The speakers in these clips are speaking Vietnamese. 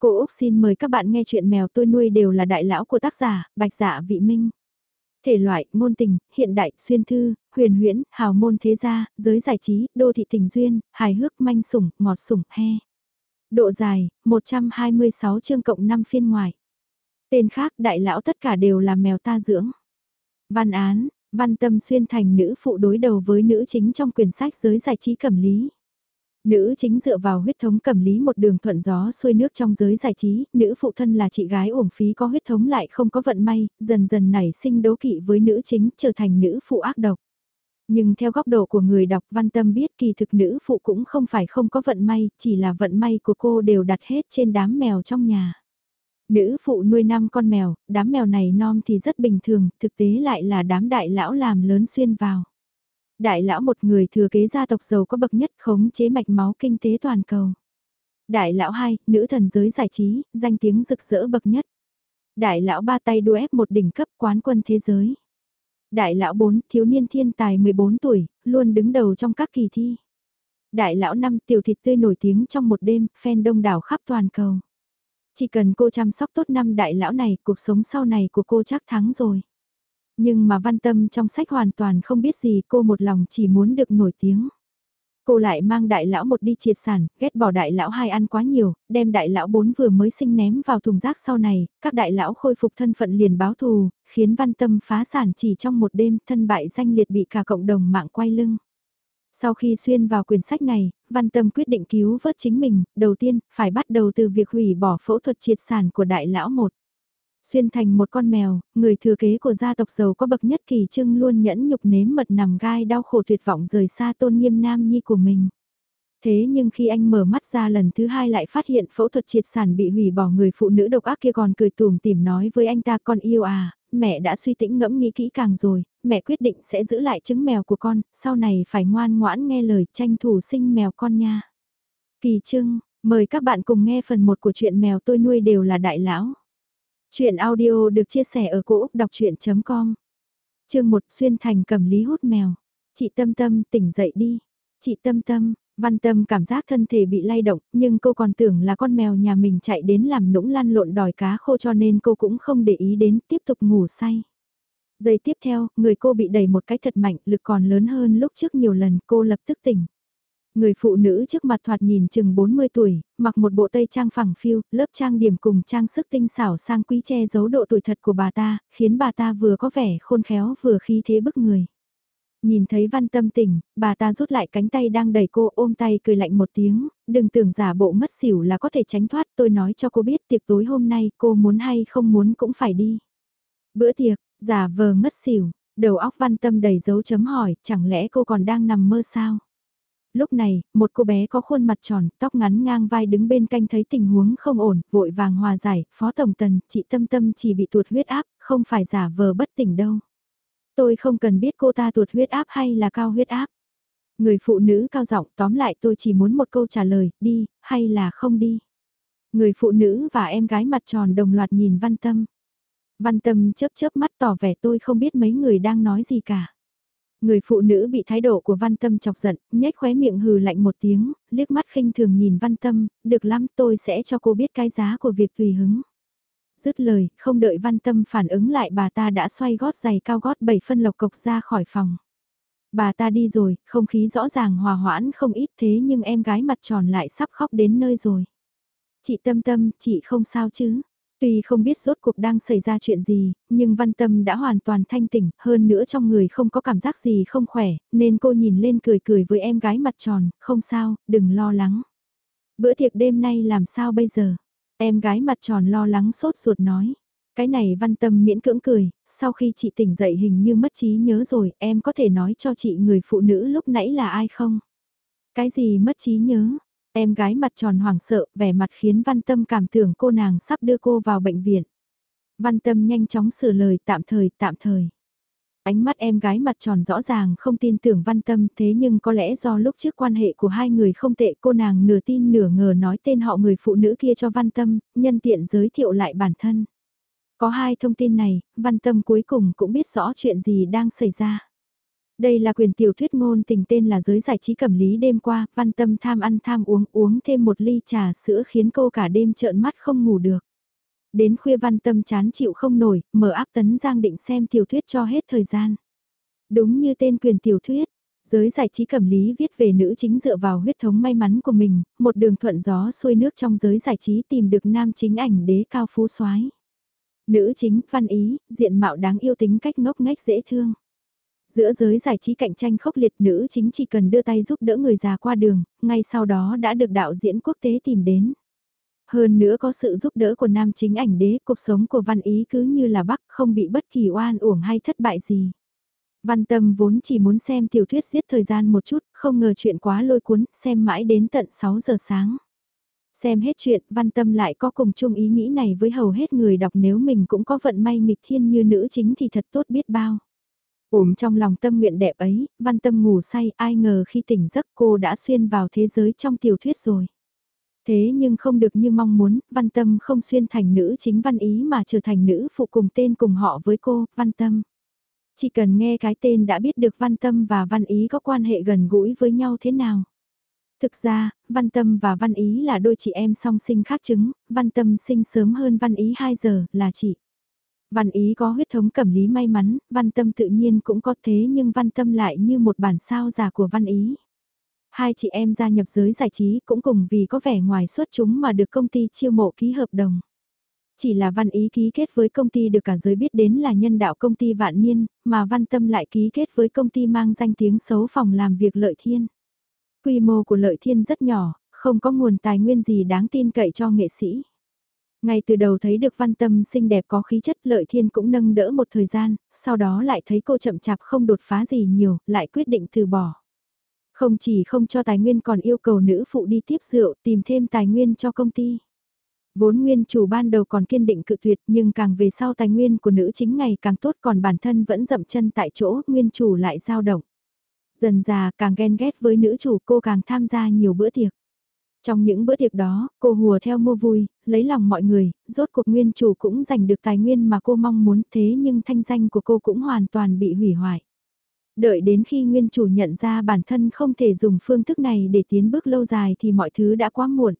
Cô Úc xin mời các bạn nghe chuyện mèo tôi nuôi đều là đại lão của tác giả, Bạch Dạ Vị Minh. Thể loại, ngôn tình, hiện đại, xuyên thư, huyền huyễn, hào môn thế gia, giới giải trí, đô thị tình duyên, hài hước, manh sủng, ngọt sủng, he. Độ dài, 126 chương cộng 5 phiên ngoài. Tên khác, đại lão tất cả đều là mèo ta dưỡng. Văn án, văn tâm xuyên thành nữ phụ đối đầu với nữ chính trong quyển sách giới giải trí cẩm lý. Nữ chính dựa vào huyết thống cầm lý một đường thuận gió xuôi nước trong giới giải trí, nữ phụ thân là chị gái uổng phí có huyết thống lại không có vận may, dần dần nảy sinh đố kỵ với nữ chính trở thành nữ phụ ác độc. Nhưng theo góc độ của người đọc văn tâm biết kỳ thực nữ phụ cũng không phải không có vận may, chỉ là vận may của cô đều đặt hết trên đám mèo trong nhà. Nữ phụ nuôi năm con mèo, đám mèo này non thì rất bình thường, thực tế lại là đám đại lão làm lớn xuyên vào. Đại lão một người thừa kế gia tộc giàu có bậc nhất khống chế mạch máu kinh tế toàn cầu. Đại lão hai, nữ thần giới giải trí, danh tiếng rực rỡ bậc nhất. Đại lão ba tay đua ép một đỉnh cấp quán quân thế giới. Đại lão bốn, thiếu niên thiên tài 14 tuổi, luôn đứng đầu trong các kỳ thi. Đại lão năm, tiểu thịt tươi nổi tiếng trong một đêm, fan đông đảo khắp toàn cầu. Chỉ cần cô chăm sóc tốt năm đại lão này, cuộc sống sau này của cô chắc thắng rồi. Nhưng mà văn tâm trong sách hoàn toàn không biết gì cô một lòng chỉ muốn được nổi tiếng. Cô lại mang đại lão một đi triệt sản, ghét bỏ đại lão hai ăn quá nhiều, đem đại lão bốn vừa mới sinh ném vào thùng rác sau này, các đại lão khôi phục thân phận liền báo thù, khiến văn tâm phá sản chỉ trong một đêm thân bại danh liệt bị cả cộng đồng mạng quay lưng. Sau khi xuyên vào quyển sách này, Văn Tâm quyết định cứu vớt chính mình, đầu tiên, phải bắt đầu từ việc hủy bỏ phẫu thuật triệt sản của đại lão một. Xuyên thành một con mèo, người thừa kế của gia tộc giàu có bậc nhất kỳ trưng luôn nhẫn nhục nếm mật nằm gai đau khổ tuyệt vọng rời xa tôn nghiêm nam nhi của mình. Thế nhưng khi anh mở mắt ra lần thứ hai lại phát hiện phẫu thuật triệt sản bị hủy bỏ người phụ nữ độc ác kia còn cười tùm tìm nói với anh ta con yêu à, mẹ đã suy tĩnh ngẫm nghĩ kỹ càng rồi, mẹ quyết định sẽ giữ lại trứng mèo của con, sau này phải ngoan ngoãn nghe lời tranh thủ sinh mèo con nha. Kỳ trưng, mời các bạn cùng nghe phần 1 của chuyện mèo tôi nuôi đều là đại lão. Chuyện audio được chia sẻ ở cỗ đọc chuyện.com Chương 1 Xuyên Thành cầm lý hút mèo. Chị Tâm Tâm tỉnh dậy đi. Chị Tâm Tâm, Văn Tâm cảm giác thân thể bị lay động, nhưng cô còn tưởng là con mèo nhà mình chạy đến làm nũng lăn lộn đòi cá khô cho nên cô cũng không để ý đến, tiếp tục ngủ say. Giây tiếp theo, người cô bị đẩy một cái thật mạnh, lực còn lớn hơn lúc trước nhiều lần, cô lập tức tỉnh. Người phụ nữ trước mặt thoạt nhìn chừng 40 tuổi, mặc một bộ tây trang phẳng phiu, lớp trang điểm cùng trang sức tinh xảo sang quý che giấu độ tuổi thật của bà ta, khiến bà ta vừa có vẻ khôn khéo vừa khí thế bức người. Nhìn thấy văn tâm tỉnh, bà ta rút lại cánh tay đang đẩy cô ôm tay cười lạnh một tiếng, đừng tưởng giả bộ mất xỉu là có thể tránh thoát tôi nói cho cô biết tiệc tối hôm nay cô muốn hay không muốn cũng phải đi. Bữa tiệc, giả vờ ngất xỉu, đầu óc văn tâm đầy dấu chấm hỏi, chẳng lẽ cô còn đang nằm mơ sao? Lúc này, một cô bé có khuôn mặt tròn, tóc ngắn ngang vai đứng bên canh thấy tình huống không ổn, vội vàng hòa giải, phó tổng tần, chị tâm tâm chỉ bị tuột huyết áp, không phải giả vờ bất tỉnh đâu. Tôi không cần biết cô ta tuột huyết áp hay là cao huyết áp. Người phụ nữ cao giọng tóm lại tôi chỉ muốn một câu trả lời, đi, hay là không đi. Người phụ nữ và em gái mặt tròn đồng loạt nhìn văn tâm. Văn tâm chớp chớp mắt tỏ vẻ tôi không biết mấy người đang nói gì cả. Người phụ nữ bị thái độ của văn tâm chọc giận, nhếch khóe miệng hừ lạnh một tiếng, liếc mắt khinh thường nhìn văn tâm, được lắm tôi sẽ cho cô biết cái giá của việc tùy hứng. Dứt lời, không đợi văn tâm phản ứng lại bà ta đã xoay gót giày cao gót bảy phân lộc cộc ra khỏi phòng. Bà ta đi rồi, không khí rõ ràng hòa hoãn không ít thế nhưng em gái mặt tròn lại sắp khóc đến nơi rồi. Chị tâm tâm, chị không sao chứ? Tuy không biết rốt cuộc đang xảy ra chuyện gì, nhưng văn tâm đã hoàn toàn thanh tỉnh, hơn nữa trong người không có cảm giác gì không khỏe, nên cô nhìn lên cười cười với em gái mặt tròn, không sao, đừng lo lắng. Bữa tiệc đêm nay làm sao bây giờ? Em gái mặt tròn lo lắng sốt ruột nói. Cái này văn tâm miễn cưỡng cười, sau khi chị tỉnh dậy hình như mất trí nhớ rồi, em có thể nói cho chị người phụ nữ lúc nãy là ai không? Cái gì mất trí nhớ? Em gái mặt tròn hoảng sợ, vẻ mặt khiến văn tâm cảm tưởng cô nàng sắp đưa cô vào bệnh viện. Văn tâm nhanh chóng sửa lời tạm thời, tạm thời. Ánh mắt em gái mặt tròn rõ ràng không tin tưởng văn tâm thế nhưng có lẽ do lúc trước quan hệ của hai người không tệ cô nàng nửa tin nửa ngờ nói tên họ người phụ nữ kia cho văn tâm, nhân tiện giới thiệu lại bản thân. Có hai thông tin này, văn tâm cuối cùng cũng biết rõ chuyện gì đang xảy ra. Đây là quyền tiểu thuyết ngôn tình tên là giới giải trí cẩm lý đêm qua, văn tâm tham ăn tham uống uống thêm một ly trà sữa khiến cô cả đêm trợn mắt không ngủ được. Đến khuya văn tâm chán chịu không nổi, mở áp tấn giang định xem tiểu thuyết cho hết thời gian. Đúng như tên quyền tiểu thuyết, giới giải trí cẩm lý viết về nữ chính dựa vào huyết thống may mắn của mình, một đường thuận gió xuôi nước trong giới giải trí tìm được nam chính ảnh đế cao phú soái Nữ chính văn ý, diện mạo đáng yêu tính cách ngốc nghếch dễ thương. Giữa giới giải trí cạnh tranh khốc liệt nữ chính chỉ cần đưa tay giúp đỡ người già qua đường, ngay sau đó đã được đạo diễn quốc tế tìm đến. Hơn nữa có sự giúp đỡ của nam chính ảnh đế, cuộc sống của văn ý cứ như là bắc không bị bất kỳ oan uổng hay thất bại gì. Văn tâm vốn chỉ muốn xem tiểu thuyết giết thời gian một chút, không ngờ chuyện quá lôi cuốn, xem mãi đến tận 6 giờ sáng. Xem hết chuyện, văn tâm lại có cùng chung ý nghĩ này với hầu hết người đọc nếu mình cũng có vận may nghịch thiên như nữ chính thì thật tốt biết bao ôm trong lòng tâm nguyện đẹp ấy, văn tâm ngủ say, ai ngờ khi tỉnh giấc cô đã xuyên vào thế giới trong tiểu thuyết rồi. Thế nhưng không được như mong muốn, văn tâm không xuyên thành nữ chính văn ý mà trở thành nữ phụ cùng tên cùng họ với cô, văn tâm. Chỉ cần nghe cái tên đã biết được văn tâm và văn ý có quan hệ gần gũi với nhau thế nào. Thực ra, văn tâm và văn ý là đôi chị em song sinh khác chứng, văn tâm sinh sớm hơn văn ý 2 giờ là chị. Văn ý có huyết thống cẩm lý may mắn, văn tâm tự nhiên cũng có thế nhưng văn tâm lại như một bản sao giả của văn ý. Hai chị em gia nhập giới giải trí cũng cùng vì có vẻ ngoài xuất chúng mà được công ty chiêu mộ ký hợp đồng. Chỉ là văn ý ký kết với công ty được cả giới biết đến là nhân đạo công ty vạn niên, mà văn tâm lại ký kết với công ty mang danh tiếng xấu phòng làm việc lợi thiên. Quy mô của lợi thiên rất nhỏ, không có nguồn tài nguyên gì đáng tin cậy cho nghệ sĩ. Ngay từ đầu thấy được văn tâm xinh đẹp có khí chất lợi thiên cũng nâng đỡ một thời gian, sau đó lại thấy cô chậm chạp không đột phá gì nhiều, lại quyết định từ bỏ. Không chỉ không cho tài nguyên còn yêu cầu nữ phụ đi tiếp rượu tìm thêm tài nguyên cho công ty. Vốn nguyên chủ ban đầu còn kiên định cự tuyệt nhưng càng về sau tài nguyên của nữ chính ngày càng tốt còn bản thân vẫn dậm chân tại chỗ nguyên chủ lại dao động. Dần già càng ghen ghét với nữ chủ cô càng tham gia nhiều bữa tiệc. Trong những bữa tiệc đó, cô hùa theo mua vui, lấy lòng mọi người, rốt cuộc nguyên chủ cũng giành được tài nguyên mà cô mong muốn thế nhưng thanh danh của cô cũng hoàn toàn bị hủy hoại. Đợi đến khi nguyên chủ nhận ra bản thân không thể dùng phương thức này để tiến bước lâu dài thì mọi thứ đã quá muộn.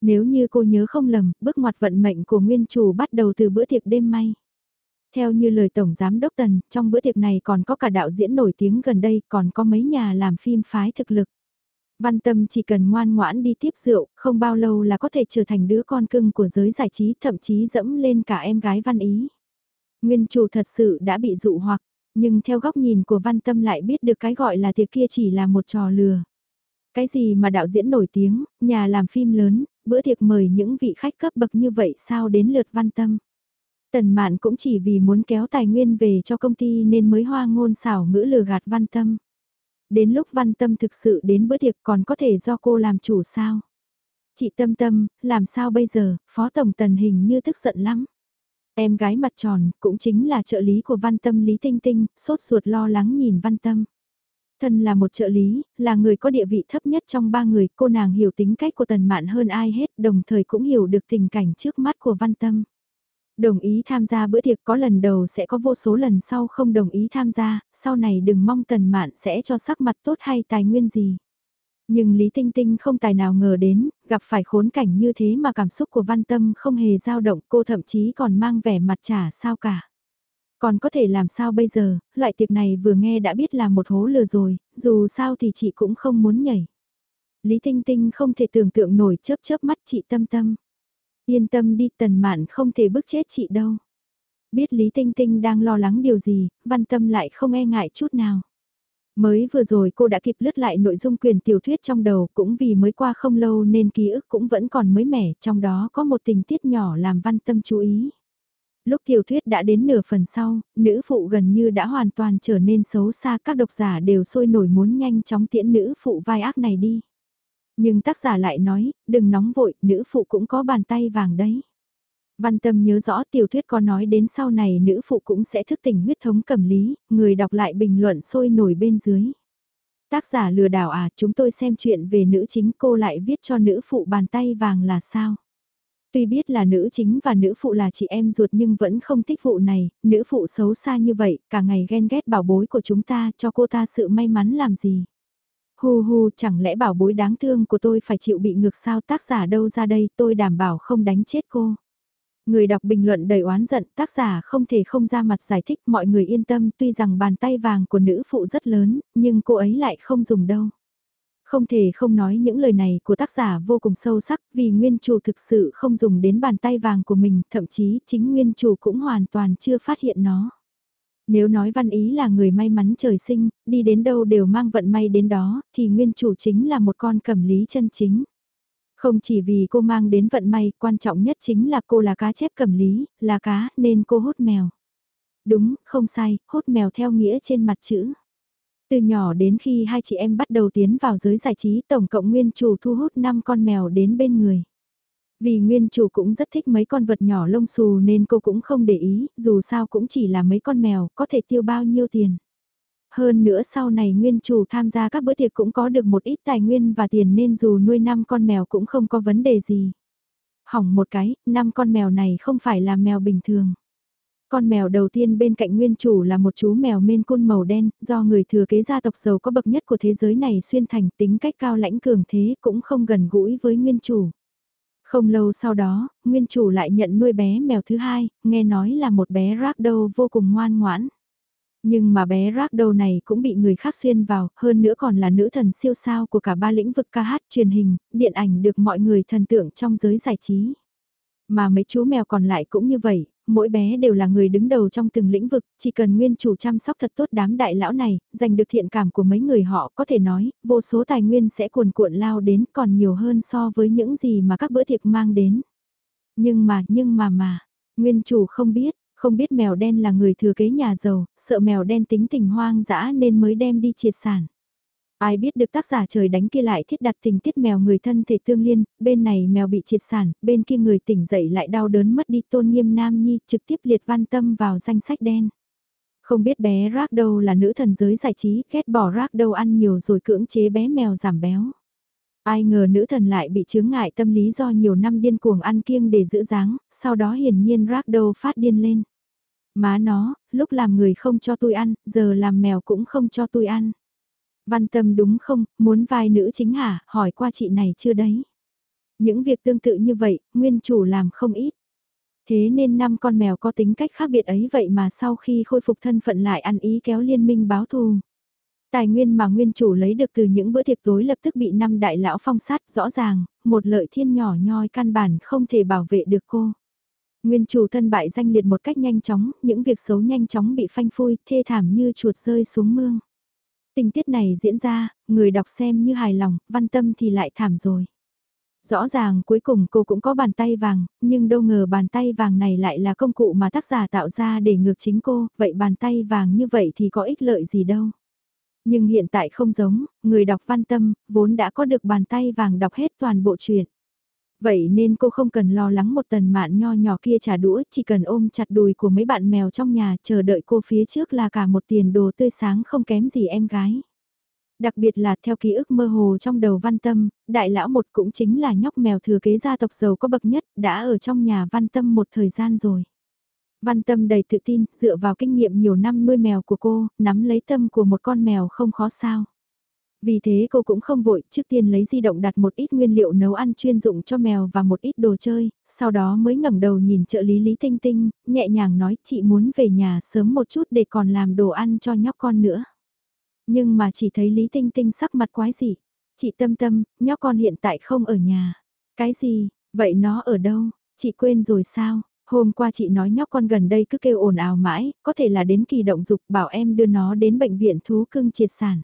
Nếu như cô nhớ không lầm, bước ngoặt vận mệnh của nguyên chủ bắt đầu từ bữa tiệc đêm may. Theo như lời Tổng Giám Đốc Tần, trong bữa tiệc này còn có cả đạo diễn nổi tiếng gần đây, còn có mấy nhà làm phim phái thực lực. Văn Tâm chỉ cần ngoan ngoãn đi tiếp rượu, không bao lâu là có thể trở thành đứa con cưng của giới giải trí, thậm chí dẫm lên cả em gái Văn Ý. Nguyên chủ thật sự đã bị dụ hoặc, nhưng theo góc nhìn của Văn Tâm lại biết được cái gọi là tiệc kia chỉ là một trò lừa. Cái gì mà đạo diễn nổi tiếng, nhà làm phim lớn, bữa tiệc mời những vị khách cấp bậc như vậy sao đến lượt Văn Tâm. Tần Mạn cũng chỉ vì muốn kéo tài nguyên về cho công ty nên mới hoa ngôn xảo ngữ lừa gạt Văn Tâm. Đến lúc Văn Tâm thực sự đến bữa tiệc còn có thể do cô làm chủ sao? Chị Tâm Tâm, làm sao bây giờ, Phó Tổng Tần hình như tức giận lắm. Em gái mặt tròn, cũng chính là trợ lý của Văn Tâm Lý Tinh Tinh, sốt ruột lo lắng nhìn Văn Tâm. Thân là một trợ lý, là người có địa vị thấp nhất trong ba người, cô nàng hiểu tính cách của Tần Mạn hơn ai hết, đồng thời cũng hiểu được tình cảnh trước mắt của Văn Tâm. Đồng ý tham gia bữa tiệc có lần đầu sẽ có vô số lần sau không đồng ý tham gia, sau này đừng mong Tần Mạn sẽ cho sắc mặt tốt hay tài nguyên gì. Nhưng Lý Tinh Tinh không tài nào ngờ đến, gặp phải khốn cảnh như thế mà cảm xúc của Văn Tâm không hề dao động cô thậm chí còn mang vẻ mặt trả sao cả. Còn có thể làm sao bây giờ, loại tiệc này vừa nghe đã biết là một hố lừa rồi, dù sao thì chị cũng không muốn nhảy. Lý Tinh Tinh không thể tưởng tượng nổi chớp chớp mắt chị Tâm Tâm. Yên tâm đi tần mạn không thể bức chết chị đâu. Biết Lý Tinh Tinh đang lo lắng điều gì, văn tâm lại không e ngại chút nào. Mới vừa rồi cô đã kịp lướt lại nội dung quyền tiểu thuyết trong đầu cũng vì mới qua không lâu nên ký ức cũng vẫn còn mới mẻ, trong đó có một tình tiết nhỏ làm văn tâm chú ý. Lúc tiểu thuyết đã đến nửa phần sau, nữ phụ gần như đã hoàn toàn trở nên xấu xa các độc giả đều sôi nổi muốn nhanh chóng tiễn nữ phụ vai ác này đi. Nhưng tác giả lại nói, đừng nóng vội, nữ phụ cũng có bàn tay vàng đấy. Văn tâm nhớ rõ tiểu thuyết có nói đến sau này nữ phụ cũng sẽ thức tỉnh huyết thống cầm lý, người đọc lại bình luận sôi nổi bên dưới. Tác giả lừa đảo à, chúng tôi xem chuyện về nữ chính cô lại viết cho nữ phụ bàn tay vàng là sao? Tuy biết là nữ chính và nữ phụ là chị em ruột nhưng vẫn không thích vụ này, nữ phụ xấu xa như vậy, cả ngày ghen ghét bảo bối của chúng ta cho cô ta sự may mắn làm gì. Hu hu, chẳng lẽ bảo bối đáng thương của tôi phải chịu bị ngược sao tác giả đâu ra đây, tôi đảm bảo không đánh chết cô. Người đọc bình luận đầy oán giận, tác giả không thể không ra mặt giải thích mọi người yên tâm tuy rằng bàn tay vàng của nữ phụ rất lớn, nhưng cô ấy lại không dùng đâu. Không thể không nói những lời này của tác giả vô cùng sâu sắc vì nguyên chủ thực sự không dùng đến bàn tay vàng của mình, thậm chí chính nguyên chủ cũng hoàn toàn chưa phát hiện nó. Nếu nói văn ý là người may mắn trời sinh, đi đến đâu đều mang vận may đến đó, thì nguyên chủ chính là một con cẩm lý chân chính. Không chỉ vì cô mang đến vận may, quan trọng nhất chính là cô là cá chép cẩm lý, là cá, nên cô hốt mèo. Đúng, không sai, hốt mèo theo nghĩa trên mặt chữ. Từ nhỏ đến khi hai chị em bắt đầu tiến vào giới giải trí tổng cộng nguyên chủ thu hút 5 con mèo đến bên người. Vì nguyên chủ cũng rất thích mấy con vật nhỏ lông xù nên cô cũng không để ý, dù sao cũng chỉ là mấy con mèo, có thể tiêu bao nhiêu tiền. Hơn nữa sau này nguyên chủ tham gia các bữa tiệc cũng có được một ít tài nguyên và tiền nên dù nuôi 5 con mèo cũng không có vấn đề gì. Hỏng một cái, 5 con mèo này không phải là mèo bình thường. Con mèo đầu tiên bên cạnh nguyên chủ là một chú mèo men côn màu đen, do người thừa kế gia tộc giàu có bậc nhất của thế giới này xuyên thành tính cách cao lãnh cường thế cũng không gần gũi với nguyên chủ. Không lâu sau đó, nguyên chủ lại nhận nuôi bé mèo thứ hai, nghe nói là một bé ragdoll vô cùng ngoan ngoãn. Nhưng mà bé ragdoll này cũng bị người khác xuyên vào, hơn nữa còn là nữ thần siêu sao của cả ba lĩnh vực ca hát, truyền hình, điện ảnh được mọi người thần tượng trong giới giải trí. Mà mấy chú mèo còn lại cũng như vậy, mỗi bé đều là người đứng đầu trong từng lĩnh vực, chỉ cần nguyên chủ chăm sóc thật tốt đám đại lão này, giành được thiện cảm của mấy người họ có thể nói, vô số tài nguyên sẽ cuồn cuộn lao đến còn nhiều hơn so với những gì mà các bữa tiệc mang đến. Nhưng mà, nhưng mà mà, nguyên chủ không biết, không biết mèo đen là người thừa kế nhà giàu, sợ mèo đen tính tình hoang dã nên mới đem đi triệt sản. Ai biết được tác giả trời đánh kia lại thiết đặt tình tiết mèo người thân thể tương liên, bên này mèo bị triệt sản, bên kia người tỉnh dậy lại đau đớn mất đi tôn nghiêm nam nhi trực tiếp liệt văn tâm vào danh sách đen. Không biết bé rác đâu là nữ thần giới giải trí, ghét bỏ rác đâu ăn nhiều rồi cưỡng chế bé mèo giảm béo. Ai ngờ nữ thần lại bị chướng ngại tâm lý do nhiều năm điên cuồng ăn kiêng để giữ dáng, sau đó hiển nhiên rác đâu phát điên lên. Má nó, lúc làm người không cho tôi ăn, giờ làm mèo cũng không cho tôi ăn. Văn tâm đúng không, muốn vai nữ chính hả, hỏi qua chị này chưa đấy. Những việc tương tự như vậy, nguyên chủ làm không ít. Thế nên năm con mèo có tính cách khác biệt ấy vậy mà sau khi khôi phục thân phận lại ăn ý kéo liên minh báo thù. Tài nguyên mà nguyên chủ lấy được từ những bữa tiệc tối lập tức bị năm đại lão phong sát rõ ràng, một lợi thiên nhỏ nhoi căn bản không thể bảo vệ được cô. Nguyên chủ thân bại danh liệt một cách nhanh chóng, những việc xấu nhanh chóng bị phanh phui, thê thảm như chuột rơi xuống mương. Tình tiết này diễn ra, người đọc xem như hài lòng, văn tâm thì lại thảm rồi. Rõ ràng cuối cùng cô cũng có bàn tay vàng, nhưng đâu ngờ bàn tay vàng này lại là công cụ mà tác giả tạo ra để ngược chính cô, vậy bàn tay vàng như vậy thì có ích lợi gì đâu. Nhưng hiện tại không giống, người đọc văn tâm, vốn đã có được bàn tay vàng đọc hết toàn bộ truyện. Vậy nên cô không cần lo lắng một tần mạn nho nhỏ kia trả đũa, chỉ cần ôm chặt đùi của mấy bạn mèo trong nhà chờ đợi cô phía trước là cả một tiền đồ tươi sáng không kém gì em gái. Đặc biệt là theo ký ức mơ hồ trong đầu văn tâm, đại lão một cũng chính là nhóc mèo thừa kế gia tộc giàu có bậc nhất, đã ở trong nhà văn tâm một thời gian rồi. Văn tâm đầy tự tin, dựa vào kinh nghiệm nhiều năm nuôi mèo của cô, nắm lấy tâm của một con mèo không khó sao. Vì thế cô cũng không vội, trước tiên lấy di động đặt một ít nguyên liệu nấu ăn chuyên dụng cho mèo và một ít đồ chơi, sau đó mới ngẩng đầu nhìn trợ lý Lý Tinh Tinh, nhẹ nhàng nói chị muốn về nhà sớm một chút để còn làm đồ ăn cho nhóc con nữa. Nhưng mà chỉ thấy Lý Tinh Tinh sắc mặt quái gì. Chị tâm tâm, nhóc con hiện tại không ở nhà. Cái gì, vậy nó ở đâu? Chị quên rồi sao? Hôm qua chị nói nhóc con gần đây cứ kêu ồn ào mãi, có thể là đến kỳ động dục bảo em đưa nó đến bệnh viện thú cưng triệt sản.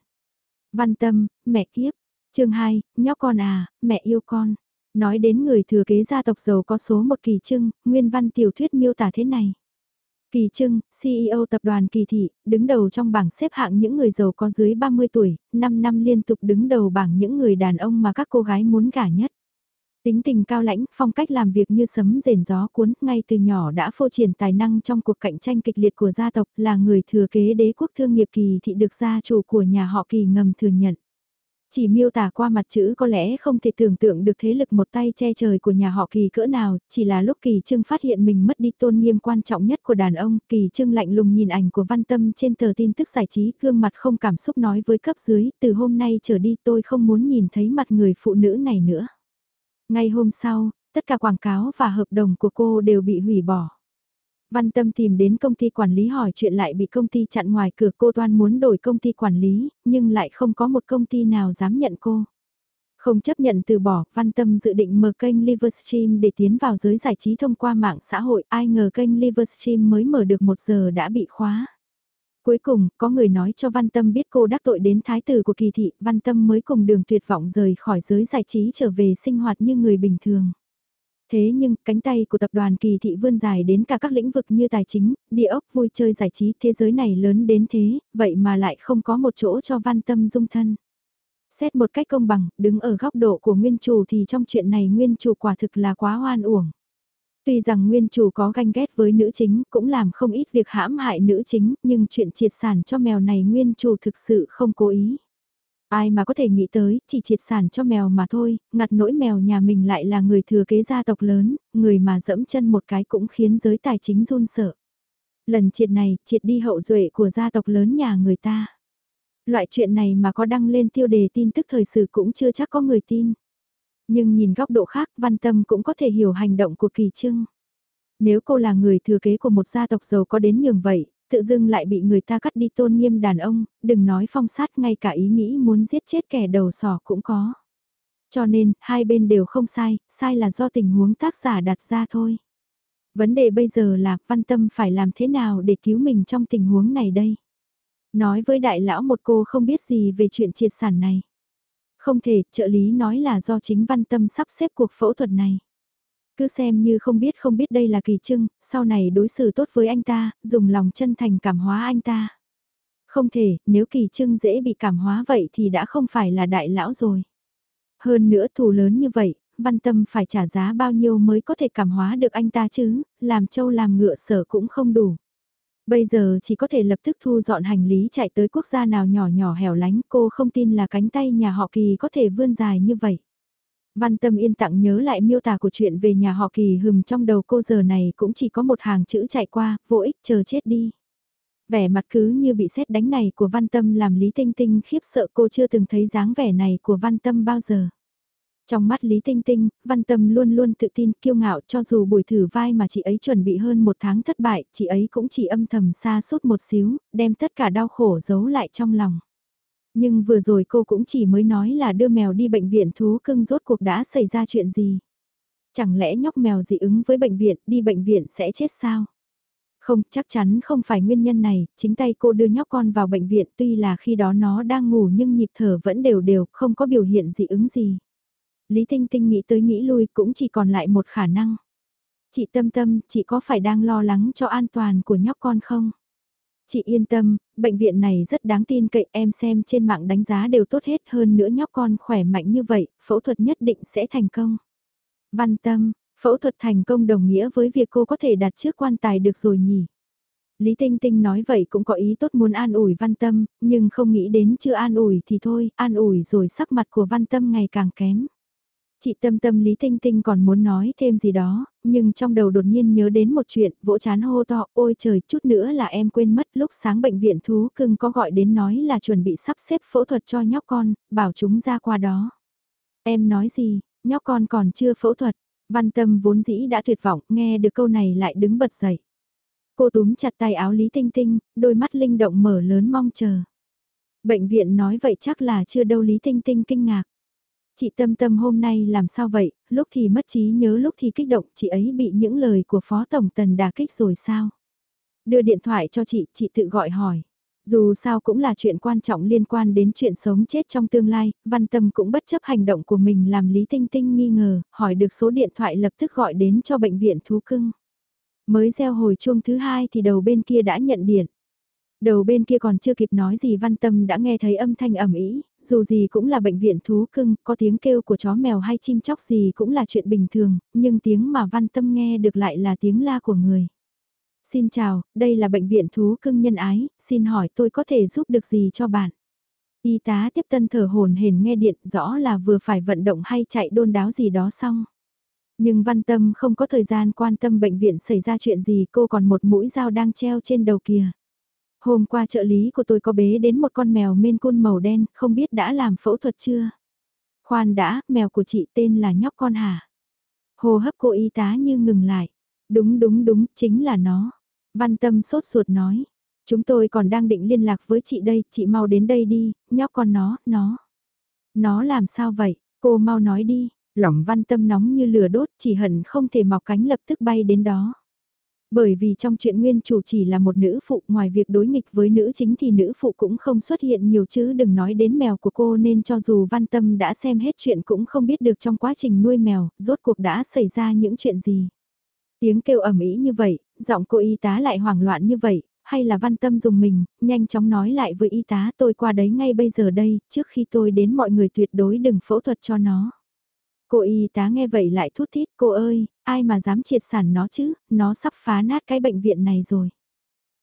Văn tâm, mẹ kiếp. chương 2, nhóc con à, mẹ yêu con. Nói đến người thừa kế gia tộc giàu có số một kỳ trưng, nguyên văn tiểu thuyết miêu tả thế này. Kỳ Trưng, CEO tập đoàn Kỳ Thị, đứng đầu trong bảng xếp hạng những người giàu có dưới 30 tuổi, 5 năm liên tục đứng đầu bảng những người đàn ông mà các cô gái muốn gả nhất. Tính tình cao lãnh, phong cách làm việc như sấm rền gió cuốn, ngay từ nhỏ đã phô triển tài năng trong cuộc cạnh tranh kịch liệt của gia tộc, là người thừa kế đế quốc thương nghiệp kỳ thị được gia chủ của nhà họ kỳ ngầm thừa nhận. Chỉ miêu tả qua mặt chữ có lẽ không thể tưởng tượng được thế lực một tay che trời của nhà họ Kỳ cỡ nào, chỉ là lúc Kỳ Trưng phát hiện mình mất đi tôn nghiêm quan trọng nhất của đàn ông, Kỳ Trưng lạnh lùng nhìn ảnh của Văn Tâm trên tờ tin tức giải trí, gương mặt không cảm xúc nói với cấp dưới, từ hôm nay trở đi tôi không muốn nhìn thấy mặt người phụ nữ này nữa. Ngay hôm sau, tất cả quảng cáo và hợp đồng của cô đều bị hủy bỏ. Văn Tâm tìm đến công ty quản lý hỏi chuyện lại bị công ty chặn ngoài cửa cô toan muốn đổi công ty quản lý, nhưng lại không có một công ty nào dám nhận cô. Không chấp nhận từ bỏ, Văn Tâm dự định mở kênh Livestream để tiến vào giới giải trí thông qua mạng xã hội, ai ngờ kênh Livestream mới mở được một giờ đã bị khóa. Cuối cùng, có người nói cho Văn Tâm biết cô đắc tội đến thái tử của kỳ thị, Văn Tâm mới cùng đường tuyệt vọng rời khỏi giới giải trí trở về sinh hoạt như người bình thường. Thế nhưng, cánh tay của tập đoàn kỳ thị vươn dài đến cả các lĩnh vực như tài chính, địa ốc, vui chơi giải trí, thế giới này lớn đến thế, vậy mà lại không có một chỗ cho văn tâm dung thân. Xét một cách công bằng, đứng ở góc độ của nguyên chủ thì trong chuyện này nguyên chủ quả thực là quá hoan uổng. Tuy rằng nguyên chủ có ganh ghét với nữ chính, cũng làm không ít việc hãm hại nữ chính, nhưng chuyện triệt sản cho mèo này nguyên chủ thực sự không cố ý. Ai mà có thể nghĩ tới, chỉ triệt sản cho mèo mà thôi, ngặt nỗi mèo nhà mình lại là người thừa kế gia tộc lớn, người mà dẫm chân một cái cũng khiến giới tài chính run sợ. Lần triệt này, triệt đi hậu duệ của gia tộc lớn nhà người ta. Loại chuyện này mà có đăng lên tiêu đề tin tức thời sự cũng chưa chắc có người tin. Nhưng nhìn góc độ khác, văn tâm cũng có thể hiểu hành động của kỳ trưng. Nếu cô là người thừa kế của một gia tộc giàu có đến nhường vậy, tự dưng lại bị người ta cắt đi tôn nghiêm đàn ông, đừng nói phong sát ngay cả ý nghĩ muốn giết chết kẻ đầu sỏ cũng có. Cho nên, hai bên đều không sai, sai là do tình huống tác giả đặt ra thôi. Vấn đề bây giờ là văn tâm phải làm thế nào để cứu mình trong tình huống này đây. Nói với đại lão một cô không biết gì về chuyện triệt sản này. Không thể, trợ lý nói là do chính văn tâm sắp xếp cuộc phẫu thuật này. Cứ xem như không biết không biết đây là kỳ trưng, sau này đối xử tốt với anh ta, dùng lòng chân thành cảm hóa anh ta. Không thể, nếu kỳ trưng dễ bị cảm hóa vậy thì đã không phải là đại lão rồi. Hơn nữa thù lớn như vậy, văn tâm phải trả giá bao nhiêu mới có thể cảm hóa được anh ta chứ, làm trâu làm ngựa sở cũng không đủ. Bây giờ chỉ có thể lập tức thu dọn hành lý chạy tới quốc gia nào nhỏ nhỏ hẻo lánh cô không tin là cánh tay nhà họ kỳ có thể vươn dài như vậy. Văn tâm yên tặng nhớ lại miêu tả của chuyện về nhà họ kỳ hừm trong đầu cô giờ này cũng chỉ có một hàng chữ chạy qua, vô ích chờ chết đi. Vẻ mặt cứ như bị xét đánh này của văn tâm làm Lý Tinh Tinh khiếp sợ cô chưa từng thấy dáng vẻ này của văn tâm bao giờ. Trong mắt Lý Tinh Tinh, Văn Tâm luôn luôn tự tin, kiêu ngạo cho dù buổi thử vai mà chị ấy chuẩn bị hơn một tháng thất bại, chị ấy cũng chỉ âm thầm xa suốt một xíu, đem tất cả đau khổ giấu lại trong lòng. Nhưng vừa rồi cô cũng chỉ mới nói là đưa mèo đi bệnh viện thú cưng rốt cuộc đã xảy ra chuyện gì. Chẳng lẽ nhóc mèo dị ứng với bệnh viện, đi bệnh viện sẽ chết sao? Không, chắc chắn không phải nguyên nhân này, chính tay cô đưa nhóc con vào bệnh viện tuy là khi đó nó đang ngủ nhưng nhịp thở vẫn đều đều, không có biểu hiện dị ứng gì. Lý Tinh Tinh nghĩ tới nghĩ lui cũng chỉ còn lại một khả năng. Chị Tâm Tâm, chị có phải đang lo lắng cho an toàn của nhóc con không? Chị yên tâm, bệnh viện này rất đáng tin cậy em xem trên mạng đánh giá đều tốt hết hơn nữa nhóc con khỏe mạnh như vậy, phẫu thuật nhất định sẽ thành công. Văn tâm, phẫu thuật thành công đồng nghĩa với việc cô có thể đặt trước quan tài được rồi nhỉ. Lý Tinh Tinh nói vậy cũng có ý tốt muốn an ủi văn tâm, nhưng không nghĩ đến chưa an ủi thì thôi, an ủi rồi sắc mặt của văn tâm ngày càng kém. Chị tâm tâm Lý Tinh Tinh còn muốn nói thêm gì đó, nhưng trong đầu đột nhiên nhớ đến một chuyện, vỗ chán hô to, ôi trời, chút nữa là em quên mất lúc sáng bệnh viện thú cưng có gọi đến nói là chuẩn bị sắp xếp phẫu thuật cho nhóc con, bảo chúng ra qua đó. Em nói gì, nhóc con còn chưa phẫu thuật, văn tâm vốn dĩ đã tuyệt vọng, nghe được câu này lại đứng bật dậy. Cô túm chặt tay áo Lý Tinh Tinh, đôi mắt linh động mở lớn mong chờ. Bệnh viện nói vậy chắc là chưa đâu Lý Tinh Tinh kinh ngạc. Chị Tâm Tâm hôm nay làm sao vậy, lúc thì mất trí nhớ lúc thì kích động, chị ấy bị những lời của Phó Tổng Tần đà kích rồi sao? Đưa điện thoại cho chị, chị tự gọi hỏi. Dù sao cũng là chuyện quan trọng liên quan đến chuyện sống chết trong tương lai, Văn Tâm cũng bất chấp hành động của mình làm Lý Tinh Tinh nghi ngờ, hỏi được số điện thoại lập tức gọi đến cho bệnh viện thú cưng. Mới gieo hồi chuông thứ hai thì đầu bên kia đã nhận điện. Đầu bên kia còn chưa kịp nói gì văn tâm đã nghe thấy âm thanh ẩm ý, dù gì cũng là bệnh viện thú cưng, có tiếng kêu của chó mèo hay chim chóc gì cũng là chuyện bình thường, nhưng tiếng mà văn tâm nghe được lại là tiếng la của người. Xin chào, đây là bệnh viện thú cưng nhân ái, xin hỏi tôi có thể giúp được gì cho bạn? Y tá tiếp tân thở hồn hển nghe điện rõ là vừa phải vận động hay chạy đôn đáo gì đó xong. Nhưng văn tâm không có thời gian quan tâm bệnh viện xảy ra chuyện gì cô còn một mũi dao đang treo trên đầu kìa. Hôm qua trợ lý của tôi có bế đến một con mèo mên côn màu đen, không biết đã làm phẫu thuật chưa? Khoan đã, mèo của chị tên là nhóc con hả? Hồ hấp cô y tá như ngừng lại. Đúng đúng đúng, chính là nó. Văn tâm sốt ruột nói. Chúng tôi còn đang định liên lạc với chị đây, chị mau đến đây đi, nhóc con nó, nó. Nó làm sao vậy, cô mau nói đi, lòng văn tâm nóng như lửa đốt chỉ hận không thể mọc cánh lập tức bay đến đó. Bởi vì trong chuyện nguyên chủ chỉ là một nữ phụ ngoài việc đối nghịch với nữ chính thì nữ phụ cũng không xuất hiện nhiều chứ đừng nói đến mèo của cô nên cho dù văn tâm đã xem hết chuyện cũng không biết được trong quá trình nuôi mèo, rốt cuộc đã xảy ra những chuyện gì. Tiếng kêu ầm ĩ như vậy, giọng cô y tá lại hoảng loạn như vậy, hay là văn tâm dùng mình, nhanh chóng nói lại với y tá tôi qua đấy ngay bây giờ đây, trước khi tôi đến mọi người tuyệt đối đừng phẫu thuật cho nó. Cô y tá nghe vậy lại thút thít, cô ơi, ai mà dám triệt sản nó chứ, nó sắp phá nát cái bệnh viện này rồi.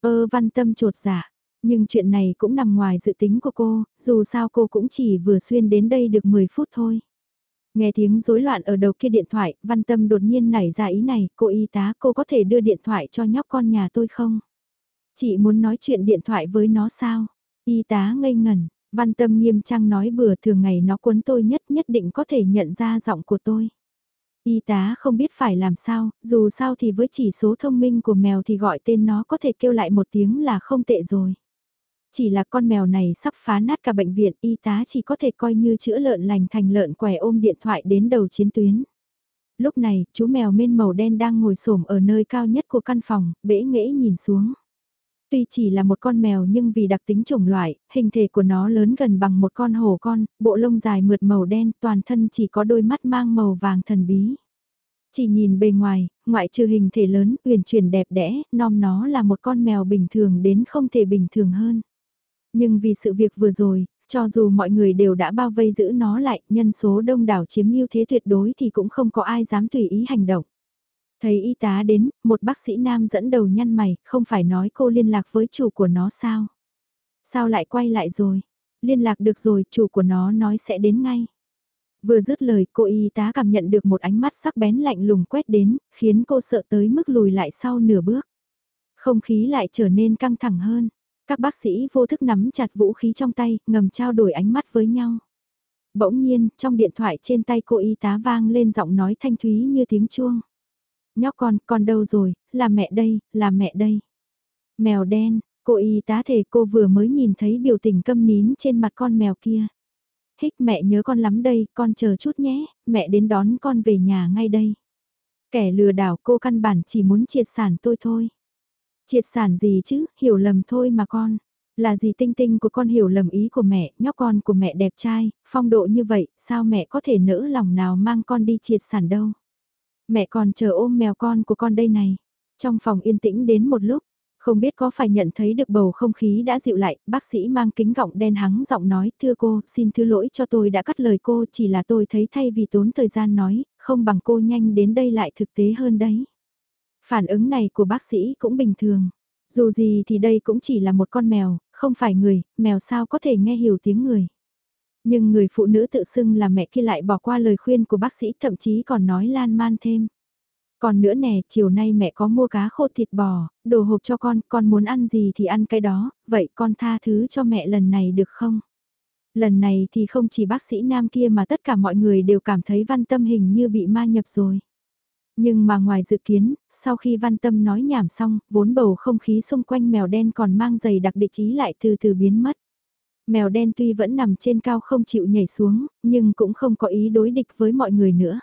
Ơ văn tâm trột giả, dạ. nhưng chuyện này cũng nằm ngoài dự tính của cô, dù sao cô cũng chỉ vừa xuyên đến đây được 10 phút thôi. Nghe tiếng rối loạn ở đầu kia điện thoại, văn tâm đột nhiên nảy ra ý này, cô y tá cô có thể đưa điện thoại cho nhóc con nhà tôi không? Chị muốn nói chuyện điện thoại với nó sao? Y tá ngây ngẩn, văn tâm nghiêm trang nói bừa thường ngày nó cuốn tôi nhất nhất định có thể nhận ra giọng của tôi. Y tá không biết phải làm sao, dù sao thì với chỉ số thông minh của mèo thì gọi tên nó có thể kêu lại một tiếng là không tệ rồi. Chỉ là con mèo này sắp phá nát cả bệnh viện, y tá chỉ có thể coi như chữa lợn lành thành lợn quẻ ôm điện thoại đến đầu chiến tuyến. Lúc này, chú mèo mênh màu đen đang ngồi xổm ở nơi cao nhất của căn phòng, bể nghễ nhìn xuống. Tuy chỉ là một con mèo nhưng vì đặc tính chủng loại, hình thể của nó lớn gần bằng một con hổ con, bộ lông dài mượt màu đen, toàn thân chỉ có đôi mắt mang màu vàng thần bí. Chỉ nhìn bề ngoài, ngoại trừ hình thể lớn, uyển chuyển đẹp đẽ, nom nó là một con mèo bình thường đến không thể bình thường hơn. Nhưng vì sự việc vừa rồi, cho dù mọi người đều đã bao vây giữ nó lại, nhân số đông đảo chiếm ưu thế tuyệt đối thì cũng không có ai dám tùy ý hành động. Thấy y tá đến, một bác sĩ nam dẫn đầu nhăn mày, không phải nói cô liên lạc với chủ của nó sao? Sao lại quay lại rồi? Liên lạc được rồi, chủ của nó nói sẽ đến ngay. Vừa dứt lời, cô y tá cảm nhận được một ánh mắt sắc bén lạnh lùng quét đến, khiến cô sợ tới mức lùi lại sau nửa bước. Không khí lại trở nên căng thẳng hơn. Các bác sĩ vô thức nắm chặt vũ khí trong tay, ngầm trao đổi ánh mắt với nhau. Bỗng nhiên, trong điện thoại trên tay cô y tá vang lên giọng nói thanh thúy như tiếng chuông. Nhóc con, con đâu rồi, là mẹ đây, là mẹ đây. Mèo đen, cô y tá thể cô vừa mới nhìn thấy biểu tình câm nín trên mặt con mèo kia. Hích mẹ nhớ con lắm đây, con chờ chút nhé, mẹ đến đón con về nhà ngay đây. Kẻ lừa đảo cô căn bản chỉ muốn triệt sản tôi thôi. Triệt sản gì chứ, hiểu lầm thôi mà con. Là gì tinh tinh của con hiểu lầm ý của mẹ, nhóc con của mẹ đẹp trai, phong độ như vậy, sao mẹ có thể nỡ lòng nào mang con đi triệt sản đâu. Mẹ còn chờ ôm mèo con của con đây này. Trong phòng yên tĩnh đến một lúc, không biết có phải nhận thấy được bầu không khí đã dịu lại, bác sĩ mang kính gọng đen hắng giọng nói, thưa cô, xin thứ lỗi cho tôi đã cắt lời cô, chỉ là tôi thấy thay vì tốn thời gian nói, không bằng cô nhanh đến đây lại thực tế hơn đấy. Phản ứng này của bác sĩ cũng bình thường. Dù gì thì đây cũng chỉ là một con mèo, không phải người, mèo sao có thể nghe hiểu tiếng người. Nhưng người phụ nữ tự xưng là mẹ kia lại bỏ qua lời khuyên của bác sĩ thậm chí còn nói lan man thêm. Còn nữa nè, chiều nay mẹ có mua cá khô thịt bò, đồ hộp cho con, con muốn ăn gì thì ăn cái đó, vậy con tha thứ cho mẹ lần này được không? Lần này thì không chỉ bác sĩ nam kia mà tất cả mọi người đều cảm thấy văn tâm hình như bị ma nhập rồi. Nhưng mà ngoài dự kiến, sau khi văn tâm nói nhảm xong, vốn bầu không khí xung quanh mèo đen còn mang giày đặc địch ý lại từ từ biến mất. Mèo đen tuy vẫn nằm trên cao không chịu nhảy xuống, nhưng cũng không có ý đối địch với mọi người nữa.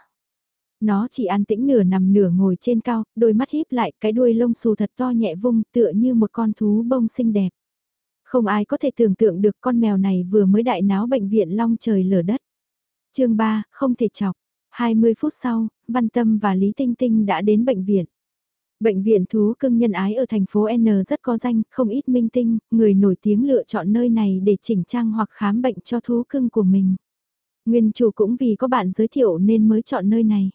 Nó chỉ an tĩnh nửa nằm nửa ngồi trên cao, đôi mắt híp lại, cái đuôi lông xù thật to nhẹ vung tựa như một con thú bông xinh đẹp. Không ai có thể tưởng tượng được con mèo này vừa mới đại náo bệnh viện long trời lở đất. chương 3, không thể chọc. 20 phút sau, Văn Tâm và Lý Tinh Tinh đã đến bệnh viện. Bệnh viện thú cưng nhân ái ở thành phố N rất có danh, không ít minh tinh, người nổi tiếng lựa chọn nơi này để chỉnh trang hoặc khám bệnh cho thú cưng của mình. Nguyên chủ cũng vì có bạn giới thiệu nên mới chọn nơi này.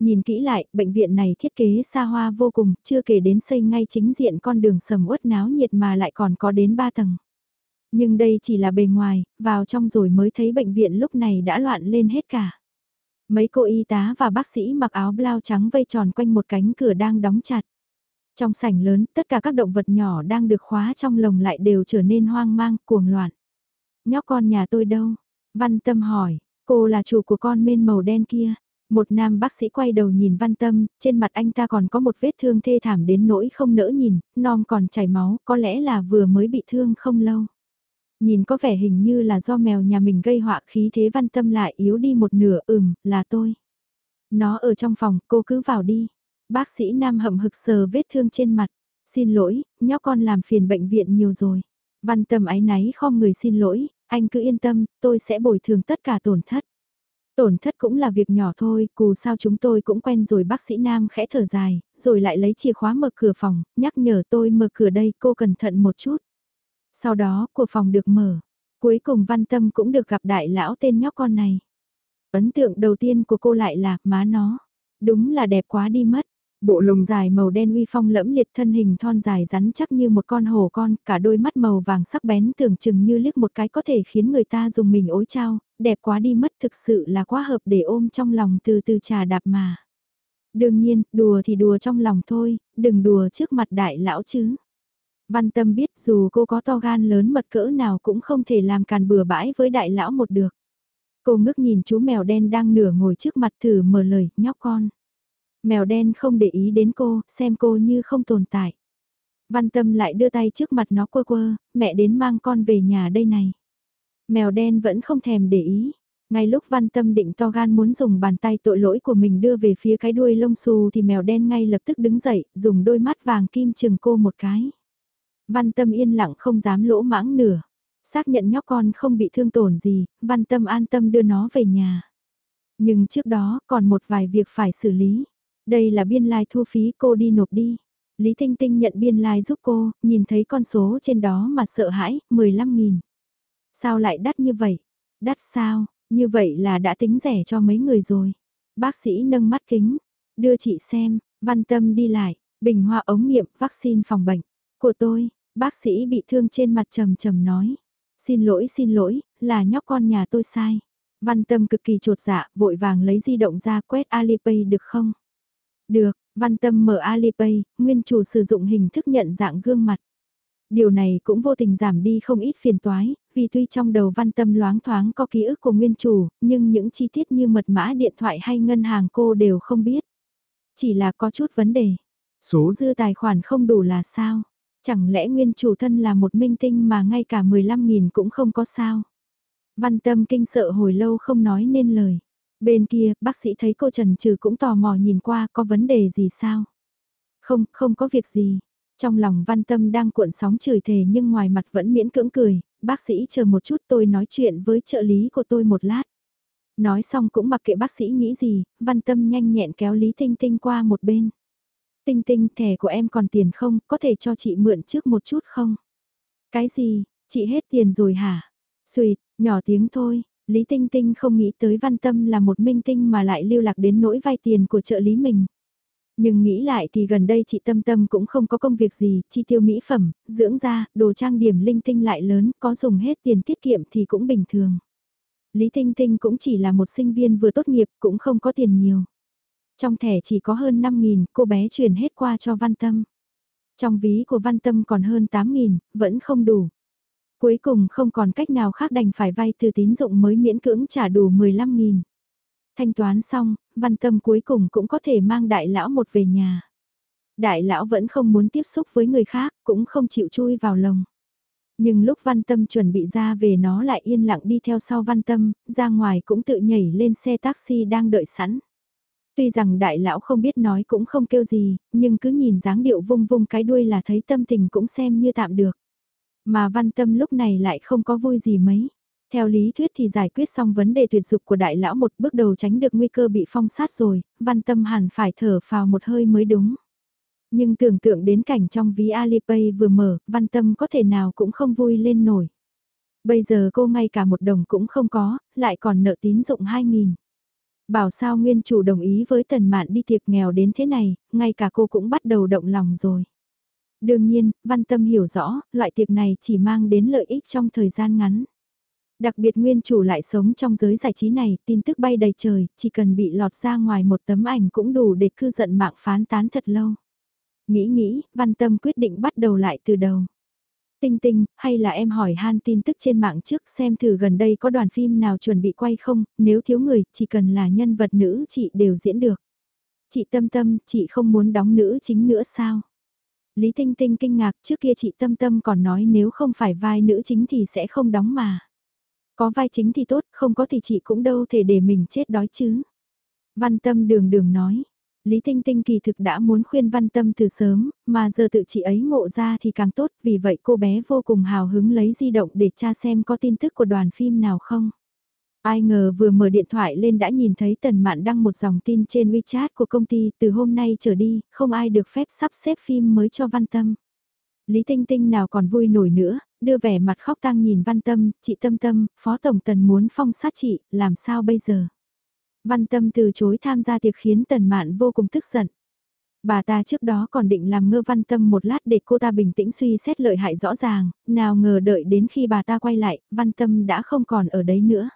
Nhìn kỹ lại, bệnh viện này thiết kế xa hoa vô cùng, chưa kể đến xây ngay chính diện con đường sầm uất náo nhiệt mà lại còn có đến 3 tầng. Nhưng đây chỉ là bề ngoài, vào trong rồi mới thấy bệnh viện lúc này đã loạn lên hết cả. Mấy cô y tá và bác sĩ mặc áo blau trắng vây tròn quanh một cánh cửa đang đóng chặt. Trong sảnh lớn, tất cả các động vật nhỏ đang được khóa trong lồng lại đều trở nên hoang mang, cuồng loạn. Nhóc con nhà tôi đâu? Văn Tâm hỏi, cô là chủ của con mênh màu đen kia. Một nam bác sĩ quay đầu nhìn Văn Tâm, trên mặt anh ta còn có một vết thương thê thảm đến nỗi không nỡ nhìn, non còn chảy máu, có lẽ là vừa mới bị thương không lâu. Nhìn có vẻ hình như là do mèo nhà mình gây họa khí thế Văn Tâm lại yếu đi một nửa, ừm, là tôi. Nó ở trong phòng, cô cứ vào đi. Bác sĩ Nam hậm hực sờ vết thương trên mặt. Xin lỗi, nhóc con làm phiền bệnh viện nhiều rồi. Văn tâm ái náy không người xin lỗi, anh cứ yên tâm, tôi sẽ bồi thường tất cả tổn thất. Tổn thất cũng là việc nhỏ thôi, cù sao chúng tôi cũng quen rồi bác sĩ Nam khẽ thở dài, rồi lại lấy chìa khóa mở cửa phòng, nhắc nhở tôi mở cửa đây, cô cẩn thận một chút. Sau đó, của phòng được mở. Cuối cùng văn tâm cũng được gặp đại lão tên nhóc con này. Ấn tượng đầu tiên của cô lại là má nó. Đúng là đẹp quá đi mất. Bộ lồng dài màu đen uy phong lẫm liệt thân hình thon dài rắn chắc như một con hổ con, cả đôi mắt màu vàng sắc bén tưởng chừng như liếc một cái có thể khiến người ta dùng mình ối trao, đẹp quá đi mất thực sự là quá hợp để ôm trong lòng từ từ trà đạp mà. Đương nhiên, đùa thì đùa trong lòng thôi, đừng đùa trước mặt đại lão chứ. Văn tâm biết dù cô có to gan lớn mật cỡ nào cũng không thể làm càn bừa bãi với đại lão một được. Cô ngước nhìn chú mèo đen đang nửa ngồi trước mặt thử mở lời, nhóc con. Mèo đen không để ý đến cô, xem cô như không tồn tại. Văn tâm lại đưa tay trước mặt nó quơ quơ, mẹ đến mang con về nhà đây này. Mèo đen vẫn không thèm để ý. Ngay lúc văn tâm định to gan muốn dùng bàn tay tội lỗi của mình đưa về phía cái đuôi lông xù thì mèo đen ngay lập tức đứng dậy, dùng đôi mắt vàng kim chừng cô một cái. Văn tâm yên lặng không dám lỗ mãng nửa. Xác nhận nhóc con không bị thương tổn gì, văn tâm an tâm đưa nó về nhà. Nhưng trước đó còn một vài việc phải xử lý. Đây là biên lai like thu phí cô đi nộp đi. Lý Tinh Tinh nhận biên lai like giúp cô, nhìn thấy con số trên đó mà sợ hãi, 15.000. Sao lại đắt như vậy? Đắt sao? Như vậy là đã tính rẻ cho mấy người rồi. Bác sĩ nâng mắt kính, đưa chị xem, văn tâm đi lại, bình hoa ống nghiệm vaccine phòng bệnh. Của tôi, bác sĩ bị thương trên mặt trầm trầm nói. Xin lỗi xin lỗi, là nhóc con nhà tôi sai. Văn tâm cực kỳ trột dạ, vội vàng lấy di động ra quét Alipay được không? Được, văn tâm mở Alipay, nguyên chủ sử dụng hình thức nhận dạng gương mặt. Điều này cũng vô tình giảm đi không ít phiền toái, vì tuy trong đầu văn tâm loáng thoáng có ký ức của nguyên chủ, nhưng những chi tiết như mật mã điện thoại hay ngân hàng cô đều không biết. Chỉ là có chút vấn đề. Số dư tài khoản không đủ là sao? Chẳng lẽ nguyên chủ thân là một minh tinh mà ngay cả 15.000 cũng không có sao? Văn tâm kinh sợ hồi lâu không nói nên lời. Bên kia, bác sĩ thấy cô Trần Trừ cũng tò mò nhìn qua có vấn đề gì sao? Không, không có việc gì. Trong lòng văn tâm đang cuộn sóng chửi thề nhưng ngoài mặt vẫn miễn cưỡng cười, bác sĩ chờ một chút tôi nói chuyện với trợ lý của tôi một lát. Nói xong cũng mặc kệ bác sĩ nghĩ gì, văn tâm nhanh nhẹn kéo Lý Tinh Tinh qua một bên. Tinh Tinh, thẻ của em còn tiền không, có thể cho chị mượn trước một chút không? Cái gì, chị hết tiền rồi hả? Xuyệt, nhỏ tiếng thôi, Lý Tinh Tinh không nghĩ tới văn tâm là một minh tinh mà lại lưu lạc đến nỗi vay tiền của trợ lý mình. Nhưng nghĩ lại thì gần đây chị Tâm Tâm cũng không có công việc gì, chi tiêu mỹ phẩm, dưỡng da, đồ trang điểm linh tinh lại lớn, có dùng hết tiền tiết kiệm thì cũng bình thường. Lý Tinh Tinh cũng chỉ là một sinh viên vừa tốt nghiệp, cũng không có tiền nhiều. Trong thẻ chỉ có hơn 5.000, cô bé chuyển hết qua cho Văn Tâm. Trong ví của Văn Tâm còn hơn 8.000, vẫn không đủ. Cuối cùng không còn cách nào khác đành phải vay từ tín dụng mới miễn cưỡng trả đủ 15.000. Thanh toán xong, văn tâm cuối cùng cũng có thể mang đại lão một về nhà. Đại lão vẫn không muốn tiếp xúc với người khác, cũng không chịu chui vào lồng. Nhưng lúc văn tâm chuẩn bị ra về nó lại yên lặng đi theo sau văn tâm, ra ngoài cũng tự nhảy lên xe taxi đang đợi sẵn. Tuy rằng đại lão không biết nói cũng không kêu gì, nhưng cứ nhìn dáng điệu vung vung cái đuôi là thấy tâm tình cũng xem như tạm được. Mà văn tâm lúc này lại không có vui gì mấy. Theo lý thuyết thì giải quyết xong vấn đề tuyệt dục của đại lão một bước đầu tránh được nguy cơ bị phong sát rồi, văn tâm hẳn phải thở phào một hơi mới đúng. Nhưng tưởng tượng đến cảnh trong ví Alipay vừa mở, văn tâm có thể nào cũng không vui lên nổi. Bây giờ cô ngay cả một đồng cũng không có, lại còn nợ tín dụng 2.000. Bảo sao nguyên chủ đồng ý với tần mạn đi tiệc nghèo đến thế này, ngay cả cô cũng bắt đầu động lòng rồi. Đương nhiên, văn tâm hiểu rõ, loại tiệc này chỉ mang đến lợi ích trong thời gian ngắn. Đặc biệt nguyên chủ lại sống trong giới giải trí này, tin tức bay đầy trời, chỉ cần bị lọt ra ngoài một tấm ảnh cũng đủ để cư giận mạng phán tán thật lâu. Nghĩ nghĩ, văn tâm quyết định bắt đầu lại từ đầu. Tinh tinh, hay là em hỏi han tin tức trên mạng trước xem thử gần đây có đoàn phim nào chuẩn bị quay không, nếu thiếu người, chỉ cần là nhân vật nữ chị đều diễn được. Chị Tâm Tâm, chị không muốn đóng nữ chính nữa sao? Lý Tinh Tinh kinh ngạc trước kia chị Tâm Tâm còn nói nếu không phải vai nữ chính thì sẽ không đóng mà. Có vai chính thì tốt, không có thì chị cũng đâu thể để mình chết đói chứ. Văn Tâm đường đường nói, Lý Tinh Tinh kỳ thực đã muốn khuyên Văn Tâm từ sớm, mà giờ tự chị ấy ngộ ra thì càng tốt, vì vậy cô bé vô cùng hào hứng lấy di động để tra xem có tin tức của đoàn phim nào không. Ai ngờ vừa mở điện thoại lên đã nhìn thấy Tần Mạn đăng một dòng tin trên WeChat của công ty từ hôm nay trở đi, không ai được phép sắp xếp phim mới cho Văn Tâm. Lý Tinh Tinh nào còn vui nổi nữa, đưa vẻ mặt khóc tang nhìn Văn Tâm, chị Tâm Tâm, Phó Tổng Tần muốn phong sát chị, làm sao bây giờ? Văn Tâm từ chối tham gia tiệc khiến Tần Mạn vô cùng tức giận. Bà ta trước đó còn định làm ngơ Văn Tâm một lát để cô ta bình tĩnh suy xét lợi hại rõ ràng, nào ngờ đợi đến khi bà ta quay lại, Văn Tâm đã không còn ở đấy nữa.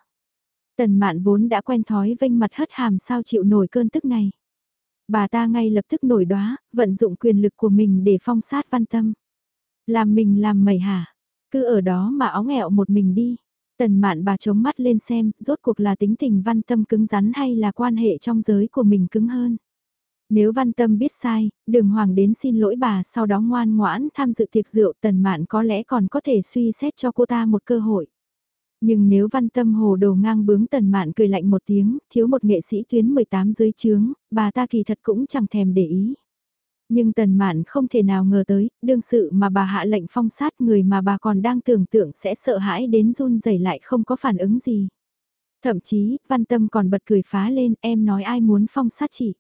Tần Mạn vốn đã quen thói vênh mặt hất hàm sao chịu nổi cơn tức này. Bà ta ngay lập tức nổi đóa, vận dụng quyền lực của mình để phong sát Văn Tâm. Làm mình làm mẩy hả? Cứ ở đó mà óng ẹo một mình đi. Tần mạn bà chống mắt lên xem, rốt cuộc là tính tình văn tâm cứng rắn hay là quan hệ trong giới của mình cứng hơn. Nếu văn tâm biết sai, đường hoàng đến xin lỗi bà sau đó ngoan ngoãn tham dự tiệc rượu tần mạn có lẽ còn có thể suy xét cho cô ta một cơ hội. Nhưng nếu văn tâm hồ đồ ngang bướng tần mạn cười lạnh một tiếng, thiếu một nghệ sĩ tuyến 18 dưới chướng, bà ta kỳ thật cũng chẳng thèm để ý. Nhưng tần mạn không thể nào ngờ tới, đương sự mà bà hạ lệnh phong sát người mà bà còn đang tưởng tượng sẽ sợ hãi đến run rẩy lại không có phản ứng gì. Thậm chí, văn tâm còn bật cười phá lên, em nói ai muốn phong sát chị.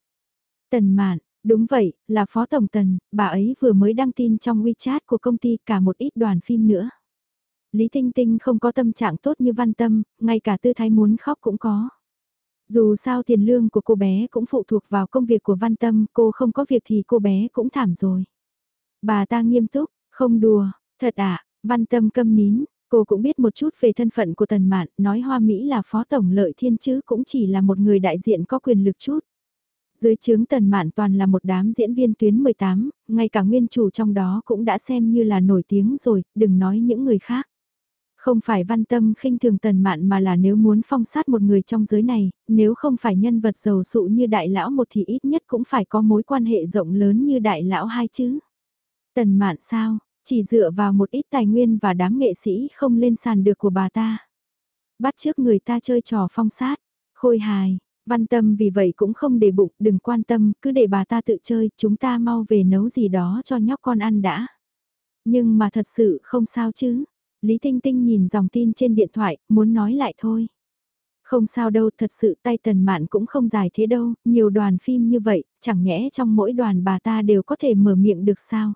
Tần mạn, đúng vậy, là phó tổng tần, bà ấy vừa mới đăng tin trong WeChat của công ty cả một ít đoàn phim nữa. Lý Tinh Tinh không có tâm trạng tốt như văn tâm, ngay cả tư thái muốn khóc cũng có. Dù sao tiền lương của cô bé cũng phụ thuộc vào công việc của Văn Tâm, cô không có việc thì cô bé cũng thảm rồi. Bà ta nghiêm túc, không đùa, thật ạ, Văn Tâm câm nín, cô cũng biết một chút về thân phận của Tần Mạn, nói Hoa Mỹ là phó tổng lợi thiên chứ cũng chỉ là một người đại diện có quyền lực chút. Dưới chướng Tần Mạn toàn là một đám diễn viên tuyến 18, ngay cả nguyên chủ trong đó cũng đã xem như là nổi tiếng rồi, đừng nói những người khác. Không phải văn tâm khinh thường tần mạn mà là nếu muốn phong sát một người trong giới này, nếu không phải nhân vật giàu sụ như đại lão một thì ít nhất cũng phải có mối quan hệ rộng lớn như đại lão hai chứ. Tần mạn sao, chỉ dựa vào một ít tài nguyên và đám nghệ sĩ không lên sàn được của bà ta. Bắt trước người ta chơi trò phong sát, khôi hài, văn tâm vì vậy cũng không để bụng, đừng quan tâm, cứ để bà ta tự chơi, chúng ta mau về nấu gì đó cho nhóc con ăn đã. Nhưng mà thật sự không sao chứ, Lý Tinh Tinh nhìn dòng tin trên điện thoại, muốn nói lại thôi. Không sao đâu, thật sự tay tần mạn cũng không dài thế đâu, nhiều đoàn phim như vậy, chẳng nhẽ trong mỗi đoàn bà ta đều có thể mở miệng được sao.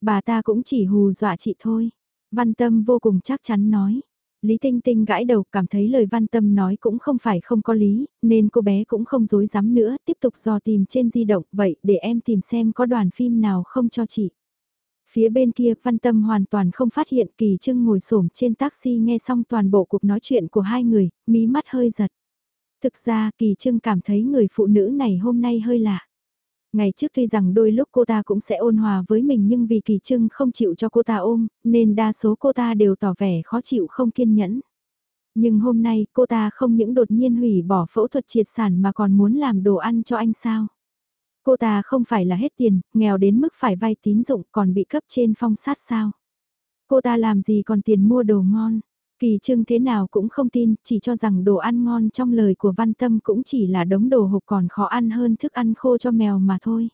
Bà ta cũng chỉ hù dọa chị thôi. Văn Tâm vô cùng chắc chắn nói. Lý Tinh Tinh gãi đầu cảm thấy lời Văn Tâm nói cũng không phải không có lý, nên cô bé cũng không dối dám nữa, tiếp tục dò tìm trên di động, vậy để em tìm xem có đoàn phim nào không cho chị. Phía bên kia văn tâm hoàn toàn không phát hiện kỳ trưng ngồi xổm trên taxi nghe xong toàn bộ cuộc nói chuyện của hai người, mí mắt hơi giật. Thực ra kỳ trưng cảm thấy người phụ nữ này hôm nay hơi lạ. Ngày trước tuy rằng đôi lúc cô ta cũng sẽ ôn hòa với mình nhưng vì kỳ trưng không chịu cho cô ta ôm, nên đa số cô ta đều tỏ vẻ khó chịu không kiên nhẫn. Nhưng hôm nay cô ta không những đột nhiên hủy bỏ phẫu thuật triệt sản mà còn muốn làm đồ ăn cho anh sao. Cô ta không phải là hết tiền, nghèo đến mức phải vay tín dụng còn bị cấp trên phong sát sao. Cô ta làm gì còn tiền mua đồ ngon. Kỳ trưng thế nào cũng không tin, chỉ cho rằng đồ ăn ngon trong lời của văn tâm cũng chỉ là đống đồ hộp còn khó ăn hơn thức ăn khô cho mèo mà thôi.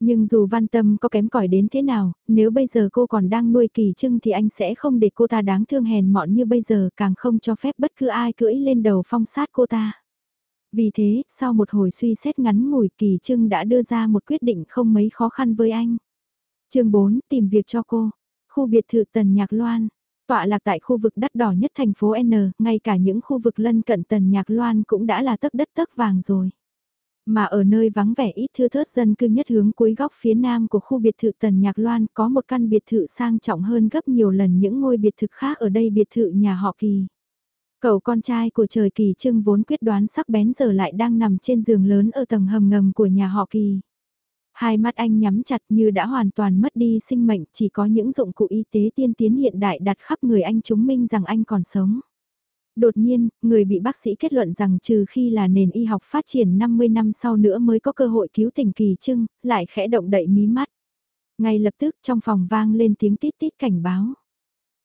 Nhưng dù văn tâm có kém cỏi đến thế nào, nếu bây giờ cô còn đang nuôi kỳ trưng thì anh sẽ không để cô ta đáng thương hèn mọn như bây giờ càng không cho phép bất cứ ai cưỡi lên đầu phong sát cô ta. Vì thế, sau một hồi suy xét ngắn ngủi Kỳ Trưng đã đưa ra một quyết định không mấy khó khăn với anh. chương 4, tìm việc cho cô. Khu biệt thự Tần Nhạc Loan. Tọa lạc tại khu vực đắt đỏ nhất thành phố N, ngay cả những khu vực lân cận Tần Nhạc Loan cũng đã là tấc đất tấc vàng rồi. Mà ở nơi vắng vẻ ít thưa thớt dân cư nhất hướng cuối góc phía nam của khu biệt thự Tần Nhạc Loan có một căn biệt thự sang trọng hơn gấp nhiều lần những ngôi biệt thự khác ở đây biệt thự nhà họ Kỳ. Cậu con trai của trời Kỳ Trưng vốn quyết đoán sắc bén giờ lại đang nằm trên giường lớn ở tầng hầm ngầm của nhà họ Kỳ. Hai mắt anh nhắm chặt như đã hoàn toàn mất đi sinh mệnh chỉ có những dụng cụ y tế tiên tiến hiện đại đặt khắp người anh chứng minh rằng anh còn sống. Đột nhiên, người bị bác sĩ kết luận rằng trừ khi là nền y học phát triển 50 năm sau nữa mới có cơ hội cứu tỉnh kỳ trưng, lại khẽ động đậy mí mắt. Ngay lập tức trong phòng vang lên tiếng tít tít cảnh báo.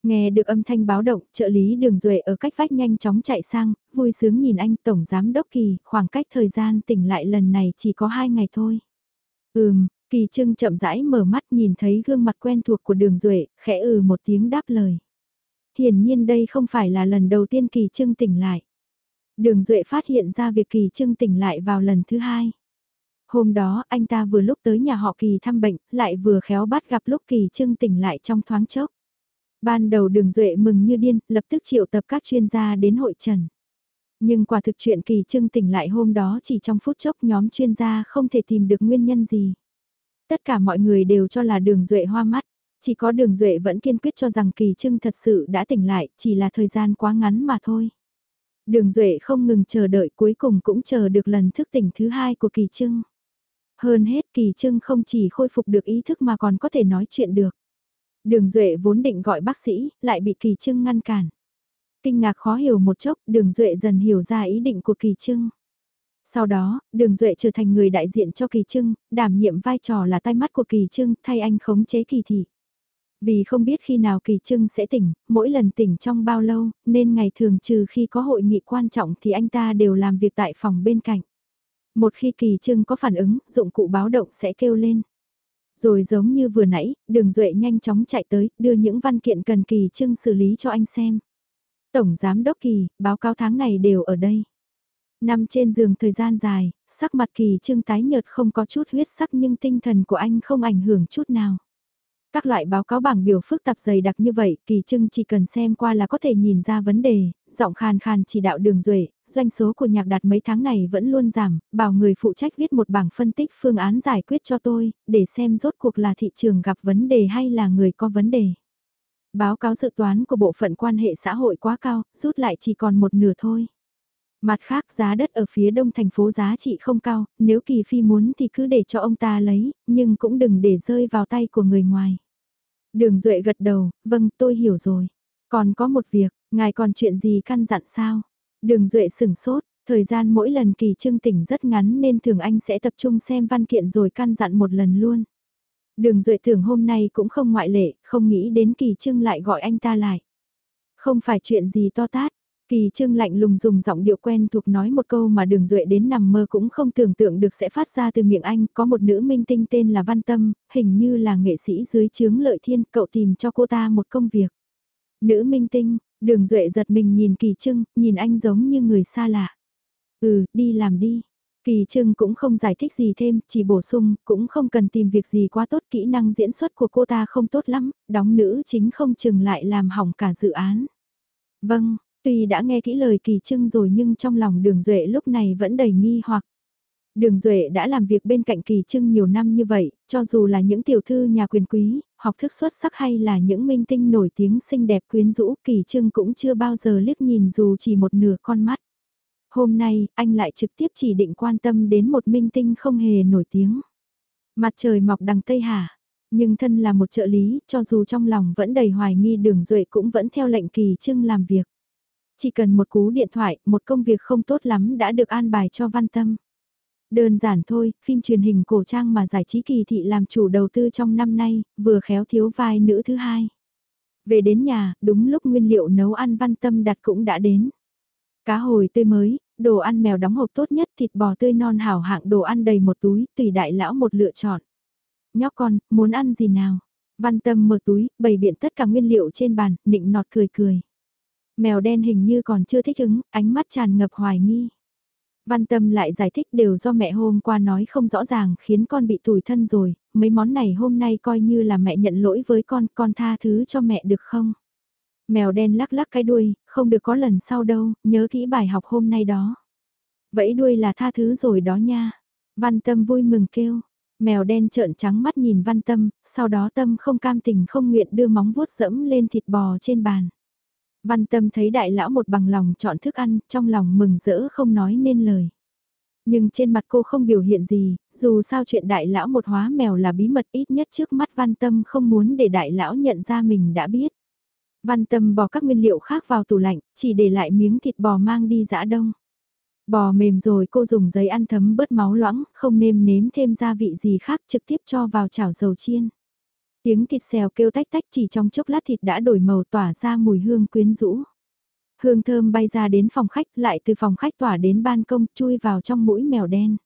Nghe được âm thanh báo động, trợ lý đường duệ ở cách vách nhanh chóng chạy sang, vui sướng nhìn anh Tổng Giám Đốc Kỳ, khoảng cách thời gian tỉnh lại lần này chỉ có hai ngày thôi. Ừm, Kỳ Trưng chậm rãi mở mắt nhìn thấy gương mặt quen thuộc của đường duệ khẽ ừ một tiếng đáp lời hiển nhiên đây không phải là lần đầu tiên Kỳ Trưng tỉnh lại. Đường Duệ phát hiện ra việc Kỳ Trưng tỉnh lại vào lần thứ hai. Hôm đó anh ta vừa lúc tới nhà họ Kỳ thăm bệnh, lại vừa khéo bắt gặp lúc Kỳ Trưng tỉnh lại trong thoáng chốc. Ban đầu đường Duệ mừng như điên, lập tức triệu tập các chuyên gia đến hội trần. Nhưng quả thực chuyện Kỳ Trưng tỉnh lại hôm đó chỉ trong phút chốc nhóm chuyên gia không thể tìm được nguyên nhân gì. Tất cả mọi người đều cho là đường Duệ hoa mắt. Chỉ có đường Duệ vẫn kiên quyết cho rằng Kỳ Trưng thật sự đã tỉnh lại, chỉ là thời gian quá ngắn mà thôi. Đường Duệ không ngừng chờ đợi cuối cùng cũng chờ được lần thức tỉnh thứ hai của Kỳ Trưng. Hơn hết Kỳ Trưng không chỉ khôi phục được ý thức mà còn có thể nói chuyện được. Đường Duệ vốn định gọi bác sĩ, lại bị Kỳ Trưng ngăn cản. Kinh ngạc khó hiểu một chốc, đường Duệ dần hiểu ra ý định của Kỳ Trưng. Sau đó, Đường Duệ trở thành người đại diện cho Kỳ Trưng, đảm nhiệm vai trò là tai mắt của Kỳ Trưng thay anh khống chế Kỳ Thị. Vì không biết khi nào kỳ trưng sẽ tỉnh, mỗi lần tỉnh trong bao lâu, nên ngày thường trừ khi có hội nghị quan trọng thì anh ta đều làm việc tại phòng bên cạnh. Một khi kỳ trưng có phản ứng, dụng cụ báo động sẽ kêu lên. Rồi giống như vừa nãy, đường duệ nhanh chóng chạy tới, đưa những văn kiện cần kỳ trưng xử lý cho anh xem. Tổng Giám Đốc Kỳ, báo cáo tháng này đều ở đây. Nằm trên giường thời gian dài, sắc mặt kỳ trưng tái nhợt không có chút huyết sắc nhưng tinh thần của anh không ảnh hưởng chút nào. Các loại báo cáo bảng biểu phức tạp dày đặc như vậy, kỳ trưng chỉ cần xem qua là có thể nhìn ra vấn đề, giọng khàn khàn chỉ đạo đường duệ doanh số của nhạc đạt mấy tháng này vẫn luôn giảm, bảo người phụ trách viết một bảng phân tích phương án giải quyết cho tôi, để xem rốt cuộc là thị trường gặp vấn đề hay là người có vấn đề. Báo cáo dự toán của bộ phận quan hệ xã hội quá cao, rút lại chỉ còn một nửa thôi. Mặt khác giá đất ở phía đông thành phố giá trị không cao, nếu Kỳ Phi muốn thì cứ để cho ông ta lấy, nhưng cũng đừng để rơi vào tay của người ngoài. Đường Duệ gật đầu, vâng tôi hiểu rồi. Còn có một việc, ngài còn chuyện gì căn dặn sao? Đường Duệ sửng sốt, thời gian mỗi lần kỳ trương tỉnh rất ngắn nên thường anh sẽ tập trung xem văn kiện rồi căn dặn một lần luôn. Đường Duệ tưởng hôm nay cũng không ngoại lệ, không nghĩ đến kỳ trương lại gọi anh ta lại. Không phải chuyện gì to tát, Kỳ trương lạnh lùng dùng giọng điệu quen thuộc nói một câu mà đường duệ đến nằm mơ cũng không tưởng tượng được sẽ phát ra từ miệng anh, có một nữ minh tinh tên là Văn Tâm, hình như là nghệ sĩ dưới chướng lợi thiên, cậu tìm cho cô ta một công việc. Nữ minh tinh, đường duệ giật mình nhìn kỳ trưng, nhìn anh giống như người xa lạ. Ừ, đi làm đi. Kỳ trưng cũng không giải thích gì thêm, chỉ bổ sung, cũng không cần tìm việc gì quá tốt kỹ năng diễn xuất của cô ta không tốt lắm, đóng nữ chính không chừng lại làm hỏng cả dự án. Vâng, Tuy đã nghe kỹ lời kỳ trưng rồi nhưng trong lòng đường duệ lúc này vẫn đầy nghi hoặc. Đường Duệ đã làm việc bên cạnh Kỳ Trưng nhiều năm như vậy, cho dù là những tiểu thư nhà quyền quý, học thức xuất sắc hay là những minh tinh nổi tiếng xinh đẹp quyến rũ, Kỳ Trưng cũng chưa bao giờ liếc nhìn dù chỉ một nửa con mắt. Hôm nay, anh lại trực tiếp chỉ định quan tâm đến một minh tinh không hề nổi tiếng. Mặt trời mọc đằng Tây Hà, nhưng thân là một trợ lý, cho dù trong lòng vẫn đầy hoài nghi đường Duệ cũng vẫn theo lệnh Kỳ Trưng làm việc. Chỉ cần một cú điện thoại, một công việc không tốt lắm đã được an bài cho văn tâm. Đơn giản thôi, phim truyền hình cổ trang mà giải trí kỳ thị làm chủ đầu tư trong năm nay, vừa khéo thiếu vai nữ thứ hai. Về đến nhà, đúng lúc nguyên liệu nấu ăn văn tâm đặt cũng đã đến. Cá hồi tươi mới, đồ ăn mèo đóng hộp tốt nhất, thịt bò tươi non hảo hạng đồ ăn đầy một túi, tùy đại lão một lựa chọn. Nhóc con, muốn ăn gì nào? Văn tâm mở túi, bày biện tất cả nguyên liệu trên bàn, nịnh nọt cười cười. Mèo đen hình như còn chưa thích ứng, ánh mắt tràn ngập hoài nghi. Văn Tâm lại giải thích đều do mẹ hôm qua nói không rõ ràng khiến con bị tủi thân rồi, mấy món này hôm nay coi như là mẹ nhận lỗi với con, con tha thứ cho mẹ được không? Mèo đen lắc lắc cái đuôi, không được có lần sau đâu, nhớ kỹ bài học hôm nay đó. Vẫy đuôi là tha thứ rồi đó nha. Văn Tâm vui mừng kêu, mèo đen trợn trắng mắt nhìn Văn Tâm, sau đó Tâm không cam tình không nguyện đưa móng vuốt dẫm lên thịt bò trên bàn. Văn Tâm thấy đại lão một bằng lòng chọn thức ăn, trong lòng mừng rỡ không nói nên lời. Nhưng trên mặt cô không biểu hiện gì, dù sao chuyện đại lão một hóa mèo là bí mật ít nhất trước mắt Văn Tâm không muốn để đại lão nhận ra mình đã biết. Văn Tâm bỏ các nguyên liệu khác vào tủ lạnh, chỉ để lại miếng thịt bò mang đi giã đông. Bò mềm rồi cô dùng giấy ăn thấm bớt máu loãng, không nêm nếm thêm gia vị gì khác trực tiếp cho vào chảo dầu chiên. Tiếng thịt xèo kêu tách tách chỉ trong chốc lát thịt đã đổi màu tỏa ra mùi hương quyến rũ. Hương thơm bay ra đến phòng khách lại từ phòng khách tỏa đến ban công chui vào trong mũi mèo đen.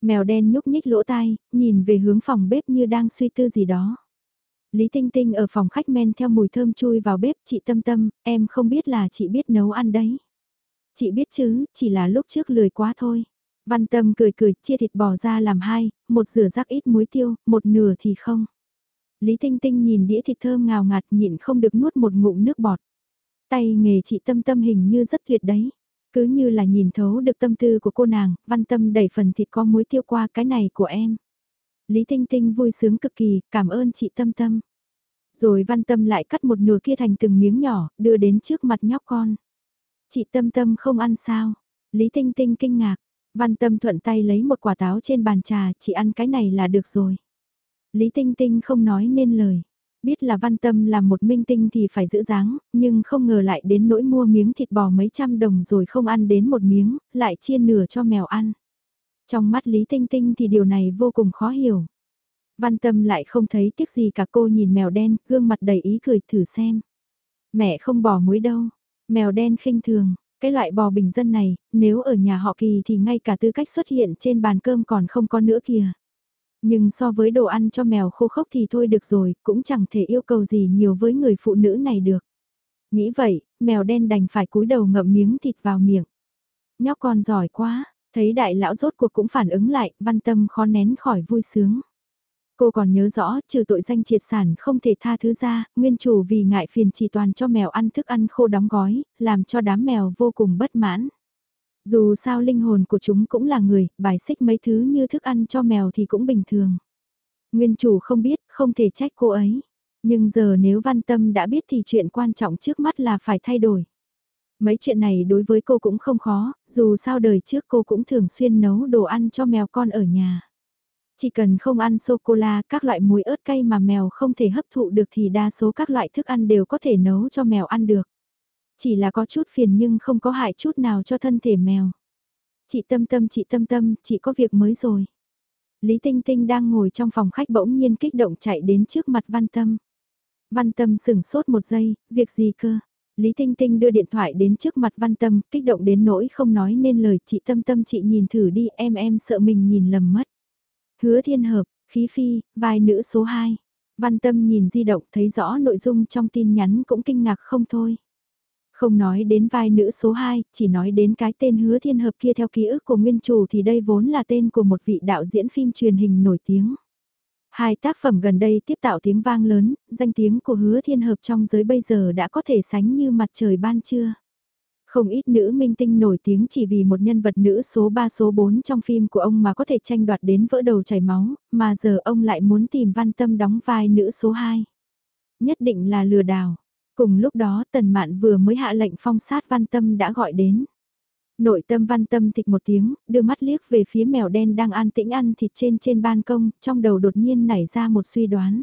Mèo đen nhúc nhích lỗ tai, nhìn về hướng phòng bếp như đang suy tư gì đó. Lý Tinh Tinh ở phòng khách men theo mùi thơm chui vào bếp, chị Tâm Tâm, em không biết là chị biết nấu ăn đấy. Chị biết chứ, chỉ là lúc trước lười quá thôi. Văn Tâm cười cười, chia thịt bò ra làm hai, một rửa rắc ít muối tiêu, một nửa thì không. Lý Tinh Tinh nhìn đĩa thịt thơm ngào ngạt nhịn không được nuốt một ngụm nước bọt. Tay nghề chị Tâm Tâm hình như rất tuyệt đấy. Cứ như là nhìn thấu được tâm tư của cô nàng, văn tâm đẩy phần thịt có muối tiêu qua cái này của em. Lý Tinh Tinh vui sướng cực kỳ, cảm ơn chị Tâm Tâm. Rồi văn tâm lại cắt một nửa kia thành từng miếng nhỏ, đưa đến trước mặt nhóc con. Chị Tâm Tâm không ăn sao? Lý Tinh Tinh kinh ngạc. Văn Tâm thuận tay lấy một quả táo trên bàn trà, chị ăn cái này là được rồi. Lý Tinh Tinh không nói nên lời. Biết là Văn Tâm là một minh tinh thì phải giữ dáng, nhưng không ngờ lại đến nỗi mua miếng thịt bò mấy trăm đồng rồi không ăn đến một miếng, lại chia nửa cho mèo ăn. Trong mắt Lý Tinh Tinh thì điều này vô cùng khó hiểu. Văn Tâm lại không thấy tiếc gì cả cô nhìn mèo đen, gương mặt đầy ý cười thử xem. Mẹ không bỏ muối đâu, Mèo đen khinh thường, cái loại bò bình dân này, nếu ở nhà họ kỳ thì ngay cả tư cách xuất hiện trên bàn cơm còn không có nữa kìa. Nhưng so với đồ ăn cho mèo khô khốc thì thôi được rồi, cũng chẳng thể yêu cầu gì nhiều với người phụ nữ này được. Nghĩ vậy, mèo đen đành phải cúi đầu ngậm miếng thịt vào miệng. Nhóc con giỏi quá, thấy đại lão rốt cuộc cũng phản ứng lại, văn tâm khó nén khỏi vui sướng. Cô còn nhớ rõ, trừ tội danh triệt sản không thể tha thứ ra, nguyên chủ vì ngại phiền chỉ toàn cho mèo ăn thức ăn khô đóng gói, làm cho đám mèo vô cùng bất mãn. Dù sao linh hồn của chúng cũng là người, bài xích mấy thứ như thức ăn cho mèo thì cũng bình thường. Nguyên chủ không biết, không thể trách cô ấy. Nhưng giờ nếu văn tâm đã biết thì chuyện quan trọng trước mắt là phải thay đổi. Mấy chuyện này đối với cô cũng không khó, dù sao đời trước cô cũng thường xuyên nấu đồ ăn cho mèo con ở nhà. Chỉ cần không ăn sô-cô-la, các loại muối ớt cay mà mèo không thể hấp thụ được thì đa số các loại thức ăn đều có thể nấu cho mèo ăn được. Chỉ là có chút phiền nhưng không có hại chút nào cho thân thể mèo. Chị tâm tâm chị tâm tâm, chị có việc mới rồi. Lý Tinh Tinh đang ngồi trong phòng khách bỗng nhiên kích động chạy đến trước mặt Văn Tâm. Văn Tâm sửng sốt một giây, việc gì cơ? Lý Tinh Tinh đưa điện thoại đến trước mặt Văn Tâm, kích động đến nỗi không nói nên lời chị Tâm Tâm chị nhìn thử đi em em sợ mình nhìn lầm mất. Hứa thiên hợp, khí phi, vai nữ số 2. Văn tâm nhìn di động thấy rõ nội dung trong tin nhắn cũng kinh ngạc không thôi. Không nói đến vai nữ số 2, chỉ nói đến cái tên hứa thiên hợp kia theo ký ức của nguyên chủ thì đây vốn là tên của một vị đạo diễn phim truyền hình nổi tiếng. Hai tác phẩm gần đây tiếp tạo tiếng vang lớn, danh tiếng của hứa thiên hợp trong giới bây giờ đã có thể sánh như mặt trời ban trưa. Không ít nữ minh tinh nổi tiếng chỉ vì một nhân vật nữ số 3 số 4 trong phim của ông mà có thể tranh đoạt đến vỡ đầu chảy máu, mà giờ ông lại muốn tìm văn tâm đóng vai nữ số 2. Nhất định là lừa đảo. Cùng lúc đó Tần Mạn vừa mới hạ lệnh phong sát văn tâm đã gọi đến. Nội tâm văn tâm thịch một tiếng, đưa mắt liếc về phía mèo đen đang an tĩnh ăn thịt trên trên ban công, trong đầu đột nhiên nảy ra một suy đoán.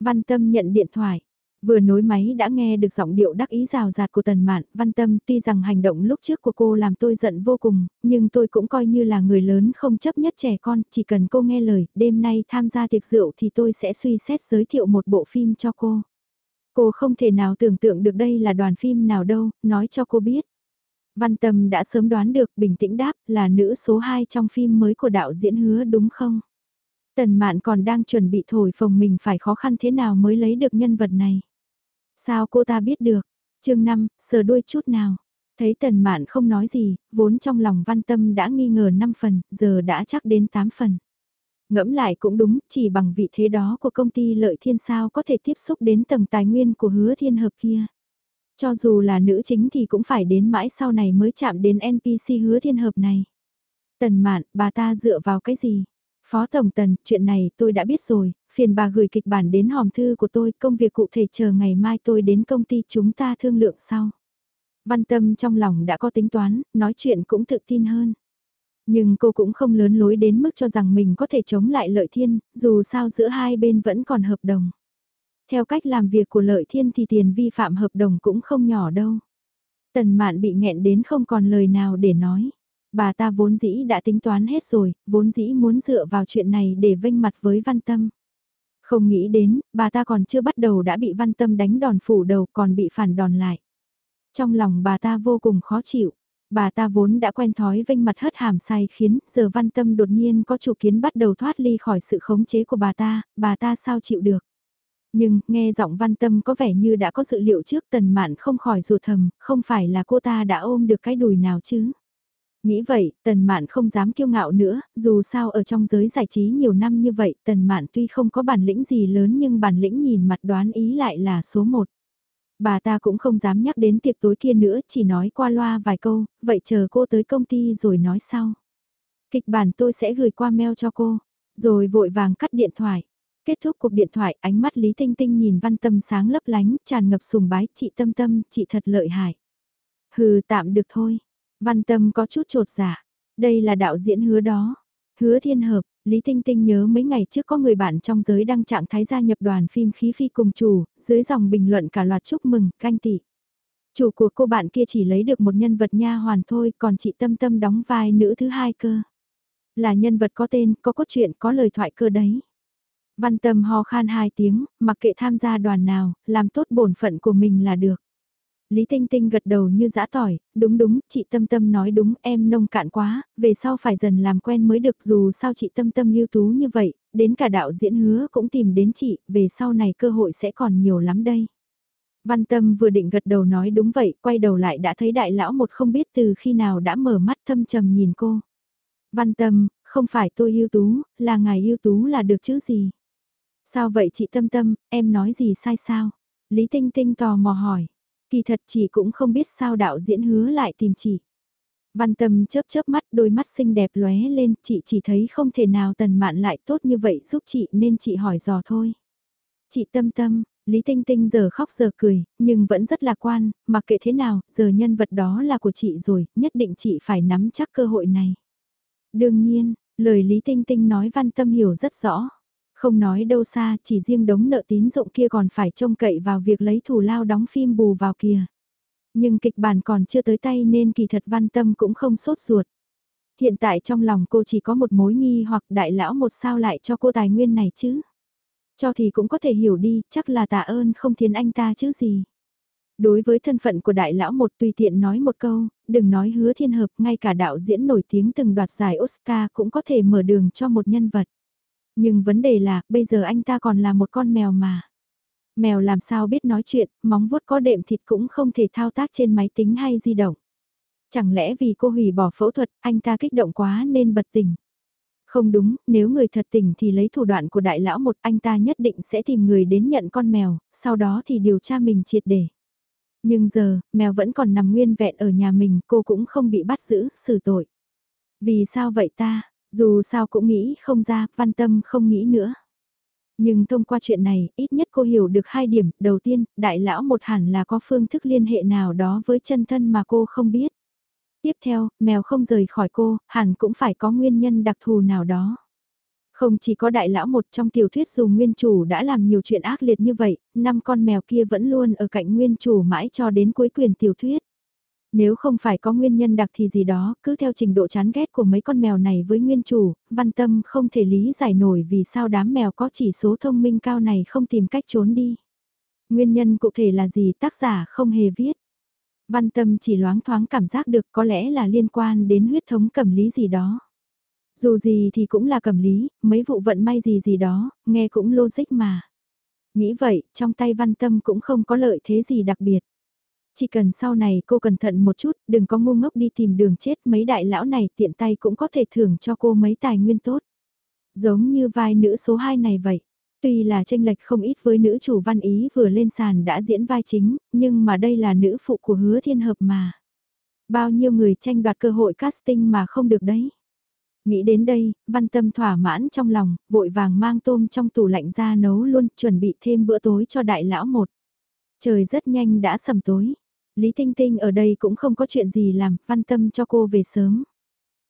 Văn tâm nhận điện thoại, Vừa nối máy đã nghe được giọng điệu đắc ý rào rạt của Tần Mạn, văn tâm tuy rằng hành động lúc trước của cô làm tôi giận vô cùng, nhưng tôi cũng coi như là người lớn không chấp nhất trẻ con, chỉ cần cô nghe lời, đêm nay tham gia tiệc rượu thì tôi sẽ suy xét giới thiệu một bộ phim cho cô. Cô không thể nào tưởng tượng được đây là đoàn phim nào đâu, nói cho cô biết. Văn Tâm đã sớm đoán được, bình tĩnh đáp, là nữ số 2 trong phim mới của đạo diễn hứa đúng không? Tần Mạn còn đang chuẩn bị thổi phồng mình phải khó khăn thế nào mới lấy được nhân vật này. Sao cô ta biết được? chương 5, sờ đuôi chút nào. Thấy tần mạn không nói gì, vốn trong lòng văn tâm đã nghi ngờ 5 phần, giờ đã chắc đến 8 phần. Ngẫm lại cũng đúng, chỉ bằng vị thế đó của công ty lợi thiên sao có thể tiếp xúc đến tầng tài nguyên của hứa thiên hợp kia. Cho dù là nữ chính thì cũng phải đến mãi sau này mới chạm đến NPC hứa thiên hợp này. Tần mạn, bà ta dựa vào cái gì? Phó Tổng Tần, chuyện này tôi đã biết rồi, phiền bà gửi kịch bản đến hòm thư của tôi, công việc cụ thể chờ ngày mai tôi đến công ty chúng ta thương lượng sau. Văn Tâm trong lòng đã có tính toán, nói chuyện cũng tự tin hơn. Nhưng cô cũng không lớn lối đến mức cho rằng mình có thể chống lại lợi thiên, dù sao giữa hai bên vẫn còn hợp đồng. Theo cách làm việc của lợi thiên thì tiền vi phạm hợp đồng cũng không nhỏ đâu. Tần mạn bị nghẹn đến không còn lời nào để nói. Bà ta vốn dĩ đã tính toán hết rồi, vốn dĩ muốn dựa vào chuyện này để vênh mặt với văn tâm. Không nghĩ đến, bà ta còn chưa bắt đầu đã bị văn tâm đánh đòn phủ đầu còn bị phản đòn lại. Trong lòng bà ta vô cùng khó chịu. Bà ta vốn đã quen thói vênh mặt hất hàm sai khiến giờ văn tâm đột nhiên có chủ kiến bắt đầu thoát ly khỏi sự khống chế của bà ta, bà ta sao chịu được. Nhưng, nghe giọng văn tâm có vẻ như đã có sự liệu trước tần mạn không khỏi rụt thầm, không phải là cô ta đã ôm được cái đùi nào chứ. Nghĩ vậy, tần mạn không dám kiêu ngạo nữa, dù sao ở trong giới giải trí nhiều năm như vậy, tần mạn tuy không có bản lĩnh gì lớn nhưng bản lĩnh nhìn mặt đoán ý lại là số một. Bà ta cũng không dám nhắc đến tiệc tối kia nữa, chỉ nói qua loa vài câu, vậy chờ cô tới công ty rồi nói sau. Kịch bản tôi sẽ gửi qua mail cho cô, rồi vội vàng cắt điện thoại. Kết thúc cuộc điện thoại, ánh mắt Lý Tinh Tinh nhìn văn tâm sáng lấp lánh, tràn ngập sùng bái, chị tâm tâm, chị thật lợi hại. Hừ, tạm được thôi. Văn tâm có chút trột dạ Đây là đạo diễn hứa đó. Hứa thiên hợp, Lý Tinh Tinh nhớ mấy ngày trước có người bạn trong giới đăng trạng thái gia nhập đoàn phim khí phi cùng chủ, dưới dòng bình luận cả loạt chúc mừng, canh tị. Chủ của cô bạn kia chỉ lấy được một nhân vật nha hoàn thôi, còn chị Tâm Tâm đóng vai nữ thứ hai cơ. Là nhân vật có tên, có cốt truyện, có lời thoại cơ đấy. Văn Tâm ho khan hai tiếng, mặc kệ tham gia đoàn nào, làm tốt bổn phận của mình là được. Lý Tinh Tinh gật đầu như giã tỏi, đúng đúng, chị Tâm Tâm nói đúng, em nông cạn quá, về sau phải dần làm quen mới được dù sao chị Tâm Tâm ưu tú như vậy, đến cả đạo diễn hứa cũng tìm đến chị, về sau này cơ hội sẽ còn nhiều lắm đây. Văn Tâm vừa định gật đầu nói đúng vậy, quay đầu lại đã thấy đại lão một không biết từ khi nào đã mở mắt thâm trầm nhìn cô. Văn Tâm, không phải tôi ưu tú, là ngài ưu tú là được chứ gì. Sao vậy chị Tâm Tâm, em nói gì sai sao? Lý Tinh Tinh tò mò hỏi. Kỳ thật chị cũng không biết sao đạo diễn hứa lại tìm chị. Văn tâm chớp chớp mắt đôi mắt xinh đẹp lóe lên, chị chỉ thấy không thể nào tần mạn lại tốt như vậy giúp chị nên chị hỏi dò thôi. Chị tâm tâm, Lý Tinh Tinh giờ khóc giờ cười, nhưng vẫn rất lạc quan, mặc kệ thế nào, giờ nhân vật đó là của chị rồi, nhất định chị phải nắm chắc cơ hội này. Đương nhiên, lời Lý Tinh Tinh nói văn tâm hiểu rất rõ. Không nói đâu xa, chỉ riêng đống nợ tín dụng kia còn phải trông cậy vào việc lấy thủ lao đóng phim bù vào kia. Nhưng kịch bản còn chưa tới tay nên kỳ thật văn tâm cũng không sốt ruột. Hiện tại trong lòng cô chỉ có một mối nghi hoặc đại lão một sao lại cho cô tài nguyên này chứ. Cho thì cũng có thể hiểu đi, chắc là tạ ơn không thiên anh ta chứ gì. Đối với thân phận của đại lão một tùy tiện nói một câu, đừng nói hứa thiên hợp, ngay cả đạo diễn nổi tiếng từng đoạt giải Oscar cũng có thể mở đường cho một nhân vật. Nhưng vấn đề là, bây giờ anh ta còn là một con mèo mà. Mèo làm sao biết nói chuyện, móng vuốt có đệm thịt cũng không thể thao tác trên máy tính hay di động. Chẳng lẽ vì cô hủy bỏ phẫu thuật, anh ta kích động quá nên bật tỉnh. Không đúng, nếu người thật tỉnh thì lấy thủ đoạn của đại lão một anh ta nhất định sẽ tìm người đến nhận con mèo, sau đó thì điều tra mình triệt để. Nhưng giờ, mèo vẫn còn nằm nguyên vẹn ở nhà mình, cô cũng không bị bắt giữ, xử tội. Vì sao vậy ta? Dù sao cũng nghĩ không ra, văn tâm không nghĩ nữa. Nhưng thông qua chuyện này, ít nhất cô hiểu được hai điểm. Đầu tiên, đại lão một hẳn là có phương thức liên hệ nào đó với chân thân mà cô không biết. Tiếp theo, mèo không rời khỏi cô, hẳn cũng phải có nguyên nhân đặc thù nào đó. Không chỉ có đại lão một trong tiểu thuyết dù nguyên chủ đã làm nhiều chuyện ác liệt như vậy, năm con mèo kia vẫn luôn ở cạnh nguyên chủ mãi cho đến cuối quyền tiểu thuyết. Nếu không phải có nguyên nhân đặc thì gì đó, cứ theo trình độ chán ghét của mấy con mèo này với nguyên chủ, văn tâm không thể lý giải nổi vì sao đám mèo có chỉ số thông minh cao này không tìm cách trốn đi. Nguyên nhân cụ thể là gì tác giả không hề viết. Văn tâm chỉ loáng thoáng cảm giác được có lẽ là liên quan đến huyết thống cẩm lý gì đó. Dù gì thì cũng là cẩm lý, mấy vụ vận may gì gì đó, nghe cũng logic mà. Nghĩ vậy, trong tay văn tâm cũng không có lợi thế gì đặc biệt. Chỉ cần sau này cô cẩn thận một chút, đừng có ngu ngốc đi tìm đường chết mấy đại lão này tiện tay cũng có thể thưởng cho cô mấy tài nguyên tốt. Giống như vai nữ số 2 này vậy. Tuy là tranh lệch không ít với nữ chủ văn ý vừa lên sàn đã diễn vai chính, nhưng mà đây là nữ phụ của hứa thiên hợp mà. Bao nhiêu người tranh đoạt cơ hội casting mà không được đấy. Nghĩ đến đây, văn tâm thỏa mãn trong lòng, vội vàng mang tôm trong tủ lạnh ra nấu luôn, chuẩn bị thêm bữa tối cho đại lão một. Trời rất nhanh đã sầm tối. Lý Tinh Tinh ở đây cũng không có chuyện gì làm, văn tâm cho cô về sớm.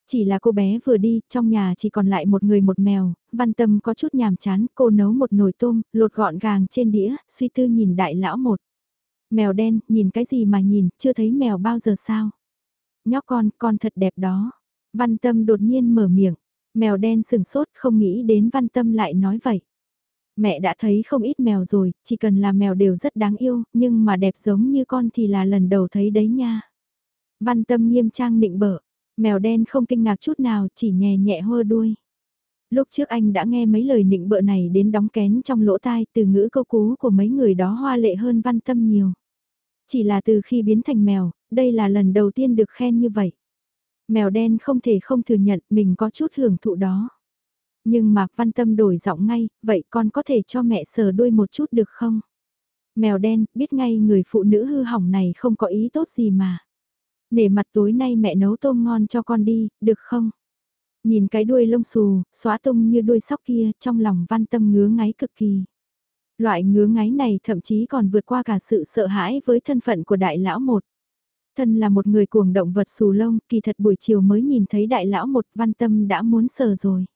Chỉ là cô bé vừa đi, trong nhà chỉ còn lại một người một mèo, văn tâm có chút nhàm chán, cô nấu một nồi tôm, lột gọn gàng trên đĩa, suy tư nhìn đại lão một. Mèo đen, nhìn cái gì mà nhìn, chưa thấy mèo bao giờ sao? Nhóc con, con thật đẹp đó. Văn tâm đột nhiên mở miệng, mèo đen sừng sốt không nghĩ đến văn tâm lại nói vậy. Mẹ đã thấy không ít mèo rồi, chỉ cần là mèo đều rất đáng yêu, nhưng mà đẹp giống như con thì là lần đầu thấy đấy nha. Văn tâm nghiêm trang định bở, mèo đen không kinh ngạc chút nào chỉ nhẹ nhẹ hơ đuôi. Lúc trước anh đã nghe mấy lời nịnh bợ này đến đóng kén trong lỗ tai từ ngữ câu cú của mấy người đó hoa lệ hơn văn tâm nhiều. Chỉ là từ khi biến thành mèo, đây là lần đầu tiên được khen như vậy. Mèo đen không thể không thừa nhận mình có chút hưởng thụ đó. Nhưng mà văn tâm đổi giọng ngay, vậy con có thể cho mẹ sờ đuôi một chút được không? Mèo đen, biết ngay người phụ nữ hư hỏng này không có ý tốt gì mà. Nể mặt tối nay mẹ nấu tôm ngon cho con đi, được không? Nhìn cái đuôi lông xù, xóa tung như đuôi sóc kia, trong lòng văn tâm ngứa ngáy cực kỳ. Loại ngứa ngáy này thậm chí còn vượt qua cả sự sợ hãi với thân phận của đại lão một. Thân là một người cuồng động vật xù lông, kỳ thật buổi chiều mới nhìn thấy đại lão một văn tâm đã muốn sờ rồi.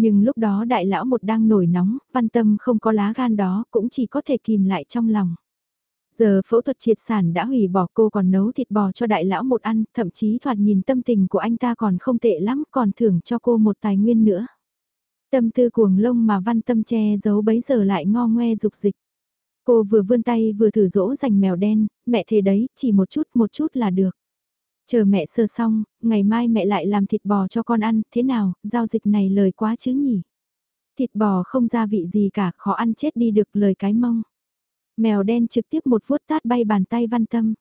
Nhưng lúc đó đại lão một đang nổi nóng, văn tâm không có lá gan đó, cũng chỉ có thể kìm lại trong lòng. Giờ phẫu thuật triệt sản đã hủy bỏ cô còn nấu thịt bò cho đại lão một ăn, thậm chí thoạt nhìn tâm tình của anh ta còn không tệ lắm, còn thưởng cho cô một tài nguyên nữa. Tâm tư cuồng lông mà văn tâm che giấu bấy giờ lại ngo ngoe dục dịch. Cô vừa vươn tay vừa thử dỗ dành mèo đen, mẹ thế đấy, chỉ một chút một chút là được. Chờ mẹ sơ xong, ngày mai mẹ lại làm thịt bò cho con ăn, thế nào, giao dịch này lời quá chứ nhỉ? Thịt bò không gia vị gì cả, khó ăn chết đi được lời cái mông. Mèo đen trực tiếp một vuốt tát bay bàn tay văn tâm.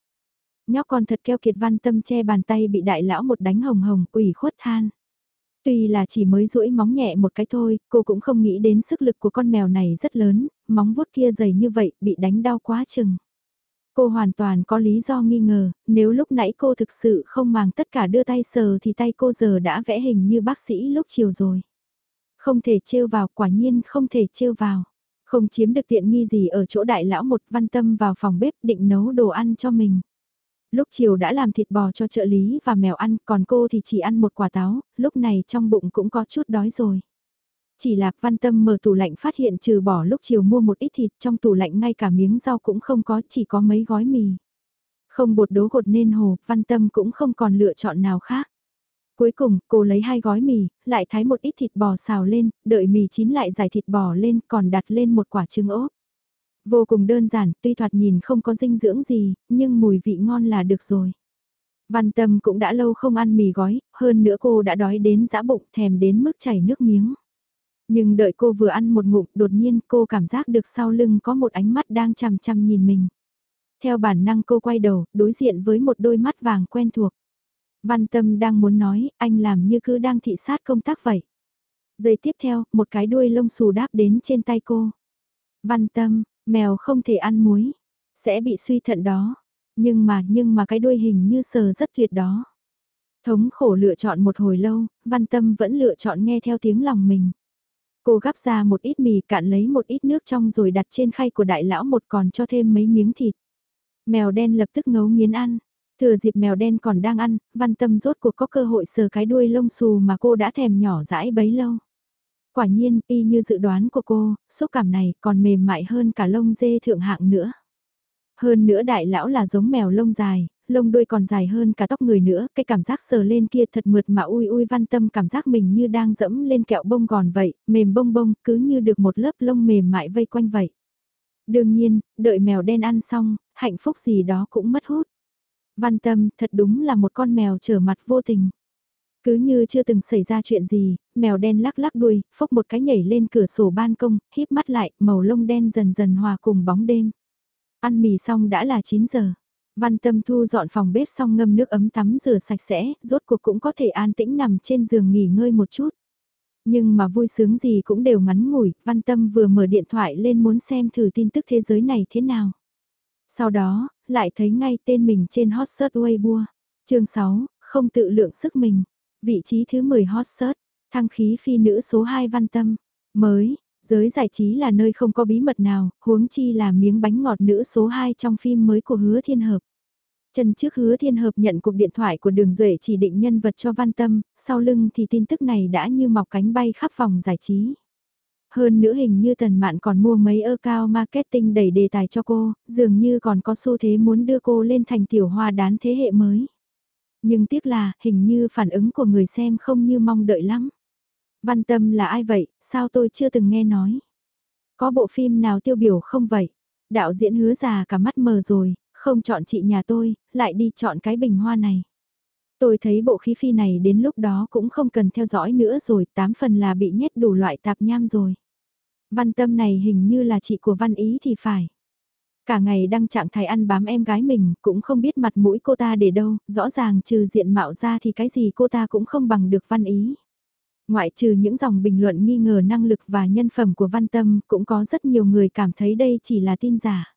Nhóc con thật keo kiệt văn tâm che bàn tay bị đại lão một đánh hồng hồng, ủy khuất than. Tuy là chỉ mới duỗi móng nhẹ một cái thôi, cô cũng không nghĩ đến sức lực của con mèo này rất lớn, móng vuốt kia dày như vậy, bị đánh đau quá chừng. Cô hoàn toàn có lý do nghi ngờ, nếu lúc nãy cô thực sự không màng tất cả đưa tay sờ thì tay cô giờ đã vẽ hình như bác sĩ lúc chiều rồi. Không thể trêu vào, quả nhiên không thể trêu vào. Không chiếm được tiện nghi gì ở chỗ đại lão một văn tâm vào phòng bếp định nấu đồ ăn cho mình. Lúc chiều đã làm thịt bò cho trợ lý và mèo ăn, còn cô thì chỉ ăn một quả táo, lúc này trong bụng cũng có chút đói rồi. Chỉ lạc văn tâm mở tủ lạnh phát hiện trừ bỏ lúc chiều mua một ít thịt trong tủ lạnh ngay cả miếng rau cũng không có chỉ có mấy gói mì. Không bột đố gột nên hồ, văn tâm cũng không còn lựa chọn nào khác. Cuối cùng, cô lấy hai gói mì, lại thái một ít thịt bò xào lên, đợi mì chín lại giải thịt bò lên, còn đặt lên một quả trứng ốp. Vô cùng đơn giản, tuy thoạt nhìn không có dinh dưỡng gì, nhưng mùi vị ngon là được rồi. Văn Tâm cũng đã lâu không ăn mì gói, hơn nữa cô đã đói đến dã bụng thèm đến mức chảy nước miếng. Nhưng đợi cô vừa ăn một ngụm, đột nhiên cô cảm giác được sau lưng có một ánh mắt đang chằm chằm nhìn mình. Theo bản năng cô quay đầu, đối diện với một đôi mắt vàng quen thuộc. Văn Tâm đang muốn nói, anh làm như cứ đang thị sát công tác vậy. Giây tiếp theo, một cái đuôi lông xù đáp đến trên tay cô. Văn Tâm, mèo không thể ăn muối, sẽ bị suy thận đó. Nhưng mà, nhưng mà cái đuôi hình như sờ rất tuyệt đó. Thống khổ lựa chọn một hồi lâu, Văn Tâm vẫn lựa chọn nghe theo tiếng lòng mình. Cô gắp ra một ít mì cạn lấy một ít nước trong rồi đặt trên khay của đại lão một còn cho thêm mấy miếng thịt. Mèo đen lập tức ngấu nghiến ăn. Thừa dịp mèo đen còn đang ăn, văn tâm rốt cuộc có cơ hội sờ cái đuôi lông xù mà cô đã thèm nhỏ dãi bấy lâu. Quả nhiên, y như dự đoán của cô, xúc cảm này còn mềm mại hơn cả lông dê thượng hạng nữa. Hơn nữa đại lão là giống mèo lông dài, lông đuôi còn dài hơn cả tóc người nữa, cái cảm giác sờ lên kia thật mượt mà ui ui văn tâm cảm giác mình như đang dẫm lên kẹo bông gòn vậy, mềm bông bông, cứ như được một lớp lông mềm mại vây quanh vậy. Đương nhiên, đợi mèo đen ăn xong, hạnh phúc gì đó cũng mất hút. Văn tâm, thật đúng là một con mèo trở mặt vô tình. Cứ như chưa từng xảy ra chuyện gì, mèo đen lắc lắc đuôi, phốc một cái nhảy lên cửa sổ ban công, híp mắt lại, màu lông đen dần dần hòa cùng bóng đêm. Ăn mì xong đã là 9 giờ. Văn Tâm thu dọn phòng bếp xong ngâm nước ấm tắm rửa sạch sẽ, rốt cuộc cũng có thể an tĩnh nằm trên giường nghỉ ngơi một chút. Nhưng mà vui sướng gì cũng đều ngắn ngủi, Văn Tâm vừa mở điện thoại lên muốn xem thử tin tức thế giới này thế nào. Sau đó, lại thấy ngay tên mình trên hot search Weibo. chương 6, không tự lượng sức mình. Vị trí thứ 10 hot search, thăng khí phi nữ số 2 văn tâm, mới, giới giải trí là nơi không có bí mật nào, huống chi là miếng bánh ngọt nữ số 2 trong phim mới của hứa thiên hợp. Chân trước hứa thiên hợp nhận cuộc điện thoại của đường duệ chỉ định nhân vật cho văn tâm, sau lưng thì tin tức này đã như mọc cánh bay khắp phòng giải trí. Hơn nữa hình như tần mạn còn mua mấy ơ cao marketing đẩy đề tài cho cô, dường như còn có xu thế muốn đưa cô lên thành tiểu hoa đán thế hệ mới. Nhưng tiếc là, hình như phản ứng của người xem không như mong đợi lắm. Văn tâm là ai vậy, sao tôi chưa từng nghe nói? Có bộ phim nào tiêu biểu không vậy? Đạo diễn hứa già cả mắt mờ rồi, không chọn chị nhà tôi, lại đi chọn cái bình hoa này. Tôi thấy bộ khí phi này đến lúc đó cũng không cần theo dõi nữa rồi, tám phần là bị nhét đủ loại tạp nham rồi. Văn tâm này hình như là chị của văn ý thì phải. Cả ngày đăng trạng thái ăn bám em gái mình, cũng không biết mặt mũi cô ta để đâu, rõ ràng trừ diện mạo ra thì cái gì cô ta cũng không bằng được văn ý. Ngoại trừ những dòng bình luận nghi ngờ năng lực và nhân phẩm của văn tâm, cũng có rất nhiều người cảm thấy đây chỉ là tin giả.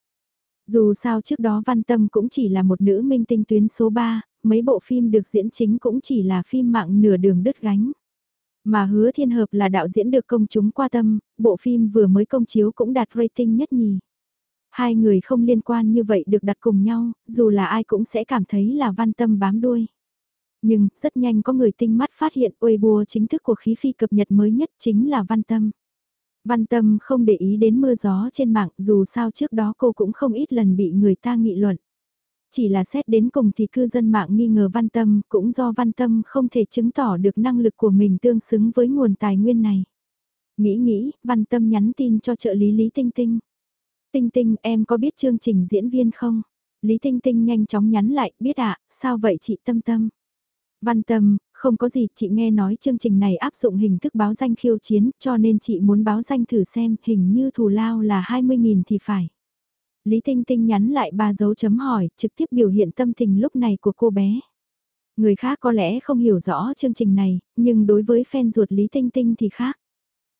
Dù sao trước đó Văn Tâm cũng chỉ là một nữ minh tinh tuyến số 3, mấy bộ phim được diễn chính cũng chỉ là phim mạng nửa đường đứt gánh. Mà hứa thiên hợp là đạo diễn được công chúng qua tâm, bộ phim vừa mới công chiếu cũng đạt rating nhất nhì. Hai người không liên quan như vậy được đặt cùng nhau, dù là ai cũng sẽ cảm thấy là văn tâm bám đuôi. Nhưng, rất nhanh có người tinh mắt phát hiện Weibo chính thức của khí phi cập nhật mới nhất chính là văn tâm. Văn tâm không để ý đến mưa gió trên mạng dù sao trước đó cô cũng không ít lần bị người ta nghị luận. Chỉ là xét đến cùng thì cư dân mạng nghi ngờ văn tâm cũng do văn tâm không thể chứng tỏ được năng lực của mình tương xứng với nguồn tài nguyên này. Nghĩ nghĩ, văn tâm nhắn tin cho trợ lý Lý Tinh Tinh. Tinh Tinh em có biết chương trình diễn viên không? Lý Tinh Tinh nhanh chóng nhắn lại, biết ạ, sao vậy chị Tâm Tâm? Văn Tâm, không có gì, chị nghe nói chương trình này áp dụng hình thức báo danh khiêu chiến, cho nên chị muốn báo danh thử xem, hình như thù lao là 20.000 thì phải. Lý Tinh Tinh nhắn lại ba dấu chấm hỏi, trực tiếp biểu hiện tâm tình lúc này của cô bé. Người khác có lẽ không hiểu rõ chương trình này, nhưng đối với fan ruột Lý Tinh Tinh thì khác.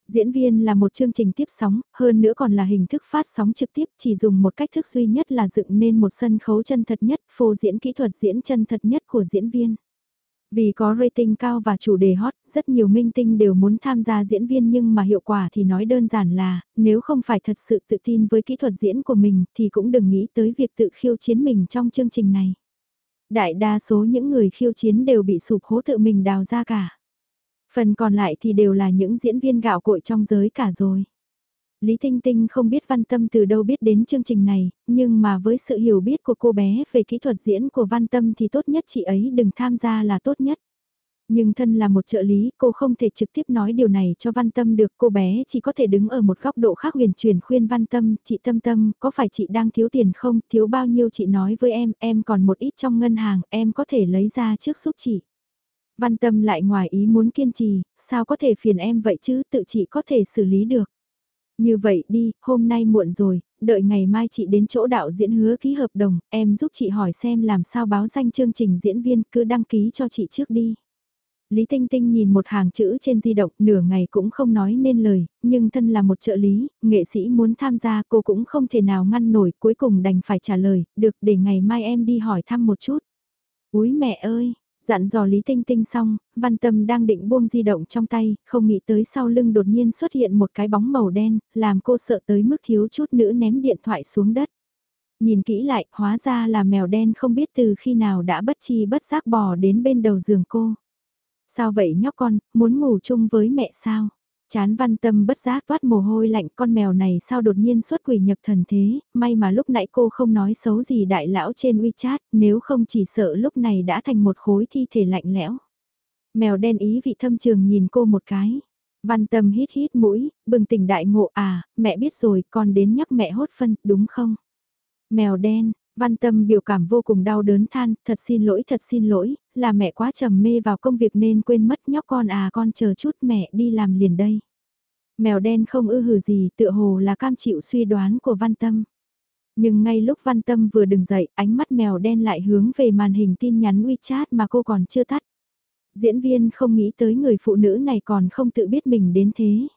Diễn viên là một chương trình tiếp sóng, hơn nữa còn là hình thức phát sóng trực tiếp chỉ dùng một cách thức duy nhất là dựng nên một sân khấu chân thật nhất, phô diễn kỹ thuật diễn chân thật nhất của diễn viên. Vì có rating cao và chủ đề hot, rất nhiều minh tinh đều muốn tham gia diễn viên nhưng mà hiệu quả thì nói đơn giản là, nếu không phải thật sự tự tin với kỹ thuật diễn của mình thì cũng đừng nghĩ tới việc tự khiêu chiến mình trong chương trình này. Đại đa số những người khiêu chiến đều bị sụp hố tự mình đào ra cả. Phần còn lại thì đều là những diễn viên gạo cội trong giới cả rồi. Lý Tinh Tinh không biết Văn Tâm từ đâu biết đến chương trình này, nhưng mà với sự hiểu biết của cô bé về kỹ thuật diễn của Văn Tâm thì tốt nhất chị ấy đừng tham gia là tốt nhất. Nhưng thân là một trợ lý, cô không thể trực tiếp nói điều này cho Văn Tâm được, cô bé chỉ có thể đứng ở một góc độ khác huyền truyền khuyên Văn Tâm, chị Tâm Tâm, có phải chị đang thiếu tiền không, thiếu bao nhiêu chị nói với em, em còn một ít trong ngân hàng, em có thể lấy ra trước giúp chị. Văn Tâm lại ngoài ý muốn kiên trì, sao có thể phiền em vậy chứ, tự chị có thể xử lý được. Như vậy đi, hôm nay muộn rồi, đợi ngày mai chị đến chỗ đạo diễn hứa ký hợp đồng, em giúp chị hỏi xem làm sao báo danh chương trình diễn viên, cứ đăng ký cho chị trước đi. Lý Tinh Tinh nhìn một hàng chữ trên di động nửa ngày cũng không nói nên lời, nhưng thân là một trợ lý, nghệ sĩ muốn tham gia cô cũng không thể nào ngăn nổi, cuối cùng đành phải trả lời, được để ngày mai em đi hỏi thăm một chút. Úi mẹ ơi, Dặn dò Lý Tinh Tinh xong, Văn Tâm đang định buông di động trong tay, không nghĩ tới sau lưng đột nhiên xuất hiện một cái bóng màu đen, làm cô sợ tới mức thiếu chút nữa ném điện thoại xuống đất. Nhìn kỹ lại, hóa ra là mèo đen không biết từ khi nào đã bất chi bất giác bò đến bên đầu giường cô. Sao vậy nhóc con, muốn ngủ chung với mẹ sao? Chán văn tâm bất giác toát mồ hôi lạnh con mèo này sao đột nhiên xuất quỷ nhập thần thế, may mà lúc nãy cô không nói xấu gì đại lão trên WeChat, nếu không chỉ sợ lúc này đã thành một khối thi thể lạnh lẽo. Mèo đen ý vị thâm trường nhìn cô một cái. Văn tâm hít hít mũi, bừng tỉnh đại ngộ à, mẹ biết rồi, con đến nhắc mẹ hốt phân, đúng không? Mèo đen, Văn tâm biểu cảm vô cùng đau đớn than, thật xin lỗi thật xin lỗi, là mẹ quá trầm mê vào công việc nên quên mất nhóc con à con chờ chút mẹ đi làm liền đây. Mèo đen không ư hử gì tựa hồ là cam chịu suy đoán của văn tâm. Nhưng ngay lúc văn tâm vừa đứng dậy, ánh mắt mèo đen lại hướng về màn hình tin nhắn WeChat mà cô còn chưa tắt. Diễn viên không nghĩ tới người phụ nữ này còn không tự biết mình đến thế.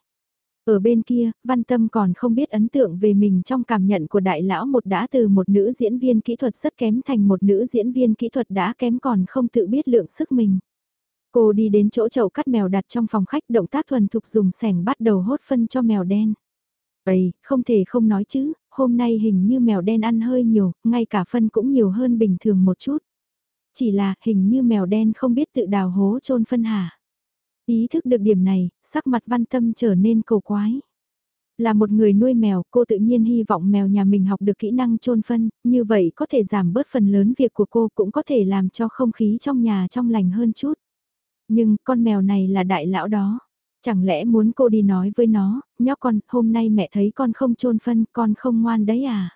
Ở bên kia, Văn Tâm còn không biết ấn tượng về mình trong cảm nhận của đại lão một đã từ một nữ diễn viên kỹ thuật rất kém thành một nữ diễn viên kỹ thuật đã kém còn không tự biết lượng sức mình. Cô đi đến chỗ chậu cắt mèo đặt trong phòng khách động tác thuần thục dùng sẻng bắt đầu hốt phân cho mèo đen. Ây, không thể không nói chứ, hôm nay hình như mèo đen ăn hơi nhiều, ngay cả phân cũng nhiều hơn bình thường một chút. Chỉ là hình như mèo đen không biết tự đào hố trôn phân hả. Ý thức được điểm này, sắc mặt văn tâm trở nên cầu quái. Là một người nuôi mèo, cô tự nhiên hy vọng mèo nhà mình học được kỹ năng trôn phân, như vậy có thể giảm bớt phần lớn việc của cô cũng có thể làm cho không khí trong nhà trong lành hơn chút. Nhưng con mèo này là đại lão đó. Chẳng lẽ muốn cô đi nói với nó, nhóc con, hôm nay mẹ thấy con không trôn phân, con không ngoan đấy à?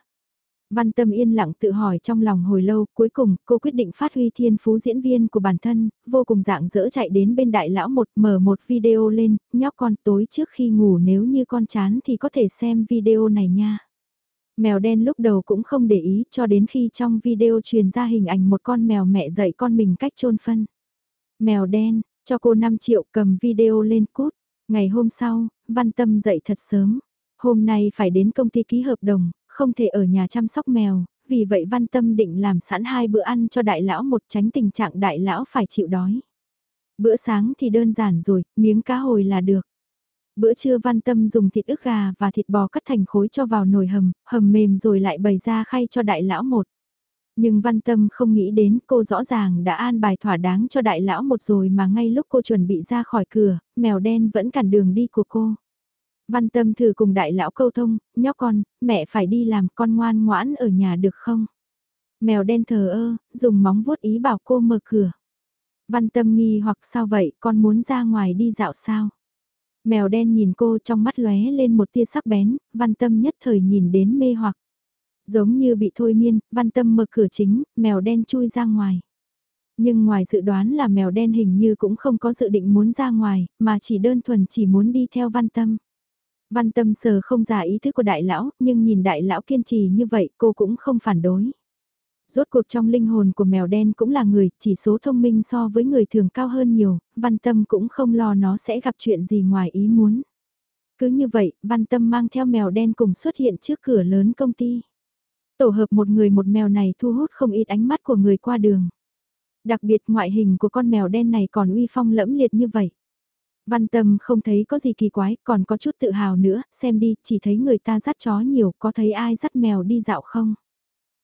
Văn Tâm yên lặng tự hỏi trong lòng hồi lâu, cuối cùng cô quyết định phát huy thiên phú diễn viên của bản thân, vô cùng dạng dỡ chạy đến bên đại lão một mở một video lên, nhóc con tối trước khi ngủ nếu như con chán thì có thể xem video này nha. Mèo đen lúc đầu cũng không để ý cho đến khi trong video truyền ra hình ảnh một con mèo mẹ dạy con mình cách trôn phân. Mèo đen, cho cô 5 triệu cầm video lên cút. Ngày hôm sau, Văn Tâm dậy thật sớm. Hôm nay phải đến công ty ký hợp đồng, không thể ở nhà chăm sóc mèo, vì vậy Văn Tâm định làm sẵn hai bữa ăn cho đại lão một tránh tình trạng đại lão phải chịu đói. Bữa sáng thì đơn giản rồi, miếng cá hồi là được. Bữa trưa Văn Tâm dùng thịt ức gà và thịt bò cắt thành khối cho vào nồi hầm, hầm mềm rồi lại bày ra khay cho đại lão một. Nhưng văn tâm không nghĩ đến cô rõ ràng đã an bài thỏa đáng cho đại lão một rồi mà ngay lúc cô chuẩn bị ra khỏi cửa, mèo đen vẫn cản đường đi của cô. Văn tâm thử cùng đại lão câu thông, nhóc con, mẹ phải đi làm con ngoan ngoãn ở nhà được không? Mèo đen thờ ơ, dùng móng vuốt ý bảo cô mở cửa. Văn tâm nghi hoặc sao vậy, con muốn ra ngoài đi dạo sao? Mèo đen nhìn cô trong mắt lóe lên một tia sắc bén, văn tâm nhất thời nhìn đến mê hoặc. Giống như bị thôi miên, văn tâm mở cửa chính, mèo đen chui ra ngoài. Nhưng ngoài dự đoán là mèo đen hình như cũng không có dự định muốn ra ngoài, mà chỉ đơn thuần chỉ muốn đi theo văn tâm. Văn tâm sờ không giả ý thức của đại lão, nhưng nhìn đại lão kiên trì như vậy cô cũng không phản đối. Rốt cuộc trong linh hồn của mèo đen cũng là người, chỉ số thông minh so với người thường cao hơn nhiều, văn tâm cũng không lo nó sẽ gặp chuyện gì ngoài ý muốn. Cứ như vậy, văn tâm mang theo mèo đen cùng xuất hiện trước cửa lớn công ty. Tổ hợp một người một mèo này thu hút không ít ánh mắt của người qua đường. Đặc biệt ngoại hình của con mèo đen này còn uy phong lẫm liệt như vậy. Văn tâm không thấy có gì kỳ quái, còn có chút tự hào nữa, xem đi, chỉ thấy người ta dắt chó nhiều, có thấy ai dắt mèo đi dạo không?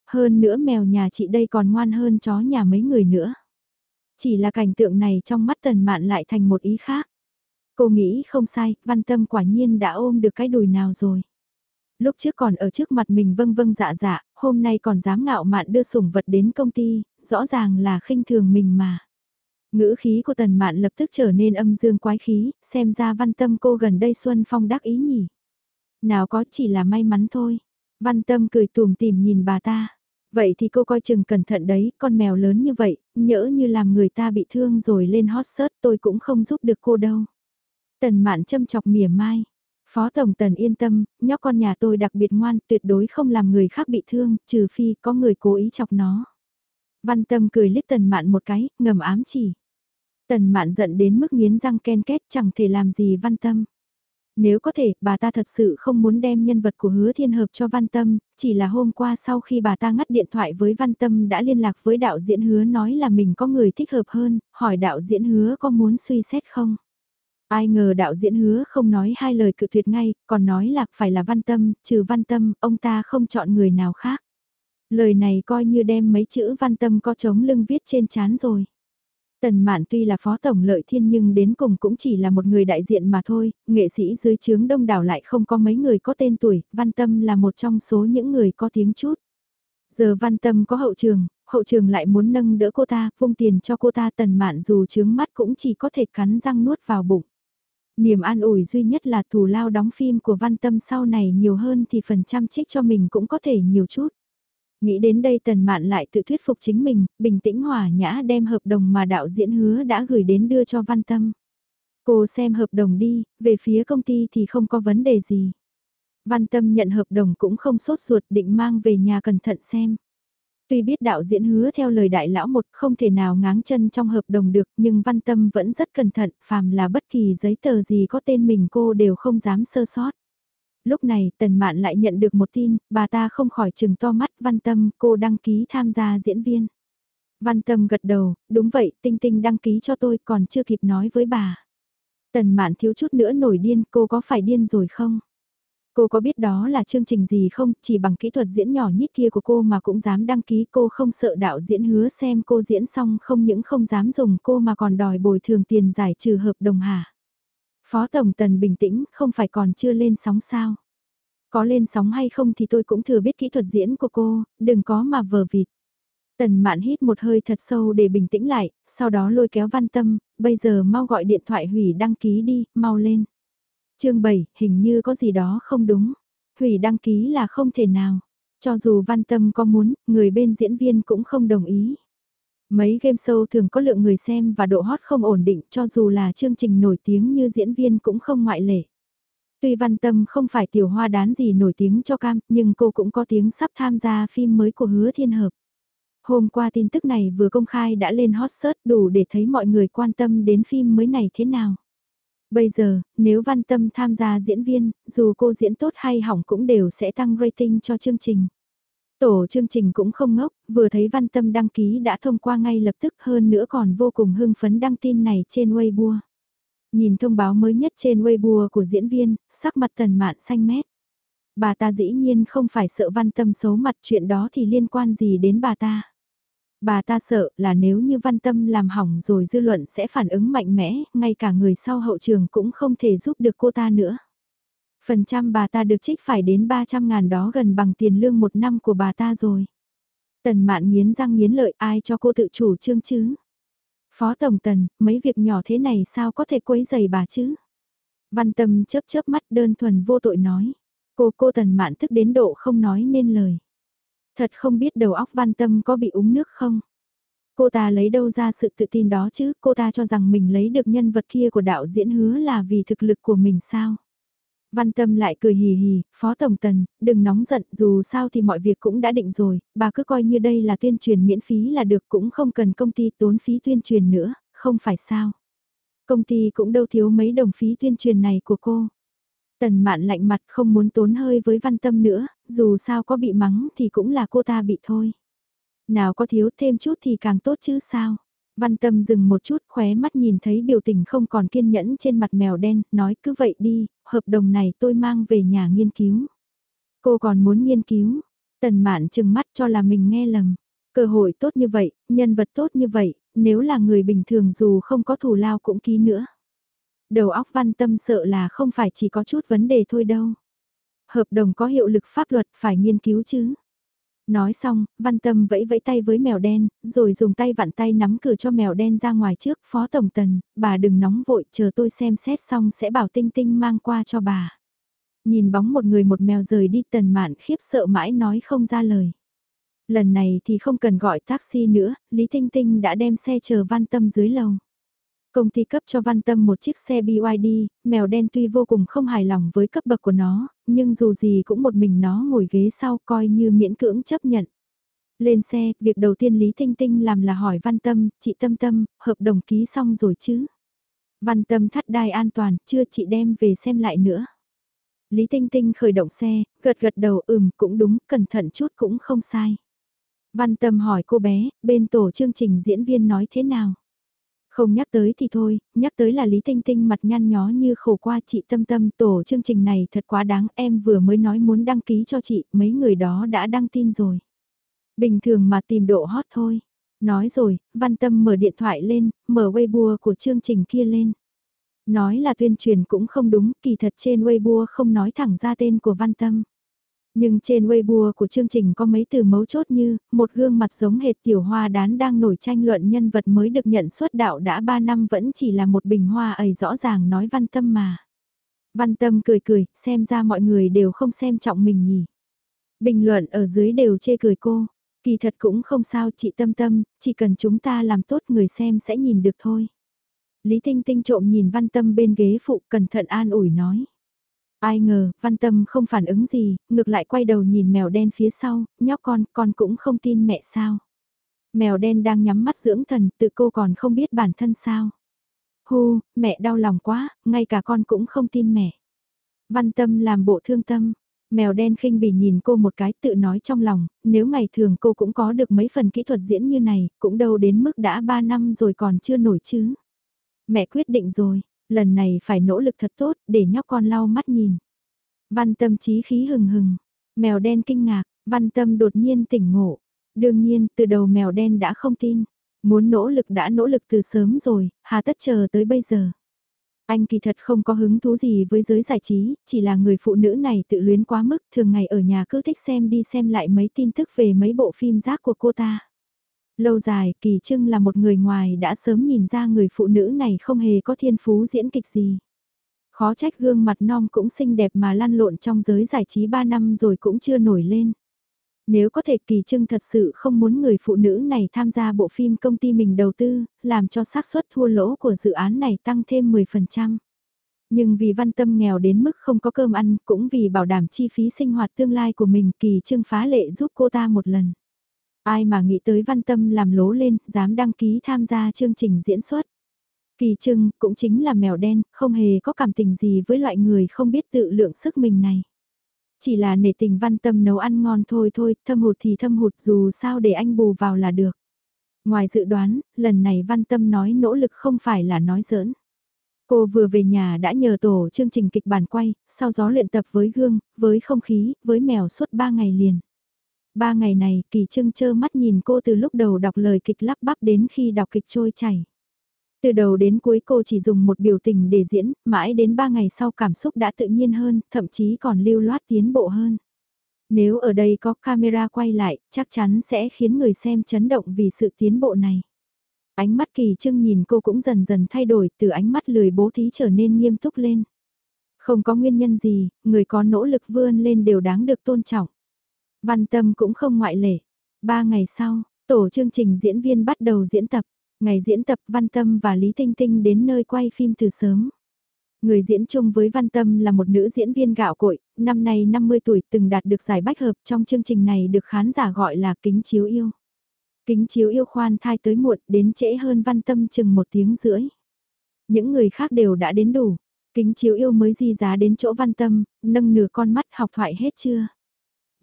Hơn nữa mèo nhà chị đây còn ngoan hơn chó nhà mấy người nữa. Chỉ là cảnh tượng này trong mắt tần mạn lại thành một ý khác. Cô nghĩ không sai, văn tâm quả nhiên đã ôm được cái đùi nào rồi. Lúc trước còn ở trước mặt mình vâng vâng dạ dạ, hôm nay còn dám ngạo mạn đưa sủng vật đến công ty, rõ ràng là khinh thường mình mà. Ngữ khí của tần mạn lập tức trở nên âm dương quái khí, xem ra văn tâm cô gần đây Xuân Phong đắc ý nhỉ. Nào có chỉ là may mắn thôi. Văn tâm cười tùm tìm nhìn bà ta. Vậy thì cô coi chừng cẩn thận đấy, con mèo lớn như vậy, nhỡ như làm người ta bị thương rồi lên hot search tôi cũng không giúp được cô đâu. Tần mạn châm chọc mỉa mai. Phó Tổng Tần yên tâm, nhóc con nhà tôi đặc biệt ngoan, tuyệt đối không làm người khác bị thương, trừ phi có người cố ý chọc nó. Văn Tâm cười liếc Tần Mạn một cái, ngầm ám chỉ. Tần Mạn giận đến mức nghiến răng ken kết chẳng thể làm gì Văn Tâm. Nếu có thể, bà ta thật sự không muốn đem nhân vật của hứa thiên hợp cho Văn Tâm, chỉ là hôm qua sau khi bà ta ngắt điện thoại với Văn Tâm đã liên lạc với đạo diễn hứa nói là mình có người thích hợp hơn, hỏi đạo diễn hứa có muốn suy xét không. Ai ngờ đạo diễn hứa không nói hai lời cự tuyệt ngay, còn nói là phải là văn tâm, trừ văn tâm, ông ta không chọn người nào khác. Lời này coi như đem mấy chữ văn tâm có chống lưng viết trên chán rồi. Tần Mạn tuy là phó tổng lợi thiên nhưng đến cùng cũng chỉ là một người đại diện mà thôi, nghệ sĩ dưới chướng đông đảo lại không có mấy người có tên tuổi, văn tâm là một trong số những người có tiếng chút. Giờ văn tâm có hậu trường, hậu trường lại muốn nâng đỡ cô ta, vung tiền cho cô ta tần mạn dù chướng mắt cũng chỉ có thể cắn răng nuốt vào bụng. Niềm an ủi duy nhất là thù lao đóng phim của Văn Tâm sau này nhiều hơn thì phần trăm trích cho mình cũng có thể nhiều chút. Nghĩ đến đây Tần Mạn lại tự thuyết phục chính mình, bình tĩnh hòa nhã đem hợp đồng mà đạo diễn hứa đã gửi đến đưa cho Văn Tâm. Cô xem hợp đồng đi, về phía công ty thì không có vấn đề gì. Văn Tâm nhận hợp đồng cũng không sốt ruột định mang về nhà cẩn thận xem. Tuy biết đạo diễn hứa theo lời đại lão một không thể nào ngáng chân trong hợp đồng được nhưng văn tâm vẫn rất cẩn thận, phàm là bất kỳ giấy tờ gì có tên mình cô đều không dám sơ sót. Lúc này tần mạn lại nhận được một tin, bà ta không khỏi chừng to mắt văn tâm cô đăng ký tham gia diễn viên. Văn Tâm gật đầu, đúng vậy, Tinh Tinh đăng ký cho tôi còn chưa kịp nói với bà. Tần Mạn thiếu chút nữa nổi điên, cô có phải điên rồi không? Cô có biết đó là chương trình gì không, chỉ bằng kỹ thuật diễn nhỏ nhít kia của cô mà cũng dám đăng ký cô không sợ đạo diễn hứa xem cô diễn xong không những không dám dùng cô mà còn đòi bồi thường tiền giải trừ hợp đồng hả. Phó Tổng Tần bình tĩnh, không phải còn chưa lên sóng sao. Có lên sóng hay không thì tôi cũng thừa biết kỹ thuật diễn của cô, đừng có mà vờ vịt. Tần mạn hít một hơi thật sâu để bình tĩnh lại, sau đó lôi kéo văn tâm, bây giờ mau gọi điện thoại hủy đăng ký đi, mau lên chương 7, hình như có gì đó không đúng. Hủy đăng ký là không thể nào. Cho dù văn tâm có muốn, người bên diễn viên cũng không đồng ý. Mấy game show thường có lượng người xem và độ hot không ổn định cho dù là chương trình nổi tiếng như diễn viên cũng không ngoại lệ. Tuy văn tâm không phải tiểu hoa đán gì nổi tiếng cho cam, nhưng cô cũng có tiếng sắp tham gia phim mới của hứa thiên hợp. Hôm qua tin tức này vừa công khai đã lên hot search đủ để thấy mọi người quan tâm đến phim mới này thế nào. Bây giờ, nếu văn tâm tham gia diễn viên, dù cô diễn tốt hay hỏng cũng đều sẽ tăng rating cho chương trình. Tổ chương trình cũng không ngốc, vừa thấy văn tâm đăng ký đã thông qua ngay lập tức hơn nữa còn vô cùng hưng phấn đăng tin này trên Weibo. Nhìn thông báo mới nhất trên Weibo của diễn viên, sắc mặt tần mạn xanh mét. Bà ta dĩ nhiên không phải sợ văn tâm xấu mặt chuyện đó thì liên quan gì đến bà ta. Bà ta sợ là nếu như văn tâm làm hỏng rồi dư luận sẽ phản ứng mạnh mẽ, ngay cả người sau hậu trường cũng không thể giúp được cô ta nữa. Phần trăm bà ta được trích phải đến 300 ngàn đó gần bằng tiền lương một năm của bà ta rồi. Tần mạn nghiến răng nghiến lợi ai cho cô tự chủ trương chứ? Phó Tổng Tần, mấy việc nhỏ thế này sao có thể quấy giày bà chứ? Văn tâm chớp chớp mắt đơn thuần vô tội nói. Cô cô Tần mạn thức đến độ không nói nên lời. Thật không biết đầu óc văn tâm có bị uống nước không? Cô ta lấy đâu ra sự tự tin đó chứ, cô ta cho rằng mình lấy được nhân vật kia của đạo diễn hứa là vì thực lực của mình sao? Văn Tâm lại cười hì hì, Phó Tổng Tần, đừng nóng giận, dù sao thì mọi việc cũng đã định rồi, bà cứ coi như đây là tuyên truyền miễn phí là được cũng không cần công ty tốn phí tuyên truyền nữa, không phải sao? Công ty cũng đâu thiếu mấy đồng phí tuyên truyền này của cô. Tần mạn lạnh mặt không muốn tốn hơi với văn tâm nữa, dù sao có bị mắng thì cũng là cô ta bị thôi. Nào có thiếu thêm chút thì càng tốt chứ sao. Văn tâm dừng một chút khóe mắt nhìn thấy biểu tình không còn kiên nhẫn trên mặt mèo đen, nói cứ vậy đi, hợp đồng này tôi mang về nhà nghiên cứu. Cô còn muốn nghiên cứu, tần mạn chừng mắt cho là mình nghe lầm. Cơ hội tốt như vậy, nhân vật tốt như vậy, nếu là người bình thường dù không có thù lao cũng ký nữa. Đầu óc văn tâm sợ là không phải chỉ có chút vấn đề thôi đâu. Hợp đồng có hiệu lực pháp luật phải nghiên cứu chứ. Nói xong, văn tâm vẫy vẫy tay với mèo đen, rồi dùng tay vặn tay nắm cửa cho mèo đen ra ngoài trước. Phó Tổng Tần, bà đừng nóng vội, chờ tôi xem xét xong sẽ bảo Tinh Tinh mang qua cho bà. Nhìn bóng một người một mèo rời đi tần mạn khiếp sợ mãi nói không ra lời. Lần này thì không cần gọi taxi nữa, Lý Tinh Tinh đã đem xe chờ văn tâm dưới lầu. Công ty cấp cho Văn Tâm một chiếc xe BYD, mèo đen tuy vô cùng không hài lòng với cấp bậc của nó, nhưng dù gì cũng một mình nó ngồi ghế sau coi như miễn cưỡng chấp nhận. Lên xe, việc đầu tiên Lý Tinh Tinh làm là hỏi Văn Tâm, chị Tâm Tâm, hợp đồng ký xong rồi chứ? Văn Tâm thắt đai an toàn, chưa chị đem về xem lại nữa. Lý Tinh Tinh khởi động xe, gật gật đầu ừm cũng đúng, cẩn thận chút cũng không sai. Văn Tâm hỏi cô bé, bên tổ chương trình diễn viên nói thế nào? Không nhắc tới thì thôi, nhắc tới là Lý Tinh Tinh mặt nhăn nhó như khổ qua chị Tâm Tâm tổ chương trình này thật quá đáng em vừa mới nói muốn đăng ký cho chị, mấy người đó đã đăng tin rồi. Bình thường mà tìm độ hot thôi. Nói rồi, Văn Tâm mở điện thoại lên, mở Weibo của chương trình kia lên. Nói là tuyên truyền cũng không đúng, kỳ thật trên Weibo không nói thẳng ra tên của Văn Tâm. Nhưng trên Weibo của chương trình có mấy từ mấu chốt như, một gương mặt giống hệt tiểu hoa đán đang nổi tranh luận nhân vật mới được nhận xuất đạo đã 3 năm vẫn chỉ là một bình hoa ấy rõ ràng nói văn tâm mà. Văn tâm cười cười, xem ra mọi người đều không xem trọng mình nhỉ. Bình luận ở dưới đều chê cười cô. Kỳ thật cũng không sao chị tâm tâm, chỉ cần chúng ta làm tốt người xem sẽ nhìn được thôi. Lý Tinh Tinh trộm nhìn văn tâm bên ghế phụ cẩn thận an ủi nói. Ai ngờ, văn tâm không phản ứng gì, ngược lại quay đầu nhìn mèo đen phía sau, nhóc con, con cũng không tin mẹ sao. Mèo đen đang nhắm mắt dưỡng thần, tự cô còn không biết bản thân sao. Hù, mẹ đau lòng quá, ngay cả con cũng không tin mẹ. Văn tâm làm bộ thương tâm, Mèo đen khinh bỉ nhìn cô một cái tự nói trong lòng, nếu ngày thường cô cũng có được mấy phần kỹ thuật diễn như này, cũng đâu đến mức đã 3 năm rồi còn chưa nổi chứ. Mẹ quyết định rồi, lần này phải nỗ lực thật tốt để nhóc con lau mắt nhìn. Văn tâm trí khí hừng hừng, mèo đen kinh ngạc, văn tâm đột nhiên tỉnh ngộ. Đương nhiên, từ đầu mèo đen đã không tin. Muốn nỗ lực đã nỗ lực từ sớm rồi, hà tất chờ tới bây giờ. Anh kỳ thật không có hứng thú gì với giới giải trí, chỉ là người phụ nữ này tự luyến quá mức, thường ngày ở nhà cứ thích xem đi xem lại mấy tin tức về mấy bộ phim rác của cô ta. Lâu dài, Kỳ Trưng là một người ngoài đã sớm nhìn ra người phụ nữ này không hề có thiên phú diễn kịch gì. Khó trách gương mặt non cũng xinh đẹp mà lăn lộn trong giới giải trí 3 năm rồi cũng chưa nổi lên. Nếu có thể Kỳ Trưng thật sự không muốn người phụ nữ này tham gia bộ phim công ty mình đầu tư, làm cho xác suất thua lỗ của dự án này tăng thêm 10%. Nhưng vì văn tâm nghèo đến mức không có cơm ăn, cũng vì bảo đảm chi phí sinh hoạt tương lai của mình, Kỳ Trưng phá lệ giúp cô ta một lần. Ai mà nghĩ tới văn tâm làm lố lên, dám đăng ký tham gia chương trình diễn xuất. Kỳ Trưng cũng chính là mèo đen, không hề có cảm tình gì với loại người không biết tự lượng sức mình này. Chỉ là nể tình văn tâm nấu ăn ngon thôi thôi, thâm hụt thì thâm hụt dù sao để anh bù vào là được. Ngoài dự đoán, lần này văn tâm nói nỗ lực không phải là nói giỡn. Cô vừa về nhà đã nhờ tổ chương trình kịch bản quay, sau gió luyện tập với gương, với không khí, với mèo suốt 3 ngày liền. Ba ngày này, Kỳ Trưng chơ mắt nhìn cô từ lúc đầu đọc lời kịch lắp bắp đến khi đọc kịch trôi chảy. Từ đầu đến cuối cô chỉ dùng một biểu tình để diễn, mãi đến ba ngày sau cảm xúc đã tự nhiên hơn, thậm chí còn lưu loát tiến bộ hơn. Nếu ở đây có camera quay lại, chắc chắn sẽ khiến người xem chấn động vì sự tiến bộ này. Ánh mắt kỳ trưng nhìn cô cũng dần dần thay đổi từ ánh mắt lười bố thí trở nên nghiêm túc lên. Không có nguyên nhân gì, người có nỗ lực vươn lên đều đáng được tôn trọng. Văn tâm cũng không ngoại lệ. Ba ngày sau, tổ chương trình diễn viên bắt đầu diễn tập. Ngày diễn tập Văn Tâm và Lý Tinh Tinh đến nơi quay phim từ sớm. Người diễn chung với Văn Tâm là một nữ diễn viên gạo cội, năm nay 50 tuổi từng đạt được giải bách hợp trong chương trình này được khán giả gọi là kính chiếu yêu. Kính chiếu yêu khoan thai tới muộn đến trễ hơn Văn Tâm chừng một tiếng rưỡi. Những người khác đều đã đến đủ. Kính chiếu yêu mới di giá đến chỗ Văn Tâm, nâng nửa con mắt học thoại hết chưa?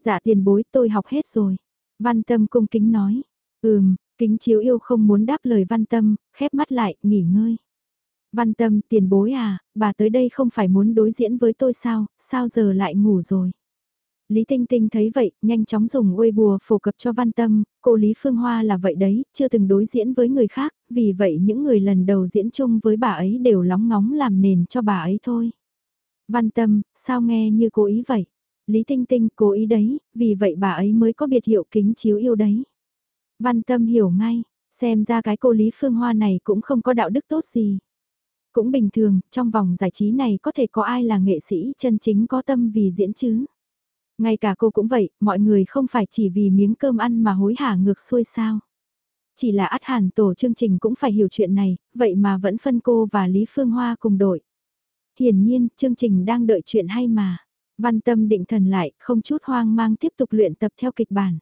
Dạ tiền bối tôi học hết rồi. Văn Tâm cung kính nói. Ừm, Kính chiếu yêu không muốn đáp lời văn tâm, khép mắt lại, nghỉ ngơi. Văn tâm, tiền bối à, bà tới đây không phải muốn đối diễn với tôi sao, sao giờ lại ngủ rồi. Lý Tinh Tinh thấy vậy, nhanh chóng dùng uê bùa phổ cập cho văn tâm, cô Lý Phương Hoa là vậy đấy, chưa từng đối diễn với người khác, vì vậy những người lần đầu diễn chung với bà ấy đều lóng ngóng làm nền cho bà ấy thôi. Văn tâm, sao nghe như cố ý vậy? Lý Tinh Tinh cố ý đấy, vì vậy bà ấy mới có biệt hiệu kính chiếu yêu đấy. Văn tâm hiểu ngay, xem ra cái cô Lý Phương Hoa này cũng không có đạo đức tốt gì. Cũng bình thường, trong vòng giải trí này có thể có ai là nghệ sĩ chân chính có tâm vì diễn chứ. Ngay cả cô cũng vậy, mọi người không phải chỉ vì miếng cơm ăn mà hối hả ngược xuôi sao. Chỉ là át hẳn tổ chương trình cũng phải hiểu chuyện này, vậy mà vẫn phân cô và Lý Phương Hoa cùng đội. Hiển nhiên, chương trình đang đợi chuyện hay mà. Văn tâm định thần lại, không chút hoang mang tiếp tục luyện tập theo kịch bản.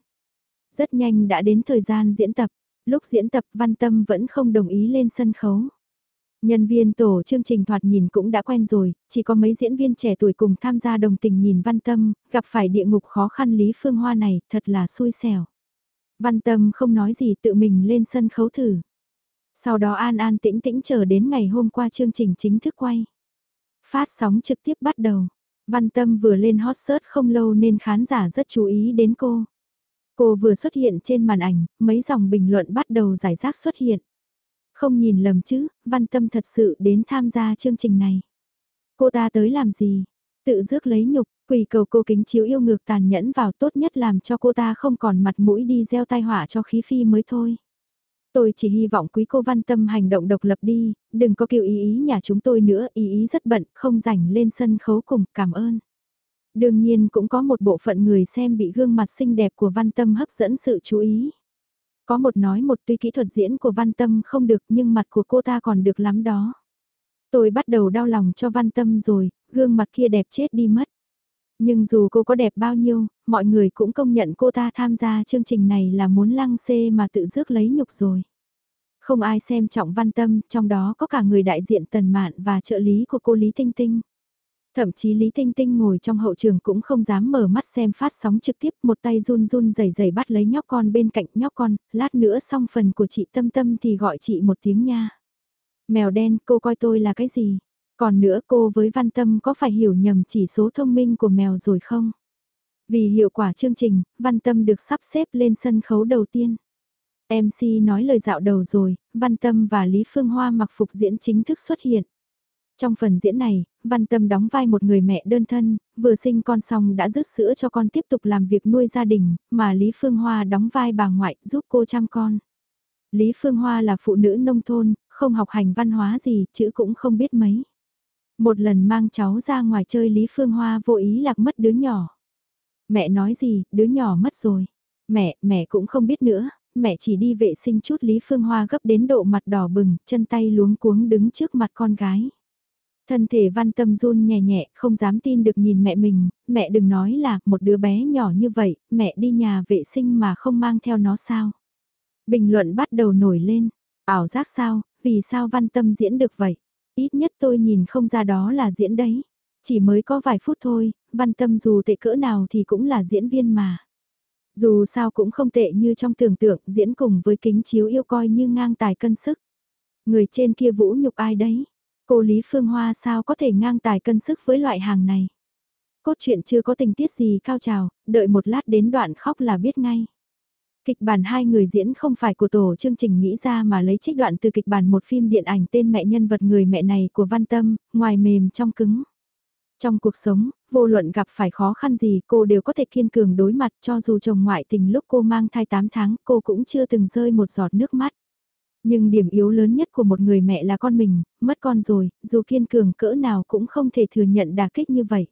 Rất nhanh đã đến thời gian diễn tập, lúc diễn tập Văn Tâm vẫn không đồng ý lên sân khấu. Nhân viên tổ chương trình thoạt nhìn cũng đã quen rồi, chỉ có mấy diễn viên trẻ tuổi cùng tham gia đồng tình nhìn Văn Tâm, gặp phải địa ngục khó khăn Lý Phương Hoa này, thật là xui xẻo. Văn Tâm không nói gì tự mình lên sân khấu thử. Sau đó an an tĩnh tĩnh chờ đến ngày hôm qua chương trình chính thức quay. Phát sóng trực tiếp bắt đầu. Văn Tâm vừa lên hot search không lâu nên khán giả rất chú ý đến cô. Cô vừa xuất hiện trên màn ảnh, mấy dòng bình luận bắt đầu giải rác xuất hiện. Không nhìn lầm chứ, văn tâm thật sự đến tham gia chương trình này. Cô ta tới làm gì? Tự rước lấy nhục, quỳ cầu cô kính chiếu yêu ngược tàn nhẫn vào tốt nhất làm cho cô ta không còn mặt mũi đi gieo tai họa cho khí phi mới thôi. Tôi chỉ hy vọng quý cô văn tâm hành động độc lập đi, đừng có kêu ý ý nhà chúng tôi nữa, ý ý rất bận, không rảnh lên sân khấu cùng, cảm ơn. Đương nhiên cũng có một bộ phận người xem bị gương mặt xinh đẹp của Văn Tâm hấp dẫn sự chú ý. Có một nói một tuy kỹ thuật diễn của Văn Tâm không được nhưng mặt của cô ta còn được lắm đó. Tôi bắt đầu đau lòng cho Văn Tâm rồi, gương mặt kia đẹp chết đi mất. Nhưng dù cô có đẹp bao nhiêu, mọi người cũng công nhận cô ta tham gia chương trình này là muốn lăng xê mà tự rước lấy nhục rồi. Không ai xem trọng văn tâm, trong đó có cả người đại diện tần mạn và trợ lý của cô Lý Tinh Tinh. Thậm chí Lý Tinh Tinh ngồi trong hậu trường cũng không dám mở mắt xem phát sóng trực tiếp một tay run run rẩy rẩy bắt lấy nhóc con bên cạnh nhóc con, lát nữa xong phần của chị Tâm Tâm thì gọi chị một tiếng nha. Mèo đen cô coi tôi là cái gì? Còn nữa cô với Văn Tâm có phải hiểu nhầm chỉ số thông minh của mèo rồi không? Vì hiệu quả chương trình, Văn Tâm được sắp xếp lên sân khấu đầu tiên. MC nói lời dạo đầu rồi, Văn Tâm và Lý Phương Hoa mặc phục diễn chính thức xuất hiện. Trong phần diễn này, Văn Tâm đóng vai một người mẹ đơn thân, vừa sinh con xong đã rước sữa cho con tiếp tục làm việc nuôi gia đình, mà Lý Phương Hoa đóng vai bà ngoại giúp cô chăm con. Lý Phương Hoa là phụ nữ nông thôn, không học hành văn hóa gì, chữ cũng không biết mấy. Một lần mang cháu ra ngoài chơi Lý Phương Hoa vô ý lạc mất đứa nhỏ. Mẹ nói gì, đứa nhỏ mất rồi. Mẹ, mẹ cũng không biết nữa, mẹ chỉ đi vệ sinh chút Lý Phương Hoa gấp đến độ mặt đỏ bừng, chân tay luống cuống đứng trước mặt con gái. Thân thể văn tâm run nhẹ nhẹ, không dám tin được nhìn mẹ mình, mẹ đừng nói là một đứa bé nhỏ như vậy, mẹ đi nhà vệ sinh mà không mang theo nó sao. Bình luận bắt đầu nổi lên, ảo giác sao, vì sao văn tâm diễn được vậy? Ít nhất tôi nhìn không ra đó là diễn đấy. Chỉ mới có vài phút thôi, văn tâm dù tệ cỡ nào thì cũng là diễn viên mà. Dù sao cũng không tệ như trong tưởng tượng diễn cùng với kính chiếu yêu coi như ngang tài cân sức. Người trên kia vũ nhục ai đấy? Cô Lý Phương Hoa sao có thể ngang tài cân sức với loại hàng này? Cốt truyện chưa có tình tiết gì cao trào, đợi một lát đến đoạn khóc là biết ngay. Kịch bản hai người diễn không phải của tổ chương trình nghĩ ra mà lấy trích đoạn từ kịch bản một phim điện ảnh tên mẹ nhân vật người mẹ này của Văn Tâm, ngoài mềm trong cứng. Trong cuộc sống, vô luận gặp phải khó khăn gì cô đều có thể kiên cường đối mặt cho dù chồng ngoại tình lúc cô mang thai 8 tháng cô cũng chưa từng rơi một giọt nước mắt. Nhưng điểm yếu lớn nhất của một người mẹ là con mình, mất con rồi, dù kiên cường cỡ nào cũng không thể thừa nhận đả kích như vậy.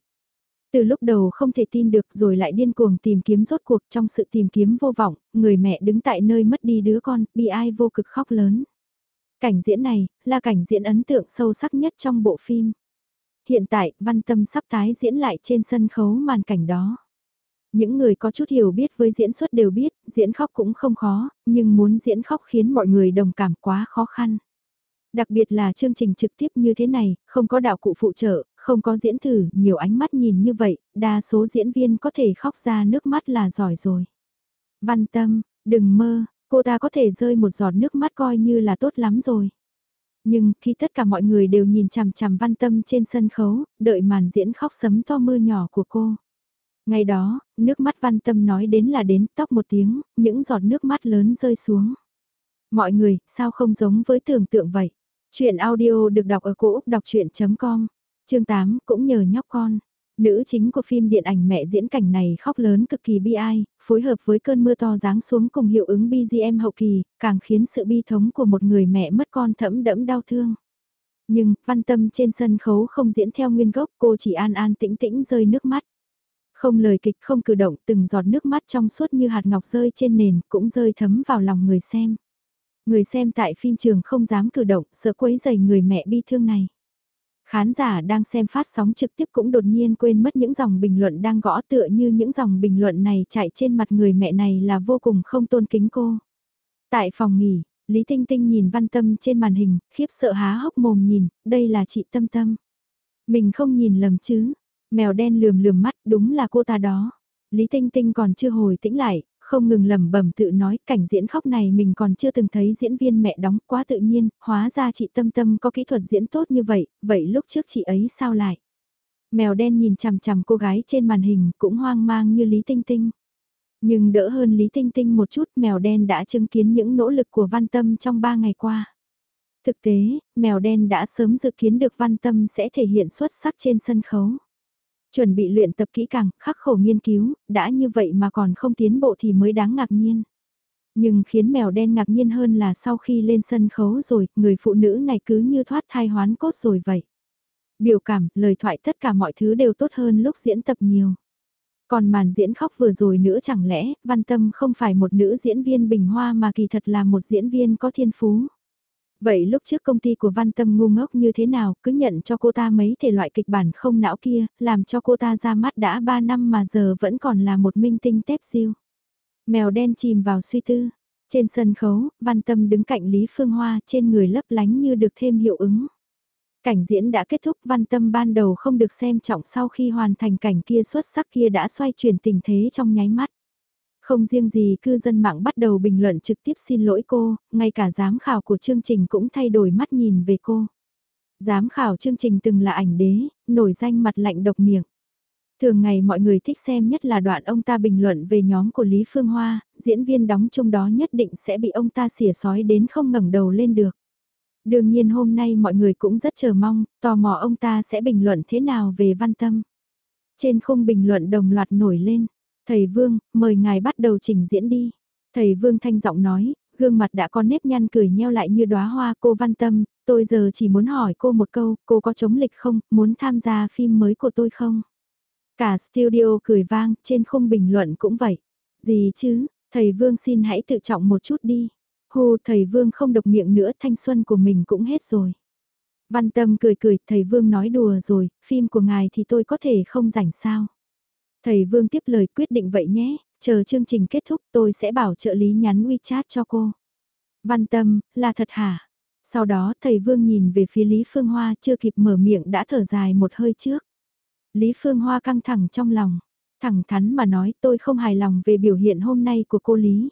Từ lúc đầu không thể tin được rồi lại điên cuồng tìm kiếm rốt cuộc trong sự tìm kiếm vô vọng, người mẹ đứng tại nơi mất đi đứa con, bị ai vô cực khóc lớn. Cảnh diễn này, là cảnh diễn ấn tượng sâu sắc nhất trong bộ phim. Hiện tại, Văn Tâm sắp tái diễn lại trên sân khấu màn cảnh đó. Những người có chút hiểu biết với diễn xuất đều biết, diễn khóc cũng không khó, nhưng muốn diễn khóc khiến mọi người đồng cảm quá khó khăn. Đặc biệt là chương trình trực tiếp như thế này, không có đạo cụ phụ trợ, không có diễn thử, nhiều ánh mắt nhìn như vậy, đa số diễn viên có thể khóc ra nước mắt là giỏi rồi. Văn tâm, đừng mơ, cô ta có thể rơi một giọt nước mắt coi như là tốt lắm rồi. Nhưng khi tất cả mọi người đều nhìn chằm chằm văn tâm trên sân khấu, đợi màn diễn khóc sấm to mưa nhỏ của cô. Ngày đó, nước mắt văn tâm nói đến là đến tóc một tiếng, những giọt nước mắt lớn rơi xuống. Mọi người, sao không giống với tưởng tượng vậy? Chuyện audio được đọc ở cổ Úc đọc chuyện.com, chương 8 cũng nhờ nhóc con. Nữ chính của phim điện ảnh mẹ diễn cảnh này khóc lớn cực kỳ bi ai, phối hợp với cơn mưa to giáng xuống cùng hiệu ứng BGM hậu kỳ, càng khiến sự bi thống của một người mẹ mất con thẫm đẫm đau thương. Nhưng, văn tâm trên sân khấu không diễn theo nguyên gốc, cô chỉ an an tĩnh tĩnh rơi nước mắt. Không lời kịch không cử động từng giọt nước mắt trong suốt như hạt ngọc rơi trên nền cũng rơi thấm vào lòng người xem. Người xem tại phim trường không dám cử động sợ quấy dày người mẹ bi thương này. Khán giả đang xem phát sóng trực tiếp cũng đột nhiên quên mất những dòng bình luận đang gõ tựa như những dòng bình luận này chạy trên mặt người mẹ này là vô cùng không tôn kính cô. Tại phòng nghỉ, Lý Tinh Tinh nhìn văn tâm trên màn hình, khiếp sợ há hốc mồm nhìn, đây là chị Tâm Tâm. Mình không nhìn lầm chứ, mèo đen lườm lườm mắt đúng là cô ta đó. Lý Tinh Tinh còn chưa hồi tĩnh lại, không ngừng lẩm bẩm tự nói cảnh diễn khóc này mình còn chưa từng thấy diễn viên mẹ đóng quá tự nhiên, hóa ra chị Tâm Tâm có kỹ thuật diễn tốt như vậy, vậy lúc trước chị ấy sao lại? Mèo đen nhìn chằm chằm cô gái trên màn hình cũng hoang mang như Lý Tinh Tinh. Nhưng đỡ hơn Lý Tinh Tinh một chút mèo đen đã chứng kiến những nỗ lực của Văn Tâm trong 3 ngày qua. Thực tế, mèo đen đã sớm dự kiến được Văn Tâm sẽ thể hiện xuất sắc trên sân khấu. Chuẩn bị luyện tập kỹ càng, khắc khổ nghiên cứu, đã như vậy mà còn không tiến bộ thì mới đáng ngạc nhiên. Nhưng khiến mèo đen ngạc nhiên hơn là sau khi lên sân khấu rồi, người phụ nữ này cứ như thoát thai hoán cốt rồi vậy. Biểu cảm, lời thoại tất cả mọi thứ đều tốt hơn lúc diễn tập nhiều. Còn màn diễn khóc vừa rồi nữa chẳng lẽ, Văn Tâm không phải một nữ diễn viên bình hoa mà kỳ thật là một diễn viên có thiên phú. Vậy lúc trước công ty của Văn Tâm ngu ngốc như thế nào, cứ nhận cho cô ta mấy thể loại kịch bản không não kia, làm cho cô ta ra mắt đã 3 năm mà giờ vẫn còn là một minh tinh tép siêu. Mèo đen chìm vào suy tư. Trên sân khấu, Văn Tâm đứng cạnh Lý Phương Hoa trên người lấp lánh như được thêm hiệu ứng. Cảnh diễn đã kết thúc văn tâm ban đầu không được xem trọng sau khi hoàn thành cảnh kia xuất sắc kia đã xoay chuyển tình thế trong nháy mắt. Không riêng gì cư dân mạng bắt đầu bình luận trực tiếp xin lỗi cô, ngay cả giám khảo của chương trình cũng thay đổi mắt nhìn về cô. Giám khảo chương trình từng là ảnh đế, nổi danh mặt lạnh độc miệng. Thường ngày mọi người thích xem nhất là đoạn ông ta bình luận về nhóm của Lý Phương Hoa, diễn viên đóng trong đó nhất định sẽ bị ông ta xỉa sói đến không ngẩng đầu lên được. Đương nhiên hôm nay mọi người cũng rất chờ mong, tò mò ông ta sẽ bình luận thế nào về văn tâm. Trên khung bình luận đồng loạt nổi lên, thầy Vương, mời ngài bắt đầu trình diễn đi. Thầy Vương thanh giọng nói, gương mặt đã có nếp nhăn cười nheo lại như đóa hoa cô văn tâm, tôi giờ chỉ muốn hỏi cô một câu, cô có chống lịch không, muốn tham gia phim mới của tôi không? Cả studio cười vang, trên khung bình luận cũng vậy. Gì chứ, thầy Vương xin hãy tự trọng một chút đi. Hù thầy Vương không độc miệng nữa thanh xuân của mình cũng hết rồi. Văn Tâm cười cười, thầy Vương nói đùa rồi, phim của ngài thì tôi có thể không rảnh sao. Thầy Vương tiếp lời quyết định vậy nhé, chờ chương trình kết thúc tôi sẽ bảo trợ lý nhắn WeChat cho cô. Văn Tâm, là thật hả? Sau đó thầy Vương nhìn về phía Lý Phương Hoa chưa kịp mở miệng đã thở dài một hơi trước. Lý Phương Hoa căng thẳng trong lòng, thẳng thắn mà nói tôi không hài lòng về biểu hiện hôm nay của cô Lý.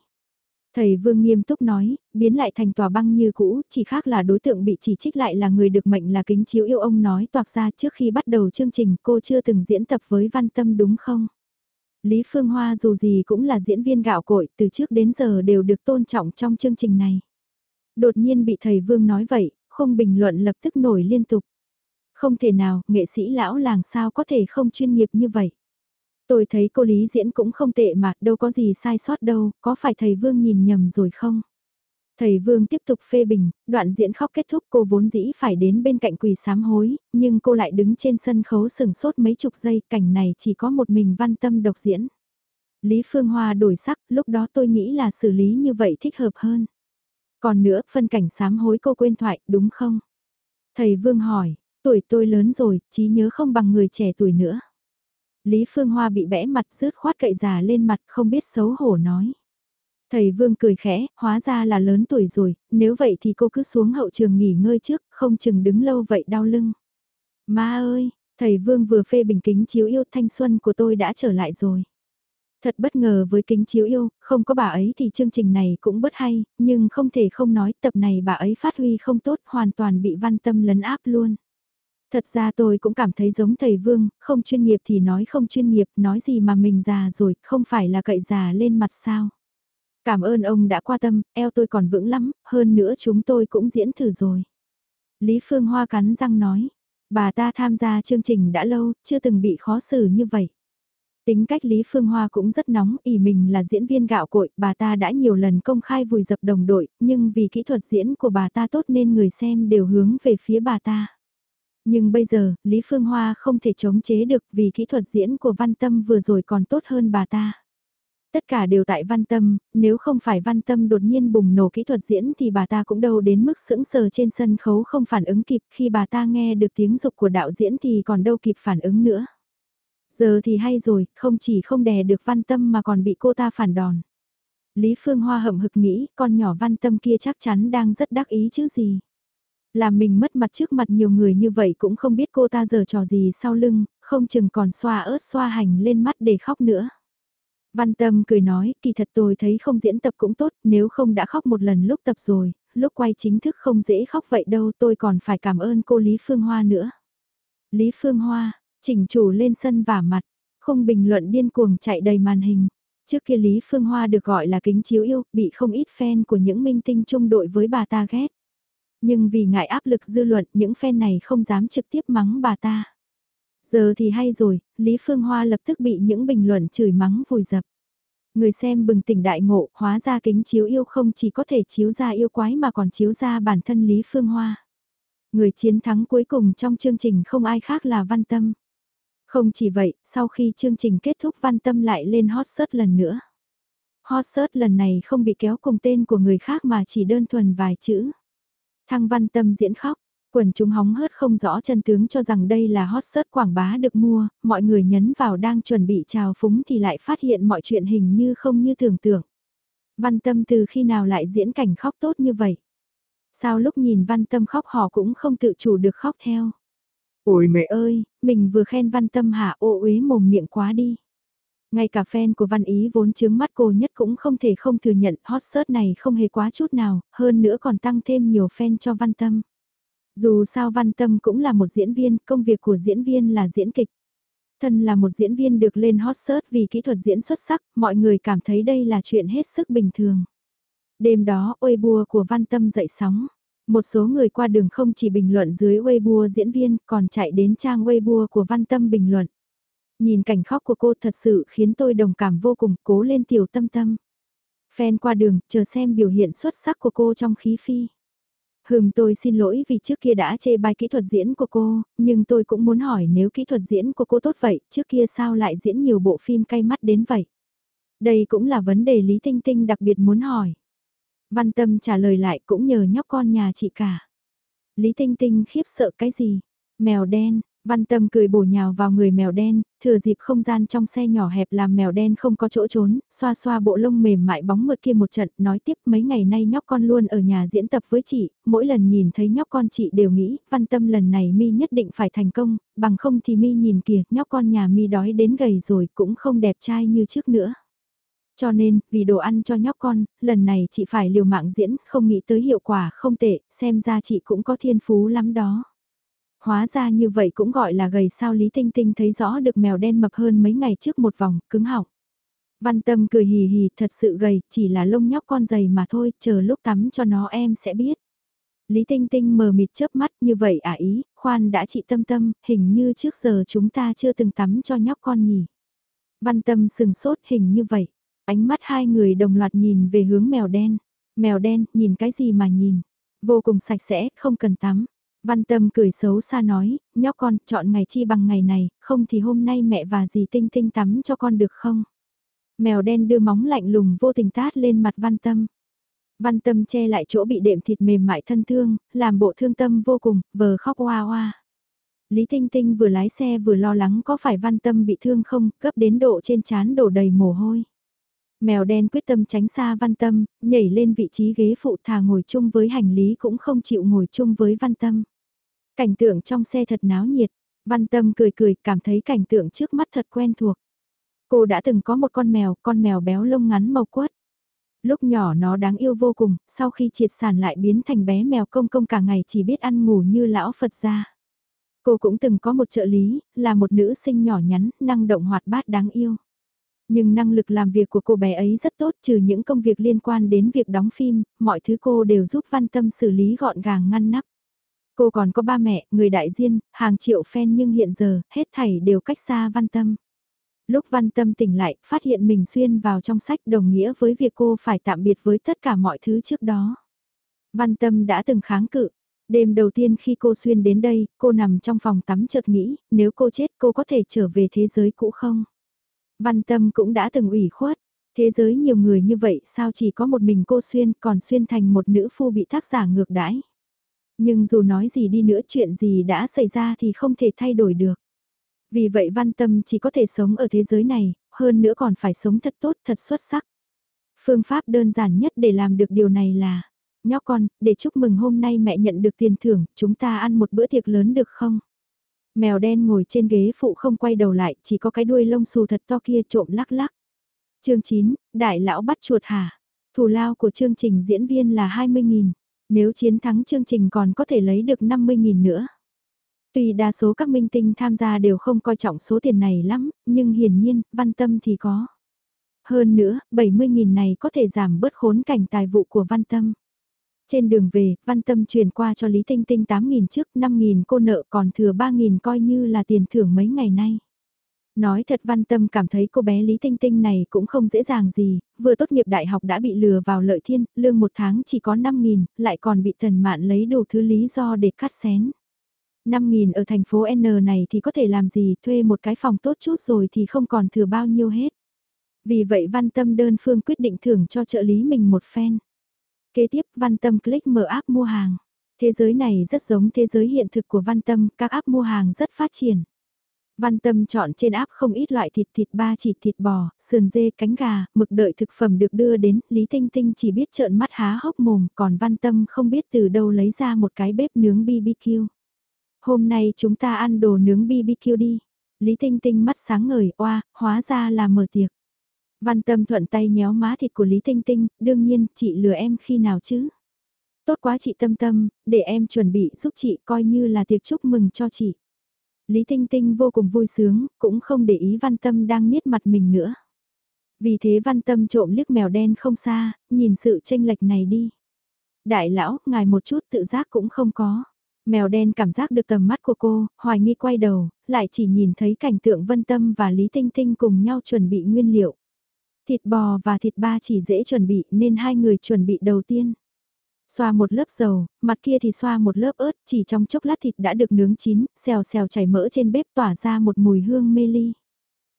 Thầy Vương nghiêm túc nói, biến lại thành tòa băng như cũ, chỉ khác là đối tượng bị chỉ trích lại là người được mệnh là kính chiếu yêu ông nói toạc ra trước khi bắt đầu chương trình cô chưa từng diễn tập với văn tâm đúng không? Lý Phương Hoa dù gì cũng là diễn viên gạo cội, từ trước đến giờ đều được tôn trọng trong chương trình này. Đột nhiên bị thầy Vương nói vậy, không bình luận lập tức nổi liên tục. Không thể nào, nghệ sĩ lão làng sao có thể không chuyên nghiệp như vậy. Tôi thấy cô Lý diễn cũng không tệ mà, đâu có gì sai sót đâu, có phải thầy Vương nhìn nhầm rồi không? Thầy Vương tiếp tục phê bình, đoạn diễn khóc kết thúc cô vốn dĩ phải đến bên cạnh quỳ sám hối, nhưng cô lại đứng trên sân khấu sừng sốt mấy chục giây, cảnh này chỉ có một mình văn tâm độc diễn. Lý Phương Hoa đổi sắc, lúc đó tôi nghĩ là xử lý như vậy thích hợp hơn. Còn nữa, phân cảnh sám hối cô quên thoại, đúng không? Thầy Vương hỏi, tuổi tôi lớn rồi, trí nhớ không bằng người trẻ tuổi nữa. Lý Phương Hoa bị bẽ mặt rớt khoát cậy già lên mặt không biết xấu hổ nói. Thầy Vương cười khẽ, hóa ra là lớn tuổi rồi, nếu vậy thì cô cứ xuống hậu trường nghỉ ngơi trước, không chừng đứng lâu vậy đau lưng. Ma ơi, thầy Vương vừa phê bình kính chiếu yêu thanh xuân của tôi đã trở lại rồi. Thật bất ngờ với kính chiếu yêu, không có bà ấy thì chương trình này cũng bất hay, nhưng không thể không nói tập này bà ấy phát huy không tốt hoàn toàn bị văn tâm lấn áp luôn. Thật ra tôi cũng cảm thấy giống thầy Vương, không chuyên nghiệp thì nói không chuyên nghiệp, nói gì mà mình già rồi, không phải là cậy già lên mặt sao. Cảm ơn ông đã qua tâm, eo tôi còn vững lắm, hơn nữa chúng tôi cũng diễn thử rồi. Lý Phương Hoa cắn răng nói, bà ta tham gia chương trình đã lâu, chưa từng bị khó xử như vậy. Tính cách Lý Phương Hoa cũng rất nóng, ỉ mình là diễn viên gạo cội, bà ta đã nhiều lần công khai vùi dập đồng đội, nhưng vì kỹ thuật diễn của bà ta tốt nên người xem đều hướng về phía bà ta. Nhưng bây giờ, Lý Phương Hoa không thể chống chế được vì kỹ thuật diễn của Văn Tâm vừa rồi còn tốt hơn bà ta. Tất cả đều tại Văn Tâm, nếu không phải Văn Tâm đột nhiên bùng nổ kỹ thuật diễn thì bà ta cũng đâu đến mức sững sờ trên sân khấu không phản ứng kịp khi bà ta nghe được tiếng dục của đạo diễn thì còn đâu kịp phản ứng nữa. Giờ thì hay rồi, không chỉ không đè được Văn Tâm mà còn bị cô ta phản đòn. Lý Phương Hoa hậm hực nghĩ con nhỏ Văn Tâm kia chắc chắn đang rất đắc ý chứ gì. Làm mình mất mặt trước mặt nhiều người như vậy cũng không biết cô ta giờ trò gì sau lưng, không chừng còn xoa ớt xoa hành lên mắt để khóc nữa. Văn Tâm cười nói, kỳ thật tôi thấy không diễn tập cũng tốt, nếu không đã khóc một lần lúc tập rồi, lúc quay chính thức không dễ khóc vậy đâu tôi còn phải cảm ơn cô Lý Phương Hoa nữa. Lý Phương Hoa, chỉnh chủ lên sân vả mặt, không bình luận điên cuồng chạy đầy màn hình. Trước kia Lý Phương Hoa được gọi là kính chiếu yêu, bị không ít fan của những minh tinh chung đội với bà ta ghét. Nhưng vì ngại áp lực dư luận những fan này không dám trực tiếp mắng bà ta. Giờ thì hay rồi, Lý Phương Hoa lập tức bị những bình luận chửi mắng vùi dập. Người xem bừng tỉnh đại ngộ, hóa ra kính chiếu yêu không chỉ có thể chiếu ra yêu quái mà còn chiếu ra bản thân Lý Phương Hoa. Người chiến thắng cuối cùng trong chương trình không ai khác là Văn Tâm. Không chỉ vậy, sau khi chương trình kết thúc Văn Tâm lại lên hot search lần nữa. Hot search lần này không bị kéo cùng tên của người khác mà chỉ đơn thuần vài chữ. Thăng văn tâm diễn khóc, quần chúng hóng hớt không rõ chân tướng cho rằng đây là hot search quảng bá được mua, mọi người nhấn vào đang chuẩn bị chào phúng thì lại phát hiện mọi chuyện hình như không như tưởng tượng. Văn tâm từ khi nào lại diễn cảnh khóc tốt như vậy? Sao lúc nhìn văn tâm khóc họ cũng không tự chủ được khóc theo. Ôi mẹ ơi, mình vừa khen văn tâm hả ô uế mồm miệng quá đi. Ngay cả fan của văn ý vốn chướng mắt cô nhất cũng không thể không thừa nhận hot search này không hề quá chút nào, hơn nữa còn tăng thêm nhiều fan cho văn tâm. Dù sao văn tâm cũng là một diễn viên, công việc của diễn viên là diễn kịch. Thân là một diễn viên được lên hot search vì kỹ thuật diễn xuất sắc, mọi người cảm thấy đây là chuyện hết sức bình thường. Đêm đó, Weibo của Văn Tâm dậy sóng. Một số người qua đường không chỉ bình luận dưới Weibo diễn viên, còn chạy đến trang Weibo của Văn Tâm bình luận. Nhìn cảnh khóc của cô thật sự khiến tôi đồng cảm vô cùng, cố lên tiểu tâm tâm. Fan qua đường, chờ xem biểu hiện xuất sắc của cô trong khí phi. Hừm tôi xin lỗi vì trước kia đã chê bai kỹ thuật diễn của cô, nhưng tôi cũng muốn hỏi nếu kỹ thuật diễn của cô tốt vậy, trước kia sao lại diễn nhiều bộ phim cay mắt đến vậy? Đây cũng là vấn đề Lý Tinh Tinh đặc biệt muốn hỏi. Văn Tâm trả lời lại cũng nhờ nhóc con nhà chị cả. Lý Tinh Tinh khiếp sợ cái gì? Mèo đen, Văn Tâm cười bổ nhào vào người mèo đen, thừa dịp không gian trong xe nhỏ hẹp làm mèo đen không có chỗ trốn, xoa xoa bộ lông mềm mại bóng mượt kia một trận, nói tiếp mấy ngày nay nhóc con luôn ở nhà diễn tập với chị, mỗi lần nhìn thấy nhóc con chị đều nghĩ, Văn Tâm lần này mi nhất định phải thành công, bằng không thì mi nhìn kìa, nhóc con nhà mi đói đến gầy rồi cũng không đẹp trai như trước nữa. Cho nên, vì đồ ăn cho nhóc con, lần này chị phải liều mạng diễn, không nghĩ tới hiệu quả không tệ, xem ra chị cũng có thiên phú lắm đó. Hóa ra như vậy cũng gọi là gầy sao Lý Tinh Tinh thấy rõ được mèo đen mập hơn mấy ngày trước một vòng, cứng họng. Văn Tâm cười hì hì, thật sự gầy, chỉ là lông nhóc con dày mà thôi, chờ lúc tắm cho nó em sẽ biết. Lý Tinh Tinh mờ mịt chớp mắt như vậy à ý, khoan đã chị tâm tâm, hình như trước giờ chúng ta chưa từng tắm cho nhóc con nhỉ. Văn Tâm sừng sốt hình như vậy. Ánh mắt hai người đồng loạt nhìn về hướng mèo đen. Mèo đen, nhìn cái gì mà nhìn. Vô cùng sạch sẽ, không cần tắm. Văn Tâm cười xấu xa nói, nhóc con, chọn ngày chi bằng ngày này, không thì hôm nay mẹ và dì Tinh Tinh tắm cho con được không? Mèo đen đưa móng lạnh lùng vô tình tát lên mặt Văn Tâm. Văn Tâm che lại chỗ bị đệm thịt mềm mại thân thương, làm bộ thương tâm vô cùng, vờ khóc hoa hoa. Lý Tinh Tinh vừa lái xe vừa lo lắng có phải Văn Tâm bị thương không, cấp đến độ trên chán đổ đầy mồ hôi. Mèo đen quyết tâm tránh xa văn tâm, nhảy lên vị trí ghế phụ thà ngồi chung với hành lý cũng không chịu ngồi chung với văn tâm. Cảnh tượng trong xe thật náo nhiệt, văn tâm cười cười cảm thấy cảnh tượng trước mắt thật quen thuộc. Cô đã từng có một con mèo, con mèo béo lông ngắn màu quất. Lúc nhỏ nó đáng yêu vô cùng, sau khi triệt sản lại biến thành bé mèo công công cả ngày chỉ biết ăn ngủ như lão Phật gia. Cô cũng từng có một trợ lý, là một nữ sinh nhỏ nhắn, năng động hoạt bát đáng yêu. Nhưng năng lực làm việc của cô bé ấy rất tốt trừ những công việc liên quan đến việc đóng phim, mọi thứ cô đều giúp văn tâm xử lý gọn gàng ngăn nắp. Cô còn có ba mẹ, người đại diện, hàng triệu fan nhưng hiện giờ, hết thảy đều cách xa văn tâm. Lúc văn tâm tỉnh lại, phát hiện mình xuyên vào trong sách đồng nghĩa với việc cô phải tạm biệt với tất cả mọi thứ trước đó. Văn tâm đã từng kháng cự. Đêm đầu tiên khi cô xuyên đến đây, cô nằm trong phòng tắm chợt nghĩ, nếu cô chết cô có thể trở về thế giới cũ không? Văn tâm cũng đã từng ủy khuất. Thế giới nhiều người như vậy sao chỉ có một mình cô xuyên còn xuyên thành một nữ phu bị tác giả ngược đãi. Nhưng dù nói gì đi nữa chuyện gì đã xảy ra thì không thể thay đổi được. Vì vậy văn tâm chỉ có thể sống ở thế giới này, hơn nữa còn phải sống thật tốt, thật xuất sắc. Phương pháp đơn giản nhất để làm được điều này là, nhóc con, để chúc mừng hôm nay mẹ nhận được tiền thưởng, chúng ta ăn một bữa tiệc lớn được không? Mèo đen ngồi trên ghế phụ không quay đầu lại, chỉ có cái đuôi lông xù thật to kia trộm lắc lắc. chương 9, đại lão bắt chuột hả? Thù lao của chương trình diễn viên là 20.000, nếu chiến thắng chương trình còn có thể lấy được 50.000 nữa. Tuy đa số các minh tinh tham gia đều không coi trọng số tiền này lắm, nhưng hiển nhiên, văn tâm thì có. Hơn nữa, 70.000 này có thể giảm bớt khốn cảnh tài vụ của văn tâm. Trên đường về, Văn Tâm chuyển qua cho Lý Tinh Tinh 8.000 trước, 5.000 cô nợ còn thừa 3.000 coi như là tiền thưởng mấy ngày nay. Nói thật Văn Tâm cảm thấy cô bé Lý Tinh Tinh này cũng không dễ dàng gì, vừa tốt nghiệp đại học đã bị lừa vào lợi thiên, lương một tháng chỉ có 5.000, lại còn bị tần mạn lấy đủ thứ lý do để cắt xén. 5.000 ở thành phố N này thì có thể làm gì, thuê một cái phòng tốt chút rồi thì không còn thừa bao nhiêu hết. Vì vậy Văn Tâm đơn phương quyết định thưởng cho trợ lý mình một phen. Kế tiếp Văn Tâm click mở app mua hàng. Thế giới này rất giống thế giới hiện thực của Văn Tâm, các app mua hàng rất phát triển. Văn Tâm chọn trên áp không ít loại thịt thịt ba chỉ thịt bò, sườn dê, cánh gà, mực đợi thực phẩm được đưa đến, Lý Tinh Tinh chỉ biết trợn mắt há hốc mồm, còn Văn Tâm không biết từ đâu lấy ra một cái bếp nướng BBQ. Hôm nay chúng ta ăn đồ nướng BBQ đi. Lý Tinh Tinh mắt sáng ngời, oa, hóa ra là mở tiệc. Văn Tâm thuận tay nhéo má thịt của Lý Tinh Tinh, đương nhiên, chị lừa em khi nào chứ? Tốt quá chị Tâm Tâm, để em chuẩn bị giúp chị coi như là tiệc chúc mừng cho chị. Lý Tinh Tinh vô cùng vui sướng, cũng không để ý Văn Tâm đang miết mặt mình nữa. Vì thế Văn Tâm trộm liếc mèo đen không xa, nhìn sự tranh lệch này đi. Đại lão, ngài một chút tự giác cũng không có. Mèo đen cảm giác được tầm mắt của cô, hoài nghi quay đầu, lại chỉ nhìn thấy cảnh tượng Vân Tâm và Lý Tinh Tinh cùng nhau chuẩn bị nguyên liệu. Thịt bò và thịt ba chỉ dễ chuẩn bị nên hai người chuẩn bị đầu tiên. Xoa một lớp dầu, mặt kia thì xoa một lớp ớt, chỉ trong chốc lát thịt đã được nướng chín, xèo xèo chảy mỡ trên bếp tỏa ra một mùi hương mê ly.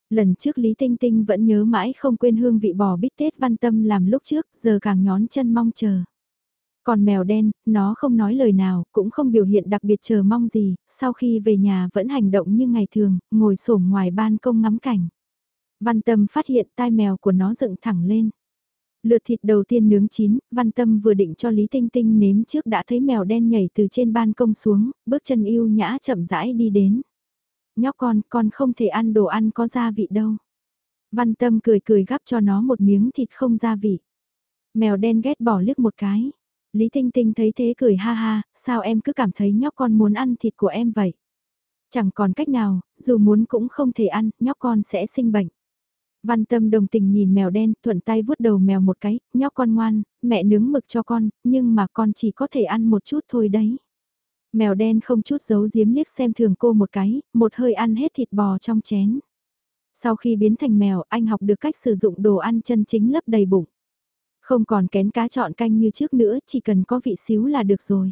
Lần trước Lý Tinh Tinh vẫn nhớ mãi không quên hương vị bò bít tết văn tâm làm lúc trước, giờ càng nhón chân mong chờ. Còn mèo đen, nó không nói lời nào, cũng không biểu hiện đặc biệt chờ mong gì, sau khi về nhà vẫn hành động như ngày thường, ngồi sổm ngoài ban công ngắm cảnh. Văn tâm phát hiện tai mèo của nó dựng thẳng lên. Lượt thịt đầu tiên nướng chín, Văn Tâm vừa định cho Lý Tinh Tinh nếm trước đã thấy mèo đen nhảy từ trên ban công xuống, bước chân yêu nhã chậm rãi đi đến. Nhóc con, con không thể ăn đồ ăn có gia vị đâu. Văn Tâm cười cười gắp cho nó một miếng thịt không gia vị. Mèo đen ghét bỏ liếc một cái. Lý Tinh Tinh thấy thế cười ha ha, sao em cứ cảm thấy nhóc con muốn ăn thịt của em vậy? Chẳng còn cách nào, dù muốn cũng không thể ăn, nhóc con sẽ sinh bệnh. Văn tâm đồng tình nhìn mèo đen, thuận tay vuốt đầu mèo một cái, nhóc con ngoan, mẹ nướng mực cho con, nhưng mà con chỉ có thể ăn một chút thôi đấy. Mèo đen không chút giấu giếm liếc xem thường cô một cái, một hơi ăn hết thịt bò trong chén. Sau khi biến thành mèo, anh học được cách sử dụng đồ ăn chân chính lấp đầy bụng. Không còn kén cá chọn canh như trước nữa, chỉ cần có vị xíu là được rồi.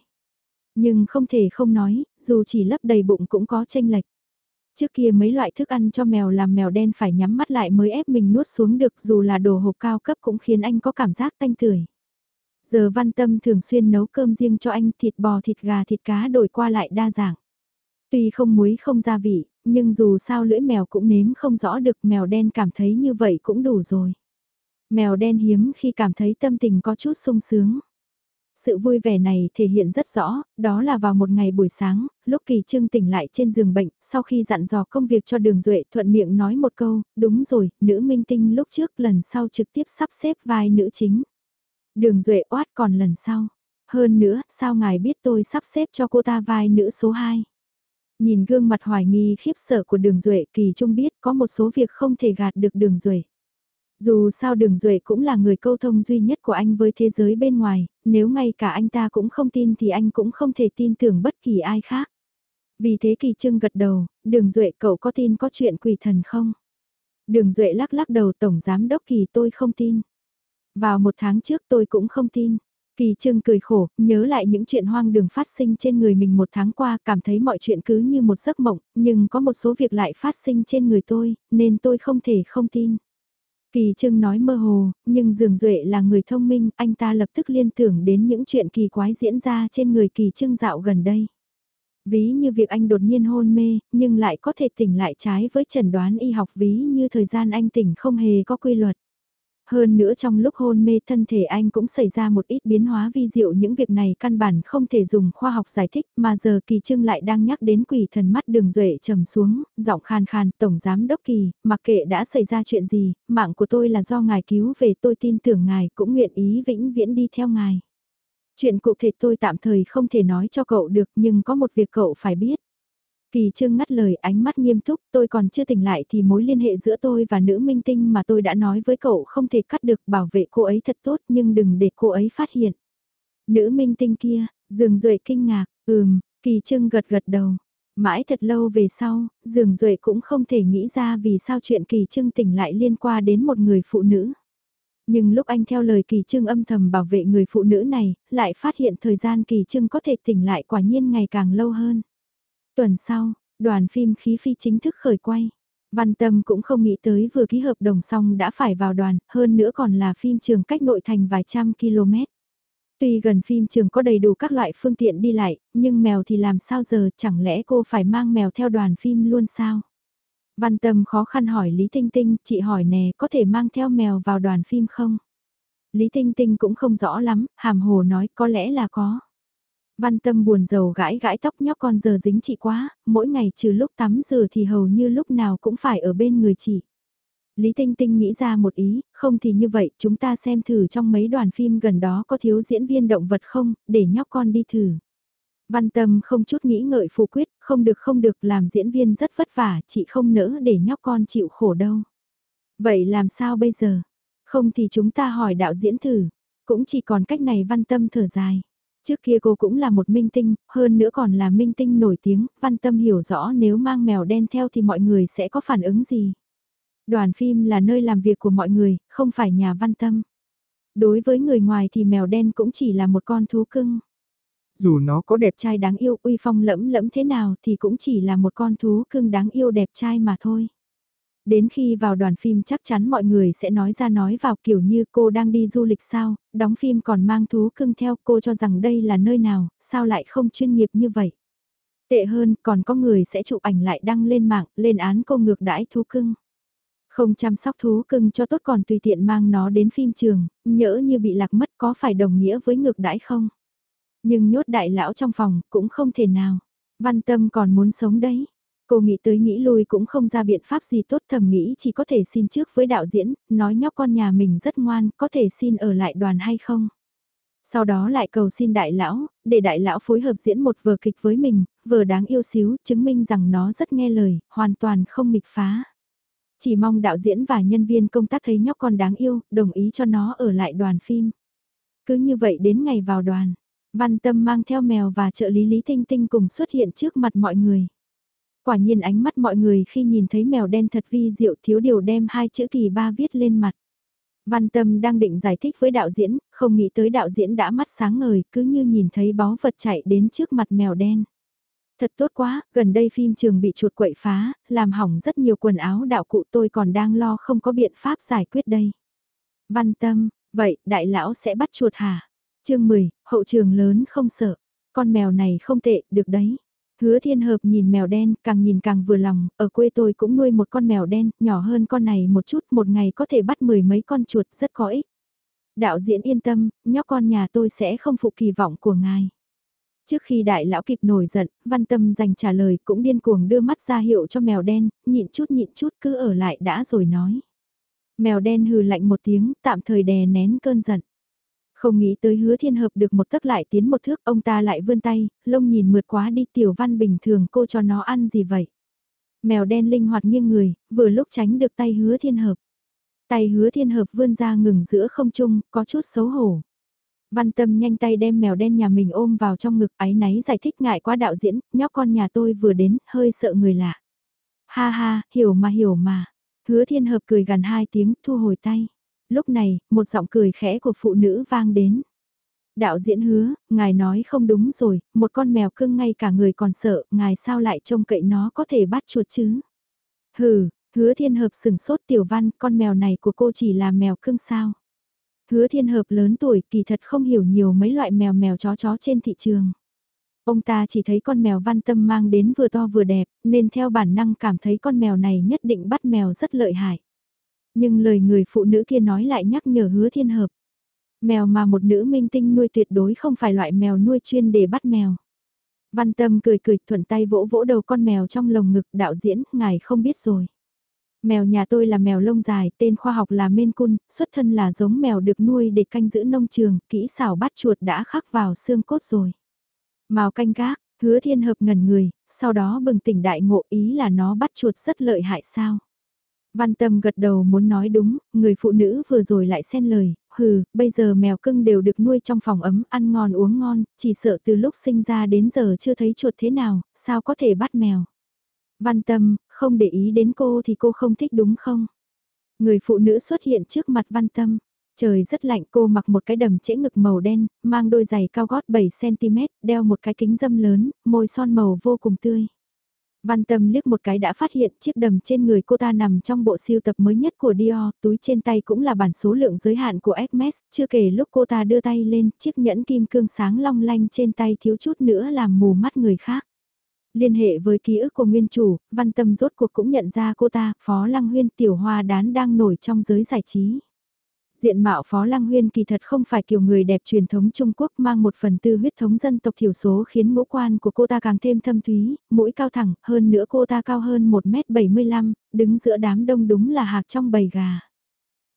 Nhưng không thể không nói, dù chỉ lấp đầy bụng cũng có tranh lệch. Trước kia mấy loại thức ăn cho mèo làm mèo đen phải nhắm mắt lại mới ép mình nuốt xuống được dù là đồ hộp cao cấp cũng khiến anh có cảm giác tanh tưởi. Giờ văn tâm thường xuyên nấu cơm riêng cho anh thịt bò thịt gà thịt cá đổi qua lại đa dạng. Tuy không muối không gia vị, nhưng dù sao lưỡi mèo cũng nếm không rõ được mèo đen cảm thấy như vậy cũng đủ rồi. Mèo đen hiếm khi cảm thấy tâm tình có chút sung sướng. Sự vui vẻ này thể hiện rất rõ, đó là vào một ngày buổi sáng, lúc Kỳ Trương tỉnh lại trên giường bệnh, sau khi dặn dò công việc cho Đường Duệ thuận miệng nói một câu, đúng rồi, nữ minh tinh lúc trước lần sau trực tiếp sắp xếp vai nữ chính. Đường Duệ oát còn lần sau. Hơn nữa, sao ngài biết tôi sắp xếp cho cô ta vai nữ số 2? Nhìn gương mặt hoài nghi khiếp sợ của Đường Duệ Kỳ Trung biết có một số việc không thể gạt được Đường Duệ. Dù sao đường Duệ cũng là người câu thông duy nhất của anh với thế giới bên ngoài, nếu ngay cả anh ta cũng không tin thì anh cũng không thể tin tưởng bất kỳ ai khác. Vì thế Kỳ Trưng gật đầu, đường Duệ cậu có tin có chuyện quỷ thần không? Đường Duệ lắc lắc đầu Tổng Giám Đốc Kỳ tôi không tin. Vào một tháng trước tôi cũng không tin. Kỳ Trưng cười khổ, nhớ lại những chuyện hoang đường phát sinh trên người mình một tháng qua, cảm thấy mọi chuyện cứ như một giấc mộng, nhưng có một số việc lại phát sinh trên người tôi, nên tôi không thể không tin. Kỳ Trưng nói mơ hồ, nhưng Dường Duệ là người thông minh, anh ta lập tức liên tưởng đến những chuyện kỳ quái diễn ra trên người Kỳ Trưng dạo gần đây. Ví như việc anh đột nhiên hôn mê, nhưng lại có thể tỉnh lại trái với chẩn đoán y học ví như thời gian anh tỉnh không hề có quy luật. Hơn nữa trong lúc hôn mê thân thể anh cũng xảy ra một ít biến hóa vi diệu những việc này căn bản không thể dùng khoa học giải thích mà giờ kỳ trưng lại đang nhắc đến quỷ thần mắt đường duệ trầm xuống, giọng khan khan, tổng giám đốc kỳ, mặc kệ đã xảy ra chuyện gì, mạng của tôi là do ngài cứu về tôi tin tưởng ngài cũng nguyện ý vĩnh viễn đi theo ngài. Chuyện cụ thể tôi tạm thời không thể nói cho cậu được nhưng có một việc cậu phải biết. Kỳ Trương ngắt lời ánh mắt nghiêm túc, tôi còn chưa tỉnh lại thì mối liên hệ giữa tôi và nữ minh tinh mà tôi đã nói với cậu không thể cắt được bảo vệ cô ấy thật tốt nhưng đừng để cô ấy phát hiện. Nữ minh tinh kia, dường duệ kinh ngạc, ừm, Kỳ Trương gật gật đầu. Mãi thật lâu về sau, dường duệ cũng không thể nghĩ ra vì sao chuyện Kỳ Trương tỉnh lại liên quan đến một người phụ nữ. Nhưng lúc anh theo lời Kỳ Trương âm thầm bảo vệ người phụ nữ này, lại phát hiện thời gian Kỳ Trương có thể tỉnh lại quả nhiên ngày càng lâu hơn. Tuần sau, đoàn phim khí phi chính thức khởi quay. Văn Tâm cũng không nghĩ tới vừa ký hợp đồng xong đã phải vào đoàn, hơn nữa còn là phim trường cách nội thành vài trăm km. Tuy gần phim trường có đầy đủ các loại phương tiện đi lại, nhưng mèo thì làm sao giờ, chẳng lẽ cô phải mang mèo theo đoàn phim luôn sao? Văn Tâm khó khăn hỏi Lý Tinh Tinh, chị hỏi nè, có thể mang theo mèo vào đoàn phim không? Lý Tinh Tinh cũng không rõ lắm, hàm hồ nói có lẽ là có. Văn Tâm buồn rầu gãi gãi tóc nhóc con giờ dính chị quá, mỗi ngày trừ lúc tắm rửa thì hầu như lúc nào cũng phải ở bên người chị. Lý Tinh Tinh nghĩ ra một ý, không thì như vậy chúng ta xem thử trong mấy đoàn phim gần đó có thiếu diễn viên động vật không, để nhóc con đi thử. Văn Tâm không chút nghĩ ngợi phủ quyết, không được không được làm diễn viên rất vất vả, chị không nỡ để nhóc con chịu khổ đâu. Vậy làm sao bây giờ? Không thì chúng ta hỏi đạo diễn thử, cũng chỉ còn cách này Văn Tâm thở dài. Trước kia cô cũng là một minh tinh, hơn nữa còn là minh tinh nổi tiếng, Văn Tâm hiểu rõ nếu mang mèo đen theo thì mọi người sẽ có phản ứng gì. Đoàn phim là nơi làm việc của mọi người, không phải nhà Văn Tâm. Đối với người ngoài thì mèo đen cũng chỉ là một con thú cưng. Dù nó có đẹp trai đáng yêu uy phong lẫm lẫm thế nào thì cũng chỉ là một con thú cưng đáng yêu đẹp trai mà thôi. Đến khi vào đoàn phim chắc chắn mọi người sẽ nói ra nói vào kiểu như cô đang đi du lịch sao, đóng phim còn mang thú cưng theo cô cho rằng đây là nơi nào, sao lại không chuyên nghiệp như vậy. Tệ hơn còn có người sẽ chụp ảnh lại đăng lên mạng, lên án cô ngược đãi thú cưng. Không chăm sóc thú cưng cho tốt còn tùy tiện mang nó đến phim trường, nhỡ như bị lạc mất có phải đồng nghĩa với ngược đãi không? Nhưng nhốt đại lão trong phòng cũng không thể nào. Văn tâm còn muốn sống đấy. Cô nghĩ tới nghĩ lui cũng không ra biện pháp gì tốt thầm nghĩ chỉ có thể xin trước với đạo diễn, nói nhóc con nhà mình rất ngoan, có thể xin ở lại đoàn hay không. Sau đó lại cầu xin đại lão, để đại lão phối hợp diễn một vở kịch với mình, vừa đáng yêu xíu, chứng minh rằng nó rất nghe lời, hoàn toàn không nghịch phá. Chỉ mong đạo diễn và nhân viên công tác thấy nhóc con đáng yêu, đồng ý cho nó ở lại đoàn phim. Cứ như vậy đến ngày vào đoàn, Văn Tâm mang theo mèo và trợ lý Lý Tinh Tinh cùng xuất hiện trước mặt mọi người. Quả nhiên ánh mắt mọi người khi nhìn thấy mèo đen thật vi diệu thiếu điều đem hai chữ kỳ ba viết lên mặt. Văn Tâm đang định giải thích với đạo diễn, không nghĩ tới đạo diễn đã mắt sáng ngời, cứ như nhìn thấy báu vật chạy đến trước mặt mèo đen. Thật tốt quá, gần đây phim trường bị chuột quậy phá, làm hỏng rất nhiều quần áo đạo cụ tôi còn đang lo không có biện pháp giải quyết đây. Văn Tâm, vậy đại lão sẽ bắt chuột hả? chương 10, hậu trường lớn không sợ. Con mèo này không tệ, được đấy. Hứa thiên hợp nhìn mèo đen, càng nhìn càng vừa lòng, ở quê tôi cũng nuôi một con mèo đen, nhỏ hơn con này một chút, một ngày có thể bắt mười mấy con chuột, rất có ích. Đạo diễn yên tâm, nhóc con nhà tôi sẽ không phụ kỳ vọng của ngài. Trước khi đại lão kịp nổi giận, văn tâm dành trả lời cũng điên cuồng đưa mắt ra hiệu cho mèo đen, nhịn chút nhịn chút cứ ở lại đã rồi nói. Mèo đen hừ lạnh một tiếng, tạm thời đè nén cơn giận. Không nghĩ tới hứa thiên hợp được một tấc lại tiến một thước, ông ta lại vươn tay, lông nhìn mượt quá đi tiểu văn bình thường cô cho nó ăn gì vậy. Mèo đen linh hoạt nghiêng người, vừa lúc tránh được tay hứa thiên hợp. Tay hứa thiên hợp vươn ra ngừng giữa không trung, có chút xấu hổ. Văn tâm nhanh tay đem mèo đen nhà mình ôm vào trong ngực ái náy giải thích ngại quá đạo diễn, nhóc con nhà tôi vừa đến, hơi sợ người lạ. Ha ha, hiểu mà hiểu mà. Hứa thiên hợp cười gần hai tiếng, thu hồi tay. Lúc này, một giọng cười khẽ của phụ nữ vang đến. Đạo diễn hứa, ngài nói không đúng rồi, một con mèo cưng ngay cả người còn sợ, ngài sao lại trông cậy nó có thể bắt chuột chứ? Hừ, hứa thiên hợp sừng sốt tiểu văn, con mèo này của cô chỉ là mèo cưng sao? Hứa thiên hợp lớn tuổi kỳ thật không hiểu nhiều mấy loại mèo mèo chó chó trên thị trường. Ông ta chỉ thấy con mèo văn tâm mang đến vừa to vừa đẹp, nên theo bản năng cảm thấy con mèo này nhất định bắt mèo rất lợi hại. Nhưng lời người phụ nữ kia nói lại nhắc nhở hứa thiên hợp. Mèo mà một nữ minh tinh nuôi tuyệt đối không phải loại mèo nuôi chuyên để bắt mèo. Văn tâm cười cười thuận tay vỗ vỗ đầu con mèo trong lồng ngực đạo diễn, ngài không biết rồi. Mèo nhà tôi là mèo lông dài, tên khoa học là Maine Coon, xuất thân là giống mèo được nuôi để canh giữ nông trường, kỹ xảo bắt chuột đã khắc vào xương cốt rồi. Màu canh gác, hứa thiên hợp ngẩn người, sau đó bừng tỉnh đại ngộ ý là nó bắt chuột rất lợi hại sao. Văn tâm gật đầu muốn nói đúng, người phụ nữ vừa rồi lại xen lời, hừ, bây giờ mèo cưng đều được nuôi trong phòng ấm, ăn ngon uống ngon, chỉ sợ từ lúc sinh ra đến giờ chưa thấy chuột thế nào, sao có thể bắt mèo. Văn tâm, không để ý đến cô thì cô không thích đúng không? Người phụ nữ xuất hiện trước mặt văn tâm. Trời rất lạnh cô mặc một cái đầm trễ ngực màu đen, mang đôi giày cao gót 7cm, đeo một cái kính dâm lớn, môi son màu vô cùng tươi. Văn tâm liếc một cái đã phát hiện chiếc đầm trên người cô ta nằm trong bộ siêu tập mới nhất của Dior, túi trên tay cũng là bản số lượng giới hạn của Hermes, chưa kể lúc cô ta đưa tay lên, chiếc nhẫn kim cương sáng long lanh trên tay thiếu chút nữa làm mù mắt người khác. Liên hệ với ký ức của nguyên chủ, văn tâm rốt cuộc cũng nhận ra cô ta, Phó Lăng Huyên tiểu hoa đán đang nổi trong giới giải trí. Diện mạo Phó Lăng Huyên kỳ thật không phải kiểu người đẹp truyền thống Trung Quốc mang một phần tư huyết thống dân tộc thiểu số khiến ngũ quan của cô ta càng thêm thâm thúy, mũi cao thẳng, hơn nữa cô ta cao hơn 1m75, đứng giữa đám đông đúng là hạc trong bầy gà.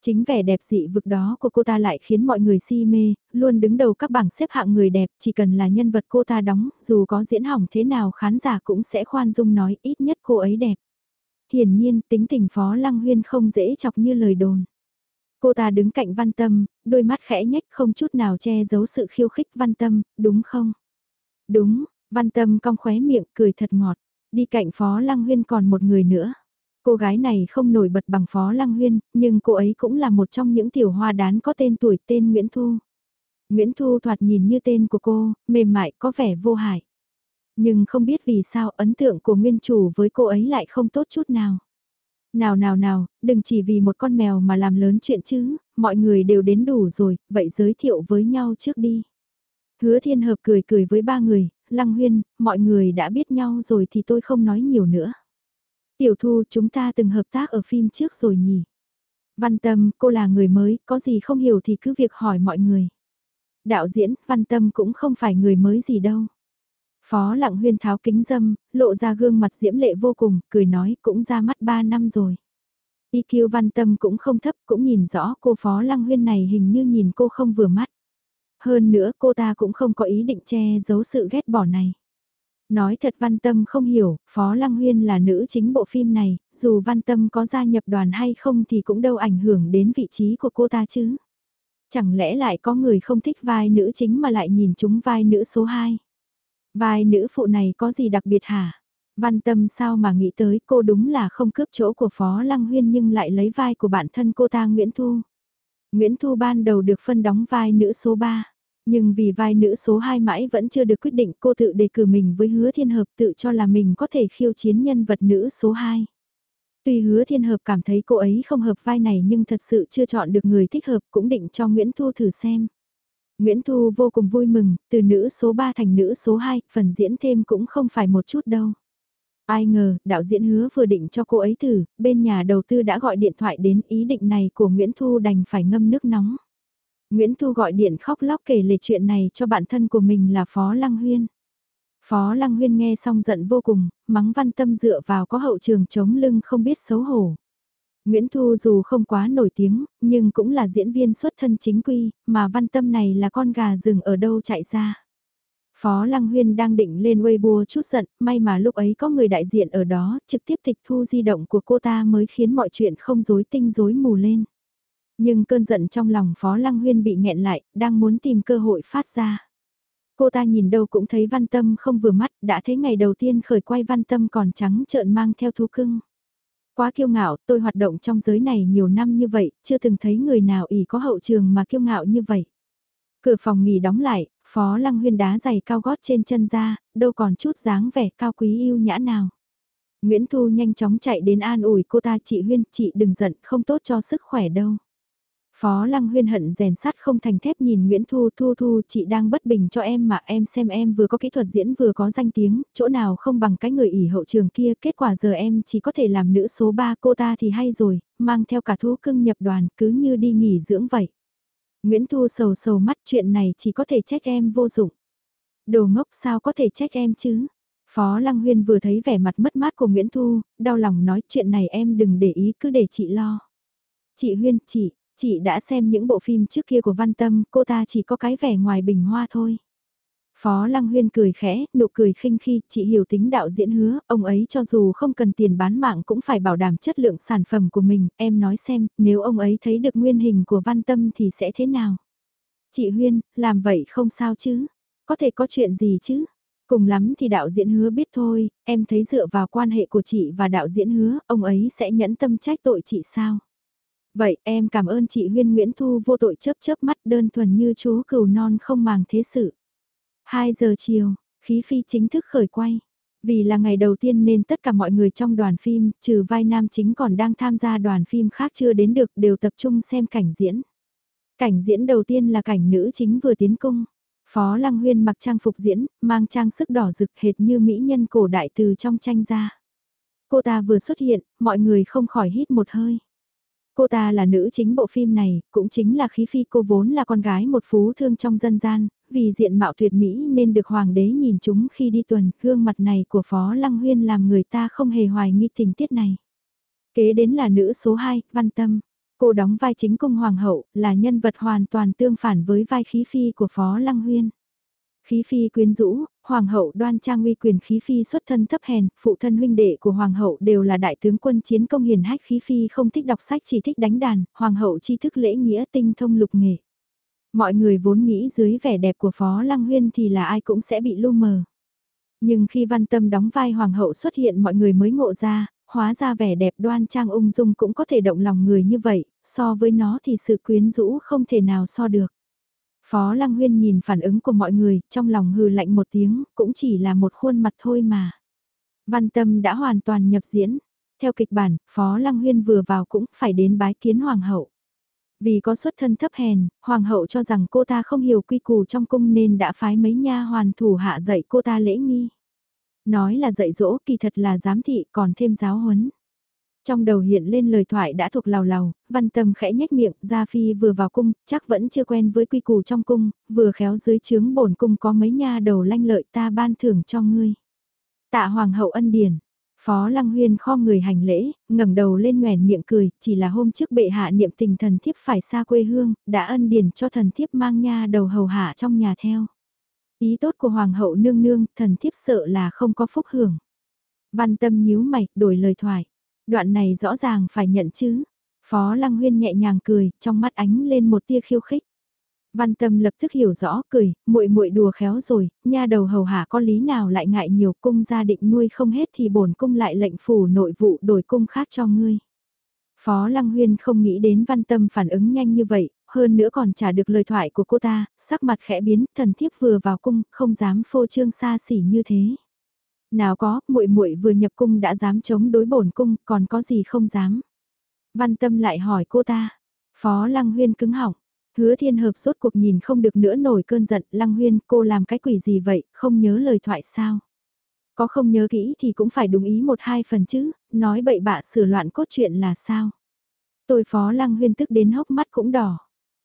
Chính vẻ đẹp dị vực đó của cô ta lại khiến mọi người si mê, luôn đứng đầu các bảng xếp hạng người đẹp, chỉ cần là nhân vật cô ta đóng, dù có diễn hỏng thế nào khán giả cũng sẽ khoan dung nói ít nhất cô ấy đẹp. Hiển nhiên tính tình Phó Lăng Huyên không dễ chọc như lời đồn. Cô ta đứng cạnh văn tâm, đôi mắt khẽ nhếch không chút nào che giấu sự khiêu khích văn tâm, đúng không? Đúng, văn tâm cong khóe miệng cười thật ngọt, đi cạnh Phó Lăng Huyên còn một người nữa. Cô gái này không nổi bật bằng Phó Lăng Huyên, nhưng cô ấy cũng là một trong những tiểu hoa đán có tên tuổi tên Nguyễn Thu. Nguyễn Thu thoạt nhìn như tên của cô, mềm mại có vẻ vô hại. Nhưng không biết vì sao ấn tượng của nguyên chủ với cô ấy lại không tốt chút nào. Nào nào nào, đừng chỉ vì một con mèo mà làm lớn chuyện chứ, mọi người đều đến đủ rồi, vậy giới thiệu với nhau trước đi. Hứa thiên hợp cười cười với ba người, lăng huyên, mọi người đã biết nhau rồi thì tôi không nói nhiều nữa. Tiểu thu chúng ta từng hợp tác ở phim trước rồi nhỉ. Văn tâm, cô là người mới, có gì không hiểu thì cứ việc hỏi mọi người. Đạo diễn, văn tâm cũng không phải người mới gì đâu. Phó lặng huyên tháo kính dâm, lộ ra gương mặt diễm lệ vô cùng, cười nói cũng ra mắt 3 năm rồi. IQ văn tâm cũng không thấp, cũng nhìn rõ cô phó lăng huyên này hình như nhìn cô không vừa mắt. Hơn nữa cô ta cũng không có ý định che giấu sự ghét bỏ này. Nói thật văn tâm không hiểu, Phó Lăng Huyên là nữ chính bộ phim này, dù văn tâm có gia nhập đoàn hay không thì cũng đâu ảnh hưởng đến vị trí của cô ta chứ. Chẳng lẽ lại có người không thích vai nữ chính mà lại nhìn chúng vai nữ số 2? Vai nữ phụ này có gì đặc biệt hả? Văn tâm sao mà nghĩ tới cô đúng là không cướp chỗ của Phó Lăng Huyên nhưng lại lấy vai của bản thân cô ta Nguyễn Thu. Nguyễn Thu ban đầu được phân đóng vai nữ số 3. Nhưng vì vai nữ số 2 mãi vẫn chưa được quyết định cô tự đề cử mình với hứa thiên hợp tự cho là mình có thể khiêu chiến nhân vật nữ số 2. Tuy hứa thiên hợp cảm thấy cô ấy không hợp vai này nhưng thật sự chưa chọn được người thích hợp cũng định cho Nguyễn Thu thử xem. Nguyễn Thu vô cùng vui mừng, từ nữ số 3 thành nữ số 2, phần diễn thêm cũng không phải một chút đâu. Ai ngờ, đạo diễn hứa vừa định cho cô ấy thử, bên nhà đầu tư đã gọi điện thoại đến ý định này của Nguyễn Thu đành phải ngâm nước nóng. Nguyễn Thu gọi điện khóc lóc kể lể chuyện này cho bạn thân của mình là Phó Lăng Huyên. Phó Lăng Huyên nghe xong giận vô cùng, mắng văn tâm dựa vào có hậu trường chống lưng không biết xấu hổ. Nguyễn Thu dù không quá nổi tiếng, nhưng cũng là diễn viên xuất thân chính quy, mà văn tâm này là con gà rừng ở đâu chạy ra. Phó Lăng Huyên đang định lên Weibo chút giận, may mà lúc ấy có người đại diện ở đó, trực tiếp tịch thu di động của cô ta mới khiến mọi chuyện không rối tinh rối mù lên. Nhưng cơn giận trong lòng Phó Lăng Huyên bị nghẹn lại, đang muốn tìm cơ hội phát ra. Cô ta nhìn đâu cũng thấy văn tâm không vừa mắt, đã thấy ngày đầu tiên khởi quay văn tâm còn trắng trợn mang theo thú cưng. Quá kiêu ngạo, tôi hoạt động trong giới này nhiều năm như vậy, chưa từng thấy người nào ỉ có hậu trường mà kiêu ngạo như vậy. Cửa phòng nghỉ đóng lại, Phó Lăng Huyên đá giày cao gót trên chân ra, đâu còn chút dáng vẻ cao quý yêu nhã nào. Nguyễn Thu nhanh chóng chạy đến an ủi cô ta chị Huyên, chị đừng giận, không tốt cho sức khỏe đâu. Phó Lăng Huyên hận rèn sắt không thành thép nhìn Nguyễn Thu Thu Thu chị đang bất bình cho em mà em xem em vừa có kỹ thuật diễn vừa có danh tiếng, chỗ nào không bằng cái người ỉ hậu trường kia, kết quả giờ em chỉ có thể làm nữ số 3 cô ta thì hay rồi, mang theo cả thú cưng nhập đoàn cứ như đi nghỉ dưỡng vậy. Nguyễn Thu sầu sầu mắt chuyện này chỉ có thể trách em vô dụng. Đồ ngốc sao có thể trách em chứ? Phó Lăng Huyên vừa thấy vẻ mặt mất mát của Nguyễn Thu, đau lòng nói chuyện này em đừng để ý cứ để chị lo. Chị Huyên, chị, Chị đã xem những bộ phim trước kia của Văn Tâm, cô ta chỉ có cái vẻ ngoài bình hoa thôi. Phó Lăng Huyên cười khẽ, nụ cười khinh khi, chị hiểu tính đạo diễn hứa, ông ấy cho dù không cần tiền bán mạng cũng phải bảo đảm chất lượng sản phẩm của mình, em nói xem, nếu ông ấy thấy được nguyên hình của Văn Tâm thì sẽ thế nào? Chị Huyên, làm vậy không sao chứ? Có thể có chuyện gì chứ? Cùng lắm thì đạo diễn hứa biết thôi, em thấy dựa vào quan hệ của chị và đạo diễn hứa, ông ấy sẽ nhẫn tâm trách tội chị sao? Vậy em cảm ơn chị Huyên Nguyễn Thu vô tội chớp chớp mắt đơn thuần như chú cừu non không màng thế sự. 2 giờ chiều, khí phi chính thức khởi quay. Vì là ngày đầu tiên nên tất cả mọi người trong đoàn phim, trừ vai nam chính còn đang tham gia đoàn phim khác chưa đến được đều tập trung xem cảnh diễn. Cảnh diễn đầu tiên là cảnh nữ chính vừa tiến cung. Phó Lăng Huyên mặc trang phục diễn, mang trang sức đỏ rực hệt như mỹ nhân cổ đại từ trong tranh ra. Cô ta vừa xuất hiện, mọi người không khỏi hít một hơi. Cô ta là nữ chính bộ phim này, cũng chính là khí phi cô vốn là con gái một phú thương trong dân gian, vì diện mạo tuyệt mỹ nên được hoàng đế nhìn chúng khi đi tuần, gương mặt này của Phó Lăng Huyên làm người ta không hề hoài nghi tình tiết này. Kế đến là nữ số 2, Văn Tâm. Cô đóng vai chính cung hoàng hậu, là nhân vật hoàn toàn tương phản với vai khí phi của Phó Lăng Huyên. Khí phi quyến rũ, hoàng hậu đoan trang uy quyền khí phi xuất thân thấp hèn, phụ thân huynh đệ của hoàng hậu đều là đại tướng quân chiến công hiền hách khí phi không thích đọc sách chỉ thích đánh đàn, hoàng hậu tri thức lễ nghĩa tinh thông lục nghề. Mọi người vốn nghĩ dưới vẻ đẹp của Phó Lăng Huyên thì là ai cũng sẽ bị lu mờ. Nhưng khi văn tâm đóng vai hoàng hậu xuất hiện mọi người mới ngộ ra, hóa ra vẻ đẹp đoan trang ung dung cũng có thể động lòng người như vậy, so với nó thì sự quyến rũ không thể nào so được. Phó Lăng Huyên nhìn phản ứng của mọi người, trong lòng hừ lạnh một tiếng, cũng chỉ là một khuôn mặt thôi mà. Văn Tâm đã hoàn toàn nhập diễn. Theo kịch bản, Phó Lăng Huyên vừa vào cũng phải đến bái kiến Hoàng hậu. Vì có xuất thân thấp hèn, Hoàng hậu cho rằng cô ta không hiểu quy củ trong cung nên đã phái mấy nha hoàn thủ hạ dạy cô ta lễ nghi. Nói là dạy dỗ kỳ thật là giám thị còn thêm giáo huấn. Trong đầu hiện lên lời thoại đã thuộc lào lào, văn tâm khẽ nhếch miệng, Gia Phi vừa vào cung, chắc vẫn chưa quen với quy củ trong cung, vừa khéo dưới chướng bổn cung có mấy nha đầu lanh lợi ta ban thưởng cho ngươi. Tạ Hoàng hậu ân điển, Phó Lăng Huyên kho người hành lễ, ngẩng đầu lên nhoèn miệng cười, chỉ là hôm trước bệ hạ niệm tình thần thiếp phải xa quê hương, đã ân điển cho thần thiếp mang nha đầu hầu hạ trong nhà theo. Ý tốt của Hoàng hậu nương nương, thần thiếp sợ là không có phúc hưởng. Văn tâm nhíu mày, đổi lời thoại. Đoạn này rõ ràng phải nhận chứ. Phó Lăng Huyên nhẹ nhàng cười, trong mắt ánh lên một tia khiêu khích. Văn Tâm lập tức hiểu rõ, cười, muội muội đùa khéo rồi, nha đầu hầu hạ có lý nào lại ngại nhiều cung gia định nuôi không hết thì bổn cung lại lệnh phủ nội vụ đổi cung khác cho ngươi. Phó Lăng Huyên không nghĩ đến Văn Tâm phản ứng nhanh như vậy, hơn nữa còn trả được lời thoại của cô ta, sắc mặt khẽ biến, thần thiếp vừa vào cung, không dám phô trương xa xỉ như thế. Nào có, muội muội vừa nhập cung đã dám chống đối bổn cung, còn có gì không dám. Văn tâm lại hỏi cô ta. Phó Lăng Huyên cứng họng. Hứa thiên hợp suốt cuộc nhìn không được nữa nổi cơn giận. Lăng Huyên cô làm cái quỷ gì vậy, không nhớ lời thoại sao? Có không nhớ kỹ thì cũng phải đúng ý một hai phần chứ, nói bậy bạ sửa loạn cốt truyện là sao? Tôi Phó Lăng Huyên tức đến hốc mắt cũng đỏ.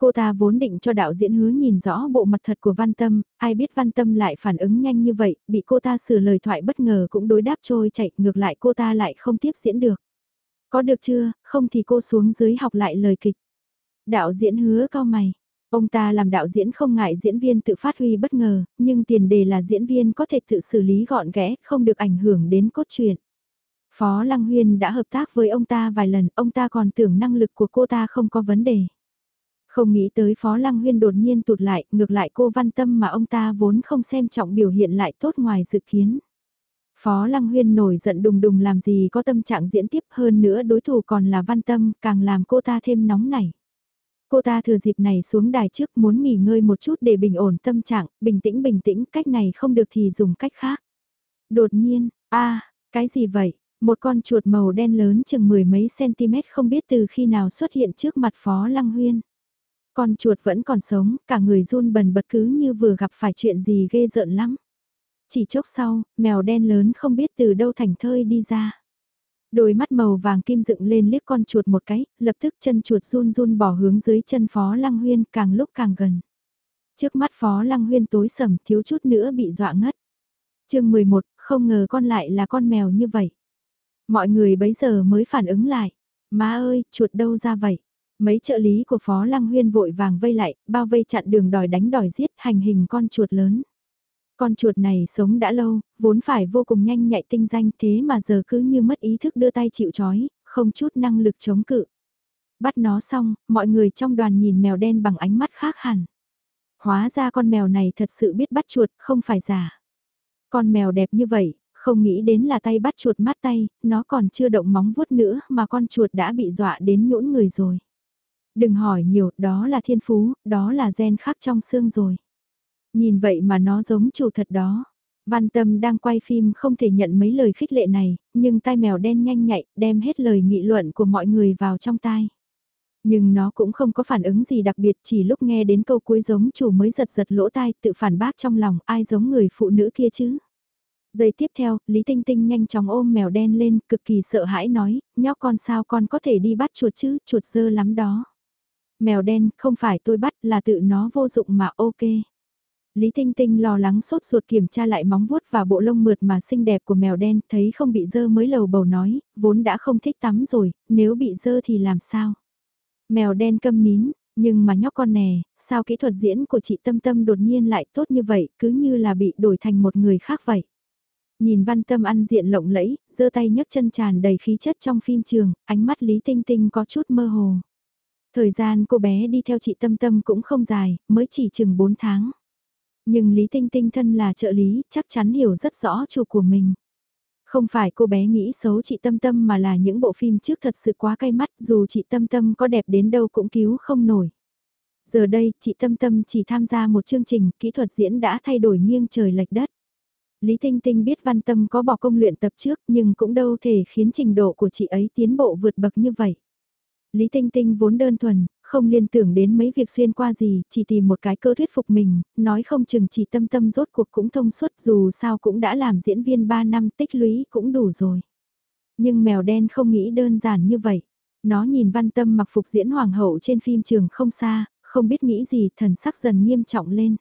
Cô ta vốn định cho đạo diễn hứa nhìn rõ bộ mặt thật của Văn Tâm, ai biết Văn Tâm lại phản ứng nhanh như vậy, bị cô ta sửa lời thoại bất ngờ cũng đối đáp trôi chạy, ngược lại cô ta lại không tiếp diễn được. Có được chưa, không thì cô xuống dưới học lại lời kịch. Đạo diễn hứa cao mày. Ông ta làm đạo diễn không ngại diễn viên tự phát huy bất ngờ, nhưng tiền đề là diễn viên có thể tự xử lý gọn ghẽ, không được ảnh hưởng đến cốt truyện. Phó Lăng Huyên đã hợp tác với ông ta vài lần, ông ta còn tưởng năng lực của cô ta không có vấn đề. Không nghĩ tới Phó Lăng Huyên đột nhiên tụt lại, ngược lại cô văn tâm mà ông ta vốn không xem trọng biểu hiện lại tốt ngoài dự kiến. Phó Lăng Huyên nổi giận đùng đùng làm gì có tâm trạng diễn tiếp hơn nữa đối thủ còn là văn tâm càng làm cô ta thêm nóng nảy. Cô ta thừa dịp này xuống đài trước muốn nghỉ ngơi một chút để bình ổn tâm trạng, bình tĩnh bình tĩnh, cách này không được thì dùng cách khác. Đột nhiên, a cái gì vậy? Một con chuột màu đen lớn chừng mười mấy cm không biết từ khi nào xuất hiện trước mặt Phó Lăng Huyên. Con chuột vẫn còn sống, cả người run bần bật cứ như vừa gặp phải chuyện gì ghê rợn lắm. Chỉ chốc sau, mèo đen lớn không biết từ đâu thành thơi đi ra. Đôi mắt màu vàng kim dựng lên liếc con chuột một cái, lập tức chân chuột run run bỏ hướng dưới chân Phó Lăng Huyên càng lúc càng gần. Trước mắt Phó Lăng Huyên tối sầm thiếu chút nữa bị dọa ngất. chương 11, không ngờ con lại là con mèo như vậy. Mọi người bấy giờ mới phản ứng lại. Má ơi, chuột đâu ra vậy? Mấy trợ lý của Phó Lăng Huyên vội vàng vây lại, bao vây chặn đường đòi đánh đòi giết hành hình con chuột lớn. Con chuột này sống đã lâu, vốn phải vô cùng nhanh nhạy tinh danh thế mà giờ cứ như mất ý thức đưa tay chịu chói, không chút năng lực chống cự. Bắt nó xong, mọi người trong đoàn nhìn mèo đen bằng ánh mắt khác hẳn. Hóa ra con mèo này thật sự biết bắt chuột, không phải giả. Con mèo đẹp như vậy, không nghĩ đến là tay bắt chuột mát tay, nó còn chưa động móng vuốt nữa mà con chuột đã bị dọa đến nhũn người rồi. Đừng hỏi nhiều, đó là thiên phú, đó là gen khác trong xương rồi. Nhìn vậy mà nó giống chủ thật đó. Văn Tâm đang quay phim không thể nhận mấy lời khích lệ này, nhưng tai mèo đen nhanh nhạy, đem hết lời nghị luận của mọi người vào trong tai. Nhưng nó cũng không có phản ứng gì đặc biệt chỉ lúc nghe đến câu cuối giống chủ mới giật giật lỗ tai tự phản bác trong lòng ai giống người phụ nữ kia chứ. Giây tiếp theo, Lý Tinh Tinh nhanh chóng ôm mèo đen lên, cực kỳ sợ hãi nói, nhóc con sao con có thể đi bắt chuột chứ, chuột dơ lắm đó. Mèo đen, không phải tôi bắt, là tự nó vô dụng mà ok. Lý Tinh Tinh lo lắng sốt ruột kiểm tra lại móng vuốt và bộ lông mượt mà xinh đẹp của mèo đen, thấy không bị dơ mới lầu bầu nói, vốn đã không thích tắm rồi, nếu bị dơ thì làm sao? Mèo đen câm nín, nhưng mà nhóc con nè, sao kỹ thuật diễn của chị Tâm Tâm đột nhiên lại tốt như vậy, cứ như là bị đổi thành một người khác vậy. Nhìn văn tâm ăn diện lộng lẫy, giơ tay nhấc chân tràn đầy khí chất trong phim trường, ánh mắt Lý Tinh Tinh có chút mơ hồ. Thời gian cô bé đi theo chị Tâm Tâm cũng không dài, mới chỉ chừng 4 tháng. Nhưng Lý Tinh Tinh thân là trợ lý, chắc chắn hiểu rất rõ chủ của mình. Không phải cô bé nghĩ xấu chị Tâm Tâm mà là những bộ phim trước thật sự quá cay mắt dù chị Tâm Tâm có đẹp đến đâu cũng cứu không nổi. Giờ đây, chị Tâm Tâm chỉ tham gia một chương trình, kỹ thuật diễn đã thay đổi nghiêng trời lệch đất. Lý Tinh Tinh biết Văn Tâm có bỏ công luyện tập trước nhưng cũng đâu thể khiến trình độ của chị ấy tiến bộ vượt bậc như vậy. Lý Tinh Tinh vốn đơn thuần, không liên tưởng đến mấy việc xuyên qua gì, chỉ tìm một cái cơ thuyết phục mình, nói không chừng chỉ tâm tâm rốt cuộc cũng thông suốt dù sao cũng đã làm diễn viên 3 năm tích lũy cũng đủ rồi. Nhưng mèo đen không nghĩ đơn giản như vậy. Nó nhìn văn tâm mặc phục diễn hoàng hậu trên phim trường không xa, không biết nghĩ gì thần sắc dần nghiêm trọng lên.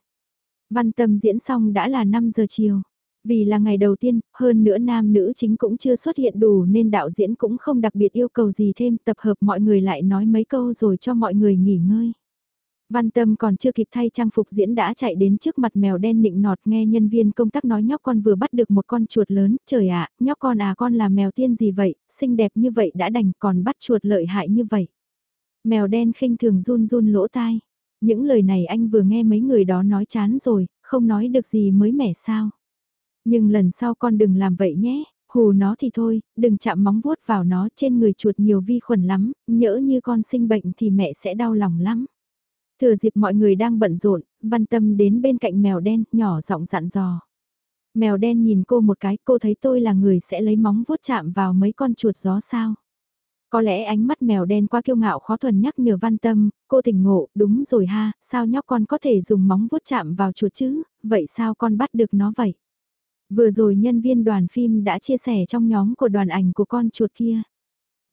Văn tâm diễn xong đã là 5 giờ chiều. Vì là ngày đầu tiên, hơn nữa nam nữ chính cũng chưa xuất hiện đủ nên đạo diễn cũng không đặc biệt yêu cầu gì thêm tập hợp mọi người lại nói mấy câu rồi cho mọi người nghỉ ngơi. Văn Tâm còn chưa kịp thay trang phục diễn đã chạy đến trước mặt mèo đen nịnh nọt nghe nhân viên công tác nói nhóc con vừa bắt được một con chuột lớn, trời ạ, nhóc con à con là mèo tiên gì vậy, xinh đẹp như vậy đã đành còn bắt chuột lợi hại như vậy. Mèo đen khinh thường run run lỗ tai. Những lời này anh vừa nghe mấy người đó nói chán rồi, không nói được gì mới mẻ sao. Nhưng lần sau con đừng làm vậy nhé, hù nó thì thôi, đừng chạm móng vuốt vào nó trên người chuột nhiều vi khuẩn lắm, nhỡ như con sinh bệnh thì mẹ sẽ đau lòng lắm. Thừa dịp mọi người đang bận rộn, văn tâm đến bên cạnh mèo đen, nhỏ giọng dặn dò. Mèo đen nhìn cô một cái, cô thấy tôi là người sẽ lấy móng vuốt chạm vào mấy con chuột gió sao. Có lẽ ánh mắt mèo đen quá kiêu ngạo khó thuần nhắc nhở văn tâm, cô tỉnh ngộ, đúng rồi ha, sao nhóc con có thể dùng móng vuốt chạm vào chuột chứ, vậy sao con bắt được nó vậy? Vừa rồi nhân viên đoàn phim đã chia sẻ trong nhóm của đoàn ảnh của con chuột kia.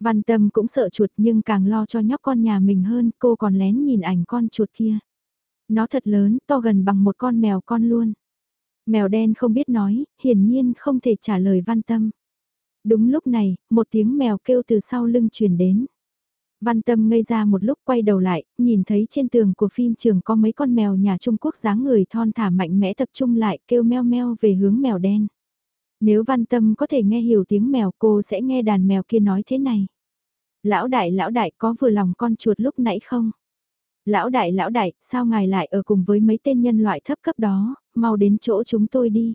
Văn Tâm cũng sợ chuột nhưng càng lo cho nhóc con nhà mình hơn, cô còn lén nhìn ảnh con chuột kia. Nó thật lớn, to gần bằng một con mèo con luôn. Mèo đen không biết nói, hiển nhiên không thể trả lời Văn Tâm. Đúng lúc này, một tiếng mèo kêu từ sau lưng truyền đến. Văn Tâm ngây ra một lúc quay đầu lại, nhìn thấy trên tường của phim trường có mấy con mèo nhà Trung Quốc dáng người thon thả mạnh mẽ tập trung lại kêu meo meo về hướng mèo đen. Nếu Văn Tâm có thể nghe hiểu tiếng mèo cô sẽ nghe đàn mèo kia nói thế này. Lão đại lão đại có vừa lòng con chuột lúc nãy không? Lão đại lão đại, sao ngài lại ở cùng với mấy tên nhân loại thấp cấp đó, mau đến chỗ chúng tôi đi.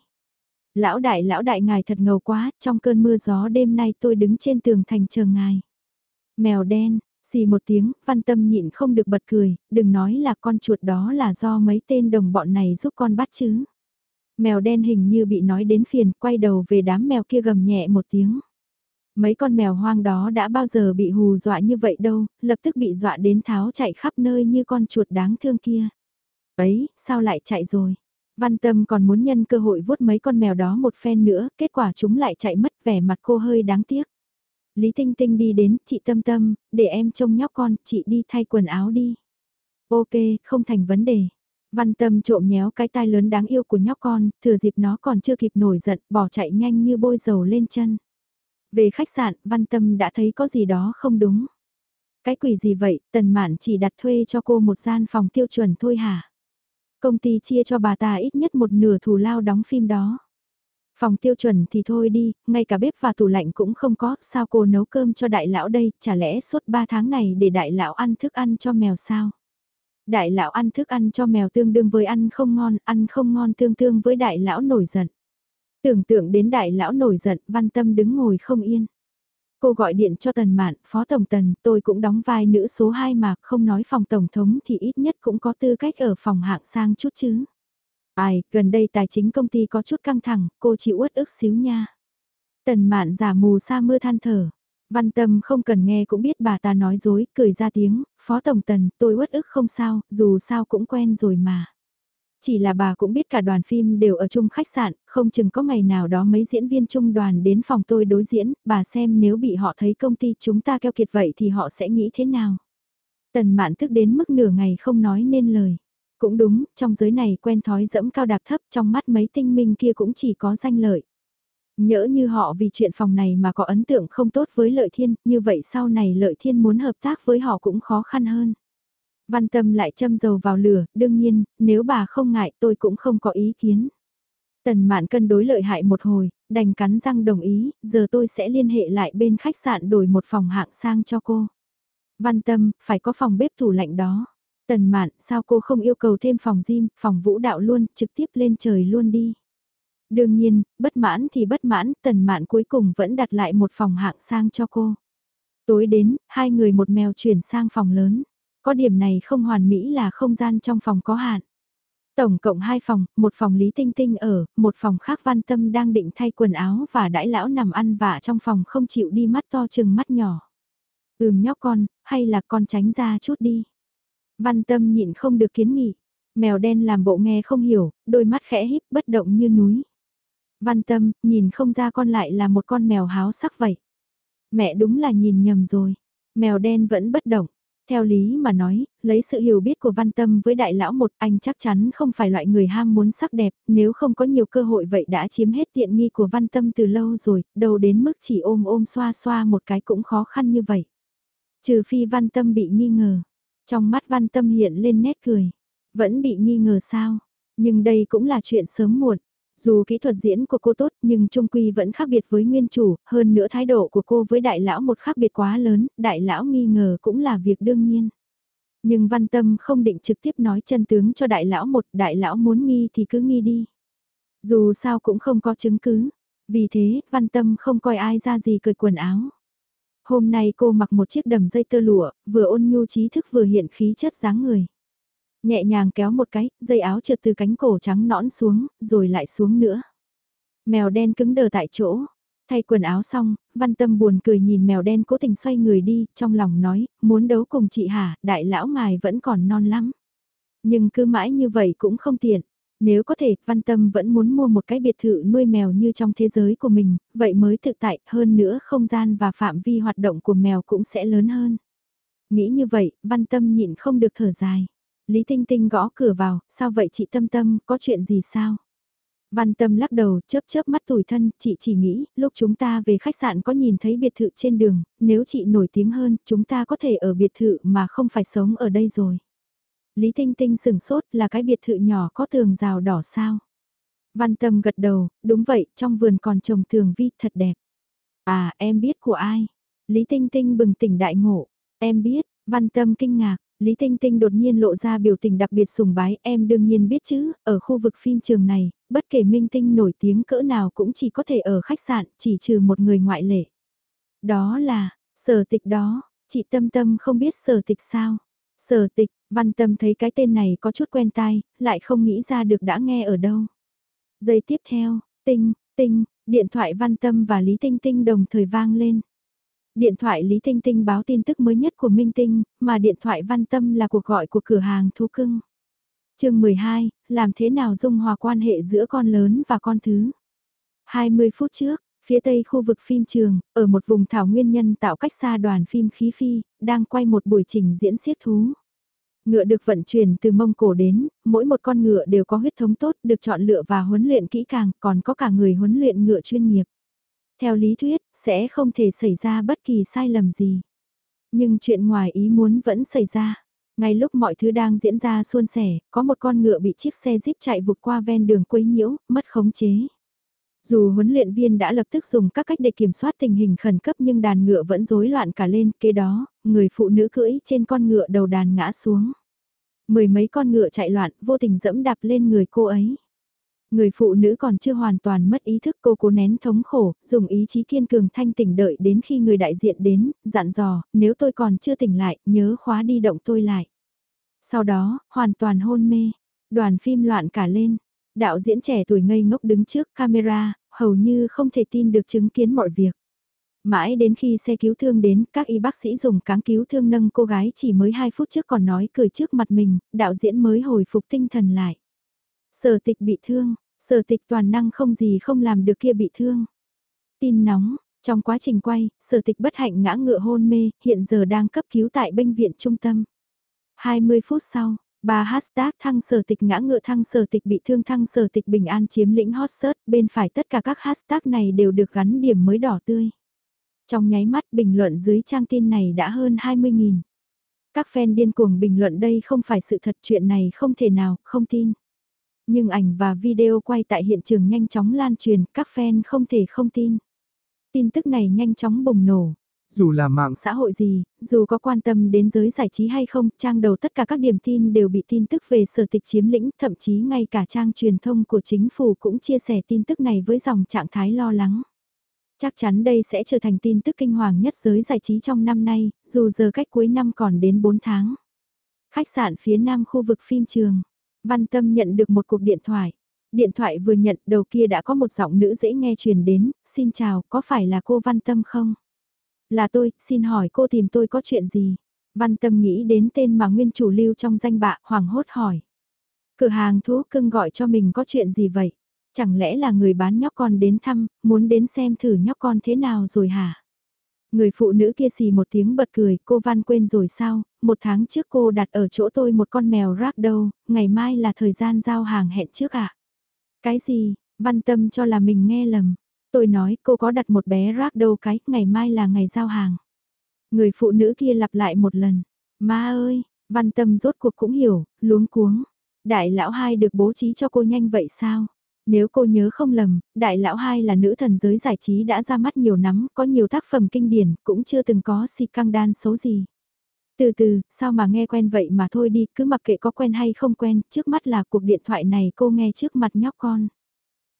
Lão đại lão đại ngài thật ngầu quá, trong cơn mưa gió đêm nay tôi đứng trên tường thành chờ ngài. Mèo đen, Xì một tiếng, văn tâm nhịn không được bật cười, đừng nói là con chuột đó là do mấy tên đồng bọn này giúp con bắt chứ. Mèo đen hình như bị nói đến phiền, quay đầu về đám mèo kia gầm nhẹ một tiếng. Mấy con mèo hoang đó đã bao giờ bị hù dọa như vậy đâu, lập tức bị dọa đến tháo chạy khắp nơi như con chuột đáng thương kia. Ấy, sao lại chạy rồi? Văn Tâm còn muốn nhân cơ hội vuốt mấy con mèo đó một phen nữa, kết quả chúng lại chạy mất vẻ mặt cô hơi đáng tiếc. Lý Tinh Tinh đi đến, chị Tâm Tâm, để em trông nhóc con, chị đi thay quần áo đi. Ok, không thành vấn đề. Văn Tâm trộm nhéo cái tai lớn đáng yêu của nhóc con, thừa dịp nó còn chưa kịp nổi giận, bỏ chạy nhanh như bôi dầu lên chân. Về khách sạn, Văn Tâm đã thấy có gì đó không đúng. Cái quỷ gì vậy, Tần Mạn chỉ đặt thuê cho cô một gian phòng tiêu chuẩn thôi hả? Công ty chia cho bà ta ít nhất một nửa thù lao đóng phim đó. Phòng tiêu chuẩn thì thôi đi, ngay cả bếp và tủ lạnh cũng không có, sao cô nấu cơm cho đại lão đây, chả lẽ suốt 3 tháng này để đại lão ăn thức ăn cho mèo sao? Đại lão ăn thức ăn cho mèo tương đương với ăn không ngon, ăn không ngon tương tương với đại lão nổi giận. Tưởng tượng đến đại lão nổi giận, văn tâm đứng ngồi không yên. Cô gọi điện cho Tần Mạn, Phó Tổng Tần, tôi cũng đóng vai nữ số 2 mà, không nói phòng Tổng thống thì ít nhất cũng có tư cách ở phòng hạng sang chút chứ. Ai, gần đây tài chính công ty có chút căng thẳng, cô chịu uất ức xíu nha. Tần mạn giả mù sa mưa than thở. Văn tâm không cần nghe cũng biết bà ta nói dối, cười ra tiếng, phó tổng tần, tôi uất ức không sao, dù sao cũng quen rồi mà. Chỉ là bà cũng biết cả đoàn phim đều ở chung khách sạn, không chừng có ngày nào đó mấy diễn viên chung đoàn đến phòng tôi đối diễn, bà xem nếu bị họ thấy công ty chúng ta keo kiệt vậy thì họ sẽ nghĩ thế nào. Tần mạn thức đến mức nửa ngày không nói nên lời. Cũng đúng, trong giới này quen thói dẫm cao đạp thấp trong mắt mấy tinh minh kia cũng chỉ có danh lợi. Nhỡ như họ vì chuyện phòng này mà có ấn tượng không tốt với lợi thiên, như vậy sau này lợi thiên muốn hợp tác với họ cũng khó khăn hơn. Văn tâm lại châm dầu vào lửa, đương nhiên, nếu bà không ngại tôi cũng không có ý kiến. Tần mạn cân đối lợi hại một hồi, đành cắn răng đồng ý, giờ tôi sẽ liên hệ lại bên khách sạn đổi một phòng hạng sang cho cô. Văn tâm, phải có phòng bếp tủ lạnh đó. Tần mạn, sao cô không yêu cầu thêm phòng gym, phòng vũ đạo luôn, trực tiếp lên trời luôn đi. Đương nhiên, bất mãn thì bất mãn, tần mạn cuối cùng vẫn đặt lại một phòng hạng sang cho cô. Tối đến, hai người một mèo chuyển sang phòng lớn. Có điểm này không hoàn mỹ là không gian trong phòng có hạn. Tổng cộng hai phòng, một phòng Lý Tinh Tinh ở, một phòng khác Văn Tâm đang định thay quần áo và đãi lão nằm ăn vạ trong phòng không chịu đi mắt to chừng mắt nhỏ. Ừm nhóc con, hay là con tránh ra chút đi. Văn Tâm nhịn không được kiến nghị. Mèo đen làm bộ nghe không hiểu, đôi mắt khẽ híp bất động như núi. Văn Tâm, nhìn không ra con lại là một con mèo háo sắc vậy. Mẹ đúng là nhìn nhầm rồi. Mèo đen vẫn bất động. Theo lý mà nói, lấy sự hiểu biết của văn tâm với đại lão một anh chắc chắn không phải loại người ham muốn sắc đẹp, nếu không có nhiều cơ hội vậy đã chiếm hết tiện nghi của văn tâm từ lâu rồi, đâu đến mức chỉ ôm ôm xoa xoa một cái cũng khó khăn như vậy. Trừ phi văn tâm bị nghi ngờ, trong mắt văn tâm hiện lên nét cười, vẫn bị nghi ngờ sao, nhưng đây cũng là chuyện sớm muộn, dù kỹ thuật diễn của cô tốt nhưng trung quy vẫn khác biệt với nguyên chủ, hơn nữa thái độ của cô với đại lão một khác biệt quá lớn, đại lão nghi ngờ cũng là việc đương nhiên. Nhưng văn tâm không định trực tiếp nói chân tướng cho đại lão một, đại lão muốn nghi thì cứ nghi đi. Dù sao cũng không có chứng cứ, vì thế văn tâm không coi ai ra gì cười quần áo. Hôm nay cô mặc một chiếc đầm dây tơ lụa, vừa ôn nhu trí thức vừa hiện khí chất dáng người. Nhẹ nhàng kéo một cái, dây áo trượt từ cánh cổ trắng nõn xuống, rồi lại xuống nữa. Mèo đen cứng đờ tại chỗ. Thay quần áo xong, văn tâm buồn cười nhìn mèo đen cố tình xoay người đi, trong lòng nói, muốn đấu cùng chị hả, đại lão ngài vẫn còn non lắm. Nhưng cứ mãi như vậy cũng không tiện. Nếu có thể, Văn Tâm vẫn muốn mua một cái biệt thự nuôi mèo như trong thế giới của mình, vậy mới thực tại, hơn nữa không gian và phạm vi hoạt động của mèo cũng sẽ lớn hơn. Nghĩ như vậy, Văn Tâm nhịn không được thở dài. Lý Tinh Tinh gõ cửa vào, sao vậy chị Tâm Tâm, có chuyện gì sao? Văn Tâm lắc đầu, chớp chớp mắt tủi thân, chị chỉ nghĩ, lúc chúng ta về khách sạn có nhìn thấy biệt thự trên đường, nếu chị nổi tiếng hơn, chúng ta có thể ở biệt thự mà không phải sống ở đây rồi. Lý Tinh Tinh sừng sốt là cái biệt thự nhỏ có tường rào đỏ sao? Văn Tâm gật đầu, đúng vậy, trong vườn còn trồng tường vi thật đẹp. À, em biết của ai? Lý Tinh Tinh bừng tỉnh đại ngộ, em biết, Văn Tâm kinh ngạc, Lý Tinh Tinh đột nhiên lộ ra biểu tình đặc biệt sùng bái em đương nhiên biết chứ, ở khu vực phim trường này, bất kể minh tinh nổi tiếng cỡ nào cũng chỉ có thể ở khách sạn, chỉ trừ một người ngoại lệ. Đó là, sở tịch đó, chị Tâm Tâm không biết sở tịch sao. Sở tịch, văn tâm thấy cái tên này có chút quen tai, lại không nghĩ ra được đã nghe ở đâu. Giây tiếp theo, tinh, tinh, điện thoại văn tâm và Lý Tinh Tinh đồng thời vang lên. Điện thoại Lý Tinh Tinh báo tin tức mới nhất của Minh Tinh, mà điện thoại Văn Tâm là cuộc gọi của cửa hàng thú cưng. chương 12, làm thế nào dung hòa quan hệ giữa con lớn và con thứ? 20 phút trước, phía tây khu vực phim trường, ở một vùng thảo nguyên nhân tạo cách xa đoàn phim khí phi, đang quay một buổi trình diễn siết thú. Ngựa được vận chuyển từ Mông Cổ đến, mỗi một con ngựa đều có huyết thống tốt, được chọn lựa và huấn luyện kỹ càng, còn có cả người huấn luyện ngựa chuyên nghiệp. Theo lý thuyết, sẽ không thể xảy ra bất kỳ sai lầm gì. Nhưng chuyện ngoài ý muốn vẫn xảy ra. Ngay lúc mọi thứ đang diễn ra suôn sẻ, có một con ngựa bị chiếc xe jeep chạy vụt qua ven đường quấy nhiễu, mất khống chế. Dù huấn luyện viên đã lập tức dùng các cách để kiểm soát tình hình khẩn cấp nhưng đàn ngựa vẫn rối loạn cả lên, kế đó, người phụ nữ cưỡi trên con ngựa đầu đàn ngã xuống. Mười mấy con ngựa chạy loạn, vô tình dẫm đạp lên người cô ấy. Người phụ nữ còn chưa hoàn toàn mất ý thức cô cố nén thống khổ, dùng ý chí kiên cường thanh tỉnh đợi đến khi người đại diện đến, dặn dò, nếu tôi còn chưa tỉnh lại, nhớ khóa đi động tôi lại. Sau đó, hoàn toàn hôn mê, đoàn phim loạn cả lên, đạo diễn trẻ tuổi ngây ngốc đứng trước camera, hầu như không thể tin được chứng kiến mọi việc. Mãi đến khi xe cứu thương đến, các y bác sĩ dùng cáng cứu thương nâng cô gái chỉ mới 2 phút trước còn nói cười trước mặt mình, đạo diễn mới hồi phục tinh thần lại. Sở tịch bị thương, sở tịch toàn năng không gì không làm được kia bị thương. Tin nóng, trong quá trình quay, sở tịch bất hạnh ngã ngựa hôn mê, hiện giờ đang cấp cứu tại bệnh viện trung tâm. 20 phút sau, Ba hashtag thăng sở tịch ngã ngựa thăng sở tịch bị thương thăng sở tịch bình an chiếm lĩnh hot search, bên phải tất cả các hashtag này đều được gắn điểm mới đỏ tươi. Trong nháy mắt bình luận dưới trang tin này đã hơn 20.000. Các fan điên cuồng bình luận đây không phải sự thật chuyện này không thể nào, không tin. Nhưng ảnh và video quay tại hiện trường nhanh chóng lan truyền, các fan không thể không tin. Tin tức này nhanh chóng bùng nổ, dù là mạng xã hội gì, dù có quan tâm đến giới giải trí hay không, trang đầu tất cả các điểm tin đều bị tin tức về sở tịch chiếm lĩnh, thậm chí ngay cả trang truyền thông của chính phủ cũng chia sẻ tin tức này với dòng trạng thái lo lắng. Chắc chắn đây sẽ trở thành tin tức kinh hoàng nhất giới giải trí trong năm nay, dù giờ cách cuối năm còn đến 4 tháng. Khách sạn phía nam khu vực phim trường, Văn Tâm nhận được một cuộc điện thoại. Điện thoại vừa nhận đầu kia đã có một giọng nữ dễ nghe truyền đến, xin chào, có phải là cô Văn Tâm không? Là tôi, xin hỏi cô tìm tôi có chuyện gì? Văn Tâm nghĩ đến tên mà nguyên chủ lưu trong danh bạ, hoàng hốt hỏi. Cửa hàng thú cưng gọi cho mình có chuyện gì vậy? Chẳng lẽ là người bán nhóc con đến thăm, muốn đến xem thử nhóc con thế nào rồi hả? Người phụ nữ kia xì một tiếng bật cười, cô Văn quên rồi sao, một tháng trước cô đặt ở chỗ tôi một con mèo rác đâu, ngày mai là thời gian giao hàng hẹn trước ạ. À? Cái gì, Văn Tâm cho là mình nghe lầm, Tôi nói cô có đặt một bé rác đâu cái, ngày mai là ngày giao hàng. Người phụ nữ kia lặp lại một lần. Ma ơi, văn tâm rốt cuộc cũng hiểu, luống cuống. Đại lão hai được bố trí cho cô nhanh vậy sao? Nếu cô nhớ không lầm, Đại Lão hai là nữ thần giới giải trí đã ra mắt nhiều nắm, có nhiều tác phẩm kinh điển, cũng chưa từng có si căng đan xấu gì. Từ từ, sao mà nghe quen vậy mà thôi đi, cứ mặc kệ có quen hay không quen, trước mắt là cuộc điện thoại này cô nghe trước mặt nhóc con.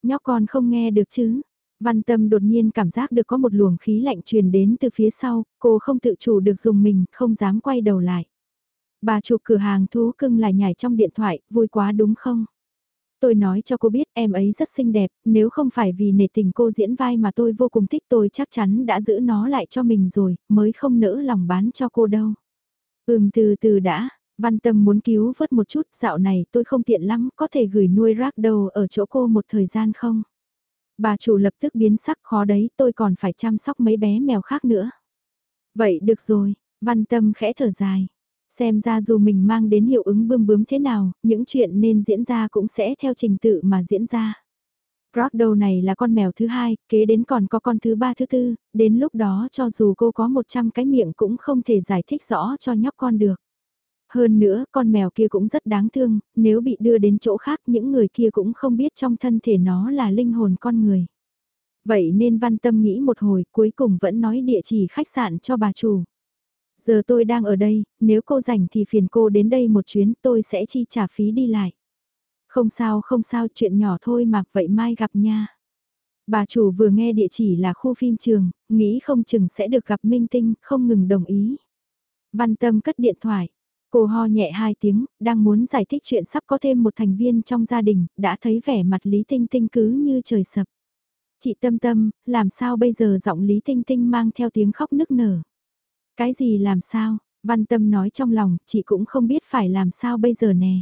Nhóc con không nghe được chứ, Văn tâm đột nhiên cảm giác được có một luồng khí lạnh truyền đến từ phía sau, cô không tự chủ được dùng mình, không dám quay đầu lại. Bà chủ cửa hàng thú cưng lại nhảy trong điện thoại, vui quá đúng không? Tôi nói cho cô biết em ấy rất xinh đẹp, nếu không phải vì nể tình cô diễn vai mà tôi vô cùng thích tôi chắc chắn đã giữ nó lại cho mình rồi, mới không nỡ lòng bán cho cô đâu. Ừm từ từ đã, văn tâm muốn cứu vớt một chút, dạo này tôi không tiện lắm, có thể gửi nuôi rác đầu ở chỗ cô một thời gian không? Bà chủ lập tức biến sắc khó đấy tôi còn phải chăm sóc mấy bé mèo khác nữa. Vậy được rồi, văn tâm khẽ thở dài. Xem ra dù mình mang đến hiệu ứng bươm bướm thế nào, những chuyện nên diễn ra cũng sẽ theo trình tự mà diễn ra. Rockdow này là con mèo thứ hai, kế đến còn có con thứ ba thứ tư, đến lúc đó cho dù cô có 100 cái miệng cũng không thể giải thích rõ cho nhóc con được. Hơn nữa, con mèo kia cũng rất đáng thương, nếu bị đưa đến chỗ khác những người kia cũng không biết trong thân thể nó là linh hồn con người. Vậy nên văn tâm nghĩ một hồi cuối cùng vẫn nói địa chỉ khách sạn cho bà chủ. Giờ tôi đang ở đây, nếu cô rảnh thì phiền cô đến đây một chuyến tôi sẽ chi trả phí đi lại. Không sao không sao chuyện nhỏ thôi mà vậy mai gặp nha. Bà chủ vừa nghe địa chỉ là khu phim trường, nghĩ không chừng sẽ được gặp minh tinh, không ngừng đồng ý. Văn tâm cất điện thoại, Cô ho nhẹ hai tiếng, đang muốn giải thích chuyện sắp có thêm một thành viên trong gia đình, đã thấy vẻ mặt Lý Tinh Tinh cứ như trời sập. Chị Tâm Tâm, làm sao bây giờ giọng Lý Tinh Tinh mang theo tiếng khóc nức nở. Cái gì làm sao, Văn Tâm nói trong lòng, chị cũng không biết phải làm sao bây giờ nè.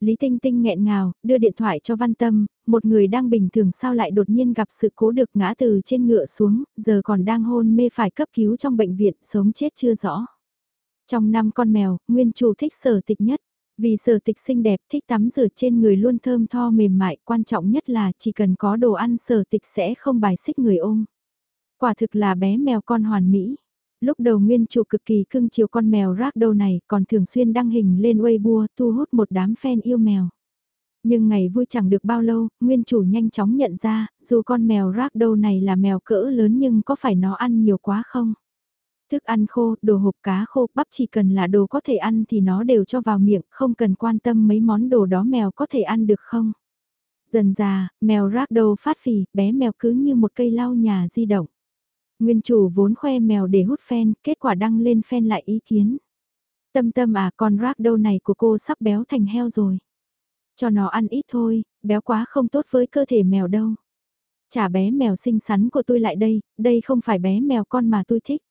Lý Tinh Tinh nghẹn ngào, đưa điện thoại cho Văn Tâm, một người đang bình thường sao lại đột nhiên gặp sự cố được ngã từ trên ngựa xuống, giờ còn đang hôn mê phải cấp cứu trong bệnh viện, sống chết chưa rõ. Trong năm con mèo, nguyên chủ thích sở tịch nhất. Vì sở tịch xinh đẹp thích tắm rửa trên người luôn thơm tho mềm mại, quan trọng nhất là chỉ cần có đồ ăn sở tịch sẽ không bài xích người ôm. Quả thực là bé mèo con hoàn mỹ. Lúc đầu nguyên chủ cực kỳ cưng chiều con mèo rác đầu này còn thường xuyên đăng hình lên Weibo thu hút một đám fan yêu mèo. Nhưng ngày vui chẳng được bao lâu, nguyên chủ nhanh chóng nhận ra, dù con mèo rác đầu này là mèo cỡ lớn nhưng có phải nó ăn nhiều quá không? Thức ăn khô, đồ hộp cá khô, bắp chỉ cần là đồ có thể ăn thì nó đều cho vào miệng, không cần quan tâm mấy món đồ đó mèo có thể ăn được không. Dần già, mèo rác đầu phát phì, bé mèo cứ như một cây lau nhà di động. Nguyên chủ vốn khoe mèo để hút fan, kết quả đăng lên fan lại ý kiến. Tâm tâm à con rác đâu này của cô sắp béo thành heo rồi. Cho nó ăn ít thôi, béo quá không tốt với cơ thể mèo đâu. Trả bé mèo xinh xắn của tôi lại đây, đây không phải bé mèo con mà tôi thích.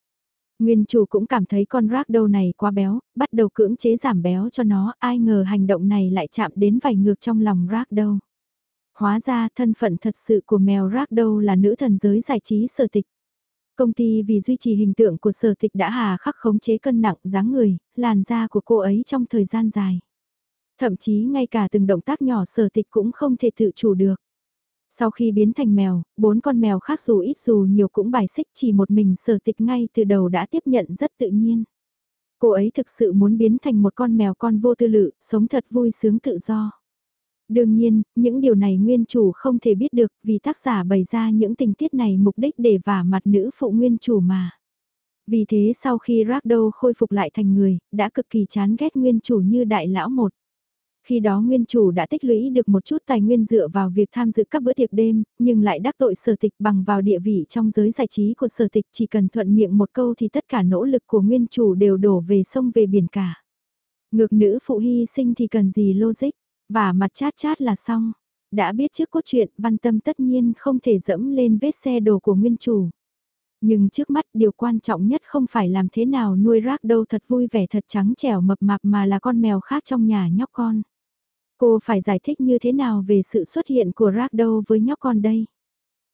Nguyên chủ cũng cảm thấy con rác đâu này quá béo, bắt đầu cưỡng chế giảm béo cho nó, ai ngờ hành động này lại chạm đến vảy ngược trong lòng rác đâu. Hóa ra thân phận thật sự của mèo rác đâu là nữ thần giới giải trí sở tịch. Công ty vì duy trì hình tượng của sở tịch đã hà khắc khống chế cân nặng dáng người, làn da của cô ấy trong thời gian dài. Thậm chí ngay cả từng động tác nhỏ sở tịch cũng không thể tự chủ được. Sau khi biến thành mèo, bốn con mèo khác dù ít dù nhiều cũng bài xích chỉ một mình sở tịch ngay từ đầu đã tiếp nhận rất tự nhiên. Cô ấy thực sự muốn biến thành một con mèo con vô tư lự, sống thật vui sướng tự do. Đương nhiên, những điều này nguyên chủ không thể biết được vì tác giả bày ra những tình tiết này mục đích để vả mặt nữ phụ nguyên chủ mà. Vì thế sau khi Ragdow khôi phục lại thành người, đã cực kỳ chán ghét nguyên chủ như đại lão một. Khi đó nguyên chủ đã tích lũy được một chút tài nguyên dựa vào việc tham dự các bữa tiệc đêm, nhưng lại đắc tội sở tịch bằng vào địa vị trong giới giải trí của sở tịch chỉ cần thuận miệng một câu thì tất cả nỗ lực của nguyên chủ đều đổ về sông về biển cả. Ngược nữ phụ hy sinh thì cần gì logic, và mặt chát chát là xong. Đã biết trước cốt truyện, văn tâm tất nhiên không thể dẫm lên vết xe đồ của nguyên chủ. Nhưng trước mắt điều quan trọng nhất không phải làm thế nào nuôi rác đâu thật vui vẻ thật trắng trẻo mập mạp mà là con mèo khác trong nhà nhóc con. Cô phải giải thích như thế nào về sự xuất hiện của rác đâu với nhóc con đây?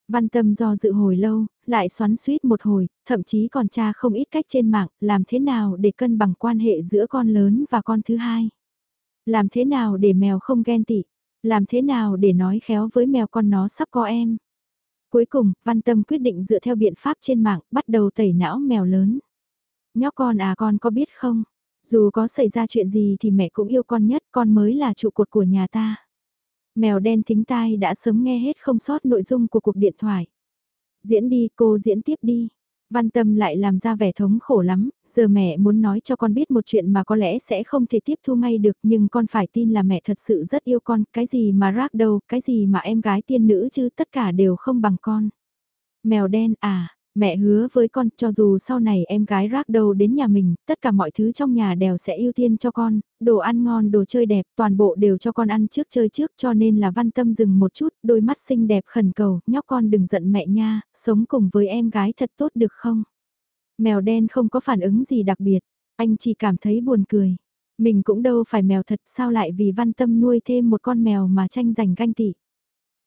Văn tâm do dự hồi lâu, lại xoắn suýt một hồi, thậm chí còn tra không ít cách trên mạng, làm thế nào để cân bằng quan hệ giữa con lớn và con thứ hai. Làm thế nào để mèo không ghen tị? Làm thế nào để nói khéo với mèo con nó sắp có em? Cuối cùng, Văn Tâm quyết định dựa theo biện pháp trên mạng, bắt đầu tẩy não mèo lớn. Nhóc con à con có biết không? Dù có xảy ra chuyện gì thì mẹ cũng yêu con nhất, con mới là trụ cột của nhà ta. Mèo đen thính tai đã sớm nghe hết không sót nội dung của cuộc điện thoại. Diễn đi, cô diễn tiếp đi. Văn tâm lại làm ra vẻ thống khổ lắm, giờ mẹ muốn nói cho con biết một chuyện mà có lẽ sẽ không thể tiếp thu ngay được nhưng con phải tin là mẹ thật sự rất yêu con, cái gì mà rác đâu, cái gì mà em gái tiên nữ chứ tất cả đều không bằng con. Mèo đen à, Mẹ hứa với con, cho dù sau này em gái rác đầu đến nhà mình, tất cả mọi thứ trong nhà đều sẽ ưu tiên cho con, đồ ăn ngon, đồ chơi đẹp, toàn bộ đều cho con ăn trước chơi trước cho nên là văn tâm dừng một chút, đôi mắt xinh đẹp khẩn cầu, nhóc con đừng giận mẹ nha, sống cùng với em gái thật tốt được không? Mèo đen không có phản ứng gì đặc biệt, anh chỉ cảm thấy buồn cười. Mình cũng đâu phải mèo thật sao lại vì văn tâm nuôi thêm một con mèo mà tranh giành ganh tị.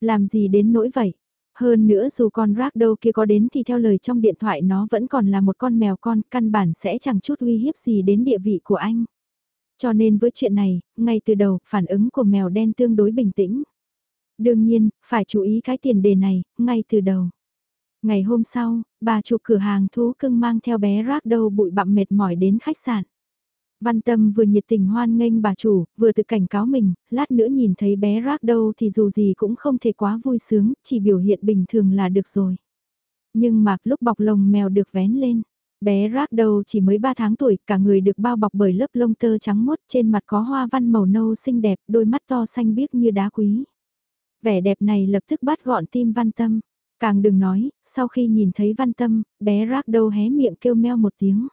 Làm gì đến nỗi vậy? Hơn nữa dù con rác đâu kia có đến thì theo lời trong điện thoại nó vẫn còn là một con mèo con, căn bản sẽ chẳng chút uy hiếp gì đến địa vị của anh. Cho nên với chuyện này, ngay từ đầu, phản ứng của mèo đen tương đối bình tĩnh. Đương nhiên, phải chú ý cái tiền đề này, ngay từ đầu. Ngày hôm sau, bà chủ cửa hàng thú cưng mang theo bé rác đâu bụi bặm mệt mỏi đến khách sạn. Văn Tâm vừa nhiệt tình hoan nghênh bà chủ, vừa tự cảnh cáo mình, lát nữa nhìn thấy bé rác đâu thì dù gì cũng không thể quá vui sướng, chỉ biểu hiện bình thường là được rồi. Nhưng mà lúc bọc lồng mèo được vén lên, bé rác đầu chỉ mới 3 tháng tuổi, cả người được bao bọc bởi lớp lông tơ trắng mốt, trên mặt có hoa văn màu nâu xinh đẹp, đôi mắt to xanh biếc như đá quý. Vẻ đẹp này lập tức bắt gọn tim Văn Tâm. Càng đừng nói, sau khi nhìn thấy Văn Tâm, bé rác đầu hé miệng kêu meo một tiếng.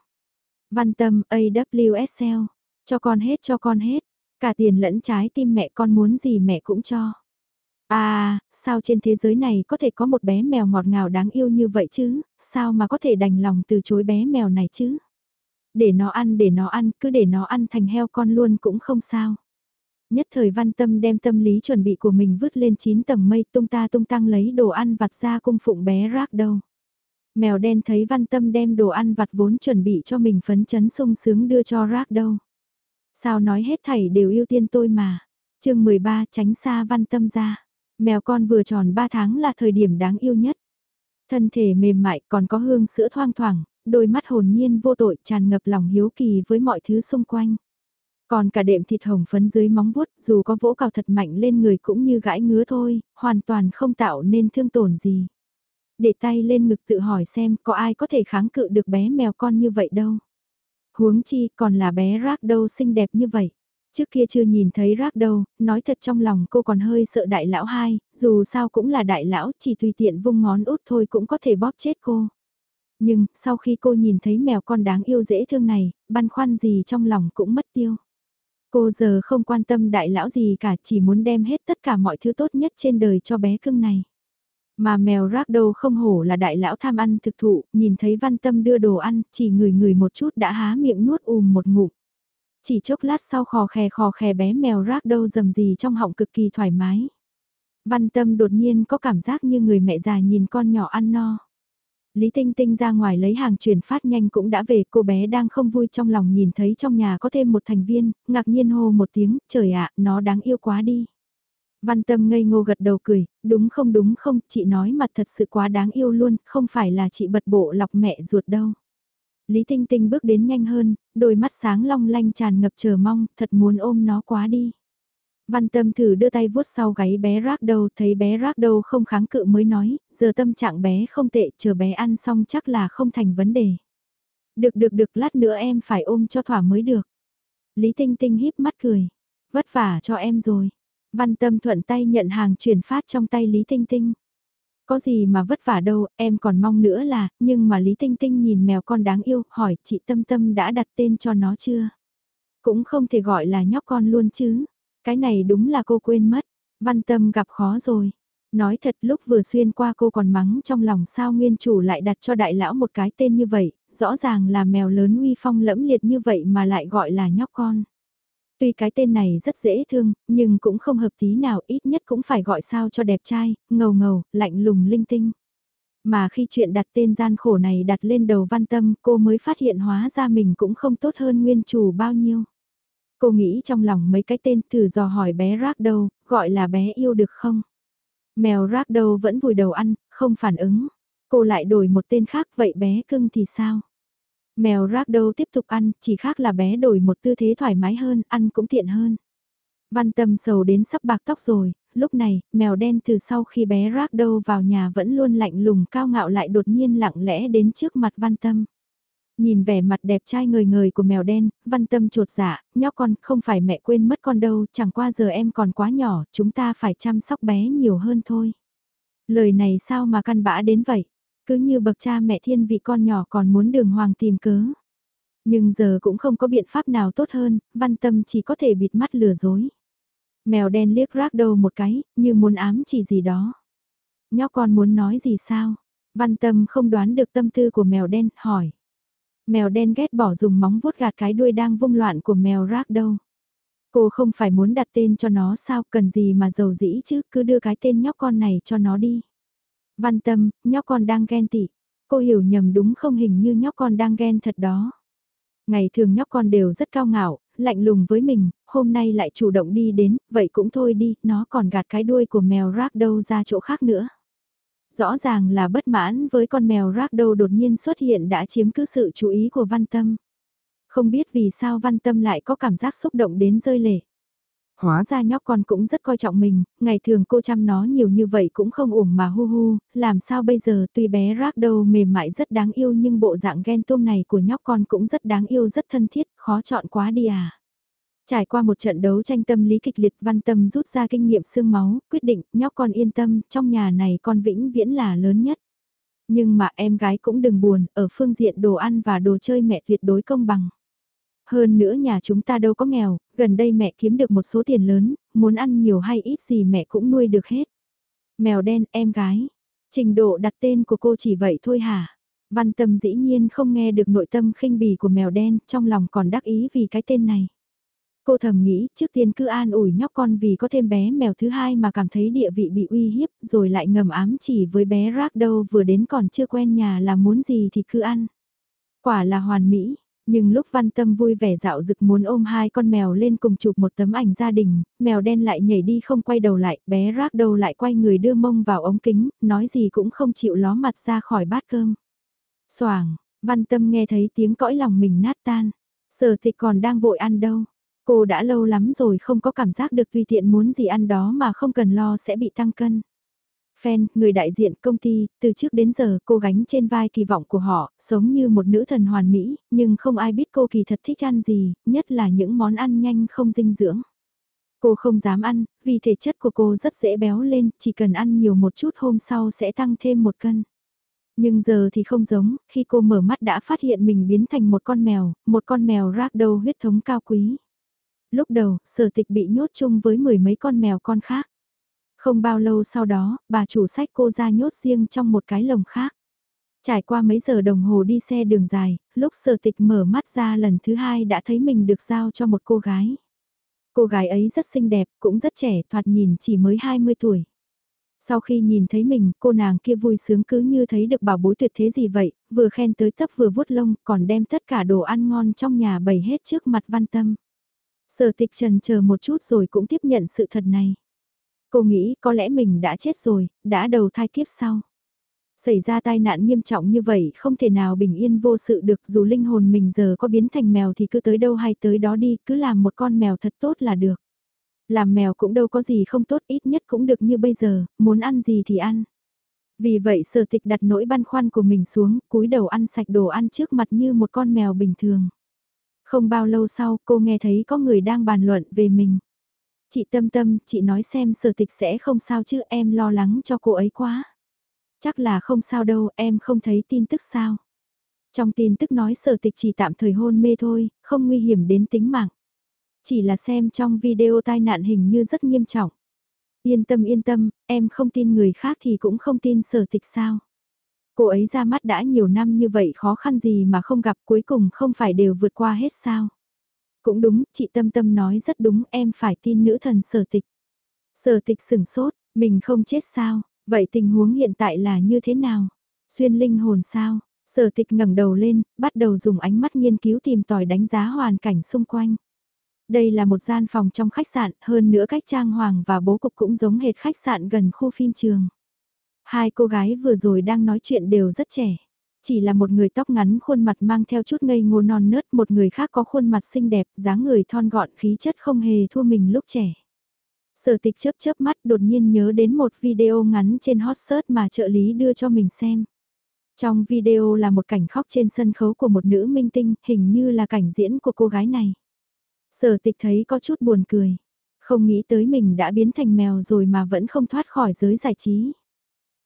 Văn tâm AWSL, cho con hết cho con hết, cả tiền lẫn trái tim mẹ con muốn gì mẹ cũng cho. À, sao trên thế giới này có thể có một bé mèo ngọt ngào đáng yêu như vậy chứ, sao mà có thể đành lòng từ chối bé mèo này chứ? Để nó ăn để nó ăn, cứ để nó ăn thành heo con luôn cũng không sao. Nhất thời văn tâm đem tâm lý chuẩn bị của mình vứt lên 9 tầng mây tung ta tung tăng lấy đồ ăn vặt ra cung phụng bé rác đâu. Mèo đen thấy văn tâm đem đồ ăn vặt vốn chuẩn bị cho mình phấn chấn sung sướng đưa cho rác đâu. Sao nói hết thảy đều ưu tiên tôi mà. chương 13 tránh xa văn tâm ra. Mèo con vừa tròn 3 tháng là thời điểm đáng yêu nhất. Thân thể mềm mại còn có hương sữa thoang thoảng, đôi mắt hồn nhiên vô tội tràn ngập lòng hiếu kỳ với mọi thứ xung quanh. Còn cả đệm thịt hồng phấn dưới móng vuốt dù có vỗ cào thật mạnh lên người cũng như gãi ngứa thôi, hoàn toàn không tạo nên thương tổn gì để tay lên ngực tự hỏi xem có ai có thể kháng cự được bé mèo con như vậy đâu. Huống chi còn là bé rác đâu xinh đẹp như vậy. Trước kia chưa nhìn thấy rác đâu, nói thật trong lòng cô còn hơi sợ đại lão hai, dù sao cũng là đại lão chỉ tùy tiện vung ngón út thôi cũng có thể bóp chết cô. Nhưng, sau khi cô nhìn thấy mèo con đáng yêu dễ thương này, băn khoăn gì trong lòng cũng mất tiêu. Cô giờ không quan tâm đại lão gì cả chỉ muốn đem hết tất cả mọi thứ tốt nhất trên đời cho bé cưng này. Mà mèo rác đâu không hổ là đại lão tham ăn thực thụ, nhìn thấy văn tâm đưa đồ ăn, chỉ người người một chút đã há miệng nuốt ùm một ngụm. Chỉ chốc lát sau khò khè khò khè bé mèo rác đâu dầm gì trong họng cực kỳ thoải mái. Văn tâm đột nhiên có cảm giác như người mẹ già nhìn con nhỏ ăn no. Lý Tinh Tinh ra ngoài lấy hàng chuyển phát nhanh cũng đã về, cô bé đang không vui trong lòng nhìn thấy trong nhà có thêm một thành viên, ngạc nhiên hô một tiếng, trời ạ, nó đáng yêu quá đi. Văn Tâm ngây ngô gật đầu cười, đúng không đúng không, chị nói mặt thật sự quá đáng yêu luôn, không phải là chị bật bộ lọc mẹ ruột đâu. Lý Tinh Tinh bước đến nhanh hơn, đôi mắt sáng long lanh tràn ngập chờ mong, thật muốn ôm nó quá đi. Văn tâm thử đưa tay vuốt sau gáy bé rác đầu, thấy bé rác đầu không kháng cự mới nói, giờ tâm trạng bé không tệ, chờ bé ăn xong chắc là không thành vấn đề. Được được được, lát nữa em phải ôm cho thỏa mới được. Lý Tinh Tinh híp mắt cười, vất vả cho em rồi. Văn tâm thuận tay nhận hàng chuyển phát trong tay Lý Tinh Tinh. Có gì mà vất vả đâu, em còn mong nữa là, nhưng mà Lý Tinh Tinh nhìn mèo con đáng yêu, hỏi chị Tâm Tâm đã đặt tên cho nó chưa? Cũng không thể gọi là nhóc con luôn chứ. Cái này đúng là cô quên mất. Văn Tâm gặp khó rồi. Nói thật lúc vừa xuyên qua cô còn mắng trong lòng sao nguyên chủ lại đặt cho đại lão một cái tên như vậy, rõ ràng là mèo lớn uy phong lẫm liệt như vậy mà lại gọi là nhóc con. Tuy cái tên này rất dễ thương, nhưng cũng không hợp tí nào ít nhất cũng phải gọi sao cho đẹp trai, ngầu ngầu, lạnh lùng linh tinh. Mà khi chuyện đặt tên gian khổ này đặt lên đầu văn tâm cô mới phát hiện hóa ra mình cũng không tốt hơn nguyên chủ bao nhiêu. Cô nghĩ trong lòng mấy cái tên thử dò hỏi bé rác đâu, gọi là bé yêu được không? Mèo rác đâu vẫn vùi đầu ăn, không phản ứng. Cô lại đổi một tên khác vậy bé cưng thì sao? Mèo Ragdow tiếp tục ăn, chỉ khác là bé đổi một tư thế thoải mái hơn, ăn cũng tiện hơn. Văn tâm sầu đến sắp bạc tóc rồi, lúc này, mèo đen từ sau khi bé Ragdow vào nhà vẫn luôn lạnh lùng cao ngạo lại đột nhiên lặng lẽ đến trước mặt văn tâm. Nhìn vẻ mặt đẹp trai người người của mèo đen, văn tâm trột dạ, nhóc con không phải mẹ quên mất con đâu, chẳng qua giờ em còn quá nhỏ, chúng ta phải chăm sóc bé nhiều hơn thôi. Lời này sao mà căn bã đến vậy? Cứ như bậc cha mẹ thiên vị con nhỏ còn muốn đường hoàng tìm cớ. Nhưng giờ cũng không có biện pháp nào tốt hơn, văn tâm chỉ có thể bịt mắt lừa dối. Mèo đen liếc rác đầu một cái, như muốn ám chỉ gì đó. Nhóc con muốn nói gì sao? Văn tâm không đoán được tâm tư của mèo đen, hỏi. Mèo đen ghét bỏ dùng móng vuốt gạt cái đuôi đang vung loạn của mèo rác đâu. Cô không phải muốn đặt tên cho nó sao cần gì mà giàu dĩ chứ cứ đưa cái tên nhóc con này cho nó đi. Văn tâm, nhóc con đang ghen tị. Cô hiểu nhầm đúng không hình như nhóc con đang ghen thật đó. Ngày thường nhóc con đều rất cao ngạo, lạnh lùng với mình, hôm nay lại chủ động đi đến, vậy cũng thôi đi, nó còn gạt cái đuôi của mèo rác đâu ra chỗ khác nữa. Rõ ràng là bất mãn với con mèo rác đâu đột nhiên xuất hiện đã chiếm cứ sự chú ý của văn tâm. Không biết vì sao văn tâm lại có cảm giác xúc động đến rơi lệ. Hóa ra nhóc con cũng rất coi trọng mình, ngày thường cô chăm nó nhiều như vậy cũng không ủng mà hu hu, làm sao bây giờ tuy bé rác đầu mềm mại rất đáng yêu nhưng bộ dạng ghen tuông này của nhóc con cũng rất đáng yêu rất thân thiết, khó chọn quá đi à. Trải qua một trận đấu tranh tâm lý kịch liệt văn tâm rút ra kinh nghiệm xương máu, quyết định nhóc con yên tâm, trong nhà này con vĩnh viễn là lớn nhất. Nhưng mà em gái cũng đừng buồn, ở phương diện đồ ăn và đồ chơi mẹ tuyệt đối công bằng. Hơn nữa nhà chúng ta đâu có nghèo, gần đây mẹ kiếm được một số tiền lớn, muốn ăn nhiều hay ít gì mẹ cũng nuôi được hết. Mèo đen em gái, trình độ đặt tên của cô chỉ vậy thôi hả? Văn tâm dĩ nhiên không nghe được nội tâm khinh bỉ của mèo đen, trong lòng còn đắc ý vì cái tên này. Cô thầm nghĩ trước tiên cứ an ủi nhóc con vì có thêm bé mèo thứ hai mà cảm thấy địa vị bị uy hiếp rồi lại ngầm ám chỉ với bé rác đâu vừa đến còn chưa quen nhà là muốn gì thì cứ ăn. Quả là hoàn mỹ, nhưng lúc văn tâm vui vẻ dạo rực muốn ôm hai con mèo lên cùng chụp một tấm ảnh gia đình, mèo đen lại nhảy đi không quay đầu lại, bé rác đầu lại quay người đưa mông vào ống kính, nói gì cũng không chịu ló mặt ra khỏi bát cơm. Soảng, văn tâm nghe thấy tiếng cõi lòng mình nát tan, sở thịt còn đang vội ăn đâu. Cô đã lâu lắm rồi không có cảm giác được tùy tiện muốn gì ăn đó mà không cần lo sẽ bị tăng cân. Fan, người đại diện công ty, từ trước đến giờ cô gánh trên vai kỳ vọng của họ, sống như một nữ thần hoàn mỹ, nhưng không ai biết cô kỳ thật thích ăn gì, nhất là những món ăn nhanh không dinh dưỡng. Cô không dám ăn, vì thể chất của cô rất dễ béo lên, chỉ cần ăn nhiều một chút hôm sau sẽ tăng thêm một cân. Nhưng giờ thì không giống, khi cô mở mắt đã phát hiện mình biến thành một con mèo, một con mèo rác đầu huyết thống cao quý. Lúc đầu, sở tịch bị nhốt chung với mười mấy con mèo con khác. Không bao lâu sau đó, bà chủ sách cô ra nhốt riêng trong một cái lồng khác. Trải qua mấy giờ đồng hồ đi xe đường dài, lúc sở tịch mở mắt ra lần thứ hai đã thấy mình được giao cho một cô gái. Cô gái ấy rất xinh đẹp, cũng rất trẻ, thoạt nhìn chỉ mới 20 tuổi. Sau khi nhìn thấy mình, cô nàng kia vui sướng cứ như thấy được bảo bối tuyệt thế gì vậy, vừa khen tới tấp vừa vuốt lông, còn đem tất cả đồ ăn ngon trong nhà bày hết trước mặt văn tâm. Sở tịch trần chờ một chút rồi cũng tiếp nhận sự thật này. Cô nghĩ có lẽ mình đã chết rồi, đã đầu thai kiếp sau. Xảy ra tai nạn nghiêm trọng như vậy không thể nào bình yên vô sự được dù linh hồn mình giờ có biến thành mèo thì cứ tới đâu hay tới đó đi, cứ làm một con mèo thật tốt là được. Làm mèo cũng đâu có gì không tốt ít nhất cũng được như bây giờ, muốn ăn gì thì ăn. Vì vậy sở tịch đặt nỗi băn khoăn của mình xuống, cúi đầu ăn sạch đồ ăn trước mặt như một con mèo bình thường. Không bao lâu sau cô nghe thấy có người đang bàn luận về mình. Chị tâm tâm, chị nói xem sở tịch sẽ không sao chứ em lo lắng cho cô ấy quá. Chắc là không sao đâu, em không thấy tin tức sao. Trong tin tức nói sở tịch chỉ tạm thời hôn mê thôi, không nguy hiểm đến tính mạng. Chỉ là xem trong video tai nạn hình như rất nghiêm trọng. Yên tâm yên tâm, em không tin người khác thì cũng không tin sở tịch sao. Cô ấy ra mắt đã nhiều năm như vậy khó khăn gì mà không gặp cuối cùng không phải đều vượt qua hết sao. Cũng đúng, chị Tâm Tâm nói rất đúng em phải tin nữ thần sở tịch. Sở tịch sửng sốt, mình không chết sao, vậy tình huống hiện tại là như thế nào? Xuyên linh hồn sao? Sở tịch ngẩng đầu lên, bắt đầu dùng ánh mắt nghiên cứu tìm tòi đánh giá hoàn cảnh xung quanh. Đây là một gian phòng trong khách sạn, hơn nữa cách trang hoàng và bố cục cũng giống hệt khách sạn gần khu phim trường. Hai cô gái vừa rồi đang nói chuyện đều rất trẻ. Chỉ là một người tóc ngắn khuôn mặt mang theo chút ngây ngô non nớt, một người khác có khuôn mặt xinh đẹp, dáng người thon gọn khí chất không hề thua mình lúc trẻ. Sở tịch chớp chớp mắt đột nhiên nhớ đến một video ngắn trên hot search mà trợ lý đưa cho mình xem. Trong video là một cảnh khóc trên sân khấu của một nữ minh tinh, hình như là cảnh diễn của cô gái này. Sở tịch thấy có chút buồn cười. Không nghĩ tới mình đã biến thành mèo rồi mà vẫn không thoát khỏi giới giải trí.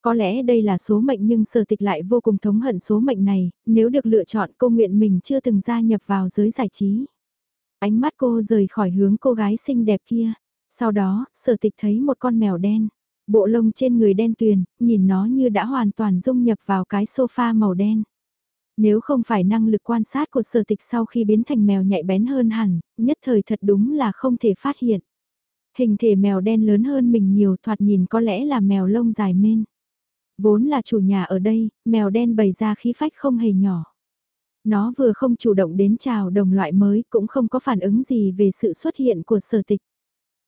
Có lẽ đây là số mệnh nhưng sở tịch lại vô cùng thống hận số mệnh này, nếu được lựa chọn cô nguyện mình chưa từng gia nhập vào giới giải trí. Ánh mắt cô rời khỏi hướng cô gái xinh đẹp kia. Sau đó, sở tịch thấy một con mèo đen. Bộ lông trên người đen tuyền, nhìn nó như đã hoàn toàn dung nhập vào cái sofa màu đen. Nếu không phải năng lực quan sát của sở tịch sau khi biến thành mèo nhạy bén hơn hẳn, nhất thời thật đúng là không thể phát hiện. Hình thể mèo đen lớn hơn mình nhiều thoạt nhìn có lẽ là mèo lông dài men. Vốn là chủ nhà ở đây, mèo đen bày ra khí phách không hề nhỏ. Nó vừa không chủ động đến chào đồng loại mới cũng không có phản ứng gì về sự xuất hiện của sở tịch.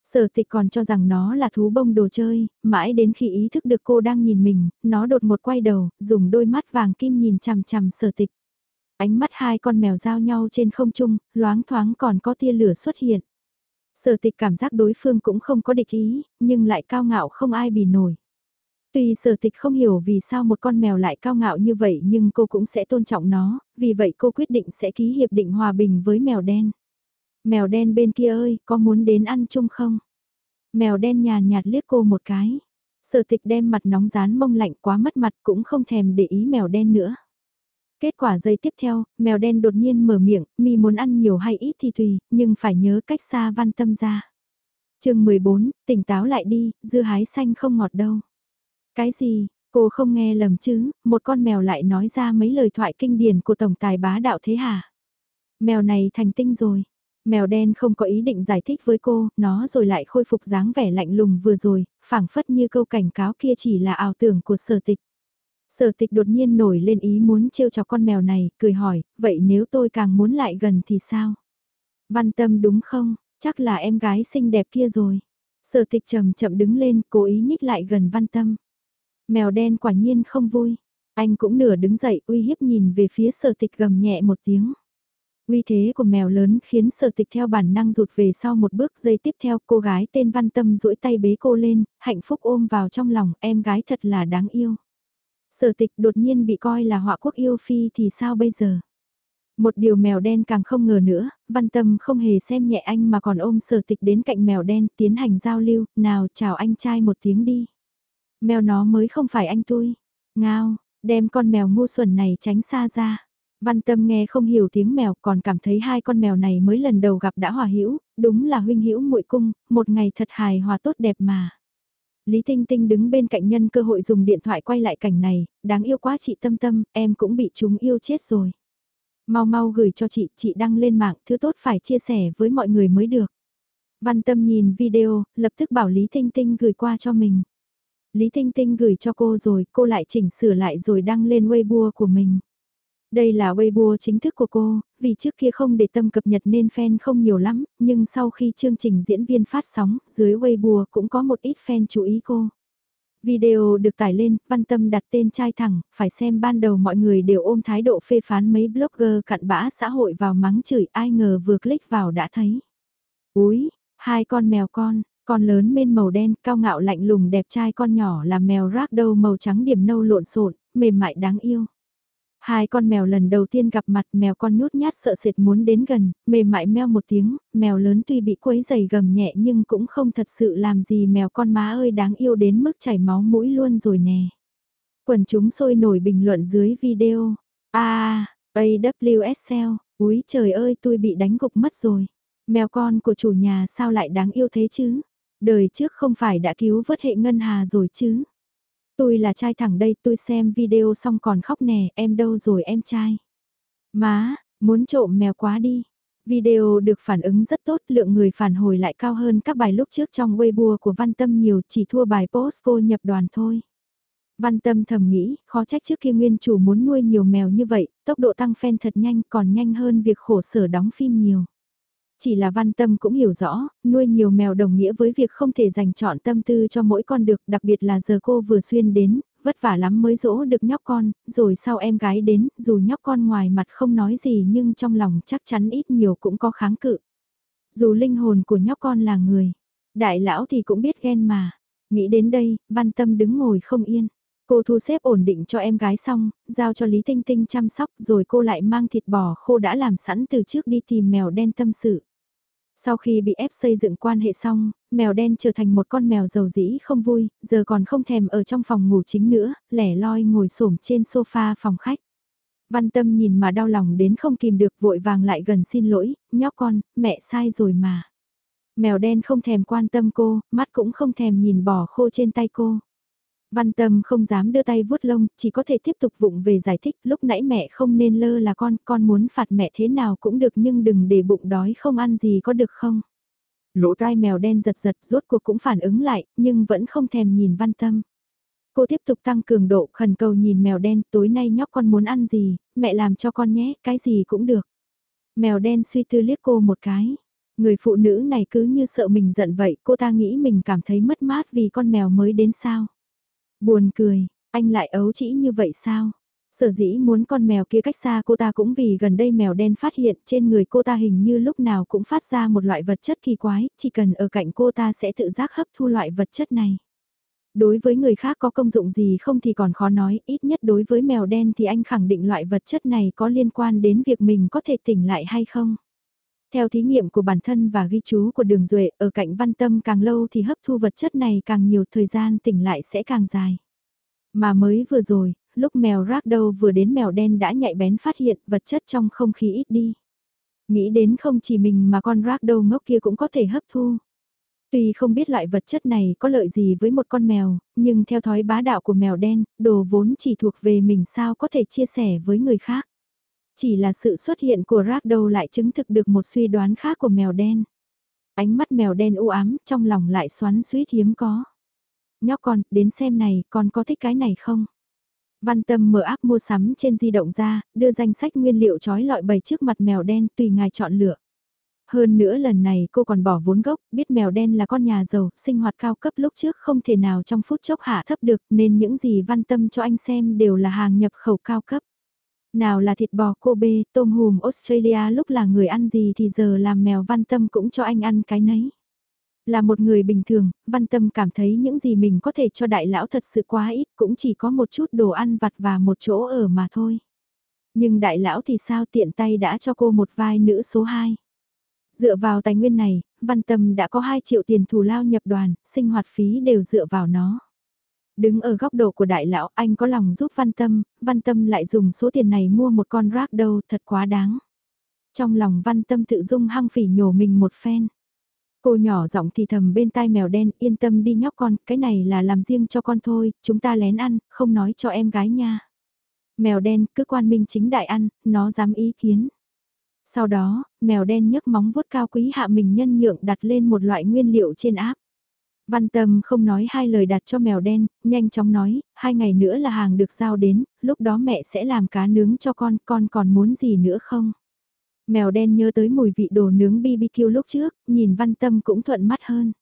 Sở tịch còn cho rằng nó là thú bông đồ chơi, mãi đến khi ý thức được cô đang nhìn mình, nó đột một quay đầu, dùng đôi mắt vàng kim nhìn chằm chằm sở tịch. Ánh mắt hai con mèo giao nhau trên không trung, loáng thoáng còn có tia lửa xuất hiện. Sở tịch cảm giác đối phương cũng không có địch ý, nhưng lại cao ngạo không ai bì nổi. Tuy sở tịch không hiểu vì sao một con mèo lại cao ngạo như vậy nhưng cô cũng sẽ tôn trọng nó, vì vậy cô quyết định sẽ ký hiệp định hòa bình với mèo đen. Mèo đen bên kia ơi, có muốn đến ăn chung không? Mèo đen nhàn nhạt liếc cô một cái. Sở tịch đem mặt nóng rán mông lạnh quá mất mặt cũng không thèm để ý mèo đen nữa. Kết quả giây tiếp theo, mèo đen đột nhiên mở miệng, mi muốn ăn nhiều hay ít thì tùy, nhưng phải nhớ cách xa văn tâm ra. chương 14, tỉnh táo lại đi, dưa hái xanh không ngọt đâu. Cái gì, cô không nghe lầm chứ, một con mèo lại nói ra mấy lời thoại kinh điển của tổng tài bá đạo thế hả? Mèo này thành tinh rồi. Mèo đen không có ý định giải thích với cô, nó rồi lại khôi phục dáng vẻ lạnh lùng vừa rồi, phảng phất như câu cảnh cáo kia chỉ là ảo tưởng của sở tịch. Sở tịch đột nhiên nổi lên ý muốn trêu chọc con mèo này, cười hỏi, vậy nếu tôi càng muốn lại gần thì sao? Văn tâm đúng không? Chắc là em gái xinh đẹp kia rồi. Sở tịch chậm chậm đứng lên, cố ý nhích lại gần văn tâm. Mèo đen quả nhiên không vui. Anh cũng nửa đứng dậy uy hiếp nhìn về phía sở tịch gầm nhẹ một tiếng. Uy thế của mèo lớn khiến sở tịch theo bản năng rụt về sau một bước giây tiếp theo cô gái tên Văn Tâm duỗi tay bế cô lên, hạnh phúc ôm vào trong lòng em gái thật là đáng yêu. Sở tịch đột nhiên bị coi là họa quốc yêu phi thì sao bây giờ? Một điều mèo đen càng không ngờ nữa, văn tâm không hề xem nhẹ anh mà còn ôm sở tịch đến cạnh mèo đen tiến hành giao lưu, nào chào anh trai một tiếng đi. Mèo nó mới không phải anh tôi. Ngao, đem con mèo ngu xuẩn này tránh xa ra. Văn tâm nghe không hiểu tiếng mèo còn cảm thấy hai con mèo này mới lần đầu gặp đã hòa hữu đúng là huynh hữu muội cung, một ngày thật hài hòa tốt đẹp mà. Lý Tinh Tinh đứng bên cạnh nhân cơ hội dùng điện thoại quay lại cảnh này, đáng yêu quá chị Tâm Tâm, em cũng bị chúng yêu chết rồi. Mau mau gửi cho chị, chị đăng lên mạng, thứ tốt phải chia sẻ với mọi người mới được. Văn Tâm nhìn video, lập tức bảo Lý Tinh Tinh gửi qua cho mình. Lý Tinh Tinh gửi cho cô rồi, cô lại chỉnh sửa lại rồi đăng lên Weibo của mình. Đây là Weibo chính thức của cô, vì trước kia không để tâm cập nhật nên fan không nhiều lắm, nhưng sau khi chương trình diễn viên phát sóng, dưới Weibo cũng có một ít fan chú ý cô. Video được tải lên, văn tâm đặt tên trai thẳng, phải xem ban đầu mọi người đều ôm thái độ phê phán mấy blogger cặn bã xã hội vào mắng chửi ai ngờ vừa click vào đã thấy. Úi, hai con mèo con, con lớn bên màu đen, cao ngạo lạnh lùng đẹp trai con nhỏ là mèo rác đầu màu trắng điểm nâu lộn xộn, mềm mại đáng yêu. Hai con mèo lần đầu tiên gặp mặt mèo con nhút nhát sợ sệt muốn đến gần, mềm mại meo một tiếng, mèo lớn tuy bị quấy giày gầm nhẹ nhưng cũng không thật sự làm gì mèo con má ơi đáng yêu đến mức chảy máu mũi luôn rồi nè. Quần chúng sôi nổi bình luận dưới video. A, AWSL, úi trời ơi tôi bị đánh gục mất rồi. Mèo con của chủ nhà sao lại đáng yêu thế chứ? Đời trước không phải đã cứu vớt hệ ngân hà rồi chứ? Tôi là trai thẳng đây, tôi xem video xong còn khóc nè, em đâu rồi em trai. Má, muốn trộm mèo quá đi. Video được phản ứng rất tốt, lượng người phản hồi lại cao hơn các bài lúc trước trong Weibo của Văn Tâm nhiều chỉ thua bài post cô nhập đoàn thôi. Văn Tâm thầm nghĩ, khó trách trước kia nguyên chủ muốn nuôi nhiều mèo như vậy, tốc độ tăng fan thật nhanh còn nhanh hơn việc khổ sở đóng phim nhiều. Chỉ là văn tâm cũng hiểu rõ, nuôi nhiều mèo đồng nghĩa với việc không thể dành chọn tâm tư cho mỗi con được, đặc biệt là giờ cô vừa xuyên đến, vất vả lắm mới dỗ được nhóc con, rồi sau em gái đến, dù nhóc con ngoài mặt không nói gì nhưng trong lòng chắc chắn ít nhiều cũng có kháng cự. Dù linh hồn của nhóc con là người, đại lão thì cũng biết ghen mà. Nghĩ đến đây, văn tâm đứng ngồi không yên. Cô thu xếp ổn định cho em gái xong, giao cho Lý Tinh Tinh chăm sóc rồi cô lại mang thịt bò khô đã làm sẵn từ trước đi tìm mèo đen tâm sự. Sau khi bị ép xây dựng quan hệ xong, mèo đen trở thành một con mèo giàu dĩ không vui, giờ còn không thèm ở trong phòng ngủ chính nữa, lẻ loi ngồi xổm trên sofa phòng khách. Văn tâm nhìn mà đau lòng đến không kìm được vội vàng lại gần xin lỗi, nhóc con, mẹ sai rồi mà. Mèo đen không thèm quan tâm cô, mắt cũng không thèm nhìn bỏ khô trên tay cô. Văn tâm không dám đưa tay vuốt lông, chỉ có thể tiếp tục vụng về giải thích lúc nãy mẹ không nên lơ là con, con muốn phạt mẹ thế nào cũng được nhưng đừng để bụng đói không ăn gì có được không. Lỗ tai mèo đen giật giật rốt cuộc cũng phản ứng lại, nhưng vẫn không thèm nhìn văn tâm. Cô tiếp tục tăng cường độ khẩn cầu nhìn mèo đen tối nay nhóc con muốn ăn gì, mẹ làm cho con nhé, cái gì cũng được. Mèo đen suy tư liếc cô một cái. Người phụ nữ này cứ như sợ mình giận vậy, cô ta nghĩ mình cảm thấy mất mát vì con mèo mới đến sao. Buồn cười, anh lại ấu chỉ như vậy sao? Sở dĩ muốn con mèo kia cách xa cô ta cũng vì gần đây mèo đen phát hiện trên người cô ta hình như lúc nào cũng phát ra một loại vật chất kỳ quái, chỉ cần ở cạnh cô ta sẽ tự giác hấp thu loại vật chất này. Đối với người khác có công dụng gì không thì còn khó nói, ít nhất đối với mèo đen thì anh khẳng định loại vật chất này có liên quan đến việc mình có thể tỉnh lại hay không. Theo thí nghiệm của bản thân và ghi chú của đường duệ ở cạnh văn tâm càng lâu thì hấp thu vật chất này càng nhiều thời gian tỉnh lại sẽ càng dài. Mà mới vừa rồi, lúc mèo rác đâu vừa đến mèo đen đã nhạy bén phát hiện vật chất trong không khí ít đi. Nghĩ đến không chỉ mình mà con rác đâu ngốc kia cũng có thể hấp thu. Tuy không biết loại vật chất này có lợi gì với một con mèo, nhưng theo thói bá đạo của mèo đen, đồ vốn chỉ thuộc về mình sao có thể chia sẻ với người khác. Chỉ là sự xuất hiện của rác đâu lại chứng thực được một suy đoán khác của mèo đen. Ánh mắt mèo đen u ám, trong lòng lại xoắn suýt hiếm có. Nhóc con, đến xem này, con có thích cái này không? Văn Tâm mở áp mua sắm trên di động ra, đưa danh sách nguyên liệu trói lọi bày trước mặt mèo đen tùy ngài chọn lựa. Hơn nữa lần này cô còn bỏ vốn gốc, biết mèo đen là con nhà giàu, sinh hoạt cao cấp lúc trước không thể nào trong phút chốc hạ thấp được nên những gì văn tâm cho anh xem đều là hàng nhập khẩu cao cấp. Nào là thịt bò Kobe, tôm hùm Australia lúc là người ăn gì thì giờ làm mèo văn tâm cũng cho anh ăn cái nấy. Là một người bình thường, văn tâm cảm thấy những gì mình có thể cho đại lão thật sự quá ít cũng chỉ có một chút đồ ăn vặt và một chỗ ở mà thôi. Nhưng đại lão thì sao tiện tay đã cho cô một vai nữ số 2. Dựa vào tài nguyên này, văn tâm đã có 2 triệu tiền thù lao nhập đoàn, sinh hoạt phí đều dựa vào nó. Đứng ở góc độ của đại lão anh có lòng giúp văn tâm, văn tâm lại dùng số tiền này mua một con rác đâu thật quá đáng. Trong lòng văn tâm tự dung hăng phỉ nhổ mình một phen. Cô nhỏ giọng thì thầm bên tai mèo đen, yên tâm đi nhóc con, cái này là làm riêng cho con thôi, chúng ta lén ăn, không nói cho em gái nha. Mèo đen cứ quan minh chính đại ăn, nó dám ý kiến. Sau đó, mèo đen nhấc móng vuốt cao quý hạ mình nhân nhượng đặt lên một loại nguyên liệu trên áp. Văn Tâm không nói hai lời đặt cho mèo đen, nhanh chóng nói, hai ngày nữa là hàng được giao đến, lúc đó mẹ sẽ làm cá nướng cho con, con còn muốn gì nữa không? Mèo đen nhớ tới mùi vị đồ nướng BBQ lúc trước, nhìn Văn Tâm cũng thuận mắt hơn.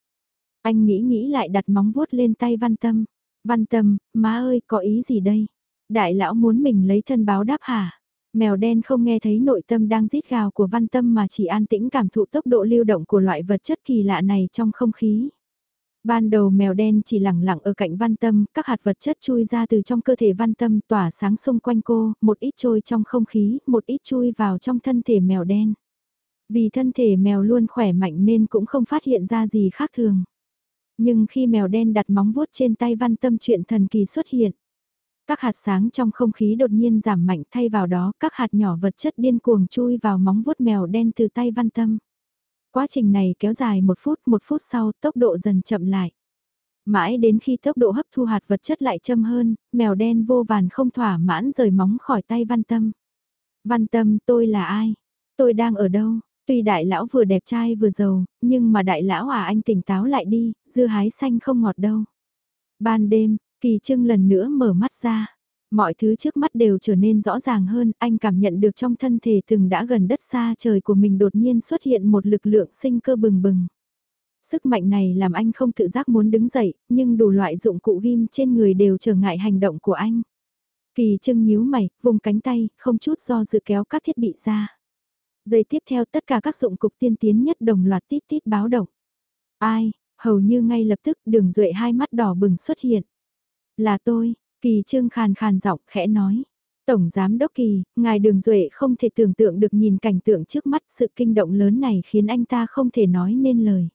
Anh nghĩ nghĩ lại đặt móng vuốt lên tay Văn Tâm. Văn Tâm, má ơi, có ý gì đây? Đại lão muốn mình lấy thân báo đáp hả? Mèo đen không nghe thấy nội tâm đang rít gào của Văn Tâm mà chỉ an tĩnh cảm thụ tốc độ lưu động của loại vật chất kỳ lạ này trong không khí. Ban đầu mèo đen chỉ lẳng lặng ở cạnh văn tâm, các hạt vật chất chui ra từ trong cơ thể văn tâm tỏa sáng xung quanh cô, một ít trôi trong không khí, một ít chui vào trong thân thể mèo đen. Vì thân thể mèo luôn khỏe mạnh nên cũng không phát hiện ra gì khác thường. Nhưng khi mèo đen đặt móng vuốt trên tay văn tâm chuyện thần kỳ xuất hiện. Các hạt sáng trong không khí đột nhiên giảm mạnh thay vào đó các hạt nhỏ vật chất điên cuồng chui vào móng vuốt mèo đen từ tay văn tâm. Quá trình này kéo dài một phút, một phút sau tốc độ dần chậm lại. Mãi đến khi tốc độ hấp thu hạt vật chất lại châm hơn, mèo đen vô vàn không thỏa mãn rời móng khỏi tay văn tâm. Văn tâm tôi là ai? Tôi đang ở đâu? Tuy đại lão vừa đẹp trai vừa giàu, nhưng mà đại lão à anh tỉnh táo lại đi, dưa hái xanh không ngọt đâu. Ban đêm, kỳ trưng lần nữa mở mắt ra. Mọi thứ trước mắt đều trở nên rõ ràng hơn, anh cảm nhận được trong thân thể từng đã gần đất xa trời của mình đột nhiên xuất hiện một lực lượng sinh cơ bừng bừng. Sức mạnh này làm anh không tự giác muốn đứng dậy, nhưng đủ loại dụng cụ ghim trên người đều trở ngại hành động của anh. Kỳ trưng nhíu mày, vùng cánh tay, không chút do dự kéo các thiết bị ra. Giây tiếp theo tất cả các dụng cụ tiên tiến nhất đồng loạt tít tít báo động. Ai, hầu như ngay lập tức đường duệ hai mắt đỏ bừng xuất hiện. Là tôi, Kỳ trương khàn khàn giọng khẽ nói. Tổng Giám Đốc Kỳ, ngài đường duệ không thể tưởng tượng được nhìn cảnh tượng trước mắt sự kinh động lớn này khiến anh ta không thể nói nên lời.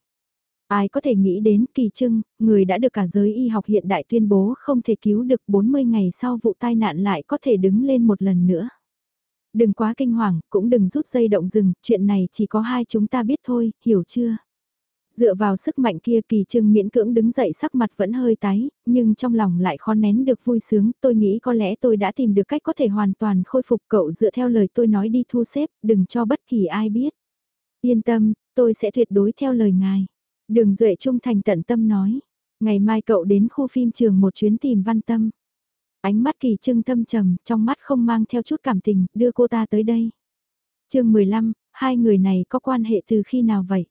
Ai có thể nghĩ đến kỳ trưng, người đã được cả giới y học hiện đại tuyên bố không thể cứu được 40 ngày sau vụ tai nạn lại có thể đứng lên một lần nữa. Đừng quá kinh hoàng, cũng đừng rút dây động rừng, chuyện này chỉ có hai chúng ta biết thôi, hiểu chưa? Dựa vào sức mạnh kia kỳ trưng miễn cưỡng đứng dậy sắc mặt vẫn hơi tái, nhưng trong lòng lại khó nén được vui sướng, tôi nghĩ có lẽ tôi đã tìm được cách có thể hoàn toàn khôi phục cậu dựa theo lời tôi nói đi thu xếp, đừng cho bất kỳ ai biết. Yên tâm, tôi sẽ tuyệt đối theo lời ngài. Đường Duệ Trung thành tận tâm nói, ngày mai cậu đến khu phim trường một chuyến tìm văn tâm. Ánh mắt kỳ trưng thâm trầm, trong mắt không mang theo chút cảm tình, đưa cô ta tới đây. chương 15, hai người này có quan hệ từ khi nào vậy?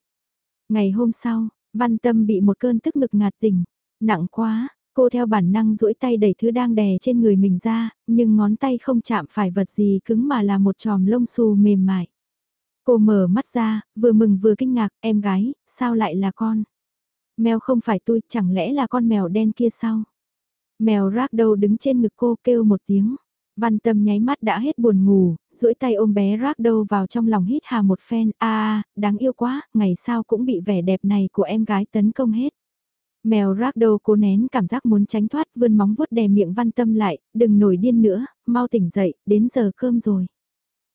Ngày hôm sau, văn tâm bị một cơn tức ngực ngạt tỉnh. Nặng quá, cô theo bản năng duỗi tay đẩy thứ đang đè trên người mình ra, nhưng ngón tay không chạm phải vật gì cứng mà là một tròm lông xù mềm mại. Cô mở mắt ra, vừa mừng vừa kinh ngạc, em gái, sao lại là con? Mèo không phải tôi, chẳng lẽ là con mèo đen kia sao? Mèo rác đầu đứng trên ngực cô kêu một tiếng. Văn tâm nháy mắt đã hết buồn ngủ, duỗi tay ôm bé rác đâu vào trong lòng hít hà một phen, a đáng yêu quá, ngày sau cũng bị vẻ đẹp này của em gái tấn công hết. Mèo rác cố nén cảm giác muốn tránh thoát vươn móng vuốt đè miệng văn tâm lại, đừng nổi điên nữa, mau tỉnh dậy, đến giờ cơm rồi.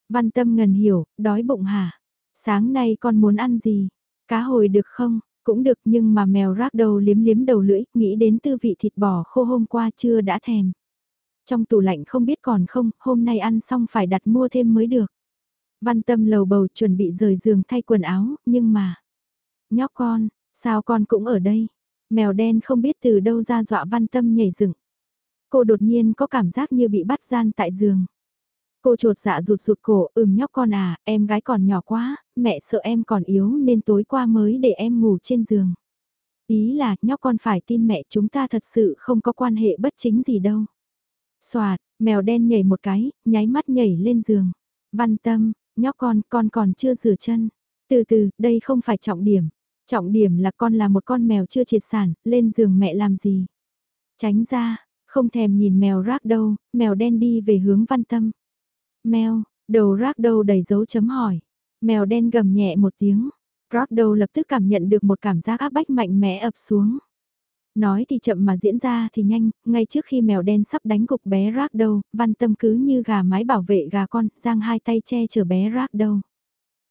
Văn tâm ngần hiểu, đói bụng hả? Sáng nay con muốn ăn gì? Cá hồi được không? Cũng được nhưng mà mèo rác đầu liếm liếm đầu lưỡi, nghĩ đến tư vị thịt bò khô hôm qua chưa đã thèm. Trong tủ lạnh không biết còn không, hôm nay ăn xong phải đặt mua thêm mới được. Văn tâm lầu bầu chuẩn bị rời giường thay quần áo, nhưng mà... Nhóc con, sao con cũng ở đây? Mèo đen không biết từ đâu ra dọa văn tâm nhảy dựng. Cô đột nhiên có cảm giác như bị bắt gian tại giường. Cô trột dạ rụt rụt cổ, ừm nhóc con à, em gái còn nhỏ quá, mẹ sợ em còn yếu nên tối qua mới để em ngủ trên giường. Ý là nhóc con phải tin mẹ chúng ta thật sự không có quan hệ bất chính gì đâu. Xoạt, mèo đen nhảy một cái, nháy mắt nhảy lên giường. Văn tâm, nhóc con, con còn chưa rửa chân. Từ từ, đây không phải trọng điểm. Trọng điểm là con là một con mèo chưa triệt sản, lên giường mẹ làm gì. Tránh ra, không thèm nhìn mèo rác đâu, mèo đen đi về hướng văn tâm. Mèo, đầu rác đâu đầy dấu chấm hỏi. Mèo đen gầm nhẹ một tiếng. Rác đầu lập tức cảm nhận được một cảm giác áp bách mạnh mẽ ập xuống. Nói thì chậm mà diễn ra thì nhanh, ngay trước khi mèo đen sắp đánh gục bé rác đâu, văn tâm cứ như gà mái bảo vệ gà con, giang hai tay che chở bé rác đâu.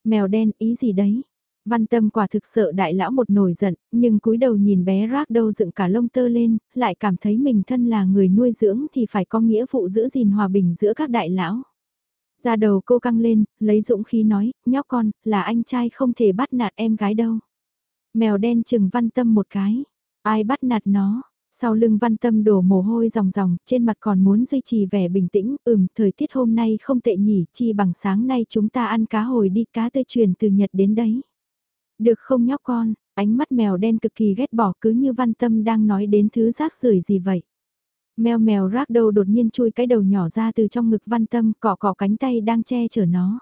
Mèo đen ý gì đấy? Văn tâm quả thực sợ đại lão một nổi giận, nhưng cúi đầu nhìn bé rác đâu dựng cả lông tơ lên, lại cảm thấy mình thân là người nuôi dưỡng thì phải có nghĩa vụ giữ gìn hòa bình giữa các đại lão. Ra đầu cô căng lên, lấy dũng khí nói, nhóc con, là anh trai không thể bắt nạt em gái đâu. Mèo đen chừng văn tâm một cái, ai bắt nạt nó, sau lưng văn tâm đổ mồ hôi ròng ròng, trên mặt còn muốn duy trì vẻ bình tĩnh, ừm, thời tiết hôm nay không tệ nhỉ, chi bằng sáng nay chúng ta ăn cá hồi đi, cá tươi truyền từ Nhật đến đấy. Được không nhóc con, ánh mắt mèo đen cực kỳ ghét bỏ cứ như văn tâm đang nói đến thứ rác rưởi gì vậy. Mèo mèo rác đầu đột nhiên chui cái đầu nhỏ ra từ trong ngực văn tâm cọ cọ cánh tay đang che chở nó.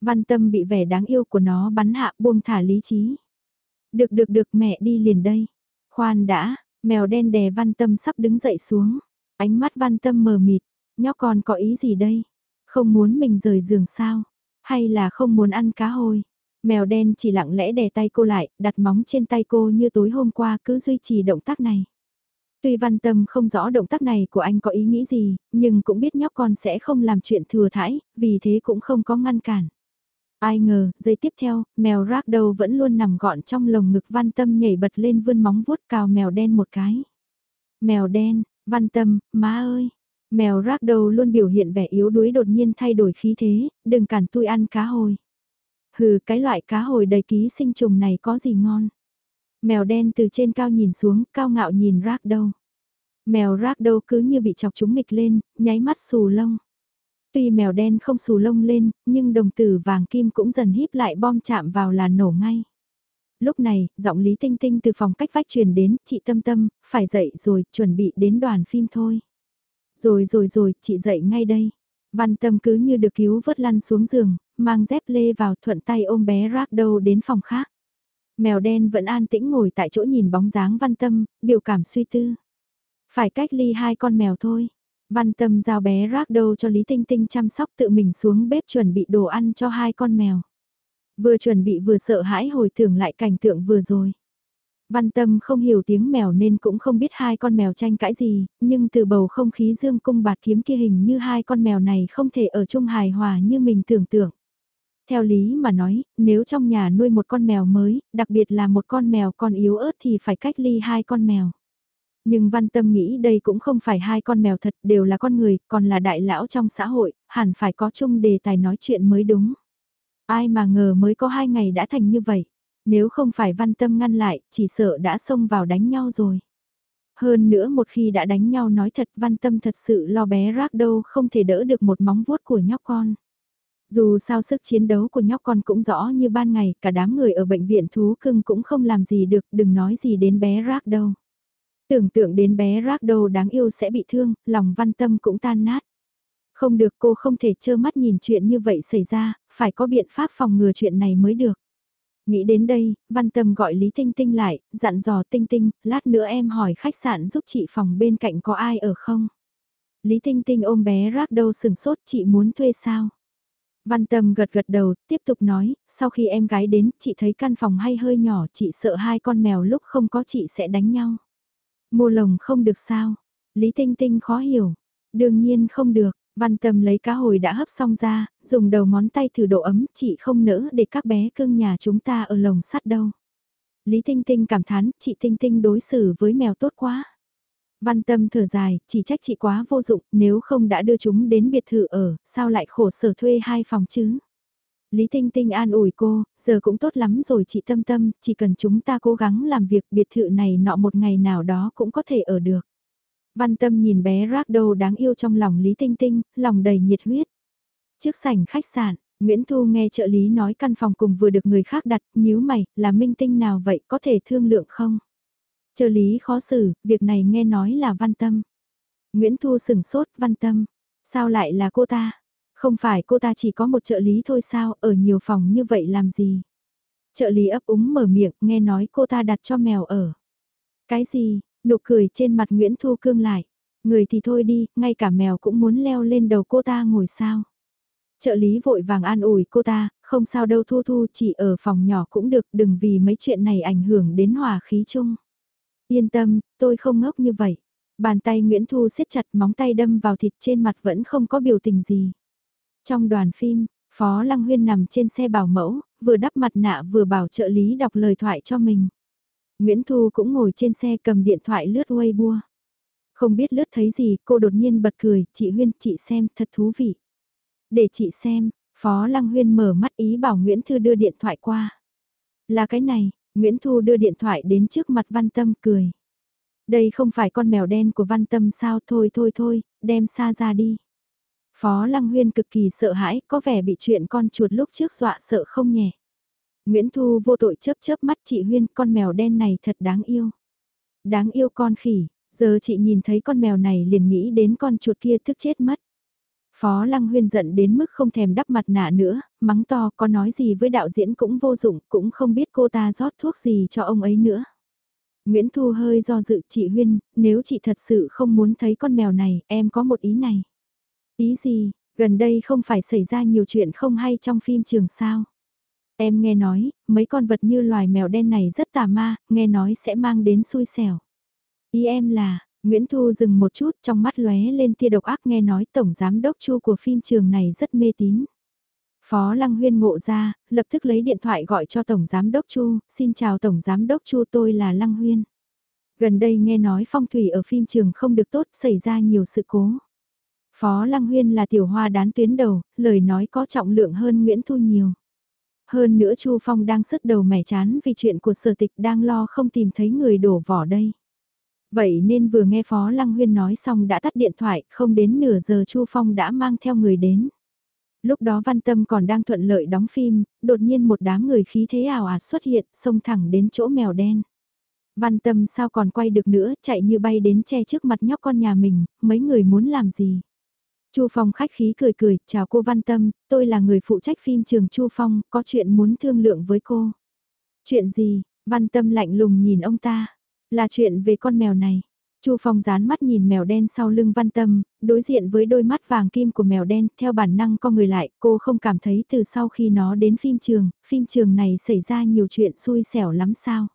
Văn tâm bị vẻ đáng yêu của nó bắn hạ buông thả lý trí. Được được được mẹ đi liền đây. Khoan đã, mèo đen đè văn tâm sắp đứng dậy xuống. Ánh mắt văn tâm mờ mịt, nhóc con có ý gì đây? Không muốn mình rời giường sao? Hay là không muốn ăn cá hồi? Mèo đen chỉ lặng lẽ đè tay cô lại, đặt móng trên tay cô như tối hôm qua cứ duy trì động tác này. Tuy văn tâm không rõ động tác này của anh có ý nghĩ gì, nhưng cũng biết nhóc con sẽ không làm chuyện thừa thãi, vì thế cũng không có ngăn cản. Ai ngờ, giây tiếp theo, mèo rác đầu vẫn luôn nằm gọn trong lồng ngực văn tâm nhảy bật lên vươn móng vuốt cào mèo đen một cái. Mèo đen, văn tâm, má ơi. Mèo rác đầu luôn biểu hiện vẻ yếu đuối đột nhiên thay đổi khí thế, đừng cản tôi ăn cá hồi. Hừ, cái loại cá hồi đầy ký sinh trùng này có gì ngon. Mèo đen từ trên cao nhìn xuống, cao ngạo nhìn rác đâu. Mèo rác đâu cứ như bị chọc chúng nghịch lên, nháy mắt xù lông. Tuy mèo đen không xù lông lên, nhưng đồng tử vàng kim cũng dần híp lại bom chạm vào là nổ ngay. Lúc này, giọng Lý Tinh Tinh từ phòng cách vách truyền đến, chị Tâm Tâm, phải dậy rồi, chuẩn bị đến đoàn phim thôi. Rồi rồi rồi, chị dậy ngay đây. Văn Tâm cứ như được cứu vớt lăn xuống giường, mang dép lê vào thuận tay ôm bé rác đâu đến phòng khác. Mèo đen vẫn an tĩnh ngồi tại chỗ nhìn bóng dáng Văn Tâm, biểu cảm suy tư. Phải cách ly hai con mèo thôi. Văn Tâm giao bé rác đâu cho Lý Tinh Tinh chăm sóc tự mình xuống bếp chuẩn bị đồ ăn cho hai con mèo. Vừa chuẩn bị vừa sợ hãi hồi tưởng lại cảnh tượng vừa rồi. Văn Tâm không hiểu tiếng mèo nên cũng không biết hai con mèo tranh cãi gì, nhưng từ bầu không khí dương cung bạt kiếm kia hình như hai con mèo này không thể ở chung hài hòa như mình tưởng tượng. Theo lý mà nói, nếu trong nhà nuôi một con mèo mới, đặc biệt là một con mèo còn yếu ớt thì phải cách ly hai con mèo. Nhưng văn tâm nghĩ đây cũng không phải hai con mèo thật đều là con người, còn là đại lão trong xã hội, hẳn phải có chung đề tài nói chuyện mới đúng. Ai mà ngờ mới có hai ngày đã thành như vậy. Nếu không phải văn tâm ngăn lại, chỉ sợ đã xông vào đánh nhau rồi. Hơn nữa một khi đã đánh nhau nói thật văn tâm thật sự lo bé rác đâu không thể đỡ được một móng vuốt của nhóc con. Dù sao sức chiến đấu của nhóc con cũng rõ như ban ngày, cả đám người ở bệnh viện thú cưng cũng không làm gì được, đừng nói gì đến bé rác đâu. Tưởng tượng đến bé rác đáng yêu sẽ bị thương, lòng văn tâm cũng tan nát. Không được cô không thể trơ mắt nhìn chuyện như vậy xảy ra, phải có biện pháp phòng ngừa chuyện này mới được. Nghĩ đến đây, văn tâm gọi Lý Tinh Tinh lại, dặn dò Tinh Tinh, lát nữa em hỏi khách sạn giúp chị phòng bên cạnh có ai ở không? Lý Tinh Tinh ôm bé rác đâu sừng sốt chị muốn thuê sao? Văn Tâm gật gật đầu, tiếp tục nói, sau khi em gái đến, chị thấy căn phòng hay hơi nhỏ, chị sợ hai con mèo lúc không có chị sẽ đánh nhau. Mua lồng không được sao? Lý Tinh Tinh khó hiểu. Đương nhiên không được, Văn Tâm lấy cá hồi đã hấp xong ra, dùng đầu ngón tay thử độ ấm, chị không nỡ để các bé cưng nhà chúng ta ở lồng sắt đâu. Lý Tinh Tinh cảm thán, chị Tinh Tinh đối xử với mèo tốt quá. Văn Tâm thở dài, chỉ trách chị quá vô dụng, nếu không đã đưa chúng đến biệt thự ở, sao lại khổ sở thuê hai phòng chứ? Lý Tinh Tinh an ủi cô, giờ cũng tốt lắm rồi chị Tâm Tâm, chỉ cần chúng ta cố gắng làm việc biệt thự này nọ một ngày nào đó cũng có thể ở được. Văn Tâm nhìn bé rác đầu đáng yêu trong lòng Lý Tinh Tinh, lòng đầy nhiệt huyết. Trước sảnh khách sạn, Nguyễn Thu nghe trợ lý nói căn phòng cùng vừa được người khác đặt, nhíu mày, là minh tinh nào vậy, có thể thương lượng không? Trợ lý khó xử, việc này nghe nói là văn tâm. Nguyễn Thu sừng sốt, văn tâm. Sao lại là cô ta? Không phải cô ta chỉ có một trợ lý thôi sao, ở nhiều phòng như vậy làm gì? Trợ lý ấp úng mở miệng, nghe nói cô ta đặt cho mèo ở. Cái gì? Nụ cười trên mặt Nguyễn Thu cương lại. Người thì thôi đi, ngay cả mèo cũng muốn leo lên đầu cô ta ngồi sao. Trợ lý vội vàng an ủi cô ta, không sao đâu Thu Thu chỉ ở phòng nhỏ cũng được đừng vì mấy chuyện này ảnh hưởng đến hòa khí chung. Yên tâm, tôi không ngốc như vậy. Bàn tay Nguyễn Thu siết chặt móng tay đâm vào thịt trên mặt vẫn không có biểu tình gì. Trong đoàn phim, Phó Lăng Huyên nằm trên xe bảo mẫu, vừa đắp mặt nạ vừa bảo trợ lý đọc lời thoại cho mình. Nguyễn Thu cũng ngồi trên xe cầm điện thoại lướt Weibo. Không biết lướt thấy gì, cô đột nhiên bật cười, chị Huyên, chị xem, thật thú vị. Để chị xem, Phó Lăng Huyên mở mắt ý bảo Nguyễn Thư đưa điện thoại qua. Là cái này, Nguyễn Thu đưa điện thoại đến trước mặt Văn Tâm cười. Đây không phải con mèo đen của Văn Tâm sao thôi thôi thôi, đem xa ra đi. Phó Lăng Huyên cực kỳ sợ hãi, có vẻ bị chuyện con chuột lúc trước dọa sợ không nhẹ. Nguyễn Thu vô tội chớp chớp mắt chị Huyên, con mèo đen này thật đáng yêu. Đáng yêu con khỉ, giờ chị nhìn thấy con mèo này liền nghĩ đến con chuột kia thức chết mất. Phó Lăng Huyên giận đến mức không thèm đắp mặt nạ nữa, mắng to có nói gì với đạo diễn cũng vô dụng, cũng không biết cô ta rót thuốc gì cho ông ấy nữa. Nguyễn Thu hơi do dự chị Huyên, nếu chị thật sự không muốn thấy con mèo này, em có một ý này. Ý gì, gần đây không phải xảy ra nhiều chuyện không hay trong phim trường sao. Em nghe nói, mấy con vật như loài mèo đen này rất tà ma, nghe nói sẽ mang đến xui xẻo. Ý em là, Nguyễn Thu dừng một chút trong mắt lóe lên tia độc ác nghe nói tổng giám đốc chu của phim trường này rất mê tín. Phó Lăng Huyên ngộ ra, lập tức lấy điện thoại gọi cho Tổng Giám Đốc Chu, xin chào Tổng Giám Đốc Chu tôi là Lăng Huyên. Gần đây nghe nói phong thủy ở phim trường không được tốt, xảy ra nhiều sự cố. Phó Lăng Huyên là tiểu hoa đán tuyến đầu, lời nói có trọng lượng hơn Nguyễn Thu nhiều. Hơn nữa Chu Phong đang sứt đầu mẻ chán vì chuyện của sở tịch đang lo không tìm thấy người đổ vỏ đây. Vậy nên vừa nghe Phó Lăng Huyên nói xong đã tắt điện thoại, không đến nửa giờ Chu Phong đã mang theo người đến. Lúc đó Văn Tâm còn đang thuận lợi đóng phim, đột nhiên một đám người khí thế ảo ạt xuất hiện, xông thẳng đến chỗ mèo đen. Văn Tâm sao còn quay được nữa, chạy như bay đến che trước mặt nhóc con nhà mình, mấy người muốn làm gì? Chu Phong khách khí cười cười, chào cô Văn Tâm, tôi là người phụ trách phim trường Chu Phong, có chuyện muốn thương lượng với cô. Chuyện gì? Văn Tâm lạnh lùng nhìn ông ta. Là chuyện về con mèo này. Chu Phong dán mắt nhìn mèo đen sau lưng Văn Tâm, đối diện với đôi mắt vàng kim của mèo đen, theo bản năng con người lại, cô không cảm thấy từ sau khi nó đến phim trường, phim trường này xảy ra nhiều chuyện xui xẻo lắm sao.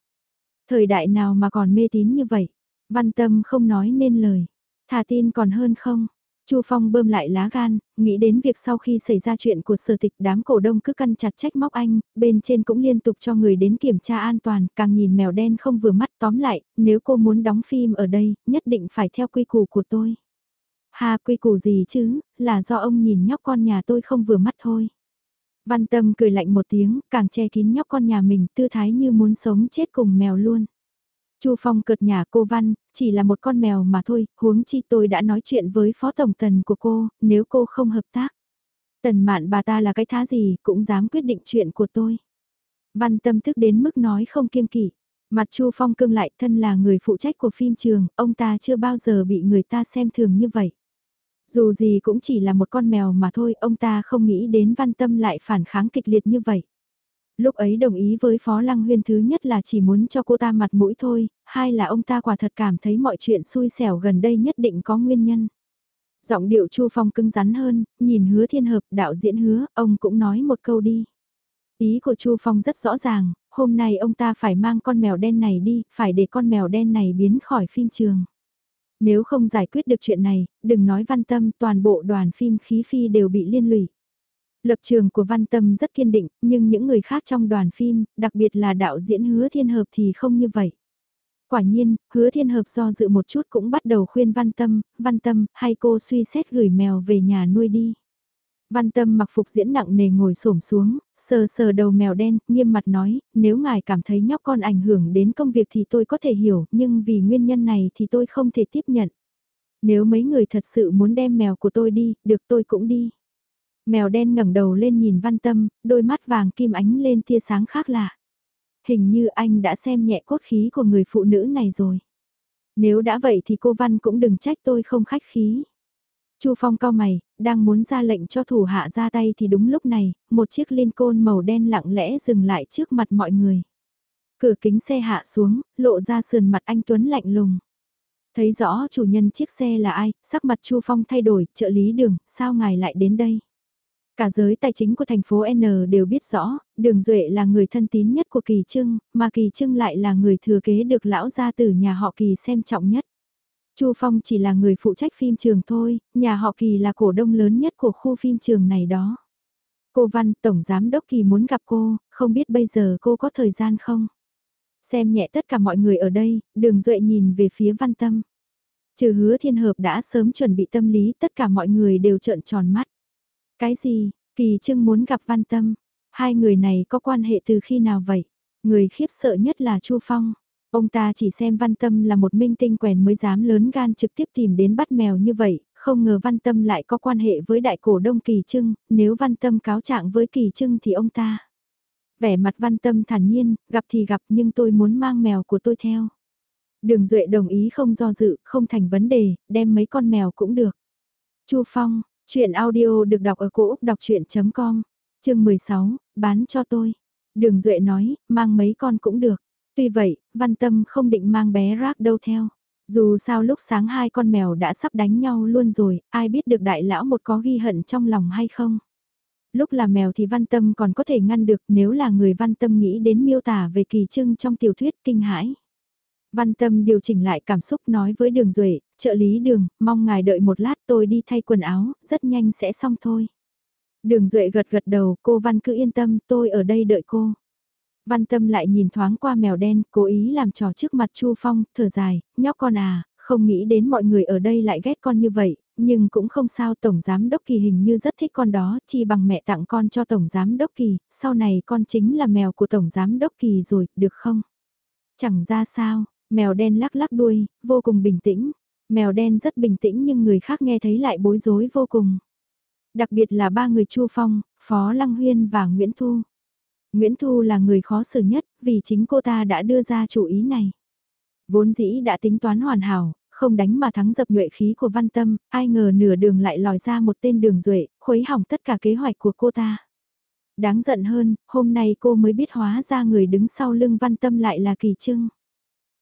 Thời đại nào mà còn mê tín như vậy? Văn Tâm không nói nên lời. Thà tin còn hơn không? Chu Phong bơm lại lá gan, nghĩ đến việc sau khi xảy ra chuyện của sở tịch đám cổ đông cứ căn chặt trách móc anh, bên trên cũng liên tục cho người đến kiểm tra an toàn, càng nhìn mèo đen không vừa mắt tóm lại, nếu cô muốn đóng phim ở đây, nhất định phải theo quy củ của tôi. Hà quy củ gì chứ, là do ông nhìn nhóc con nhà tôi không vừa mắt thôi. Văn tâm cười lạnh một tiếng, càng che kín nhóc con nhà mình tư thái như muốn sống chết cùng mèo luôn. Chu Phong cợt nhà cô Văn, chỉ là một con mèo mà thôi, huống chi tôi đã nói chuyện với phó tổng tần của cô, nếu cô không hợp tác. Tần mạn bà ta là cái thá gì, cũng dám quyết định chuyện của tôi. Văn tâm thức đến mức nói không kiêng kỵ. Mặt Chu Phong cưng lại thân là người phụ trách của phim trường, ông ta chưa bao giờ bị người ta xem thường như vậy. Dù gì cũng chỉ là một con mèo mà thôi, ông ta không nghĩ đến văn tâm lại phản kháng kịch liệt như vậy lúc ấy đồng ý với Phó Lăng Huyên thứ nhất là chỉ muốn cho cô ta mặt mũi thôi, hai là ông ta quả thật cảm thấy mọi chuyện xui xẻo gần đây nhất định có nguyên nhân. Giọng điệu Chu Phong cứng rắn hơn, nhìn hứa thiên hợp đạo diễn hứa, ông cũng nói một câu đi. Ý của Chu Phong rất rõ ràng, hôm nay ông ta phải mang con mèo đen này đi, phải để con mèo đen này biến khỏi phim trường. Nếu không giải quyết được chuyện này, đừng nói văn tâm toàn bộ đoàn phim khí phi đều bị liên lụy. Lập trường của Văn Tâm rất kiên định, nhưng những người khác trong đoàn phim, đặc biệt là đạo diễn Hứa Thiên Hợp thì không như vậy. Quả nhiên, Hứa Thiên Hợp do dự một chút cũng bắt đầu khuyên Văn Tâm, Văn Tâm, hay cô suy xét gửi mèo về nhà nuôi đi. Văn Tâm mặc phục diễn nặng nề ngồi xổm xuống, sờ sờ đầu mèo đen, nghiêm mặt nói, nếu ngài cảm thấy nhóc con ảnh hưởng đến công việc thì tôi có thể hiểu, nhưng vì nguyên nhân này thì tôi không thể tiếp nhận. Nếu mấy người thật sự muốn đem mèo của tôi đi, được tôi cũng đi. Mèo đen ngẩng đầu lên nhìn văn tâm, đôi mắt vàng kim ánh lên tia sáng khác lạ. Hình như anh đã xem nhẹ cốt khí của người phụ nữ này rồi. Nếu đã vậy thì cô Văn cũng đừng trách tôi không khách khí. Chu Phong cao mày, đang muốn ra lệnh cho thủ hạ ra tay thì đúng lúc này, một chiếc liên côn màu đen lặng lẽ dừng lại trước mặt mọi người. Cửa kính xe hạ xuống, lộ ra sườn mặt anh Tuấn lạnh lùng. Thấy rõ chủ nhân chiếc xe là ai, sắc mặt Chu Phong thay đổi, trợ lý đường, sao ngài lại đến đây? Cả giới tài chính của thành phố N đều biết rõ, Đường Duệ là người thân tín nhất của Kỳ Trưng, mà Kỳ Trưng lại là người thừa kế được lão gia tử nhà họ Kỳ xem trọng nhất. Chu Phong chỉ là người phụ trách phim trường thôi, nhà họ Kỳ là cổ đông lớn nhất của khu phim trường này đó. Cô Văn, Tổng Giám Đốc Kỳ muốn gặp cô, không biết bây giờ cô có thời gian không? Xem nhẹ tất cả mọi người ở đây, đường duệ nhìn về phía văn tâm. Trừ hứa thiên hợp đã sớm chuẩn bị tâm lý, tất cả mọi người đều trợn tròn mắt. Cái gì, Kỳ Trưng muốn gặp văn tâm? Hai người này có quan hệ từ khi nào vậy? Người khiếp sợ nhất là Chu Phong. Ông ta chỉ xem Văn Tâm là một minh tinh quèn mới dám lớn gan trực tiếp tìm đến bắt mèo như vậy, không ngờ Văn Tâm lại có quan hệ với đại cổ đông Kỳ Trưng, nếu Văn Tâm cáo trạng với Kỳ Trưng thì ông ta. Vẻ mặt Văn Tâm thản nhiên, gặp thì gặp nhưng tôi muốn mang mèo của tôi theo. Đường Duệ đồng ý không do dự, không thành vấn đề, đem mấy con mèo cũng được. Chu Phong, chuyện audio được đọc ở cổ Úc đọc chuyện.com, chương 16, bán cho tôi. Đường Duệ nói, mang mấy con cũng được. Tuy vậy, Văn Tâm không định mang bé rác đâu theo. Dù sao lúc sáng hai con mèo đã sắp đánh nhau luôn rồi, ai biết được đại lão một có ghi hận trong lòng hay không. Lúc là mèo thì văn tâm còn có thể ngăn được nếu là người văn tâm nghĩ đến miêu tả về kỳ trưng trong tiểu thuyết kinh hãi. Văn tâm điều chỉnh lại cảm xúc nói với đường duệ trợ lý đường, mong ngài đợi một lát tôi đi thay quần áo, rất nhanh sẽ xong thôi. Đường duệ gật gật đầu, cô văn cứ yên tâm, tôi ở đây đợi cô. Văn tâm lại nhìn thoáng qua mèo đen, cố ý làm trò trước mặt Chu Phong, thở dài, nhóc con à, không nghĩ đến mọi người ở đây lại ghét con như vậy, nhưng cũng không sao Tổng Giám Đốc Kỳ hình như rất thích con đó, chi bằng mẹ tặng con cho Tổng Giám Đốc Kỳ, sau này con chính là mèo của Tổng Giám Đốc Kỳ rồi, được không? Chẳng ra sao, mèo đen lắc lắc đuôi, vô cùng bình tĩnh. Mèo đen rất bình tĩnh nhưng người khác nghe thấy lại bối rối vô cùng. Đặc biệt là ba người Chu Phong, Phó Lăng Huyên và Nguyễn Thu. Nguyễn Thu là người khó xử nhất vì chính cô ta đã đưa ra chủ ý này. Vốn dĩ đã tính toán hoàn hảo, không đánh mà thắng dập nhuệ khí của văn tâm, ai ngờ nửa đường lại lòi ra một tên đường duệ, khuấy hỏng tất cả kế hoạch của cô ta. Đáng giận hơn, hôm nay cô mới biết hóa ra người đứng sau lưng văn tâm lại là kỳ trưng.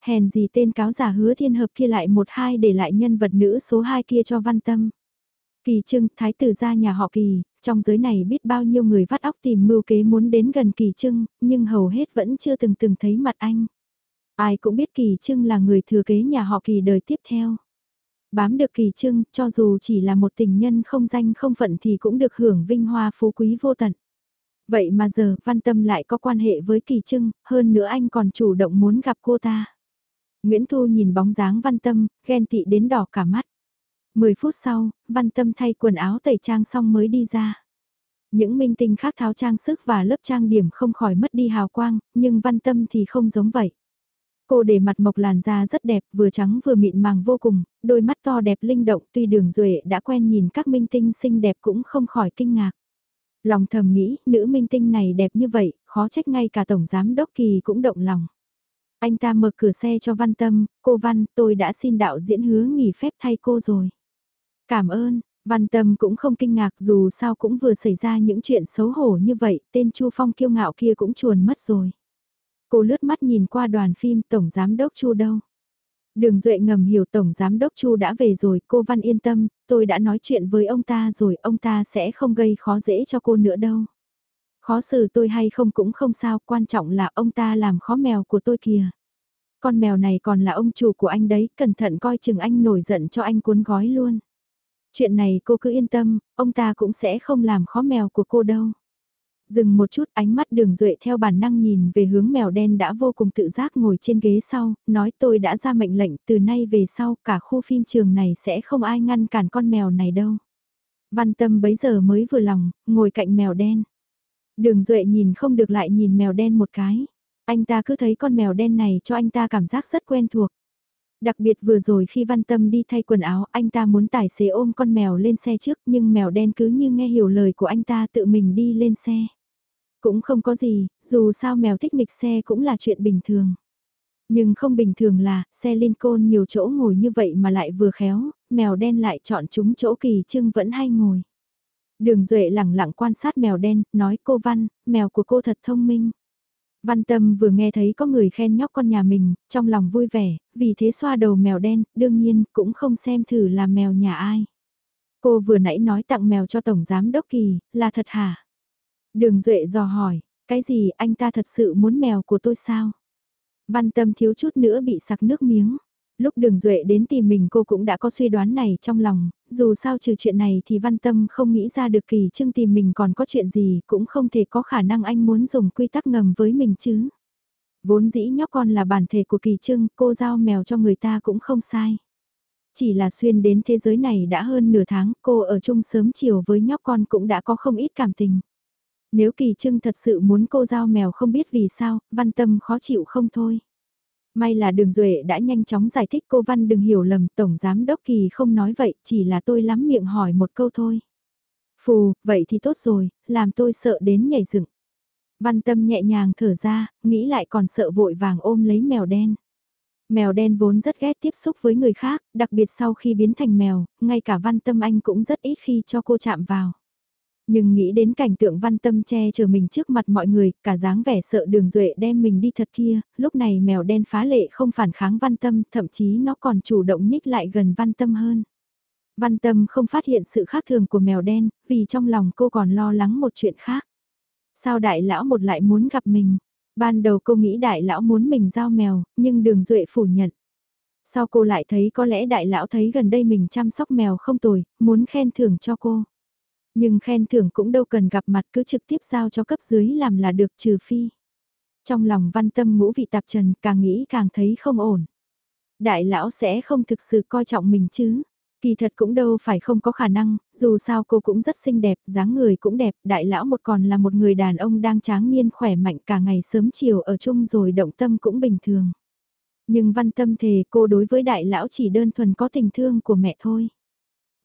Hèn gì tên cáo giả hứa thiên hợp kia lại một hai để lại nhân vật nữ số hai kia cho văn tâm. Kỳ trưng, thái tử gia nhà họ kỳ, trong giới này biết bao nhiêu người vắt óc tìm mưu kế muốn đến gần kỳ trưng, nhưng hầu hết vẫn chưa từng từng thấy mặt anh. Ai cũng biết kỳ trưng là người thừa kế nhà họ kỳ đời tiếp theo. Bám được kỳ trưng, cho dù chỉ là một tình nhân không danh không phận thì cũng được hưởng vinh hoa phú quý vô tận. Vậy mà giờ văn tâm lại có quan hệ với kỳ trưng, hơn nữa anh còn chủ động muốn gặp cô ta. Nguyễn Thu nhìn bóng dáng văn tâm, ghen tị đến đỏ cả mắt. Mười phút sau, văn tâm thay quần áo tẩy trang xong mới đi ra. Những minh tinh khác tháo trang sức và lớp trang điểm không khỏi mất đi hào quang, nhưng văn tâm thì không giống vậy. Cô để mặt mộc làn da rất đẹp, vừa trắng vừa mịn màng vô cùng, đôi mắt to đẹp linh động tuy đường duệ đã quen nhìn các minh tinh xinh đẹp cũng không khỏi kinh ngạc. Lòng thầm nghĩ, nữ minh tinh này đẹp như vậy, khó trách ngay cả Tổng Giám Đốc Kỳ cũng động lòng. Anh ta mở cửa xe cho Văn Tâm, cô Văn, tôi đã xin đạo diễn hứa nghỉ phép thay cô rồi. Cảm ơn, Văn Tâm cũng không kinh ngạc dù sao cũng vừa xảy ra những chuyện xấu hổ như vậy, tên Chu Phong kiêu ngạo kia cũng chuồn mất rồi. Cô lướt mắt nhìn qua đoàn phim Tổng Giám Đốc Chu đâu. Đường Duệ ngầm hiểu Tổng Giám Đốc Chu đã về rồi, cô Văn yên tâm, tôi đã nói chuyện với ông ta rồi, ông ta sẽ không gây khó dễ cho cô nữa đâu. Khó xử tôi hay không cũng không sao, quan trọng là ông ta làm khó mèo của tôi kìa. Con mèo này còn là ông chủ của anh đấy, cẩn thận coi chừng anh nổi giận cho anh cuốn gói luôn. Chuyện này cô cứ yên tâm, ông ta cũng sẽ không làm khó mèo của cô đâu. Dừng một chút ánh mắt đường duệ theo bản năng nhìn về hướng mèo đen đã vô cùng tự giác ngồi trên ghế sau, nói tôi đã ra mệnh lệnh từ nay về sau cả khu phim trường này sẽ không ai ngăn cản con mèo này đâu. Văn tâm bấy giờ mới vừa lòng, ngồi cạnh mèo đen. Đường duệ nhìn không được lại nhìn mèo đen một cái. Anh ta cứ thấy con mèo đen này cho anh ta cảm giác rất quen thuộc. Đặc biệt vừa rồi khi Văn Tâm đi thay quần áo, anh ta muốn tài xế ôm con mèo lên xe trước nhưng mèo đen cứ như nghe hiểu lời của anh ta tự mình đi lên xe. Cũng không có gì, dù sao mèo thích nghịch xe cũng là chuyện bình thường. Nhưng không bình thường là, xe Lincoln nhiều chỗ ngồi như vậy mà lại vừa khéo, mèo đen lại chọn chúng chỗ kỳ trưng vẫn hay ngồi. Đường Duệ lẳng lặng quan sát mèo đen, nói cô Văn, mèo của cô thật thông minh. Văn Tâm vừa nghe thấy có người khen nhóc con nhà mình, trong lòng vui vẻ, vì thế xoa đầu mèo đen, đương nhiên cũng không xem thử là mèo nhà ai. Cô vừa nãy nói tặng mèo cho Tổng Giám Đốc Kỳ, là thật hả? Đường Duệ dò hỏi, cái gì anh ta thật sự muốn mèo của tôi sao? Văn Tâm thiếu chút nữa bị sặc nước miếng. Lúc đường Duệ đến tìm mình cô cũng đã có suy đoán này trong lòng, dù sao trừ chuyện này thì văn tâm không nghĩ ra được kỳ trưng tìm mình còn có chuyện gì cũng không thể có khả năng anh muốn dùng quy tắc ngầm với mình chứ. Vốn dĩ nhóc con là bản thể của kỳ trưng, cô giao mèo cho người ta cũng không sai. Chỉ là xuyên đến thế giới này đã hơn nửa tháng, cô ở chung sớm chiều với nhóc con cũng đã có không ít cảm tình. Nếu kỳ trưng thật sự muốn cô giao mèo không biết vì sao, văn tâm khó chịu không thôi. May là đường Duệ đã nhanh chóng giải thích cô Văn đừng hiểu lầm, Tổng Giám Đốc Kỳ không nói vậy, chỉ là tôi lắm miệng hỏi một câu thôi. Phù, vậy thì tốt rồi, làm tôi sợ đến nhảy dựng. Văn Tâm nhẹ nhàng thở ra, nghĩ lại còn sợ vội vàng ôm lấy mèo đen. Mèo đen vốn rất ghét tiếp xúc với người khác, đặc biệt sau khi biến thành mèo, ngay cả Văn Tâm Anh cũng rất ít khi cho cô chạm vào. Nhưng nghĩ đến cảnh tượng văn tâm che chở mình trước mặt mọi người, cả dáng vẻ sợ đường duệ đem mình đi thật kia, lúc này mèo đen phá lệ không phản kháng văn tâm, thậm chí nó còn chủ động nhích lại gần văn tâm hơn. Văn tâm không phát hiện sự khác thường của mèo đen, vì trong lòng cô còn lo lắng một chuyện khác. Sao đại lão một lại muốn gặp mình? Ban đầu cô nghĩ đại lão muốn mình giao mèo, nhưng đường duệ phủ nhận. Sau cô lại thấy có lẽ đại lão thấy gần đây mình chăm sóc mèo không tồi, muốn khen thưởng cho cô. Nhưng khen thưởng cũng đâu cần gặp mặt cứ trực tiếp giao cho cấp dưới làm là được trừ phi. Trong lòng văn tâm ngũ vị tạp trần càng nghĩ càng thấy không ổn. Đại lão sẽ không thực sự coi trọng mình chứ. Kỳ thật cũng đâu phải không có khả năng, dù sao cô cũng rất xinh đẹp, dáng người cũng đẹp, đại lão một còn là một người đàn ông đang tráng niên khỏe mạnh cả ngày sớm chiều ở chung rồi động tâm cũng bình thường. Nhưng văn tâm thề cô đối với đại lão chỉ đơn thuần có tình thương của mẹ thôi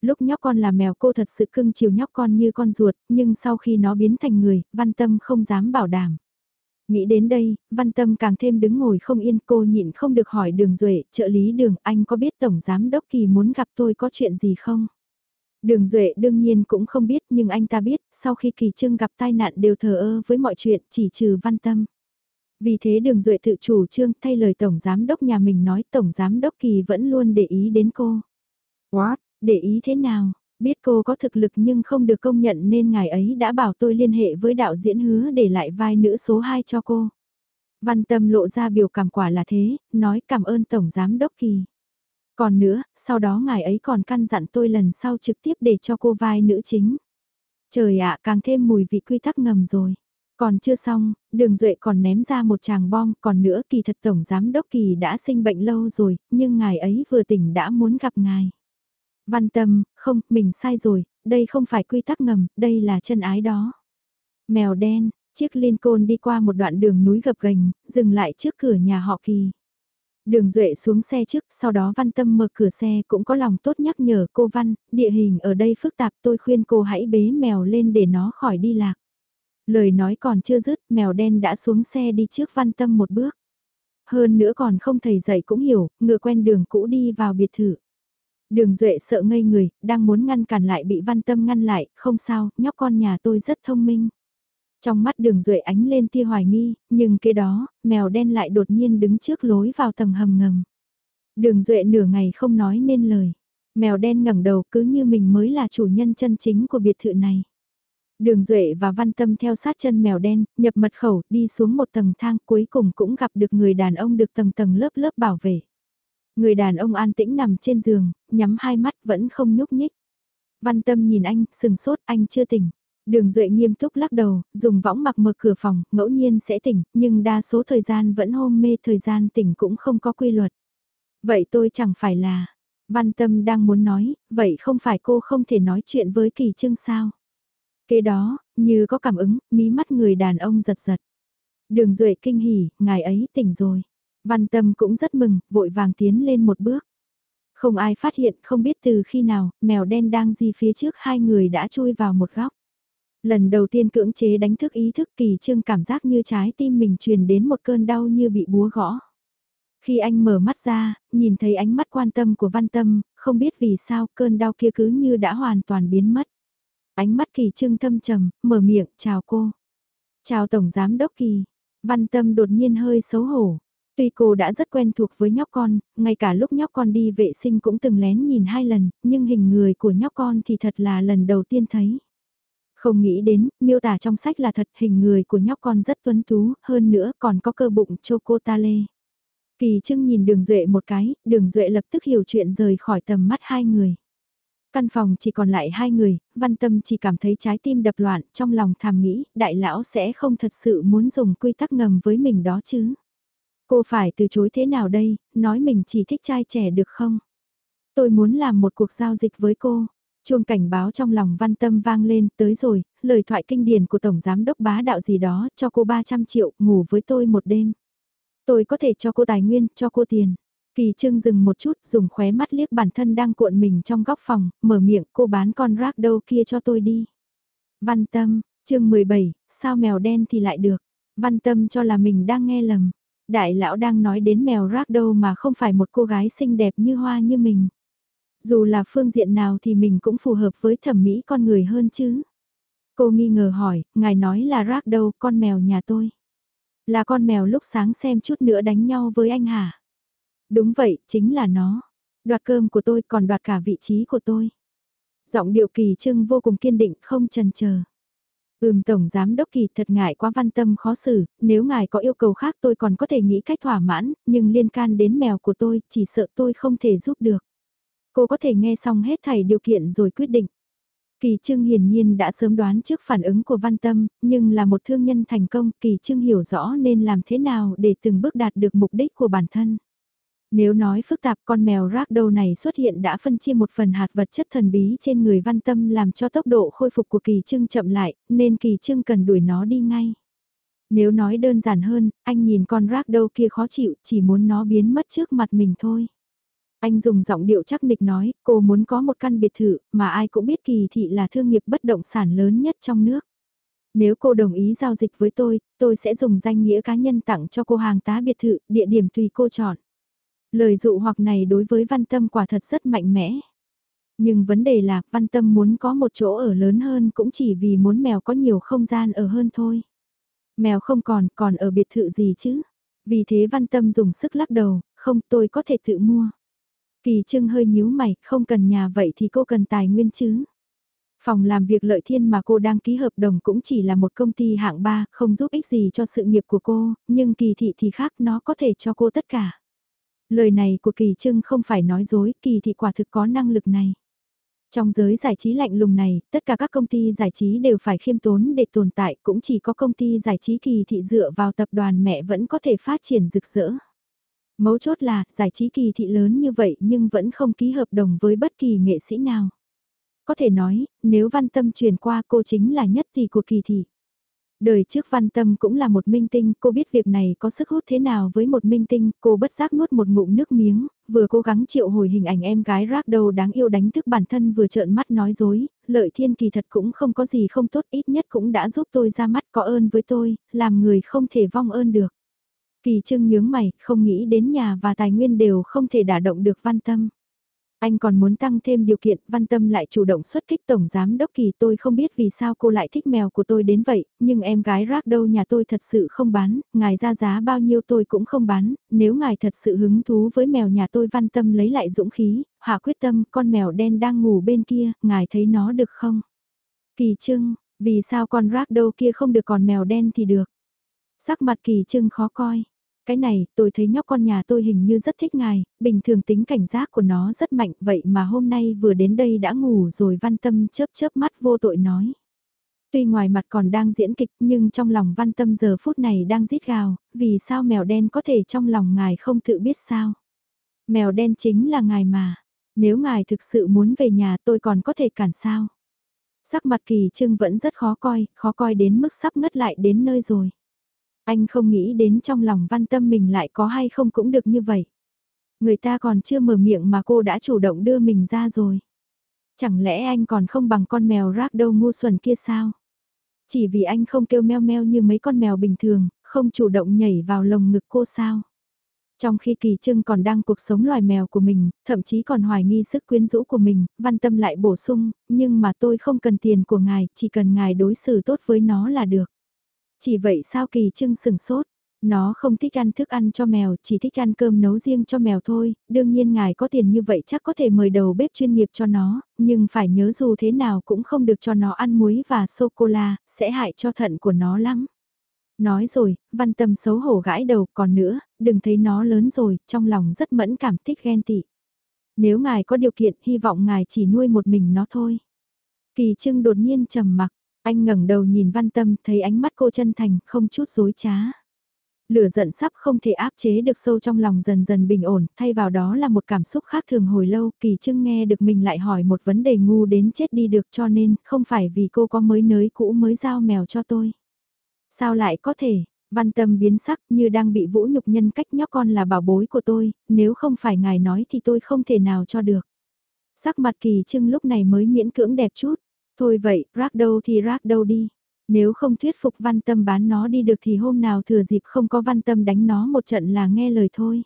lúc nhóc con là mèo cô thật sự cưng chiều nhóc con như con ruột, nhưng sau khi nó biến thành người, văn tâm không dám bảo đảm. Nghĩ đến đây, văn tâm càng thêm đứng ngồi không yên cô nhịn không được hỏi đường Duệ, trợ lý đường, anh có biết Tổng Giám Đốc Kỳ muốn gặp tôi có chuyện gì không? Đường Duệ đương nhiên cũng không biết nhưng anh ta biết, sau khi Kỳ Trương gặp tai nạn đều thờ ơ với mọi chuyện chỉ trừ văn tâm. Vì thế đường Duệ tự chủ trương thay lời Tổng Giám Đốc nhà mình nói Tổng Giám Đốc Kỳ vẫn luôn để ý đến cô. What? Để ý thế nào, biết cô có thực lực nhưng không được công nhận nên ngài ấy đã bảo tôi liên hệ với đạo diễn hứa để lại vai nữ số 2 cho cô. Văn tâm lộ ra biểu cảm quả là thế, nói cảm ơn Tổng Giám Đốc Kỳ. Còn nữa, sau đó ngài ấy còn căn dặn tôi lần sau trực tiếp để cho cô vai nữ chính. Trời ạ, càng thêm mùi vị quy tắc ngầm rồi. Còn chưa xong, đường duệ còn ném ra một chàng bom, còn nữa kỳ thật Tổng Giám Đốc Kỳ đã sinh bệnh lâu rồi, nhưng ngài ấy vừa tỉnh đã muốn gặp ngài. Văn tâm, không, mình sai rồi, đây không phải quy tắc ngầm, đây là chân ái đó. Mèo đen, chiếc Lincoln đi qua một đoạn đường núi gập ghềnh, dừng lại trước cửa nhà họ kỳ. Đường Duệ xuống xe trước, sau đó Văn Tâm mở cửa xe cũng có lòng tốt nhắc nhở cô Văn, địa hình ở đây phức tạp tôi khuyên cô hãy bế mèo lên để nó khỏi đi lạc. Lời nói còn chưa dứt, mèo đen đã xuống xe đi trước Văn Tâm một bước. Hơn nữa còn không thầy dạy cũng hiểu, ngựa quen đường cũ đi vào biệt thự. Đường Duệ sợ ngây người, đang muốn ngăn cản lại bị văn tâm ngăn lại, không sao, nhóc con nhà tôi rất thông minh. Trong mắt đường Duệ ánh lên tia hoài nghi, nhưng kế đó, mèo đen lại đột nhiên đứng trước lối vào tầng hầm ngầm. Đường Duệ nửa ngày không nói nên lời. Mèo đen ngẩng đầu cứ như mình mới là chủ nhân chân chính của biệt thự này. Đường Duệ và Văn Tâm theo sát chân mèo đen, nhập mật khẩu, đi xuống một tầng thang cuối cùng cũng gặp được người đàn ông được tầng tầng lớp lớp bảo vệ. Người đàn ông an tĩnh nằm trên giường, nhắm hai mắt vẫn không nhúc nhích. Văn tâm nhìn anh, sừng sốt anh chưa tỉnh. Đường Duệ nghiêm túc lắc đầu, dùng võng mặc mở cửa phòng, ngẫu nhiên sẽ tỉnh, nhưng đa số thời gian vẫn hôn mê thời gian tỉnh cũng không có quy luật. Vậy tôi chẳng phải là... Văn tâm đang muốn nói, vậy không phải cô không thể nói chuyện với kỳ trương sao? Kế đó, như có cảm ứng, mí mắt người đàn ông giật giật. Đường Duệ kinh hỉ, ngài ấy tỉnh rồi. Văn tâm cũng rất mừng, vội vàng tiến lên một bước. Không ai phát hiện, không biết từ khi nào, mèo đen đang di phía trước hai người đã chui vào một góc. Lần đầu tiên cưỡng chế đánh thức ý thức kỳ trương cảm giác như trái tim mình truyền đến một cơn đau như bị búa gõ. Khi anh mở mắt ra, nhìn thấy ánh mắt quan tâm của văn tâm, không biết vì sao cơn đau kia cứ như đã hoàn toàn biến mất. Ánh mắt kỳ trương thâm trầm, mở miệng, chào cô. Chào Tổng Giám Đốc Kỳ. Văn tâm đột nhiên hơi xấu hổ. Tuy cô đã rất quen thuộc với nhóc con, ngay cả lúc nhóc con đi vệ sinh cũng từng lén nhìn hai lần, nhưng hình người của nhóc con thì thật là lần đầu tiên thấy. Không nghĩ đến, miêu tả trong sách là thật hình người của nhóc con rất tuấn tú, hơn nữa còn có cơ bụng choco ta lê. Kỳ Trưng nhìn đường Duệ một cái, đường Duệ lập tức hiểu chuyện rời khỏi tầm mắt hai người. Căn phòng chỉ còn lại hai người, văn tâm chỉ cảm thấy trái tim đập loạn, trong lòng thầm nghĩ, đại lão sẽ không thật sự muốn dùng quy tắc ngầm với mình đó chứ. Cô phải từ chối thế nào đây, nói mình chỉ thích trai trẻ được không? Tôi muốn làm một cuộc giao dịch với cô. Chuông cảnh báo trong lòng văn tâm vang lên, tới rồi, lời thoại kinh điển của Tổng Giám Đốc bá đạo gì đó, cho cô 300 triệu, ngủ với tôi một đêm. Tôi có thể cho cô tài nguyên, cho cô tiền. Kỳ trương dừng một chút, dùng khóe mắt liếc bản thân đang cuộn mình trong góc phòng, mở miệng, cô bán con rác đâu kia cho tôi đi. Văn Tâm, chương 17, sao mèo đen thì lại được. Văn Tâm cho là mình đang nghe lầm. Đại lão đang nói đến mèo rác đâu mà không phải một cô gái xinh đẹp như hoa như mình. Dù là phương diện nào thì mình cũng phù hợp với thẩm mỹ con người hơn chứ. Cô nghi ngờ hỏi, ngài nói là rác đâu con mèo nhà tôi. Là con mèo lúc sáng xem chút nữa đánh nhau với anh hả? Đúng vậy, chính là nó. Đoạt cơm của tôi còn đoạt cả vị trí của tôi. Giọng điệu kỳ trưng vô cùng kiên định không chần chờ. Ừm Tổng Giám Đốc Kỳ thật ngại quá văn tâm khó xử, nếu ngài có yêu cầu khác tôi còn có thể nghĩ cách thỏa mãn, nhưng liên can đến mèo của tôi, chỉ sợ tôi không thể giúp được. Cô có thể nghe xong hết thảy điều kiện rồi quyết định. Kỳ trương hiển nhiên đã sớm đoán trước phản ứng của Văn Tâm, nhưng là một thương nhân thành công, Kỳ trương hiểu rõ nên làm thế nào để từng bước đạt được mục đích của bản thân. Nếu nói phức tạp con mèo rác đầu này xuất hiện đã phân chia một phần hạt vật chất thần bí trên người Văn Tâm làm cho tốc độ khôi phục của Kỳ Trưng chậm lại, nên Kỳ Trưng cần đuổi nó đi ngay. Nếu nói đơn giản hơn, anh nhìn con rác đâu kia khó chịu, chỉ muốn nó biến mất trước mặt mình thôi. Anh dùng giọng điệu chắc nịch nói, cô muốn có một căn biệt thự, mà ai cũng biết kỳ thị là thương nghiệp bất động sản lớn nhất trong nước. Nếu cô đồng ý giao dịch với tôi, tôi sẽ dùng danh nghĩa cá nhân tặng cho cô hàng tá biệt thự, địa điểm tùy cô chọn. Lời dụ hoặc này đối với văn tâm quả thật rất mạnh mẽ. Nhưng vấn đề là văn tâm muốn có một chỗ ở lớn hơn cũng chỉ vì muốn mèo có nhiều không gian ở hơn thôi. Mèo không còn, còn ở biệt thự gì chứ? Vì thế văn tâm dùng sức lắc đầu, không tôi có thể tự mua. Kỳ trưng hơi nhíu mày, không cần nhà vậy thì cô cần tài nguyên chứ. Phòng làm việc lợi thiên mà cô đang ký hợp đồng cũng chỉ là một công ty hạng 3, không giúp ích gì cho sự nghiệp của cô, nhưng kỳ thị thì khác nó có thể cho cô tất cả. Lời này của kỳ trưng không phải nói dối, kỳ thị quả thực có năng lực này. Trong giới giải trí lạnh lùng này, tất cả các công ty giải trí đều phải khiêm tốn để tồn tại, cũng chỉ có công ty giải trí kỳ thị dựa vào tập đoàn mẹ vẫn có thể phát triển rực rỡ. Mấu chốt là, giải trí kỳ thị lớn như vậy nhưng vẫn không ký hợp đồng với bất kỳ nghệ sĩ nào. Có thể nói, nếu văn tâm truyền qua cô chính là nhất tỷ của kỳ thị. Đời trước văn tâm cũng là một minh tinh, cô biết việc này có sức hút thế nào với một minh tinh, cô bất giác nuốt một ngụm nước miếng, vừa cố gắng triệu hồi hình ảnh em gái rác đầu đáng yêu đánh thức bản thân vừa trợn mắt nói dối, lợi thiên kỳ thật cũng không có gì không tốt ít nhất cũng đã giúp tôi ra mắt có ơn với tôi, làm người không thể vong ơn được. Kỳ trưng nhướng mày, không nghĩ đến nhà và tài nguyên đều không thể đả động được văn tâm. Anh còn muốn tăng thêm điều kiện, văn tâm lại chủ động xuất kích tổng giám đốc kỳ tôi không biết vì sao cô lại thích mèo của tôi đến vậy, nhưng em gái rác đâu nhà tôi thật sự không bán, ngài ra giá bao nhiêu tôi cũng không bán, nếu ngài thật sự hứng thú với mèo nhà tôi văn tâm lấy lại dũng khí, hạ quyết tâm con mèo đen đang ngủ bên kia, ngài thấy nó được không? Kỳ trưng, vì sao con rác đâu kia không được còn mèo đen thì được? Sắc mặt kỳ trưng khó coi. Cái này, tôi thấy nhóc con nhà tôi hình như rất thích ngài, bình thường tính cảnh giác của nó rất mạnh vậy mà hôm nay vừa đến đây đã ngủ rồi văn tâm chớp chớp mắt vô tội nói. Tuy ngoài mặt còn đang diễn kịch nhưng trong lòng văn tâm giờ phút này đang rít gào, vì sao mèo đen có thể trong lòng ngài không tự biết sao. Mèo đen chính là ngài mà, nếu ngài thực sự muốn về nhà tôi còn có thể cản sao. Sắc mặt kỳ trưng vẫn rất khó coi, khó coi đến mức sắp ngất lại đến nơi rồi. Anh không nghĩ đến trong lòng văn tâm mình lại có hay không cũng được như vậy. Người ta còn chưa mở miệng mà cô đã chủ động đưa mình ra rồi. Chẳng lẽ anh còn không bằng con mèo rác đâu ngu xuẩn kia sao? Chỉ vì anh không kêu meo meo như mấy con mèo bình thường, không chủ động nhảy vào lồng ngực cô sao? Trong khi Kỳ Trưng còn đang cuộc sống loài mèo của mình, thậm chí còn hoài nghi sức quyến rũ của mình, văn tâm lại bổ sung, nhưng mà tôi không cần tiền của ngài, chỉ cần ngài đối xử tốt với nó là được. Chỉ vậy sao kỳ trưng sừng sốt, nó không thích ăn thức ăn cho mèo, chỉ thích ăn cơm nấu riêng cho mèo thôi, đương nhiên ngài có tiền như vậy chắc có thể mời đầu bếp chuyên nghiệp cho nó, nhưng phải nhớ dù thế nào cũng không được cho nó ăn muối và sô-cô-la, sẽ hại cho thận của nó lắm. Nói rồi, văn tâm xấu hổ gãi đầu, còn nữa, đừng thấy nó lớn rồi, trong lòng rất mẫn cảm thích ghen tị. Nếu ngài có điều kiện, hy vọng ngài chỉ nuôi một mình nó thôi. Kỳ trưng đột nhiên trầm mặc, anh ngẩng đầu nhìn văn tâm, thấy ánh mắt cô chân thành, không chút dối trá. Lửa giận sắp không thể áp chế được sâu trong lòng dần dần bình ổn, thay vào đó là một cảm xúc khác thường hồi lâu, kỳ trưng nghe được mình lại hỏi một vấn đề ngu đến chết đi được cho nên, không phải vì cô có mới nới cũ mới giao mèo cho tôi. Sao lại có thể, văn tâm biến sắc như đang bị vũ nhục nhân cách nhóc con là bảo bối của tôi, nếu không phải ngài nói thì tôi không thể nào cho được. Sắc mặt kỳ trưng lúc này mới miễn cưỡng đẹp chút, thôi vậy, rác đâu thì rác đâu đi. Nếu không thuyết phục văn tâm bán nó đi được thì hôm nào thừa dịp không có văn tâm đánh nó một trận là nghe lời thôi.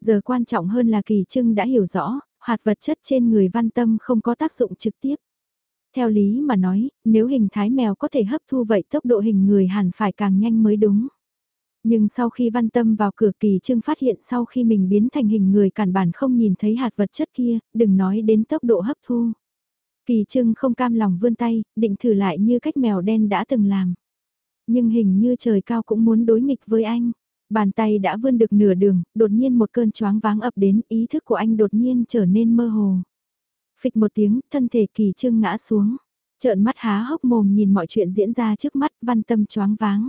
Giờ quan trọng hơn là kỳ trưng đã hiểu rõ, hạt vật chất trên người văn tâm không có tác dụng trực tiếp. Theo lý mà nói, nếu hình thái mèo có thể hấp thu vậy tốc độ hình người hẳn phải càng nhanh mới đúng. Nhưng sau khi văn tâm vào cửa kỳ trưng phát hiện sau khi mình biến thành hình người cản bản không nhìn thấy hạt vật chất kia, đừng nói đến tốc độ hấp thu. Kỳ trưng không cam lòng vươn tay, định thử lại như cách mèo đen đã từng làm. Nhưng hình như trời cao cũng muốn đối nghịch với anh. Bàn tay đã vươn được nửa đường, đột nhiên một cơn choáng váng ập đến, ý thức của anh đột nhiên trở nên mơ hồ. Phịch một tiếng, thân thể kỳ trưng ngã xuống. Trợn mắt há hốc mồm nhìn mọi chuyện diễn ra trước mắt, văn tâm choáng váng.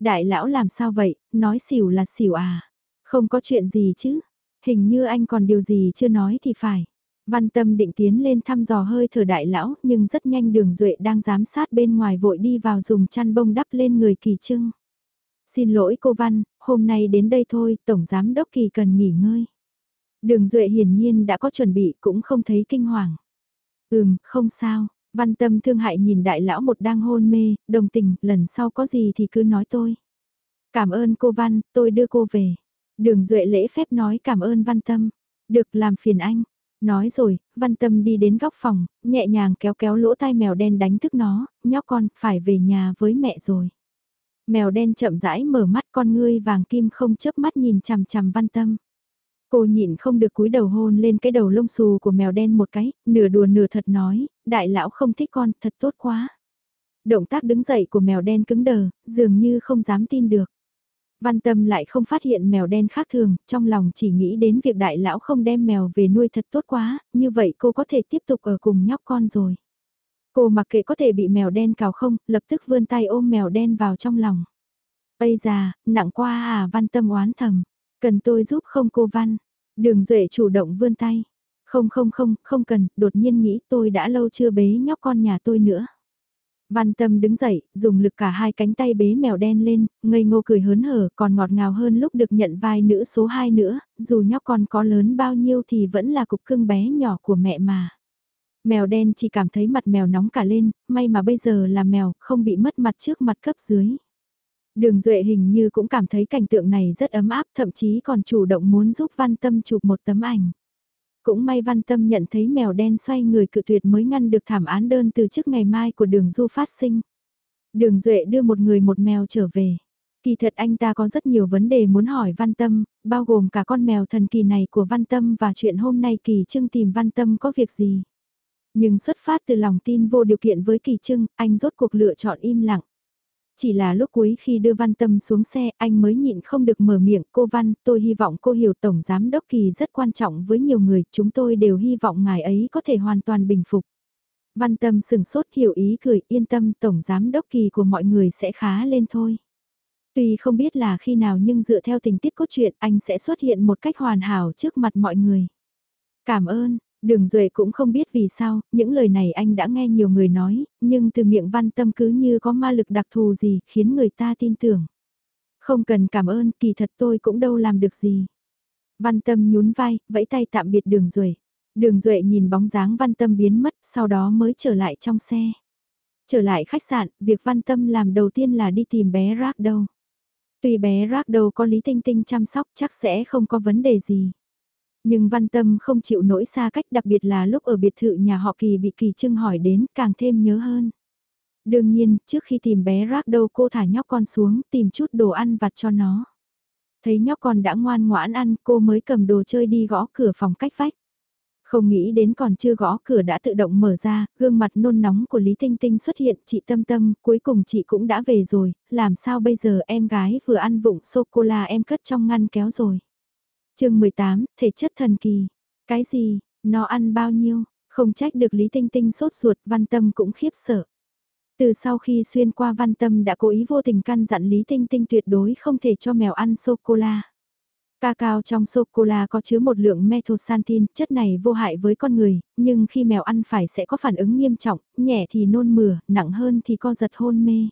Đại lão làm sao vậy, nói xỉu là xỉu à. Không có chuyện gì chứ, hình như anh còn điều gì chưa nói thì phải. Văn tâm định tiến lên thăm dò hơi thở đại lão, nhưng rất nhanh đường duệ đang giám sát bên ngoài vội đi vào dùng chăn bông đắp lên người kỳ trưng. Xin lỗi cô Văn, hôm nay đến đây thôi, Tổng Giám Đốc Kỳ cần nghỉ ngơi. Đường Duệ hiển nhiên đã có chuẩn bị cũng không thấy kinh hoàng. Ừm, không sao, văn tâm thương hại nhìn đại lão một đang hôn mê, đồng tình, lần sau có gì thì cứ nói tôi. Cảm ơn cô Văn, tôi đưa cô về. Đường Duệ lễ phép nói cảm ơn văn tâm. Được làm phiền anh. Nói rồi, văn tâm đi đến góc phòng, nhẹ nhàng kéo kéo lỗ tai mèo đen đánh thức nó, nhóc con, phải về nhà với mẹ rồi. Mèo đen chậm rãi mở mắt con ngươi vàng kim không chớp mắt nhìn chằm chằm văn tâm. Cô nhịn không được cúi đầu hôn lên cái đầu lông xù của mèo đen một cái, nửa đùa nửa thật nói, đại lão không thích con, thật tốt quá. Động tác đứng dậy của mèo đen cứng đờ, dường như không dám tin được. Văn tâm lại không phát hiện mèo đen khác thường, trong lòng chỉ nghĩ đến việc đại lão không đem mèo về nuôi thật tốt quá, như vậy cô có thể tiếp tục ở cùng nhóc con rồi. Cô mặc kệ có thể bị mèo đen cào không, lập tức vươn tay ôm mèo đen vào trong lòng. Bây già, nặng qua à văn tâm oán thầm. Cần tôi giúp không cô Văn? Đường Duệ chủ động vươn tay. Không không không, không cần, đột nhiên nghĩ tôi đã lâu chưa bế nhóc con nhà tôi nữa. Văn Tâm đứng dậy, dùng lực cả hai cánh tay bế mèo đen lên, ngây ngô cười hớn hở, còn ngọt ngào hơn lúc được nhận vai nữ số 2 nữa, dù nhóc con có lớn bao nhiêu thì vẫn là cục cưng bé nhỏ của mẹ mà. Mèo đen chỉ cảm thấy mặt mèo nóng cả lên, may mà bây giờ là mèo, không bị mất mặt trước mặt cấp dưới. Đường Duệ hình như cũng cảm thấy cảnh tượng này rất ấm áp, thậm chí còn chủ động muốn giúp Văn Tâm chụp một tấm ảnh. Cũng may Văn Tâm nhận thấy mèo đen xoay người cự tuyệt mới ngăn được thảm án đơn từ trước ngày mai của đường Du phát sinh. Đường Duệ đưa một người một mèo trở về. Kỳ thật anh ta có rất nhiều vấn đề muốn hỏi Văn Tâm, bao gồm cả con mèo thần kỳ này của Văn Tâm và chuyện hôm nay Kỳ Trưng tìm Văn Tâm có việc gì. Nhưng xuất phát từ lòng tin vô điều kiện với Kỳ Trưng, anh rốt cuộc lựa chọn im lặng. Chỉ là lúc cuối khi đưa Văn Tâm xuống xe, anh mới nhịn không được mở miệng, cô Văn, tôi hy vọng cô hiểu Tổng Giám Đốc Kỳ rất quan trọng với nhiều người, chúng tôi đều hy vọng ngài ấy có thể hoàn toàn bình phục. Văn Tâm sừng sốt hiểu ý cười, yên tâm Tổng Giám Đốc Kỳ của mọi người sẽ khá lên thôi. Tuy không biết là khi nào nhưng dựa theo tình tiết cốt truyện anh sẽ xuất hiện một cách hoàn hảo trước mặt mọi người. Cảm ơn, Đường Duệ cũng không biết vì sao, những lời này anh đã nghe nhiều người nói, nhưng từ miệng văn tâm cứ như có ma lực đặc thù gì khiến người ta tin tưởng. Không cần cảm ơn, kỳ thật tôi cũng đâu làm được gì. Văn tâm nhún vai, vẫy tay tạm biệt đường Duệ. Đường Duệ nhìn bóng dáng văn tâm biến mất, sau đó mới trở lại trong xe. Trở lại khách sạn, việc văn tâm làm đầu tiên là đi tìm bé Rác đâu. Tuy bé Rác đâu có Lý Tinh Tinh chăm sóc chắc sẽ không có vấn đề gì. Nhưng văn tâm không chịu nỗi xa cách đặc biệt là lúc ở biệt thự nhà họ Kỳ bị Kỳ Trưng hỏi đến càng thêm nhớ hơn. Đương nhiên, trước khi tìm bé rác đâu cô thả nhóc con xuống tìm chút đồ ăn vặt cho nó. Thấy nhóc con đã ngoan ngoãn ăn cô mới cầm đồ chơi đi gõ cửa phòng cách vách. Không nghĩ đến còn chưa gõ cửa đã tự động mở ra, gương mặt nôn nóng của Lý Tinh Tinh xuất hiện, chị tâm tâm, cuối cùng chị cũng đã về rồi, làm sao bây giờ em gái vừa ăn vụng sô-cô-la em cất trong ngăn kéo rồi chương 18, thể chất thần kỳ. Cái gì, nó ăn bao nhiêu, không trách được Lý Tinh Tinh sốt ruột, văn tâm cũng khiếp sợ. Từ sau khi xuyên qua văn tâm đã cố ý vô tình căn dặn Lý Tinh Tinh tuyệt đối không thể cho mèo ăn sô-cô-la. Cacao trong sô-cô-la có chứa một lượng methocyantin, chất này vô hại với con người, nhưng khi mèo ăn phải sẽ có phản ứng nghiêm trọng, nhẹ thì nôn mửa, nặng hơn thì co giật hôn mê.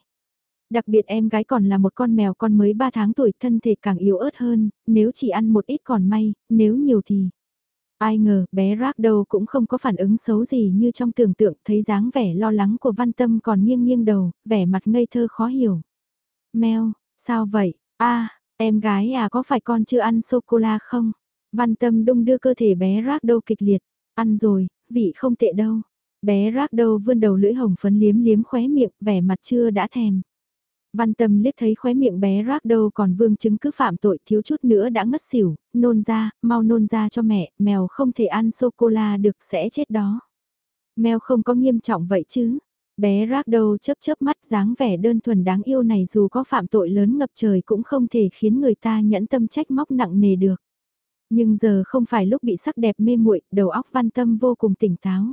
Đặc biệt em gái còn là một con mèo con mới 3 tháng tuổi, thân thể càng yếu ớt hơn, nếu chỉ ăn một ít còn may, nếu nhiều thì... Ai ngờ, bé rác đâu cũng không có phản ứng xấu gì như trong tưởng tượng, thấy dáng vẻ lo lắng của văn tâm còn nghiêng nghiêng đầu, vẻ mặt ngây thơ khó hiểu. Mèo, sao vậy? a Em gái à có phải con chưa ăn sô-cô-la không? Văn tâm đung đưa cơ thể bé rác đâu kịch liệt. Ăn rồi, vị không tệ đâu. Bé rác đâu vươn đầu lưỡi hồng phấn liếm liếm khóe miệng, vẻ mặt chưa đã thèm. Văn tâm liếc thấy khóe miệng bé rác đâu còn vương chứng cứ phạm tội thiếu chút nữa đã ngất xỉu, nôn ra, mau nôn ra cho mẹ, mèo không thể ăn sô-cô-la được sẽ chết đó. Mèo không có nghiêm trọng vậy chứ, Bé rác đầu chớp chớp mắt dáng vẻ đơn thuần đáng yêu này dù có phạm tội lớn ngập trời cũng không thể khiến người ta nhẫn tâm trách móc nặng nề được. Nhưng giờ không phải lúc bị sắc đẹp mê muội, đầu óc văn tâm vô cùng tỉnh táo.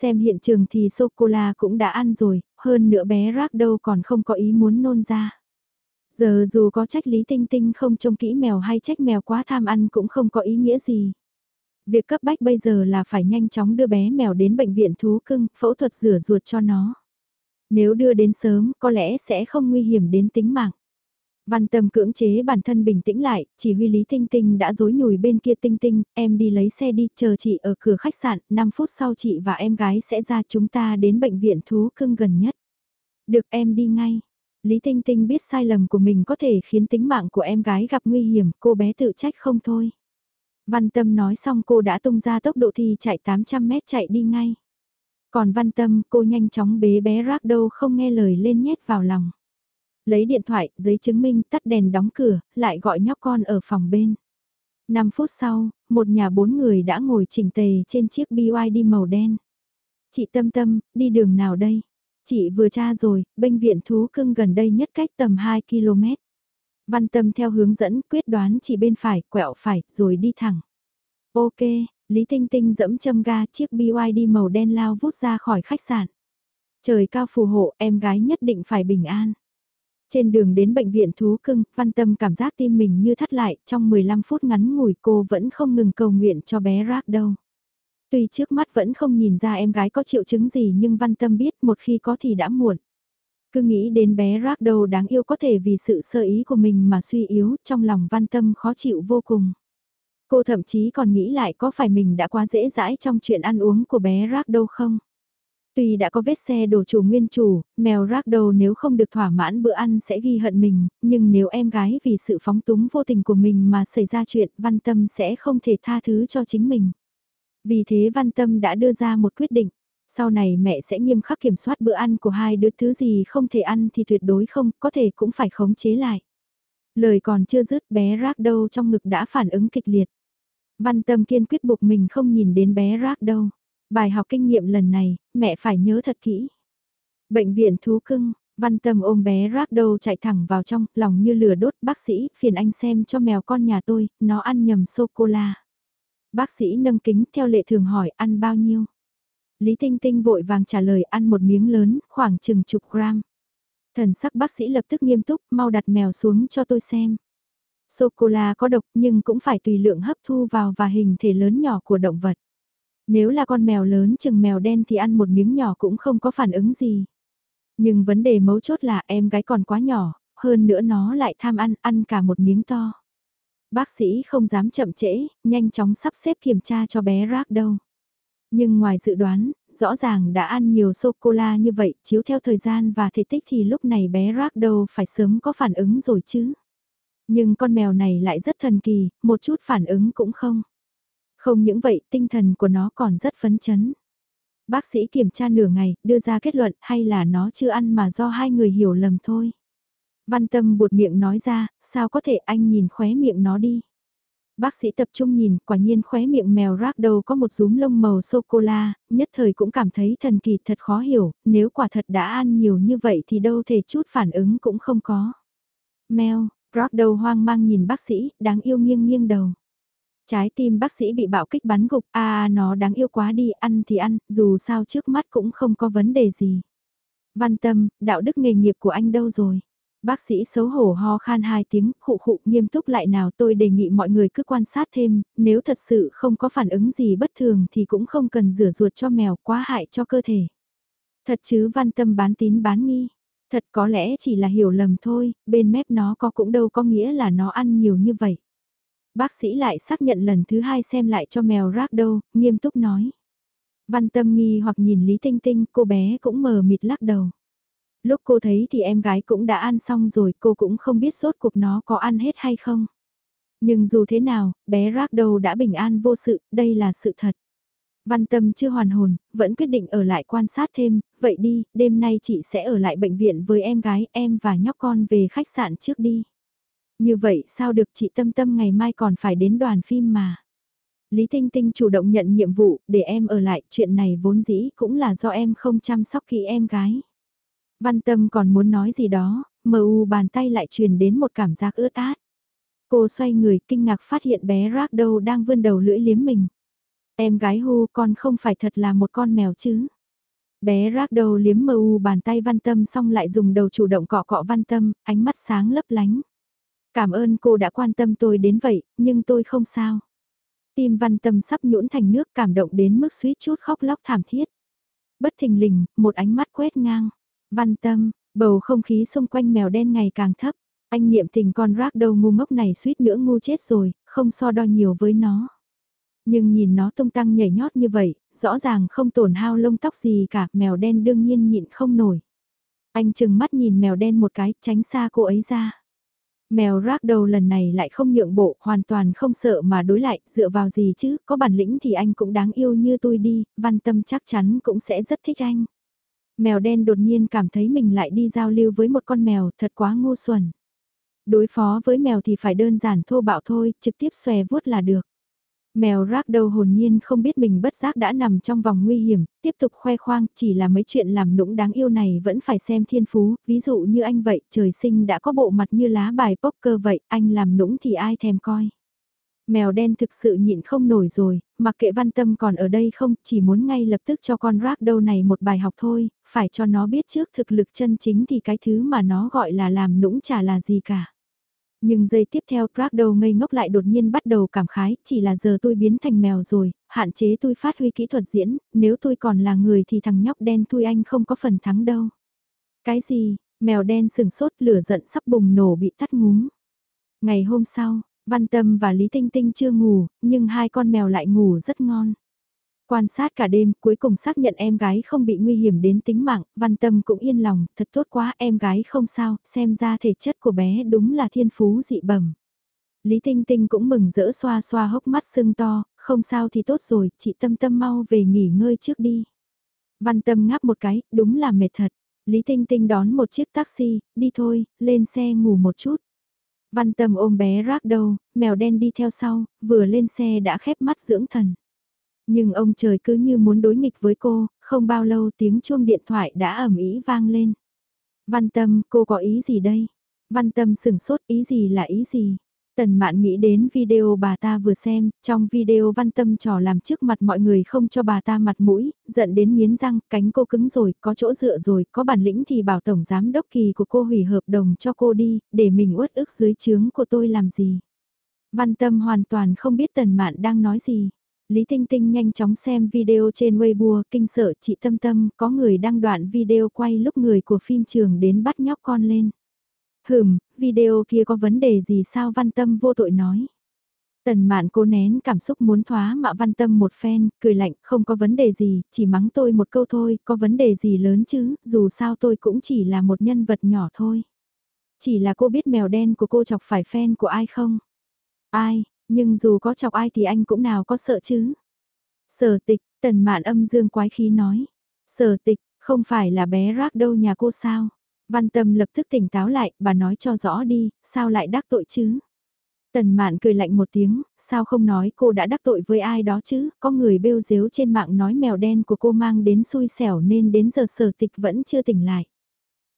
Xem hiện trường thì sô-cô-la cũng đã ăn rồi, hơn nữa bé rác đâu còn không có ý muốn nôn ra. Giờ dù có trách Lý Tinh Tinh không trông kỹ mèo hay trách mèo quá tham ăn cũng không có ý nghĩa gì. Việc cấp bách bây giờ là phải nhanh chóng đưa bé mèo đến bệnh viện thú cưng, phẫu thuật rửa ruột cho nó. Nếu đưa đến sớm, có lẽ sẽ không nguy hiểm đến tính mạng. Văn tâm cưỡng chế bản thân bình tĩnh lại, chỉ huy Lý Tinh Tinh đã dối nhùi bên kia Tinh Tinh, em đi lấy xe đi, chờ chị ở cửa khách sạn, 5 phút sau chị và em gái sẽ ra chúng ta đến bệnh viện thú cưng gần nhất. Được em đi ngay. Lý Tinh Tinh biết sai lầm của mình có thể khiến tính mạng của em gái gặp nguy hiểm, cô bé tự trách không thôi. Văn Tâm nói xong cô đã tung ra tốc độ thì chạy 800 mét chạy đi ngay. Còn Văn Tâm cô nhanh chóng bế bé rác đâu không nghe lời lên nhét vào lòng. Lấy điện thoại, giấy chứng minh, tắt đèn đóng cửa, lại gọi nhóc con ở phòng bên. 5 phút sau, một nhà bốn người đã ngồi chỉnh tề trên chiếc BYD màu đen. Chị Tâm Tâm, đi đường nào đây? Chị vừa tra rồi, bệnh viện thú cưng gần đây nhất cách tầm 2 km. Văn tâm theo hướng dẫn quyết đoán chỉ bên phải, quẹo phải, rồi đi thẳng. Ok, Lý Tinh Tinh dẫm châm ga chiếc BYD màu đen lao vút ra khỏi khách sạn. Trời cao phù hộ, em gái nhất định phải bình an. Trên đường đến bệnh viện thú cưng, văn tâm cảm giác tim mình như thắt lại, trong 15 phút ngắn ngủi cô vẫn không ngừng cầu nguyện cho bé rác đâu. Tuy trước mắt vẫn không nhìn ra em gái có triệu chứng gì nhưng văn tâm biết một khi có thì đã muộn. Cứ nghĩ đến bé rác đầu đáng yêu có thể vì sự sơ ý của mình mà suy yếu, trong lòng văn tâm khó chịu vô cùng. Cô thậm chí còn nghĩ lại có phải mình đã quá dễ dãi trong chuyện ăn uống của bé rác đâu không? Tuy đã có vết xe đổ chủ nguyên chủ, mèo rác đầu nếu không được thỏa mãn bữa ăn sẽ ghi hận mình, nhưng nếu em gái vì sự phóng túng vô tình của mình mà xảy ra chuyện văn tâm sẽ không thể tha thứ cho chính mình. Vì thế văn tâm đã đưa ra một quyết định. Sau này mẹ sẽ nghiêm khắc kiểm soát bữa ăn của hai đứa thứ gì không thể ăn thì tuyệt đối không, có thể cũng phải khống chế lại. Lời còn chưa dứt bé rác đâu trong ngực đã phản ứng kịch liệt. Văn tâm kiên quyết buộc mình không nhìn đến bé rác đâu. Bài học kinh nghiệm lần này, mẹ phải nhớ thật kỹ. Bệnh viện thú cưng, văn tâm ôm bé rác đầu chạy thẳng vào trong, lòng như lửa đốt bác sĩ, phiền anh xem cho mèo con nhà tôi, nó ăn nhầm sô-cô-la. Bác sĩ nâng kính theo lệ thường hỏi ăn bao nhiêu. Lý Tinh Tinh vội vàng trả lời ăn một miếng lớn, khoảng chừng chục gram. Thần sắc bác sĩ lập tức nghiêm túc, mau đặt mèo xuống cho tôi xem. Sô-cô-la có độc nhưng cũng phải tùy lượng hấp thu vào và hình thể lớn nhỏ của động vật. Nếu là con mèo lớn chừng mèo đen thì ăn một miếng nhỏ cũng không có phản ứng gì. Nhưng vấn đề mấu chốt là em gái còn quá nhỏ, hơn nữa nó lại tham ăn, ăn cả một miếng to. Bác sĩ không dám chậm trễ, nhanh chóng sắp xếp kiểm tra cho bé rác đâu. Nhưng ngoài dự đoán, rõ ràng đã ăn nhiều sô-cô-la như vậy, chiếu theo thời gian và thể tích thì lúc này bé rác đâu phải sớm có phản ứng rồi chứ. Nhưng con mèo này lại rất thần kỳ, một chút phản ứng cũng không. Không những vậy, tinh thần của nó còn rất phấn chấn. Bác sĩ kiểm tra nửa ngày, đưa ra kết luận hay là nó chưa ăn mà do hai người hiểu lầm thôi. Văn tâm buột miệng nói ra, sao có thể anh nhìn khóe miệng nó đi. Bác sĩ tập trung nhìn, quả nhiên khóe miệng mèo rác đầu có một rúm lông màu sô-cô-la, nhất thời cũng cảm thấy thần kỳ thật khó hiểu, nếu quả thật đã ăn nhiều như vậy thì đâu thể chút phản ứng cũng không có. Mèo, rác đầu hoang mang nhìn bác sĩ, đáng yêu nghiêng nghiêng đầu. Trái tim bác sĩ bị bạo kích bắn gục, à nó đáng yêu quá đi, ăn thì ăn, dù sao trước mắt cũng không có vấn đề gì. Văn tâm, đạo đức nghề nghiệp của anh đâu rồi? Bác sĩ xấu hổ ho khan hai tiếng, khụ khụ nghiêm túc lại nào tôi đề nghị mọi người cứ quan sát thêm, nếu thật sự không có phản ứng gì bất thường thì cũng không cần rửa ruột cho mèo quá hại cho cơ thể. Thật chứ văn tâm bán tín bán nghi, thật có lẽ chỉ là hiểu lầm thôi, bên mép nó có cũng đâu có nghĩa là nó ăn nhiều như vậy. Bác sĩ lại xác nhận lần thứ hai xem lại cho mèo rác đâu, nghiêm túc nói. Văn tâm nghi hoặc nhìn Lý Tinh Tinh, cô bé cũng mờ mịt lắc đầu. Lúc cô thấy thì em gái cũng đã ăn xong rồi, cô cũng không biết sốt cuộc nó có ăn hết hay không. Nhưng dù thế nào, bé rác đầu đã bình an vô sự, đây là sự thật. Văn tâm chưa hoàn hồn, vẫn quyết định ở lại quan sát thêm, vậy đi, đêm nay chị sẽ ở lại bệnh viện với em gái, em và nhóc con về khách sạn trước đi. Như vậy sao được chị tâm tâm ngày mai còn phải đến đoàn phim mà. Lý Tinh Tinh chủ động nhận nhiệm vụ, để em ở lại, chuyện này vốn dĩ cũng là do em không chăm sóc kỹ em gái. Văn Tâm còn muốn nói gì đó, mờ u bàn tay lại truyền đến một cảm giác ướt át. Cô xoay người kinh ngạc phát hiện bé rác đâu đang vươn đầu lưỡi liếm mình. Em gái hô con không phải thật là một con mèo chứ. Bé rác đầu liếm mờ u bàn tay văn tâm xong lại dùng đầu chủ động cọ cọ văn tâm, ánh mắt sáng lấp lánh. Cảm ơn cô đã quan tâm tôi đến vậy, nhưng tôi không sao. Tim văn tâm sắp nhũn thành nước cảm động đến mức suýt chút khóc lóc thảm thiết. Bất thình lình, một ánh mắt quét ngang. Văn tâm, bầu không khí xung quanh mèo đen ngày càng thấp. Anh niệm tình con rác đầu ngu ngốc này suýt nữa ngu chết rồi, không so đo nhiều với nó. Nhưng nhìn nó tung tăng nhảy nhót như vậy, rõ ràng không tổn hao lông tóc gì cả, mèo đen đương nhiên nhịn không nổi. Anh chừng mắt nhìn mèo đen một cái, tránh xa cô ấy ra. Mèo rác đầu lần này lại không nhượng bộ, hoàn toàn không sợ mà đối lại, dựa vào gì chứ, có bản lĩnh thì anh cũng đáng yêu như tôi đi, văn tâm chắc chắn cũng sẽ rất thích anh. Mèo đen đột nhiên cảm thấy mình lại đi giao lưu với một con mèo thật quá ngu xuẩn. Đối phó với mèo thì phải đơn giản thô bạo thôi, trực tiếp xòe vuốt là được. Mèo rác đầu hồn nhiên không biết mình bất giác đã nằm trong vòng nguy hiểm, tiếp tục khoe khoang, chỉ là mấy chuyện làm nũng đáng yêu này vẫn phải xem thiên phú, ví dụ như anh vậy, trời sinh đã có bộ mặt như lá bài poker vậy, anh làm nũng thì ai thèm coi. Mèo đen thực sự nhịn không nổi rồi, mặc kệ văn tâm còn ở đây không, chỉ muốn ngay lập tức cho con rác đầu này một bài học thôi, phải cho nó biết trước thực lực chân chính thì cái thứ mà nó gọi là làm nũng chả là gì cả. Nhưng giây tiếp theo Prado ngây ngốc lại đột nhiên bắt đầu cảm khái, chỉ là giờ tôi biến thành mèo rồi, hạn chế tôi phát huy kỹ thuật diễn, nếu tôi còn là người thì thằng nhóc đen tôi anh không có phần thắng đâu. Cái gì, mèo đen sừng sốt lửa giận sắp bùng nổ bị tắt ngúm. Ngày hôm sau, Văn Tâm và Lý Tinh Tinh chưa ngủ, nhưng hai con mèo lại ngủ rất ngon. Quan sát cả đêm, cuối cùng xác nhận em gái không bị nguy hiểm đến tính mạng, văn tâm cũng yên lòng, thật tốt quá, em gái không sao, xem ra thể chất của bé đúng là thiên phú dị bẩm. Lý Tinh Tinh cũng mừng rỡ xoa xoa hốc mắt sưng to, không sao thì tốt rồi, chị Tâm Tâm mau về nghỉ ngơi trước đi. Văn Tâm ngáp một cái, đúng là mệt thật. Lý Tinh Tinh đón một chiếc taxi, đi thôi, lên xe ngủ một chút. Văn Tâm ôm bé rác đầu, mèo đen đi theo sau, vừa lên xe đã khép mắt dưỡng thần. Nhưng ông trời cứ như muốn đối nghịch với cô, không bao lâu tiếng chuông điện thoại đã ẩm ý vang lên. Văn tâm, cô có ý gì đây? Văn tâm sừng sốt ý gì là ý gì? Tần mạn nghĩ đến video bà ta vừa xem, trong video văn tâm trò làm trước mặt mọi người không cho bà ta mặt mũi, giận đến miến răng, cánh cô cứng rồi, có chỗ dựa rồi, có bản lĩnh thì bảo tổng giám đốc kỳ của cô hủy hợp đồng cho cô đi, để mình uất ức dưới chướng của tôi làm gì. Văn tâm hoàn toàn không biết tần mạn đang nói gì. Lý Tinh Tinh nhanh chóng xem video trên Weibo, kinh sợ chị Tâm Tâm, có người đăng đoạn video quay lúc người của phim trường đến bắt nhóc con lên. Hừm, video kia có vấn đề gì sao Văn Tâm vô tội nói. Tần mạn cô nén cảm xúc muốn thoá mạ Văn Tâm một phen, cười lạnh, không có vấn đề gì, chỉ mắng tôi một câu thôi, có vấn đề gì lớn chứ, dù sao tôi cũng chỉ là một nhân vật nhỏ thôi. Chỉ là cô biết mèo đen của cô chọc phải fan của ai không? Ai, nhưng dù có chọc ai thì anh cũng nào có sợ chứ. Sở tịch, tần mạn âm dương quái khí nói. Sở tịch, không phải là bé rác đâu nhà cô sao? Văn tâm lập tức tỉnh táo lại, bà nói cho rõ đi, sao lại đắc tội chứ? Tần mạn cười lạnh một tiếng, sao không nói cô đã đắc tội với ai đó chứ, có người bêu dếu trên mạng nói mèo đen của cô mang đến xui xẻo nên đến giờ sở tịch vẫn chưa tỉnh lại.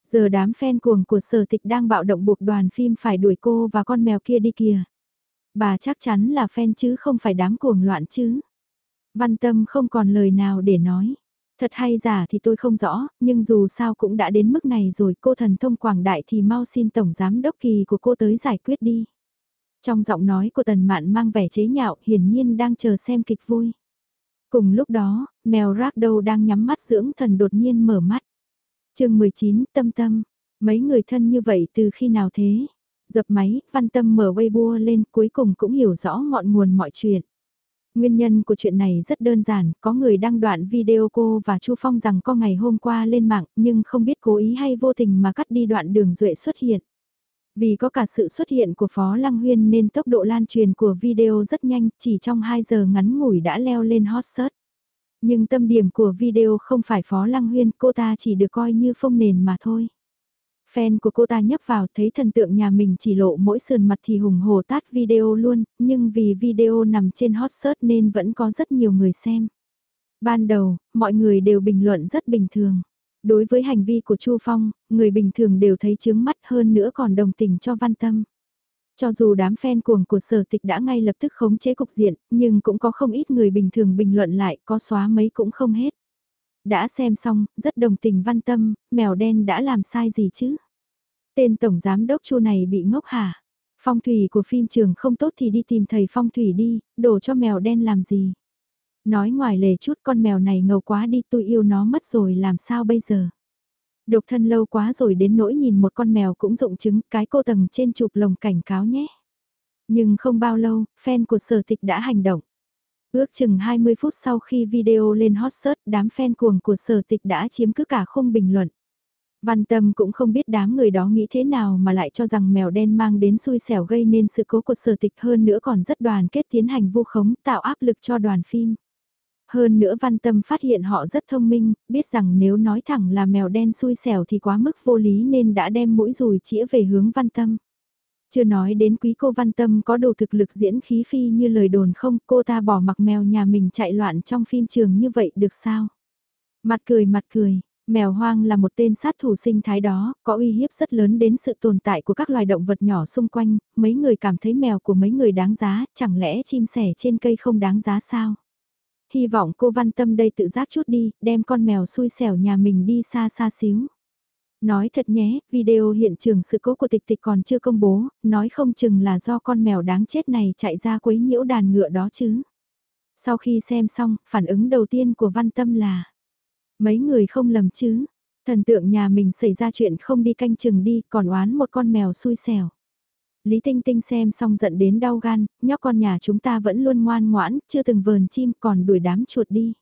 Giờ đám fan cuồng của sở tịch đang bạo động buộc đoàn phim phải đuổi cô và con mèo kia đi kìa. Bà chắc chắn là fan chứ không phải đám cuồng loạn chứ. Văn tâm không còn lời nào để nói. Thật hay giả thì tôi không rõ, nhưng dù sao cũng đã đến mức này rồi cô thần thông quảng đại thì mau xin tổng giám đốc kỳ của cô tới giải quyết đi. Trong giọng nói của tần mạn mang vẻ chế nhạo hiển nhiên đang chờ xem kịch vui. Cùng lúc đó, mèo rác đâu đang nhắm mắt dưỡng thần đột nhiên mở mắt. chương 19 tâm tâm, mấy người thân như vậy từ khi nào thế? Dập máy, văn tâm mở Weibo lên cuối cùng cũng hiểu rõ ngọn nguồn mọi chuyện. Nguyên nhân của chuyện này rất đơn giản, có người đăng đoạn video cô và Chu Phong rằng có ngày hôm qua lên mạng nhưng không biết cố ý hay vô tình mà cắt đi đoạn đường duệ xuất hiện. Vì có cả sự xuất hiện của Phó Lăng Huyên nên tốc độ lan truyền của video rất nhanh, chỉ trong 2 giờ ngắn ngủi đã leo lên hot search. Nhưng tâm điểm của video không phải Phó Lăng Huyên, cô ta chỉ được coi như phông nền mà thôi. Fan của cô ta nhấp vào thấy thần tượng nhà mình chỉ lộ mỗi sườn mặt thì hùng hồ tát video luôn, nhưng vì video nằm trên hot search nên vẫn có rất nhiều người xem. Ban đầu, mọi người đều bình luận rất bình thường. Đối với hành vi của Chu Phong, người bình thường đều thấy chướng mắt hơn nữa còn đồng tình cho văn tâm. Cho dù đám fan cuồng của sở tịch đã ngay lập tức khống chế cục diện, nhưng cũng có không ít người bình thường bình luận lại, có xóa mấy cũng không hết. Đã xem xong, rất đồng tình văn tâm, mèo đen đã làm sai gì chứ? Tên tổng giám đốc chu này bị ngốc hả? Phong thủy của phim trường không tốt thì đi tìm thầy phong thủy đi, đổ cho mèo đen làm gì? Nói ngoài lề chút con mèo này ngầu quá đi tôi yêu nó mất rồi làm sao bây giờ? Độc thân lâu quá rồi đến nỗi nhìn một con mèo cũng rụng trứng. cái cô tầng trên chụp lồng cảnh cáo nhé. Nhưng không bao lâu, fan của sở tịch đã hành động. Ước chừng 20 phút sau khi video lên hot search, đám fan cuồng của sở tịch đã chiếm cứ cả khung bình luận. Văn Tâm cũng không biết đám người đó nghĩ thế nào mà lại cho rằng mèo đen mang đến xui xẻo gây nên sự cố của sở tịch hơn nữa còn rất đoàn kết tiến hành vu khống tạo áp lực cho đoàn phim. Hơn nữa Văn Tâm phát hiện họ rất thông minh, biết rằng nếu nói thẳng là mèo đen xui xẻo thì quá mức vô lý nên đã đem mũi rùi chĩa về hướng Văn Tâm. Chưa nói đến quý cô Văn Tâm có đủ thực lực diễn khí phi như lời đồn không, cô ta bỏ mặc mèo nhà mình chạy loạn trong phim trường như vậy được sao? Mặt cười mặt cười, Mèo hoang là một tên sát thủ sinh thái đó, có uy hiếp rất lớn đến sự tồn tại của các loài động vật nhỏ xung quanh, mấy người cảm thấy mèo của mấy người đáng giá, chẳng lẽ chim sẻ trên cây không đáng giá sao? Hy vọng cô văn tâm đây tự giác chút đi, đem con mèo xui xẻo nhà mình đi xa xa xíu. Nói thật nhé, video hiện trường sự cố của tịch tịch còn chưa công bố, nói không chừng là do con mèo đáng chết này chạy ra quấy nhiễu đàn ngựa đó chứ. Sau khi xem xong, phản ứng đầu tiên của văn tâm là Mấy người không lầm chứ, thần tượng nhà mình xảy ra chuyện không đi canh chừng đi còn oán một con mèo xui xẻo. Lý Tinh Tinh xem xong giận đến đau gan, nhóc con nhà chúng ta vẫn luôn ngoan ngoãn, chưa từng vờn chim còn đuổi đám chuột đi.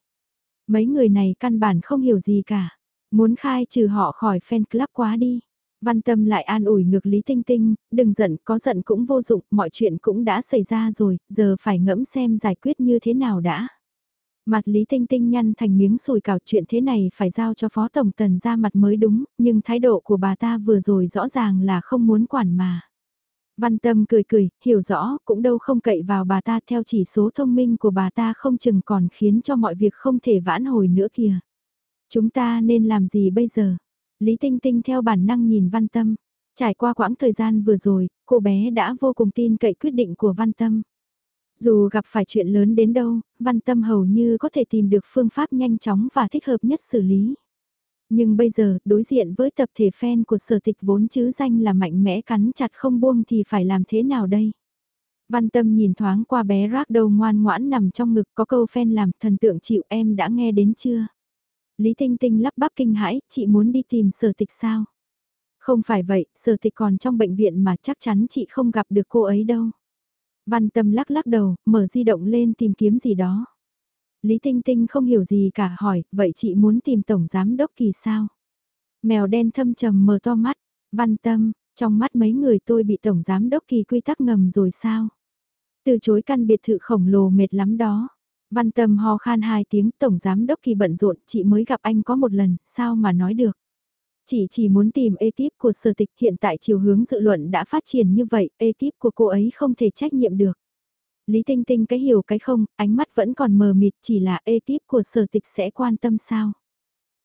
Mấy người này căn bản không hiểu gì cả, muốn khai trừ họ khỏi fan club quá đi. Văn Tâm lại an ủi ngược Lý Tinh Tinh, đừng giận, có giận cũng vô dụng, mọi chuyện cũng đã xảy ra rồi, giờ phải ngẫm xem giải quyết như thế nào đã. Mặt Lý Tinh Tinh nhăn thành miếng sùi cảo chuyện thế này phải giao cho Phó Tổng Tần ra mặt mới đúng, nhưng thái độ của bà ta vừa rồi rõ ràng là không muốn quản mà. Văn Tâm cười cười, hiểu rõ, cũng đâu không cậy vào bà ta theo chỉ số thông minh của bà ta không chừng còn khiến cho mọi việc không thể vãn hồi nữa kìa. Chúng ta nên làm gì bây giờ? Lý Tinh Tinh theo bản năng nhìn Văn Tâm. Trải qua quãng thời gian vừa rồi, cô bé đã vô cùng tin cậy quyết định của Văn Tâm. Dù gặp phải chuyện lớn đến đâu, văn tâm hầu như có thể tìm được phương pháp nhanh chóng và thích hợp nhất xử lý. Nhưng bây giờ, đối diện với tập thể fan của sở tịch vốn chứ danh là mạnh mẽ cắn chặt không buông thì phải làm thế nào đây? Văn tâm nhìn thoáng qua bé rác đầu ngoan ngoãn nằm trong ngực có câu fan làm thần tượng chịu em đã nghe đến chưa? Lý Tinh Tinh lắp bắp kinh hãi, chị muốn đi tìm sở tịch sao? Không phải vậy, sở tịch còn trong bệnh viện mà chắc chắn chị không gặp được cô ấy đâu. Văn tâm lắc lắc đầu, mở di động lên tìm kiếm gì đó. Lý Tinh Tinh không hiểu gì cả hỏi, vậy chị muốn tìm Tổng Giám Đốc Kỳ sao? Mèo đen thâm trầm mở to mắt, văn tâm, trong mắt mấy người tôi bị Tổng Giám Đốc Kỳ quy tắc ngầm rồi sao? Từ chối căn biệt thự khổng lồ mệt lắm đó. Văn tâm ho khan hai tiếng Tổng Giám Đốc Kỳ bận rộn, chị mới gặp anh có một lần, sao mà nói được? Chỉ chỉ muốn tìm ekip của sở tịch hiện tại chiều hướng dự luận đã phát triển như vậy, ekip của cô ấy không thể trách nhiệm được. Lý Tinh Tinh cái hiểu cái không, ánh mắt vẫn còn mờ mịt chỉ là ekip của sở tịch sẽ quan tâm sao.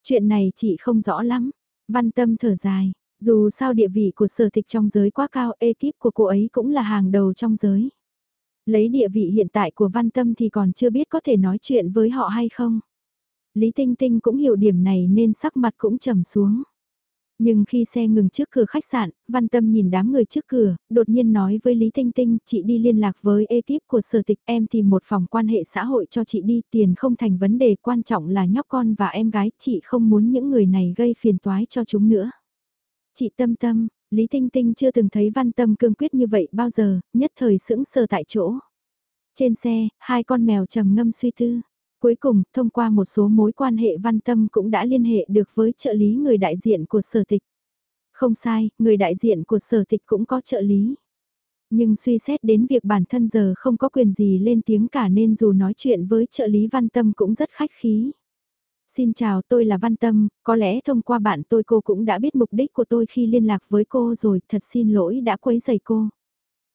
Chuyện này chị không rõ lắm, văn tâm thở dài, dù sao địa vị của sở tịch trong giới quá cao ekip của cô ấy cũng là hàng đầu trong giới. Lấy địa vị hiện tại của văn tâm thì còn chưa biết có thể nói chuyện với họ hay không. Lý Tinh Tinh cũng hiểu điểm này nên sắc mặt cũng trầm xuống. Nhưng khi xe ngừng trước cửa khách sạn, Văn Tâm nhìn đám người trước cửa, đột nhiên nói với Lý Tinh Tinh, chị đi liên lạc với ekip của sở tịch em tìm một phòng quan hệ xã hội cho chị đi, tiền không thành vấn đề quan trọng là nhóc con và em gái, chị không muốn những người này gây phiền toái cho chúng nữa. Chị Tâm Tâm, Lý Tinh Tinh chưa từng thấy Văn Tâm cương quyết như vậy bao giờ, nhất thời sững sờ tại chỗ. Trên xe, hai con mèo trầm ngâm suy tư. Cuối cùng, thông qua một số mối quan hệ văn tâm cũng đã liên hệ được với trợ lý người đại diện của sở tịch. Không sai, người đại diện của sở tịch cũng có trợ lý. Nhưng suy xét đến việc bản thân giờ không có quyền gì lên tiếng cả nên dù nói chuyện với trợ lý văn tâm cũng rất khách khí. Xin chào tôi là Văn Tâm, có lẽ thông qua bạn tôi cô cũng đã biết mục đích của tôi khi liên lạc với cô rồi, thật xin lỗi đã quấy rầy cô.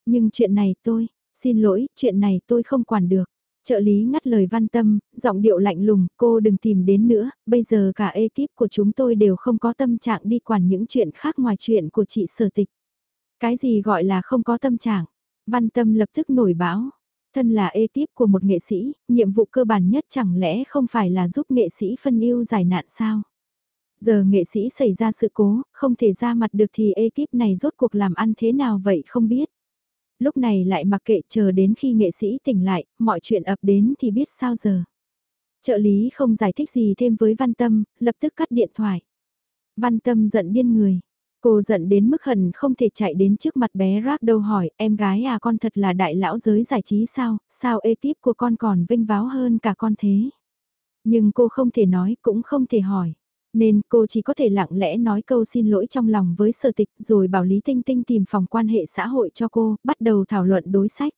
Nhưng chuyện này tôi, xin lỗi, chuyện này tôi không quản được. Trợ lý ngắt lời văn tâm, giọng điệu lạnh lùng, cô đừng tìm đến nữa, bây giờ cả ekip của chúng tôi đều không có tâm trạng đi quản những chuyện khác ngoài chuyện của chị sở tịch. Cái gì gọi là không có tâm trạng? Văn tâm lập tức nổi báo. Thân là ekip của một nghệ sĩ, nhiệm vụ cơ bản nhất chẳng lẽ không phải là giúp nghệ sĩ phân ưu giải nạn sao? Giờ nghệ sĩ xảy ra sự cố, không thể ra mặt được thì ekip này rốt cuộc làm ăn thế nào vậy không biết lúc này lại mặc kệ chờ đến khi nghệ sĩ tỉnh lại, mọi chuyện ập đến thì biết sao giờ. Trợ lý không giải thích gì thêm với Văn Tâm, lập tức cắt điện thoại. Văn Tâm giận điên người. Cô giận đến mức hận không thể chạy đến trước mặt bé rác đâu hỏi, em gái à con thật là đại lão giới giải trí sao, sao ekip của con còn vinh váo hơn cả con thế. Nhưng cô không thể nói, cũng không thể hỏi. Nên cô chỉ có thể lặng lẽ nói câu xin lỗi trong lòng với sở tịch rồi bảo Lý Tinh Tinh tìm phòng quan hệ xã hội cho cô, bắt đầu thảo luận đối sách.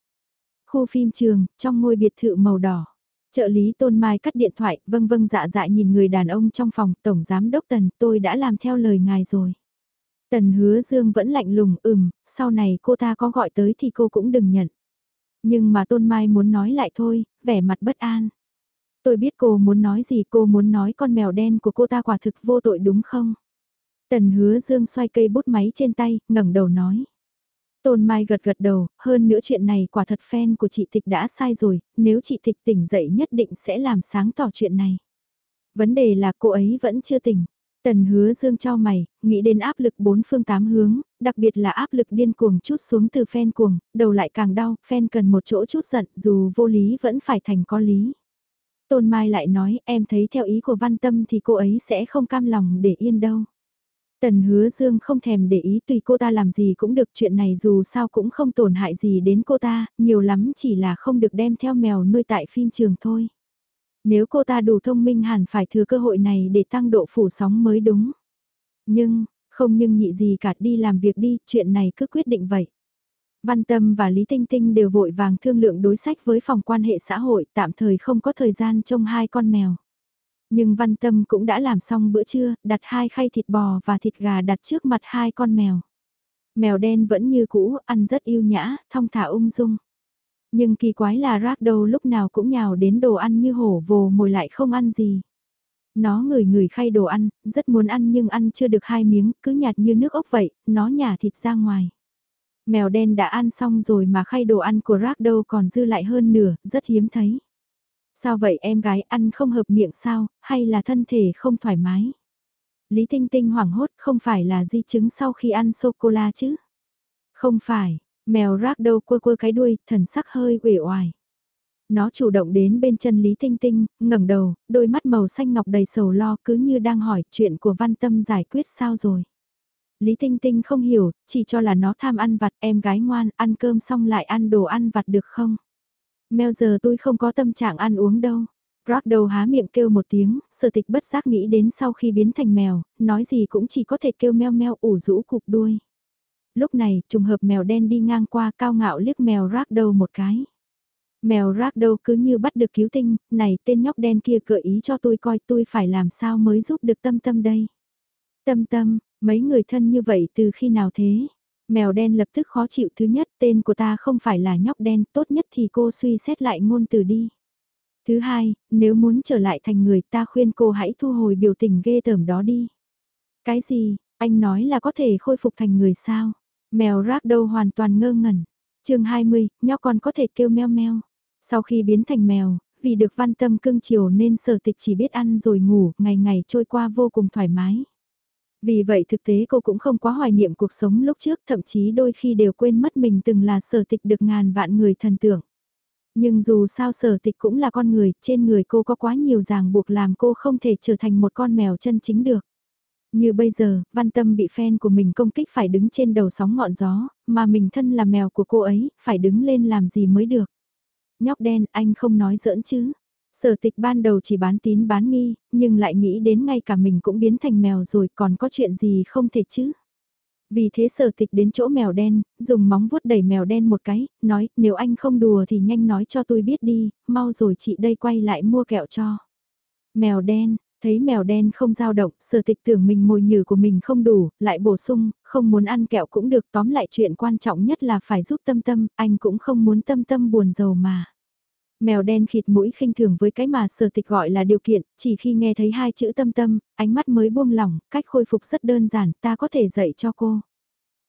Khu phim trường, trong ngôi biệt thự màu đỏ. Trợ lý Tôn Mai cắt điện thoại, vâng vâng dạ dạ nhìn người đàn ông trong phòng, Tổng Giám Đốc Tần, tôi đã làm theo lời ngài rồi. Tần hứa dương vẫn lạnh lùng, ừm, sau này cô ta có gọi tới thì cô cũng đừng nhận. Nhưng mà Tôn Mai muốn nói lại thôi, vẻ mặt bất an. Tôi biết cô muốn nói gì cô muốn nói con mèo đen của cô ta quả thực vô tội đúng không? Tần hứa dương xoay cây bút máy trên tay, ngẩng đầu nói. Tôn Mai gật gật đầu, hơn nữa chuyện này quả thật fan của chị Tịch đã sai rồi, nếu chị Tịch tỉnh dậy nhất định sẽ làm sáng tỏ chuyện này. Vấn đề là cô ấy vẫn chưa tỉnh. Tần hứa dương cho mày, nghĩ đến áp lực bốn phương tám hướng, đặc biệt là áp lực điên cuồng chút xuống từ fan cuồng, đầu lại càng đau, fan cần một chỗ chút giận dù vô lý vẫn phải thành có lý. Tôn Mai lại nói em thấy theo ý của Văn Tâm thì cô ấy sẽ không cam lòng để yên đâu. Tần hứa dương không thèm để ý tùy cô ta làm gì cũng được chuyện này dù sao cũng không tổn hại gì đến cô ta, nhiều lắm chỉ là không được đem theo mèo nuôi tại phim trường thôi. Nếu cô ta đủ thông minh hẳn phải thừa cơ hội này để tăng độ phủ sóng mới đúng. Nhưng, không nhưng nhị gì cả đi làm việc đi, chuyện này cứ quyết định vậy. Văn Tâm và Lý Tinh Tinh đều vội vàng thương lượng đối sách với phòng quan hệ xã hội tạm thời không có thời gian trông hai con mèo. Nhưng Văn Tâm cũng đã làm xong bữa trưa, đặt hai khay thịt bò và thịt gà đặt trước mặt hai con mèo. Mèo đen vẫn như cũ, ăn rất yêu nhã, thong thả ung dung. Nhưng kỳ quái là rác đầu lúc nào cũng nhào đến đồ ăn như hổ vồ mồi lại không ăn gì. Nó ngửi ngửi khay đồ ăn, rất muốn ăn nhưng ăn chưa được hai miếng, cứ nhạt như nước ốc vậy, nó nhả thịt ra ngoài. Mèo đen đã ăn xong rồi mà khay đồ ăn của rác đâu còn dư lại hơn nửa, rất hiếm thấy. Sao vậy em gái ăn không hợp miệng sao, hay là thân thể không thoải mái? Lý Tinh Tinh hoảng hốt không phải là di chứng sau khi ăn sô-cô-la chứ? Không phải, mèo rác đâu quơ quơ cái đuôi, thần sắc hơi uể oải. Nó chủ động đến bên chân Lý Tinh Tinh, ngẩng đầu, đôi mắt màu xanh ngọc đầy sầu lo cứ như đang hỏi chuyện của văn tâm giải quyết sao rồi. Lý Tinh Tinh không hiểu, chỉ cho là nó tham ăn vặt em gái ngoan, ăn cơm xong lại ăn đồ ăn vặt được không? Mèo giờ tôi không có tâm trạng ăn uống đâu. Rock đầu há miệng kêu một tiếng, sở tịch bất giác nghĩ đến sau khi biến thành mèo, nói gì cũng chỉ có thể kêu meo meo ủ rũ cục đuôi. Lúc này, trùng hợp mèo đen đi ngang qua cao ngạo liếc mèo rác đầu một cái. Mèo rác đầu cứ như bắt được cứu tinh, này tên nhóc đen kia gợi ý cho tôi coi tôi phải làm sao mới giúp được tâm tâm đây. Tâm tâm, mấy người thân như vậy từ khi nào thế? Mèo đen lập tức khó chịu thứ nhất tên của ta không phải là nhóc đen tốt nhất thì cô suy xét lại ngôn từ đi. Thứ hai, nếu muốn trở lại thành người ta khuyên cô hãy thu hồi biểu tình ghê tởm đó đi. Cái gì, anh nói là có thể khôi phục thành người sao? Mèo rác đâu hoàn toàn ngơ ngẩn. chương 20, nhóc con có thể kêu meo meo. Sau khi biến thành mèo, vì được văn tâm cưng chiều nên sở tịch chỉ biết ăn rồi ngủ, ngày ngày trôi qua vô cùng thoải mái. Vì vậy thực tế cô cũng không quá hoài niệm cuộc sống lúc trước, thậm chí đôi khi đều quên mất mình từng là sở tịch được ngàn vạn người thần tưởng. Nhưng dù sao sở tịch cũng là con người, trên người cô có quá nhiều ràng buộc làm cô không thể trở thành một con mèo chân chính được. Như bây giờ, văn tâm bị fan của mình công kích phải đứng trên đầu sóng ngọn gió, mà mình thân là mèo của cô ấy, phải đứng lên làm gì mới được. Nhóc đen, anh không nói giỡn chứ. Sở tịch ban đầu chỉ bán tín bán nghi, nhưng lại nghĩ đến ngay cả mình cũng biến thành mèo rồi còn có chuyện gì không thể chứ. Vì thế sở tịch đến chỗ mèo đen, dùng móng vuốt đẩy mèo đen một cái, nói nếu anh không đùa thì nhanh nói cho tôi biết đi, mau rồi chị đây quay lại mua kẹo cho. Mèo đen, thấy mèo đen không dao động, sở tịch tưởng mình mồi nhử của mình không đủ, lại bổ sung, không muốn ăn kẹo cũng được tóm lại chuyện quan trọng nhất là phải giúp tâm tâm, anh cũng không muốn tâm tâm buồn giàu mà. Mèo đen khịt mũi khinh thường với cái mà sở tịch gọi là điều kiện, chỉ khi nghe thấy hai chữ tâm tâm, ánh mắt mới buông lỏng, cách khôi phục rất đơn giản, ta có thể dạy cho cô.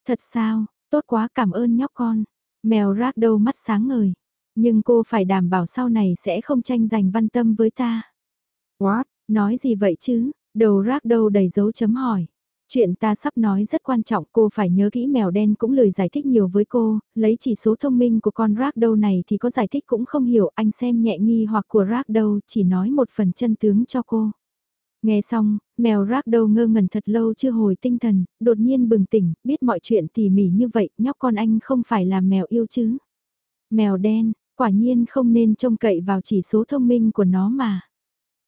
Thật sao, tốt quá cảm ơn nhóc con. Mèo rác đâu mắt sáng ngời. Nhưng cô phải đảm bảo sau này sẽ không tranh giành văn tâm với ta. What? Nói gì vậy chứ? Đầu rác đâu đầy dấu chấm hỏi. Chuyện ta sắp nói rất quan trọng cô phải nhớ kỹ mèo đen cũng lời giải thích nhiều với cô, lấy chỉ số thông minh của con rác đâu này thì có giải thích cũng không hiểu anh xem nhẹ nghi hoặc của rác đâu chỉ nói một phần chân tướng cho cô. Nghe xong, mèo rác đâu ngơ ngẩn thật lâu chưa hồi tinh thần, đột nhiên bừng tỉnh, biết mọi chuyện tỉ mỉ như vậy, nhóc con anh không phải là mèo yêu chứ. Mèo đen, quả nhiên không nên trông cậy vào chỉ số thông minh của nó mà.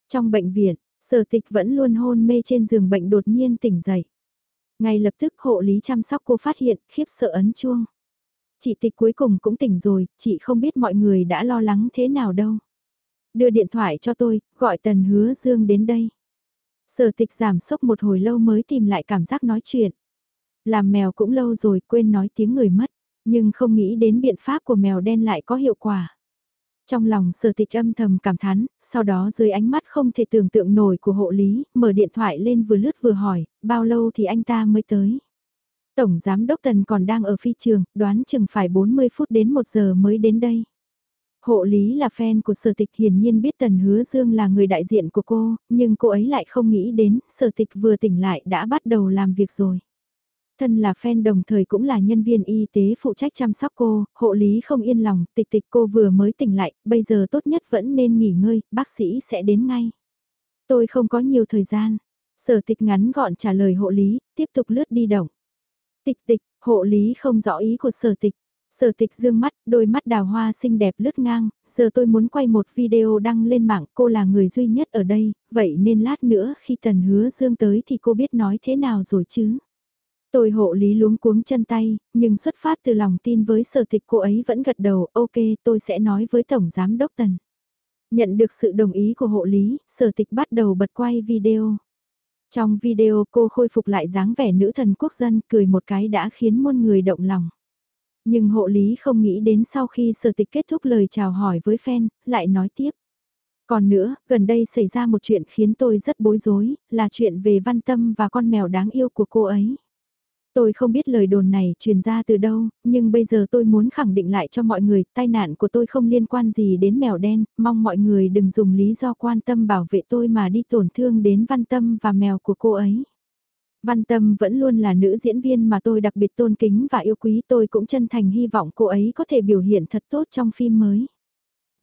Trong bệnh viện, Sở tịch vẫn luôn hôn mê trên giường bệnh đột nhiên tỉnh dậy. Ngay lập tức hộ lý chăm sóc cô phát hiện, khiếp sợ ấn chuông. Chị tịch cuối cùng cũng tỉnh rồi, chị không biết mọi người đã lo lắng thế nào đâu. Đưa điện thoại cho tôi, gọi tần hứa dương đến đây. Sở tịch giảm sốc một hồi lâu mới tìm lại cảm giác nói chuyện. Làm mèo cũng lâu rồi quên nói tiếng người mất, nhưng không nghĩ đến biện pháp của mèo đen lại có hiệu quả. Trong lòng sở tịch âm thầm cảm thán, sau đó dưới ánh mắt không thể tưởng tượng nổi của hộ lý, mở điện thoại lên vừa lướt vừa hỏi, bao lâu thì anh ta mới tới. Tổng giám đốc Tần còn đang ở phi trường, đoán chừng phải 40 phút đến 1 giờ mới đến đây. Hộ lý là fan của sở tịch hiển nhiên biết Tần Hứa Dương là người đại diện của cô, nhưng cô ấy lại không nghĩ đến sở tịch vừa tỉnh lại đã bắt đầu làm việc rồi. Thân là fan đồng thời cũng là nhân viên y tế phụ trách chăm sóc cô, hộ lý không yên lòng, tịch tịch cô vừa mới tỉnh lại, bây giờ tốt nhất vẫn nên nghỉ ngơi, bác sĩ sẽ đến ngay. Tôi không có nhiều thời gian. Sở tịch ngắn gọn trả lời hộ lý, tiếp tục lướt đi động. Tịch tịch, hộ lý không rõ ý của sở tịch. Sở tịch dương mắt, đôi mắt đào hoa xinh đẹp lướt ngang, giờ tôi muốn quay một video đăng lên mạng, cô là người duy nhất ở đây, vậy nên lát nữa khi tần hứa dương tới thì cô biết nói thế nào rồi chứ. Tôi hộ lý luống cuống chân tay, nhưng xuất phát từ lòng tin với sở tịch cô ấy vẫn gật đầu, ok tôi sẽ nói với Tổng Giám Đốc Tần. Nhận được sự đồng ý của hộ lý, sở tịch bắt đầu bật quay video. Trong video cô khôi phục lại dáng vẻ nữ thần quốc dân cười một cái đã khiến muôn người động lòng. Nhưng hộ lý không nghĩ đến sau khi sở tịch kết thúc lời chào hỏi với fan, lại nói tiếp. Còn nữa, gần đây xảy ra một chuyện khiến tôi rất bối rối, là chuyện về văn tâm và con mèo đáng yêu của cô ấy. Tôi không biết lời đồn này truyền ra từ đâu, nhưng bây giờ tôi muốn khẳng định lại cho mọi người, tai nạn của tôi không liên quan gì đến mèo đen, mong mọi người đừng dùng lý do quan tâm bảo vệ tôi mà đi tổn thương đến văn tâm và mèo của cô ấy. Văn Tâm vẫn luôn là nữ diễn viên mà tôi đặc biệt tôn kính và yêu quý tôi cũng chân thành hy vọng cô ấy có thể biểu hiện thật tốt trong phim mới.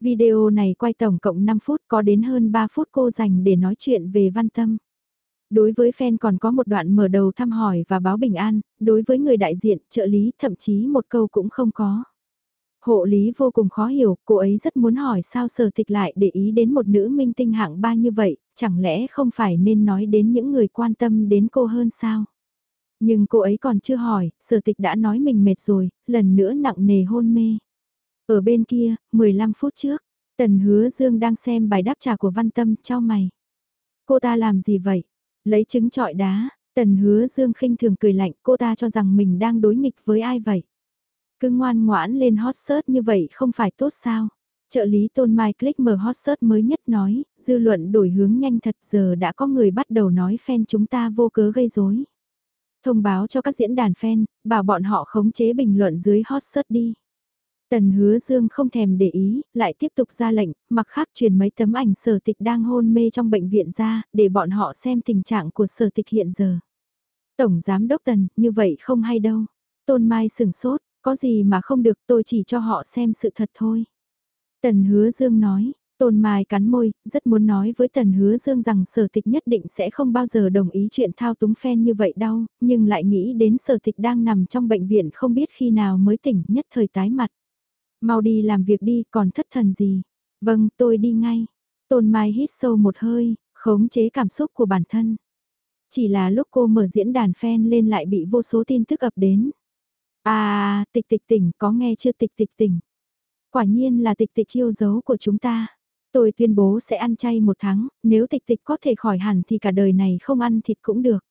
Video này quay tổng cộng 5 phút có đến hơn 3 phút cô dành để nói chuyện về Văn Tâm. Đối với fan còn có một đoạn mở đầu thăm hỏi và báo bình an, đối với người đại diện, trợ lý thậm chí một câu cũng không có. Hộ lý vô cùng khó hiểu, cô ấy rất muốn hỏi sao sở tịch lại để ý đến một nữ minh tinh hạng ba như vậy, chẳng lẽ không phải nên nói đến những người quan tâm đến cô hơn sao? Nhưng cô ấy còn chưa hỏi, sở tịch đã nói mình mệt rồi, lần nữa nặng nề hôn mê. Ở bên kia, 15 phút trước, Tần Hứa Dương đang xem bài đáp trả của Văn Tâm, cho mày. Cô ta làm gì vậy? Lấy trứng trọi đá, Tần hứa dương khinh thường cười lạnh cô ta cho rằng mình đang đối nghịch với ai vậy. Cứ ngoan ngoãn lên hot search như vậy không phải tốt sao. Trợ lý Tôn Mai click mở hot search mới nhất nói, dư luận đổi hướng nhanh thật giờ đã có người bắt đầu nói fan chúng ta vô cớ gây rối. Thông báo cho các diễn đàn fan, bảo bọn họ khống chế bình luận dưới hot search đi. Tần hứa dương không thèm để ý, lại tiếp tục ra lệnh, mặc khác truyền mấy tấm ảnh sở tịch đang hôn mê trong bệnh viện ra, để bọn họ xem tình trạng của sở tịch hiện giờ. Tổng Giám Đốc Tần, như vậy không hay đâu. Tôn Mai sừng sốt, có gì mà không được tôi chỉ cho họ xem sự thật thôi. Tần Hứa Dương nói, Tôn Mai cắn môi, rất muốn nói với Tần Hứa Dương rằng sở tịch nhất định sẽ không bao giờ đồng ý chuyện thao túng phen như vậy đâu, nhưng lại nghĩ đến sở tịch đang nằm trong bệnh viện không biết khi nào mới tỉnh nhất thời tái mặt. Mau đi làm việc đi, còn thất thần gì? Vâng, tôi đi ngay. Tôn Mai hít sâu một hơi, khống chế cảm xúc của bản thân. Chỉ là lúc cô mở diễn đàn fan lên lại bị vô số tin tức ập đến. À, tịch tịch tỉnh, có nghe chưa tịch tịch tỉnh? Quả nhiên là tịch tịch yêu dấu của chúng ta. Tôi tuyên bố sẽ ăn chay một tháng, nếu tịch tịch có thể khỏi hẳn thì cả đời này không ăn thịt cũng được.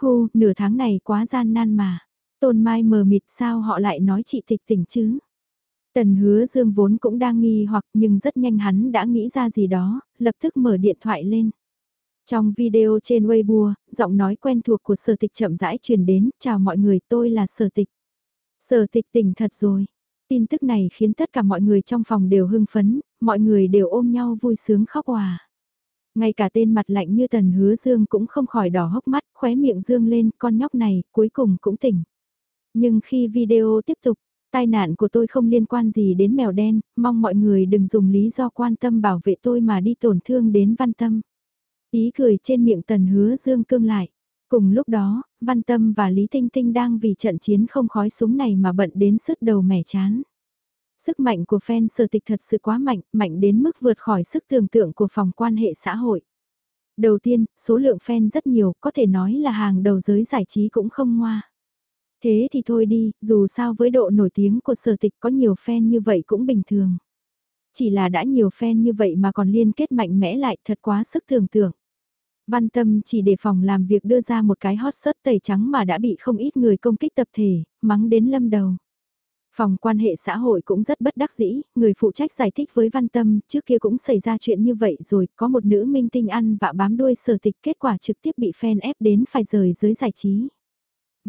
Hu, nửa tháng này quá gian nan mà. Tôn Mai mờ mịt sao họ lại nói chị tịch tỉnh chứ? Tần hứa dương vốn cũng đang nghi hoặc nhưng rất nhanh hắn đã nghĩ ra gì đó, lập tức mở điện thoại lên. Trong video trên Weibo, giọng nói quen thuộc của sở tịch chậm rãi truyền đến, chào mọi người tôi là sở tịch. Sở tịch tỉnh thật rồi. Tin tức này khiến tất cả mọi người trong phòng đều hưng phấn, mọi người đều ôm nhau vui sướng khóc hòa. Ngay cả tên mặt lạnh như tần hứa dương cũng không khỏi đỏ hốc mắt, khóe miệng dương lên, con nhóc này cuối cùng cũng tỉnh. Nhưng khi video tiếp tục, tai nạn của tôi không liên quan gì đến mèo đen, mong mọi người đừng dùng lý do quan tâm bảo vệ tôi mà đi tổn thương đến văn tâm. Ý cười trên miệng tần hứa dương cương lại. Cùng lúc đó, Văn Tâm và Lý Tinh Tinh đang vì trận chiến không khói súng này mà bận đến sứt đầu mẻ chán. Sức mạnh của fan sở tịch thật sự quá mạnh, mạnh đến mức vượt khỏi sức tưởng tượng của phòng quan hệ xã hội. Đầu tiên, số lượng fan rất nhiều, có thể nói là hàng đầu giới giải trí cũng không ngoa. Thế thì thôi đi, dù sao với độ nổi tiếng của sở tịch có nhiều fan như vậy cũng bình thường. Chỉ là đã nhiều fan như vậy mà còn liên kết mạnh mẽ lại thật quá sức tưởng tượng. Văn tâm chỉ để phòng làm việc đưa ra một cái hot search tẩy trắng mà đã bị không ít người công kích tập thể, mắng đến lâm đầu. Phòng quan hệ xã hội cũng rất bất đắc dĩ, người phụ trách giải thích với Văn Tâm, trước kia cũng xảy ra chuyện như vậy rồi, có một nữ minh tinh ăn và bám đuôi sở tịch kết quả trực tiếp bị fan ép đến phải rời giới giải trí.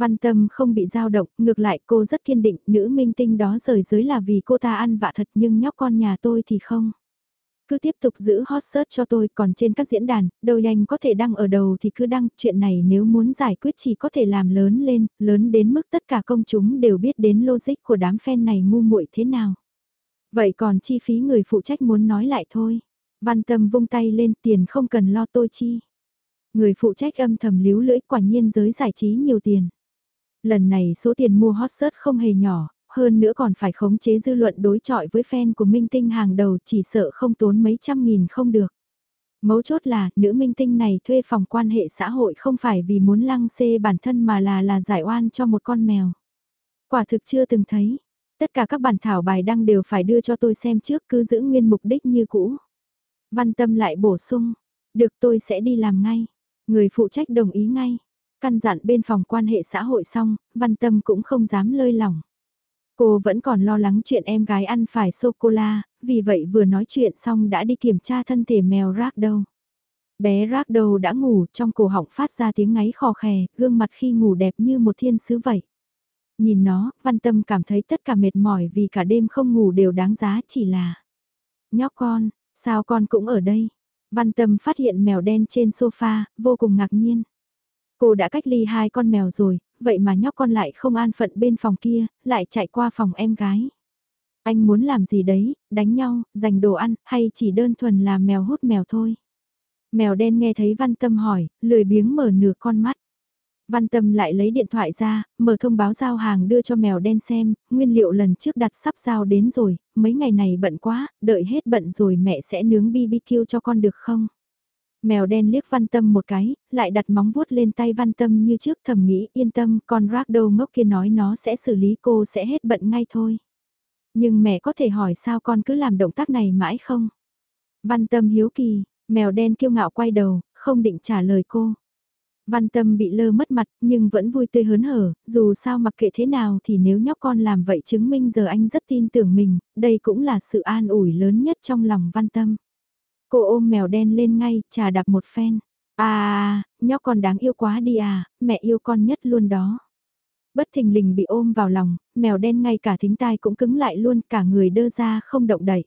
Văn Tâm không bị dao động, ngược lại cô rất kiên định, nữ minh tinh đó rời giới là vì cô ta ăn vạ thật nhưng nhóc con nhà tôi thì không. Cứ tiếp tục giữ hot search cho tôi còn trên các diễn đàn, đâu nhanh có thể đăng ở đầu thì cứ đăng, chuyện này nếu muốn giải quyết chỉ có thể làm lớn lên, lớn đến mức tất cả công chúng đều biết đến logic của đám fan này ngu muội thế nào. Vậy còn chi phí người phụ trách muốn nói lại thôi. Văn tâm vung tay lên tiền không cần lo tôi chi. Người phụ trách âm thầm líu lưỡi quả nhiên giới giải trí nhiều tiền. Lần này số tiền mua hot search không hề nhỏ, hơn nữa còn phải khống chế dư luận đối chọi với fan của minh tinh hàng đầu chỉ sợ không tốn mấy trăm nghìn không được. Mấu chốt là, nữ minh tinh này thuê phòng quan hệ xã hội không phải vì muốn lăng xê bản thân mà là là giải oan cho một con mèo. Quả thực chưa từng thấy. Tất cả các bản thảo bài đăng đều phải đưa cho tôi xem trước cứ giữ nguyên mục đích như cũ. Văn tâm lại bổ sung. Được tôi sẽ đi làm ngay. Người phụ trách đồng ý ngay. Căn dặn bên phòng quan hệ xã hội xong, văn tâm cũng không dám lơi lỏng. Cô vẫn còn lo lắng chuyện em gái ăn phải sô-cô-la, vì vậy vừa nói chuyện xong đã đi kiểm tra thân thể mèo rác đâu. Bé rác đầu đã ngủ trong cổ họng phát ra tiếng ngáy khò khè, gương mặt khi ngủ đẹp như một thiên sứ vậy. Nhìn nó, văn tâm cảm thấy tất cả mệt mỏi vì cả đêm không ngủ đều đáng giá chỉ là. Nhóc con, sao con cũng ở đây? Văn tâm phát hiện mèo đen trên sofa, vô cùng ngạc nhiên. Cô đã cách ly hai con mèo rồi, vậy mà nhóc con lại không an phận bên phòng kia, lại chạy qua phòng em gái. Anh muốn làm gì đấy, đánh nhau, giành đồ ăn, hay chỉ đơn thuần là mèo hút mèo thôi? Mèo đen nghe thấy Văn Tâm hỏi, lười biếng mở nửa con mắt. Văn Tâm lại lấy điện thoại ra, mở thông báo giao hàng đưa cho mèo đen xem, nguyên liệu lần trước đặt sắp giao đến rồi, mấy ngày này bận quá, đợi hết bận rồi mẹ sẽ nướng BBQ cho con được không? Mèo đen liếc văn tâm một cái, lại đặt móng vuốt lên tay văn tâm như trước thầm nghĩ yên tâm con rác đâu ngốc kia nói nó sẽ xử lý cô sẽ hết bận ngay thôi. Nhưng mẹ có thể hỏi sao con cứ làm động tác này mãi không? Văn tâm hiếu kỳ, mèo đen kiêu ngạo quay đầu, không định trả lời cô. Văn tâm bị lơ mất mặt nhưng vẫn vui tươi hớn hở, dù sao mặc kệ thế nào thì nếu nhóc con làm vậy chứng minh giờ anh rất tin tưởng mình, đây cũng là sự an ủi lớn nhất trong lòng văn tâm. Cô ôm mèo đen lên ngay, trà đạp một phen. À, nhóc con đáng yêu quá đi à, mẹ yêu con nhất luôn đó. Bất thình lình bị ôm vào lòng, mèo đen ngay cả thính tai cũng cứng lại luôn cả người đơ ra không động đậy.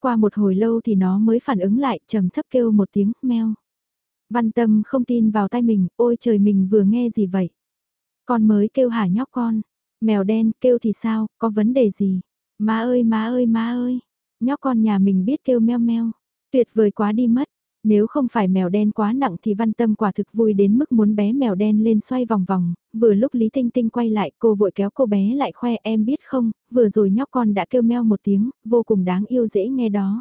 Qua một hồi lâu thì nó mới phản ứng lại trầm thấp kêu một tiếng meo. Văn tâm không tin vào tay mình, ôi trời mình vừa nghe gì vậy? Con mới kêu hả nhóc con, mèo đen kêu thì sao, có vấn đề gì? Má ơi má ơi má ơi, nhóc con nhà mình biết kêu meo meo, tuyệt vời quá đi mất. Nếu không phải mèo đen quá nặng thì văn tâm quả thực vui đến mức muốn bé mèo đen lên xoay vòng vòng, vừa lúc Lý Tinh Tinh quay lại cô vội kéo cô bé lại khoe em biết không, vừa rồi nhóc con đã kêu meo một tiếng, vô cùng đáng yêu dễ nghe đó.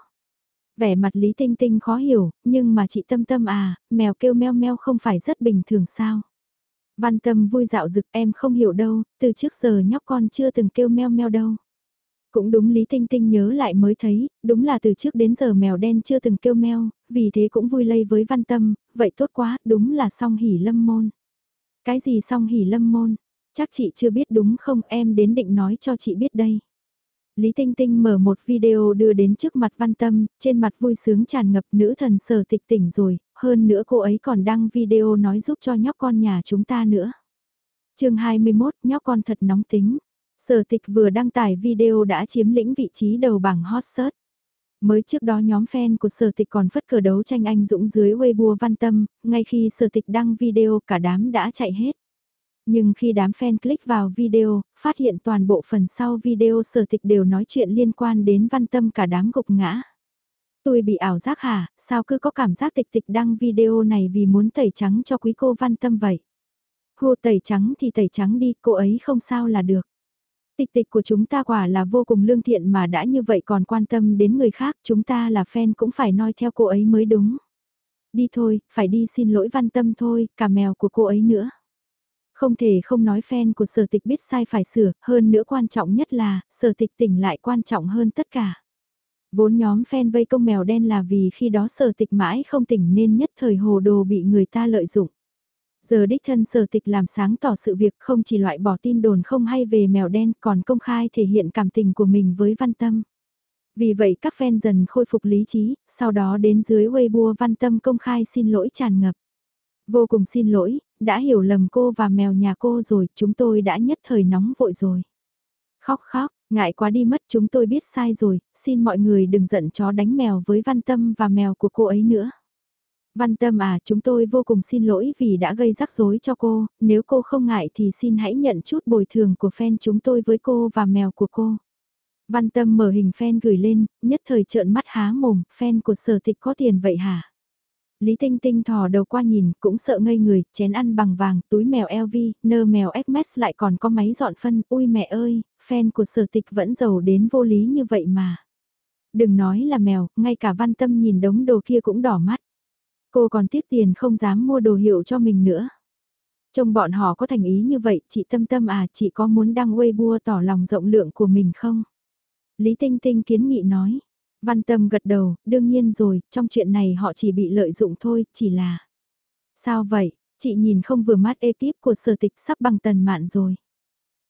Vẻ mặt Lý Tinh Tinh khó hiểu, nhưng mà chị Tâm Tâm à, mèo kêu meo meo không phải rất bình thường sao? Văn Tâm vui dạo dực em không hiểu đâu, từ trước giờ nhóc con chưa từng kêu meo meo đâu. Cũng đúng Lý Tinh Tinh nhớ lại mới thấy, đúng là từ trước đến giờ mèo đen chưa từng kêu meo, vì thế cũng vui lây với văn tâm, vậy tốt quá, đúng là song hỉ lâm môn. Cái gì song hỉ lâm môn? Chắc chị chưa biết đúng không em đến định nói cho chị biết đây. Lý Tinh Tinh mở một video đưa đến trước mặt văn tâm, trên mặt vui sướng tràn ngập nữ thần sở tịch tỉnh rồi, hơn nữa cô ấy còn đăng video nói giúp cho nhóc con nhà chúng ta nữa. chương 21, nhóc con thật nóng tính. Sở tịch vừa đăng tải video đã chiếm lĩnh vị trí đầu bảng hot search. Mới trước đó nhóm fan của sở tịch còn phất cờ đấu tranh anh dũng dưới Weibo văn tâm, ngay khi sở tịch đăng video cả đám đã chạy hết. Nhưng khi đám fan click vào video, phát hiện toàn bộ phần sau video sở tịch đều nói chuyện liên quan đến văn tâm cả đám gục ngã. Tôi bị ảo giác hả, sao cứ có cảm giác tịch tịch đăng video này vì muốn tẩy trắng cho quý cô văn tâm vậy. Hô tẩy trắng thì tẩy trắng đi, cô ấy không sao là được. Tịch tịch của chúng ta quả là vô cùng lương thiện mà đã như vậy còn quan tâm đến người khác, chúng ta là fan cũng phải noi theo cô ấy mới đúng. Đi thôi, phải đi xin lỗi văn tâm thôi, cả mèo của cô ấy nữa. Không thể không nói fan của sở tịch biết sai phải sửa, hơn nữa quan trọng nhất là, sở tịch tỉnh lại quan trọng hơn tất cả. Vốn nhóm fan vây công mèo đen là vì khi đó sở tịch mãi không tỉnh nên nhất thời hồ đồ bị người ta lợi dụng. Giờ đích thân sở tịch làm sáng tỏ sự việc không chỉ loại bỏ tin đồn không hay về mèo đen còn công khai thể hiện cảm tình của mình với văn tâm. Vì vậy các fan dần khôi phục lý trí, sau đó đến dưới Weibo văn tâm công khai xin lỗi tràn ngập. Vô cùng xin lỗi, đã hiểu lầm cô và mèo nhà cô rồi, chúng tôi đã nhất thời nóng vội rồi. Khóc khóc, ngại quá đi mất chúng tôi biết sai rồi, xin mọi người đừng giận chó đánh mèo với văn tâm và mèo của cô ấy nữa. Văn tâm à, chúng tôi vô cùng xin lỗi vì đã gây rắc rối cho cô, nếu cô không ngại thì xin hãy nhận chút bồi thường của fan chúng tôi với cô và mèo của cô. Văn tâm mở hình fan gửi lên, nhất thời trợn mắt há mồm, fan của sở tịch có tiền vậy hả? Lý Tinh Tinh thò đầu qua nhìn, cũng sợ ngây người, chén ăn bằng vàng, túi mèo LV, nơ mèo Hermes lại còn có máy dọn phân, ui mẹ ơi, fan của sở tịch vẫn giàu đến vô lý như vậy mà. Đừng nói là mèo, ngay cả văn tâm nhìn đống đồ kia cũng đỏ mắt. Cô còn tiếc tiền không dám mua đồ hiệu cho mình nữa. Trông bọn họ có thành ý như vậy, chị Tâm Tâm à, chị có muốn đăng Weibo tỏ lòng rộng lượng của mình không? Lý Tinh Tinh kiến nghị nói. Văn Tâm gật đầu, đương nhiên rồi, trong chuyện này họ chỉ bị lợi dụng thôi, chỉ là... Sao vậy, chị nhìn không vừa mắt ekip của sở tịch sắp bằng tần mạn rồi.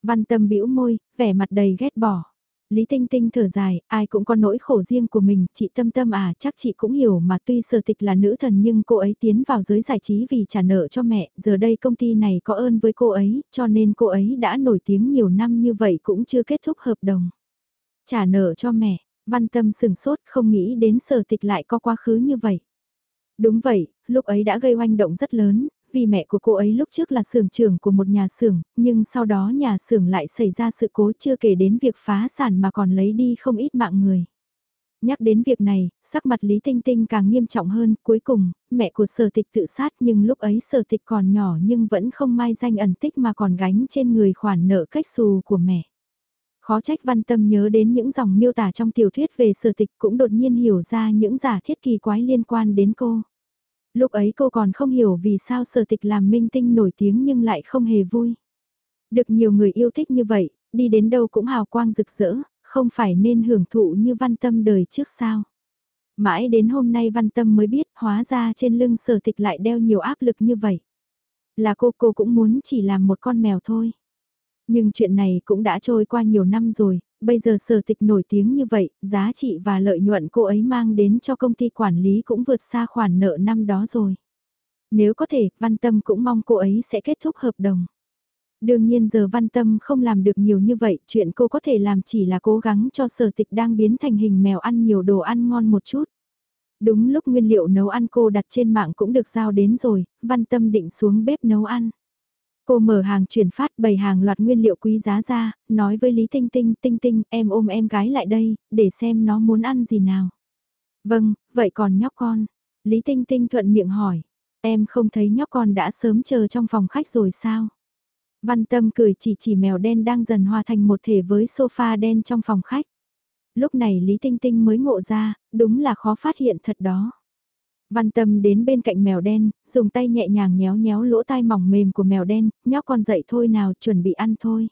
Văn Tâm bĩu môi, vẻ mặt đầy ghét bỏ. Lý Tinh Tinh thở dài, ai cũng có nỗi khổ riêng của mình, chị Tâm Tâm à, chắc chị cũng hiểu mà tuy sở tịch là nữ thần nhưng cô ấy tiến vào giới giải trí vì trả nợ cho mẹ, giờ đây công ty này có ơn với cô ấy, cho nên cô ấy đã nổi tiếng nhiều năm như vậy cũng chưa kết thúc hợp đồng. Trả nợ cho mẹ, văn tâm sừng sốt không nghĩ đến sở tịch lại có quá khứ như vậy. Đúng vậy, lúc ấy đã gây oanh động rất lớn, vì mẹ của cô ấy lúc trước là xưởng trưởng của một nhà xưởng, nhưng sau đó nhà xưởng lại xảy ra sự cố chưa kể đến việc phá sản mà còn lấy đi không ít mạng người. Nhắc đến việc này, sắc mặt Lý Tinh Tinh càng nghiêm trọng hơn, cuối cùng, mẹ của sở tịch tự sát nhưng lúc ấy sở tịch còn nhỏ nhưng vẫn không mai danh ẩn tích mà còn gánh trên người khoản nợ cách xù của mẹ. Khó trách văn tâm nhớ đến những dòng miêu tả trong tiểu thuyết về sở tịch cũng đột nhiên hiểu ra những giả thiết kỳ quái liên quan đến cô. Lúc ấy cô còn không hiểu vì sao sở tịch làm minh tinh nổi tiếng nhưng lại không hề vui. Được nhiều người yêu thích như vậy, đi đến đâu cũng hào quang rực rỡ, không phải nên hưởng thụ như văn tâm đời trước sao. Mãi đến hôm nay văn tâm mới biết hóa ra trên lưng sở tịch lại đeo nhiều áp lực như vậy. Là cô, cô cũng muốn chỉ làm một con mèo thôi. Nhưng chuyện này cũng đã trôi qua nhiều năm rồi, bây giờ sở tịch nổi tiếng như vậy, giá trị và lợi nhuận cô ấy mang đến cho công ty quản lý cũng vượt xa khoản nợ năm đó rồi. Nếu có thể, Văn Tâm cũng mong cô ấy sẽ kết thúc hợp đồng. Đương nhiên giờ Văn Tâm không làm được nhiều như vậy, chuyện cô có thể làm chỉ là cố gắng cho sở tịch đang biến thành hình mèo ăn nhiều đồ ăn ngon một chút. Đúng lúc nguyên liệu nấu ăn cô đặt trên mạng cũng được giao đến rồi, Văn Tâm định xuống bếp nấu ăn. Cô mở hàng chuyển phát bày hàng loạt nguyên liệu quý giá ra, nói với Lý Tinh Tinh, Tinh Tinh, em ôm em gái lại đây, để xem nó muốn ăn gì nào. Vâng, vậy còn nhóc con? Lý Tinh Tinh thuận miệng hỏi, em không thấy nhóc con đã sớm chờ trong phòng khách rồi sao? Văn Tâm cười chỉ chỉ mèo đen đang dần hòa thành một thể với sofa đen trong phòng khách. Lúc này Lý Tinh Tinh mới ngộ ra, đúng là khó phát hiện thật đó. Văn Tâm đến bên cạnh mèo đen, dùng tay nhẹ nhàng nhéo nhéo lỗ tai mỏng mềm của mèo đen, nhóc con dậy thôi nào, chuẩn bị ăn thôi.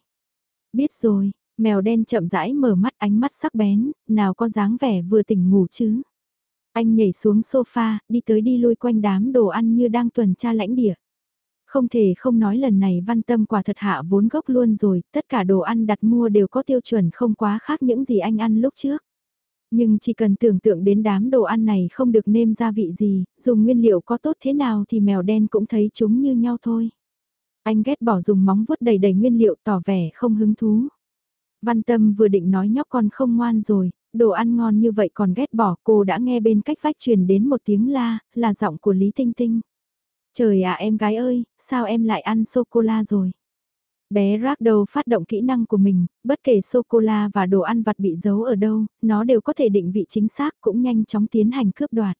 Biết rồi, mèo đen chậm rãi mở mắt ánh mắt sắc bén, nào có dáng vẻ vừa tỉnh ngủ chứ. Anh nhảy xuống sofa, đi tới đi lui quanh đám đồ ăn như đang tuần tra lãnh địa. Không thể không nói lần này văn tâm quả thật hạ vốn gốc luôn rồi, tất cả đồ ăn đặt mua đều có tiêu chuẩn không quá khác những gì anh ăn lúc trước. Nhưng chỉ cần tưởng tượng đến đám đồ ăn này không được nêm gia vị gì, dùng nguyên liệu có tốt thế nào thì mèo đen cũng thấy chúng như nhau thôi. Anh ghét bỏ dùng móng vuốt đầy đầy nguyên liệu tỏ vẻ không hứng thú. Văn tâm vừa định nói nhóc con không ngoan rồi, đồ ăn ngon như vậy còn ghét bỏ cô đã nghe bên cách vách truyền đến một tiếng la, là giọng của Lý Tinh Tinh. Trời ạ em gái ơi, sao em lại ăn sô-cô-la rồi? Bé rác đầu phát động kỹ năng của mình, bất kể sô-cô-la và đồ ăn vặt bị giấu ở đâu, nó đều có thể định vị chính xác cũng nhanh chóng tiến hành cướp đoạt.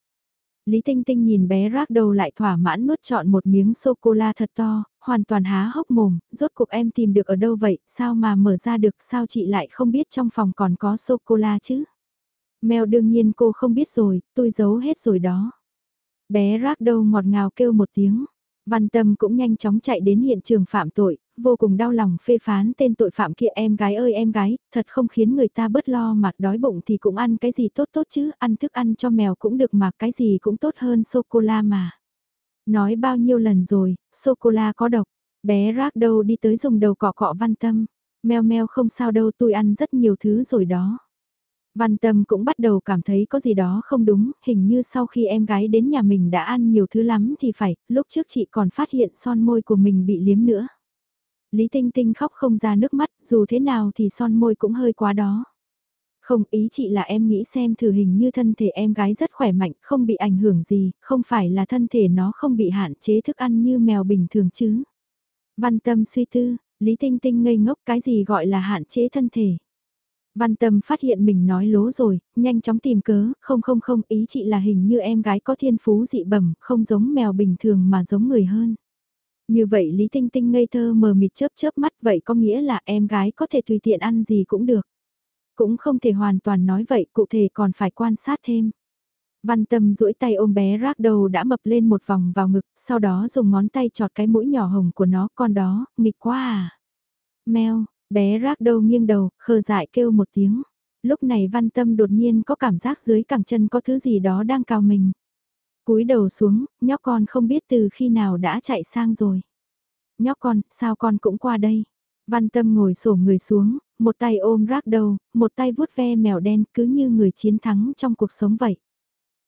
Lý Tinh Tinh nhìn bé rác đầu lại thỏa mãn nuốt chọn một miếng sô-cô-la thật to, hoàn toàn há hốc mồm, rốt cuộc em tìm được ở đâu vậy, sao mà mở ra được, sao chị lại không biết trong phòng còn có sô-cô-la chứ? Mèo đương nhiên cô không biết rồi, tôi giấu hết rồi đó. Bé rác đầu ngọt ngào kêu một tiếng. Văn Tâm cũng nhanh chóng chạy đến hiện trường phạm tội, vô cùng đau lòng phê phán tên tội phạm kia em gái ơi em gái, thật không khiến người ta bớt lo mà đói bụng thì cũng ăn cái gì tốt tốt chứ, ăn thức ăn cho mèo cũng được mà cái gì cũng tốt hơn sô-cô-la mà. Nói bao nhiêu lần rồi, sô-cô-la có độc, bé rác đâu đi tới dùng đầu cọ cọ Văn Tâm, mèo mèo không sao đâu tôi ăn rất nhiều thứ rồi đó. Văn Tâm cũng bắt đầu cảm thấy có gì đó không đúng, hình như sau khi em gái đến nhà mình đã ăn nhiều thứ lắm thì phải, lúc trước chị còn phát hiện son môi của mình bị liếm nữa. Lý Tinh Tinh khóc không ra nước mắt, dù thế nào thì son môi cũng hơi quá đó. Không ý chị là em nghĩ xem thử hình như thân thể em gái rất khỏe mạnh, không bị ảnh hưởng gì, không phải là thân thể nó không bị hạn chế thức ăn như mèo bình thường chứ. Văn tâm suy tư, Lý Tinh Tinh ngây ngốc cái gì gọi là hạn chế thân thể. Văn tâm phát hiện mình nói lố rồi, nhanh chóng tìm cớ, không không không, ý chị là hình như em gái có thiên phú dị bẩm, không giống mèo bình thường mà giống người hơn. Như vậy Lý Tinh Tinh ngây thơ mờ mịt chớp chớp mắt vậy có nghĩa là em gái có thể tùy tiện ăn gì cũng được. Cũng không thể hoàn toàn nói vậy, cụ thể còn phải quan sát thêm. Văn tâm duỗi tay ôm bé rác đầu đã mập lên một vòng vào ngực, sau đó dùng ngón tay chọt cái mũi nhỏ hồng của nó, con đó, nghịch quá à. Mèo, Bé rác đầu nghiêng đầu, khờ dại kêu một tiếng. Lúc này văn tâm đột nhiên có cảm giác dưới cẳng chân có thứ gì đó đang cào mình cúi đầu xuống, nhóc con không biết từ khi nào đã chạy sang rồi. Nhóc con, sao con cũng qua đây? Văn tâm ngồi sổ người xuống, một tay ôm rác đầu, một tay vuốt ve mèo đen cứ như người chiến thắng trong cuộc sống vậy.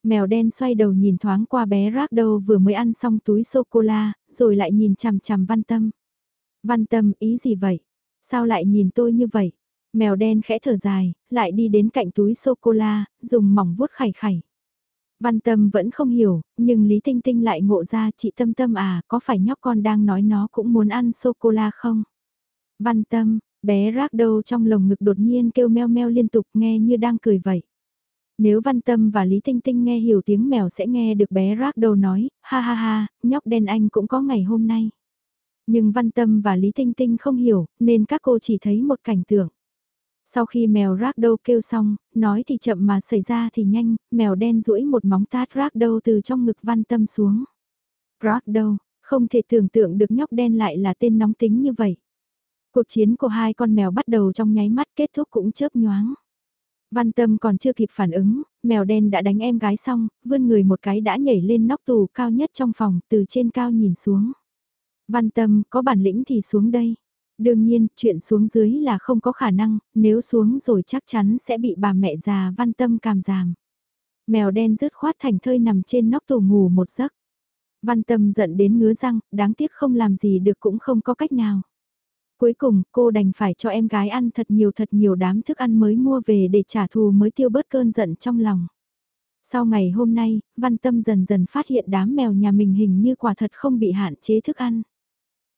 Mèo đen xoay đầu nhìn thoáng qua bé rác đầu vừa mới ăn xong túi sô-cô-la, rồi lại nhìn chằm chằm văn tâm. Văn tâm ý gì vậy? Sao lại nhìn tôi như vậy? Mèo đen khẽ thở dài, lại đi đến cạnh túi sô-cô-la, dùng mỏng vuốt khải khải. Văn Tâm vẫn không hiểu, nhưng Lý Tinh Tinh lại ngộ ra chị Tâm Tâm à, có phải nhóc con đang nói nó cũng muốn ăn sô-cô-la không? Văn Tâm, bé rác đâu trong lồng ngực đột nhiên kêu meo meo liên tục nghe như đang cười vậy. Nếu Văn Tâm và Lý Tinh Tinh nghe hiểu tiếng mèo sẽ nghe được bé rác đầu nói, ha ha ha, nhóc đen anh cũng có ngày hôm nay. Nhưng Văn Tâm và Lý Tinh Tinh không hiểu, nên các cô chỉ thấy một cảnh tượng. Sau khi mèo Ragdow kêu xong, nói thì chậm mà xảy ra thì nhanh, mèo đen duỗi một móng tát Ragdow từ trong ngực Văn Tâm xuống. Ragdow, không thể tưởng tượng được nhóc đen lại là tên nóng tính như vậy. Cuộc chiến của hai con mèo bắt đầu trong nháy mắt kết thúc cũng chớp nhoáng. Văn Tâm còn chưa kịp phản ứng, mèo đen đã đánh em gái xong, vươn người một cái đã nhảy lên nóc tù cao nhất trong phòng, từ trên cao nhìn xuống. Văn tâm, có bản lĩnh thì xuống đây. Đương nhiên, chuyện xuống dưới là không có khả năng, nếu xuống rồi chắc chắn sẽ bị bà mẹ già văn tâm cảm giảm. Mèo đen rứt khoát thành thơi nằm trên nóc tủ ngủ một giấc. Văn tâm giận đến ngứa răng, đáng tiếc không làm gì được cũng không có cách nào. Cuối cùng, cô đành phải cho em gái ăn thật nhiều thật nhiều đám thức ăn mới mua về để trả thù mới tiêu bớt cơn giận trong lòng. Sau ngày hôm nay, Văn Tâm dần dần phát hiện đám mèo nhà mình hình như quả thật không bị hạn chế thức ăn.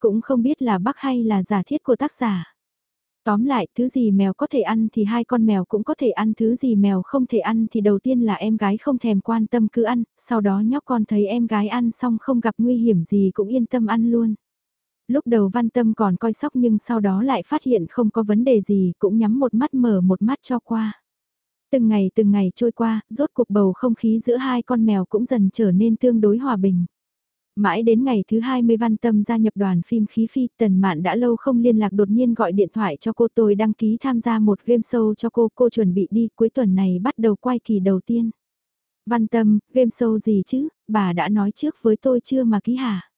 Cũng không biết là bắc hay là giả thiết của tác giả. Tóm lại, thứ gì mèo có thể ăn thì hai con mèo cũng có thể ăn, thứ gì mèo không thể ăn thì đầu tiên là em gái không thèm quan tâm cứ ăn, sau đó nhóc con thấy em gái ăn xong không gặp nguy hiểm gì cũng yên tâm ăn luôn. Lúc đầu văn tâm còn coi sóc nhưng sau đó lại phát hiện không có vấn đề gì cũng nhắm một mắt mở một mắt cho qua. Từng ngày từng ngày trôi qua, rốt cuộc bầu không khí giữa hai con mèo cũng dần trở nên tương đối hòa bình. Mãi đến ngày thứ 20 Văn Tâm gia nhập đoàn phim khí phi, Tần Mạn đã lâu không liên lạc đột nhiên gọi điện thoại cho cô tôi đăng ký tham gia một game show cho cô, cô chuẩn bị đi, cuối tuần này bắt đầu quay kỳ đầu tiên. Văn Tâm, game show gì chứ, bà đã nói trước với tôi chưa mà ký hả?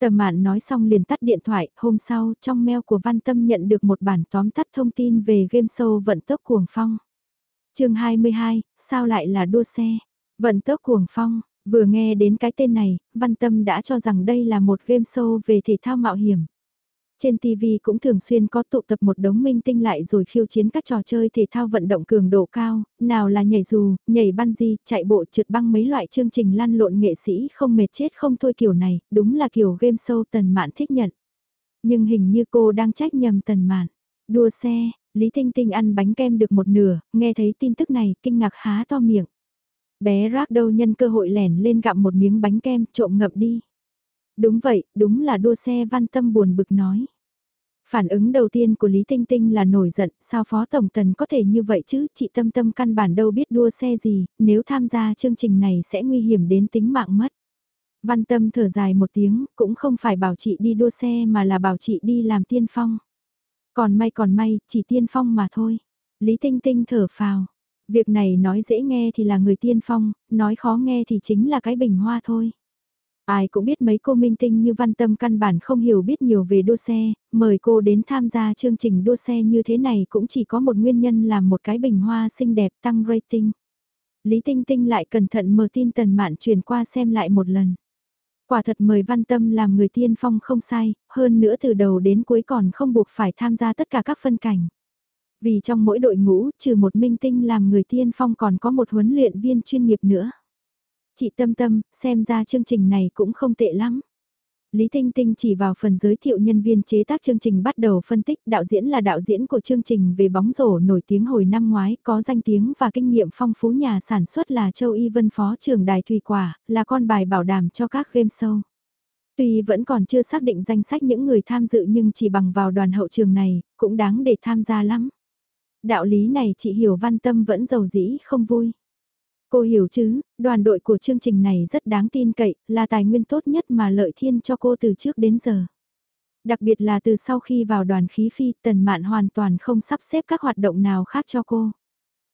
Tần Mạn nói xong liền tắt điện thoại, hôm sau trong mail của Văn Tâm nhận được một bản tóm tắt thông tin về game show vận tốc cuồng phong. chương 22, sao lại là đua xe? Vận tốc cuồng phong, Vừa nghe đến cái tên này, Văn Tâm đã cho rằng đây là một game show về thể thao mạo hiểm. Trên TV cũng thường xuyên có tụ tập một đống minh tinh lại rồi khiêu chiến các trò chơi thể thao vận động cường độ cao, nào là nhảy dù, nhảy bungee, chạy bộ trượt băng mấy loại chương trình lăn lộn nghệ sĩ không mệt chết không thôi kiểu này, đúng là kiểu game show tần mạn thích nhận. Nhưng hình như cô đang trách nhầm tần mạn. Đua xe, Lý Tinh Tinh ăn bánh kem được một nửa, nghe thấy tin tức này, kinh ngạc há to miệng. Bé rác đâu nhân cơ hội lẻn lên gặm một miếng bánh kem trộm ngậm đi. Đúng vậy, đúng là đua xe văn tâm buồn bực nói. Phản ứng đầu tiên của Lý Tinh Tinh là nổi giận, sao Phó Tổng Tần có thể như vậy chứ, chị Tâm Tâm căn bản đâu biết đua xe gì, nếu tham gia chương trình này sẽ nguy hiểm đến tính mạng mất. Văn Tâm thở dài một tiếng, cũng không phải bảo chị đi đua xe mà là bảo chị đi làm tiên phong. Còn may còn may, chỉ tiên phong mà thôi. Lý Tinh Tinh thở phào, Việc này nói dễ nghe thì là người tiên phong, nói khó nghe thì chính là cái bình hoa thôi. Ai cũng biết mấy cô minh tinh như văn tâm căn bản không hiểu biết nhiều về đua xe, mời cô đến tham gia chương trình đua xe như thế này cũng chỉ có một nguyên nhân là một cái bình hoa xinh đẹp tăng rating. Lý Tinh Tinh lại cẩn thận mở tin tần mạn truyền qua xem lại một lần. Quả thật mời văn tâm làm người tiên phong không sai, hơn nữa từ đầu đến cuối còn không buộc phải tham gia tất cả các phân cảnh. Vì trong mỗi đội ngũ, trừ một minh tinh làm người tiên phong còn có một huấn luyện viên chuyên nghiệp nữa. Chị Tâm Tâm, xem ra chương trình này cũng không tệ lắm. Lý Tinh Tinh chỉ vào phần giới thiệu nhân viên chế tác chương trình bắt đầu phân tích đạo diễn là đạo diễn của chương trình về bóng rổ nổi tiếng hồi năm ngoái, có danh tiếng và kinh nghiệm phong phú nhà sản xuất là Châu Y Vân Phó trưởng Đài Thủy Quả, là con bài bảo đảm cho các game show. Tuy vẫn còn chưa xác định danh sách những người tham dự nhưng chỉ bằng vào đoàn hậu trường này, cũng đáng để tham gia lắm. Đạo lý này chị hiểu văn tâm vẫn giàu dĩ không vui. Cô hiểu chứ, đoàn đội của chương trình này rất đáng tin cậy, là tài nguyên tốt nhất mà lợi thiên cho cô từ trước đến giờ. Đặc biệt là từ sau khi vào đoàn khí phi, tần mạn hoàn toàn không sắp xếp các hoạt động nào khác cho cô.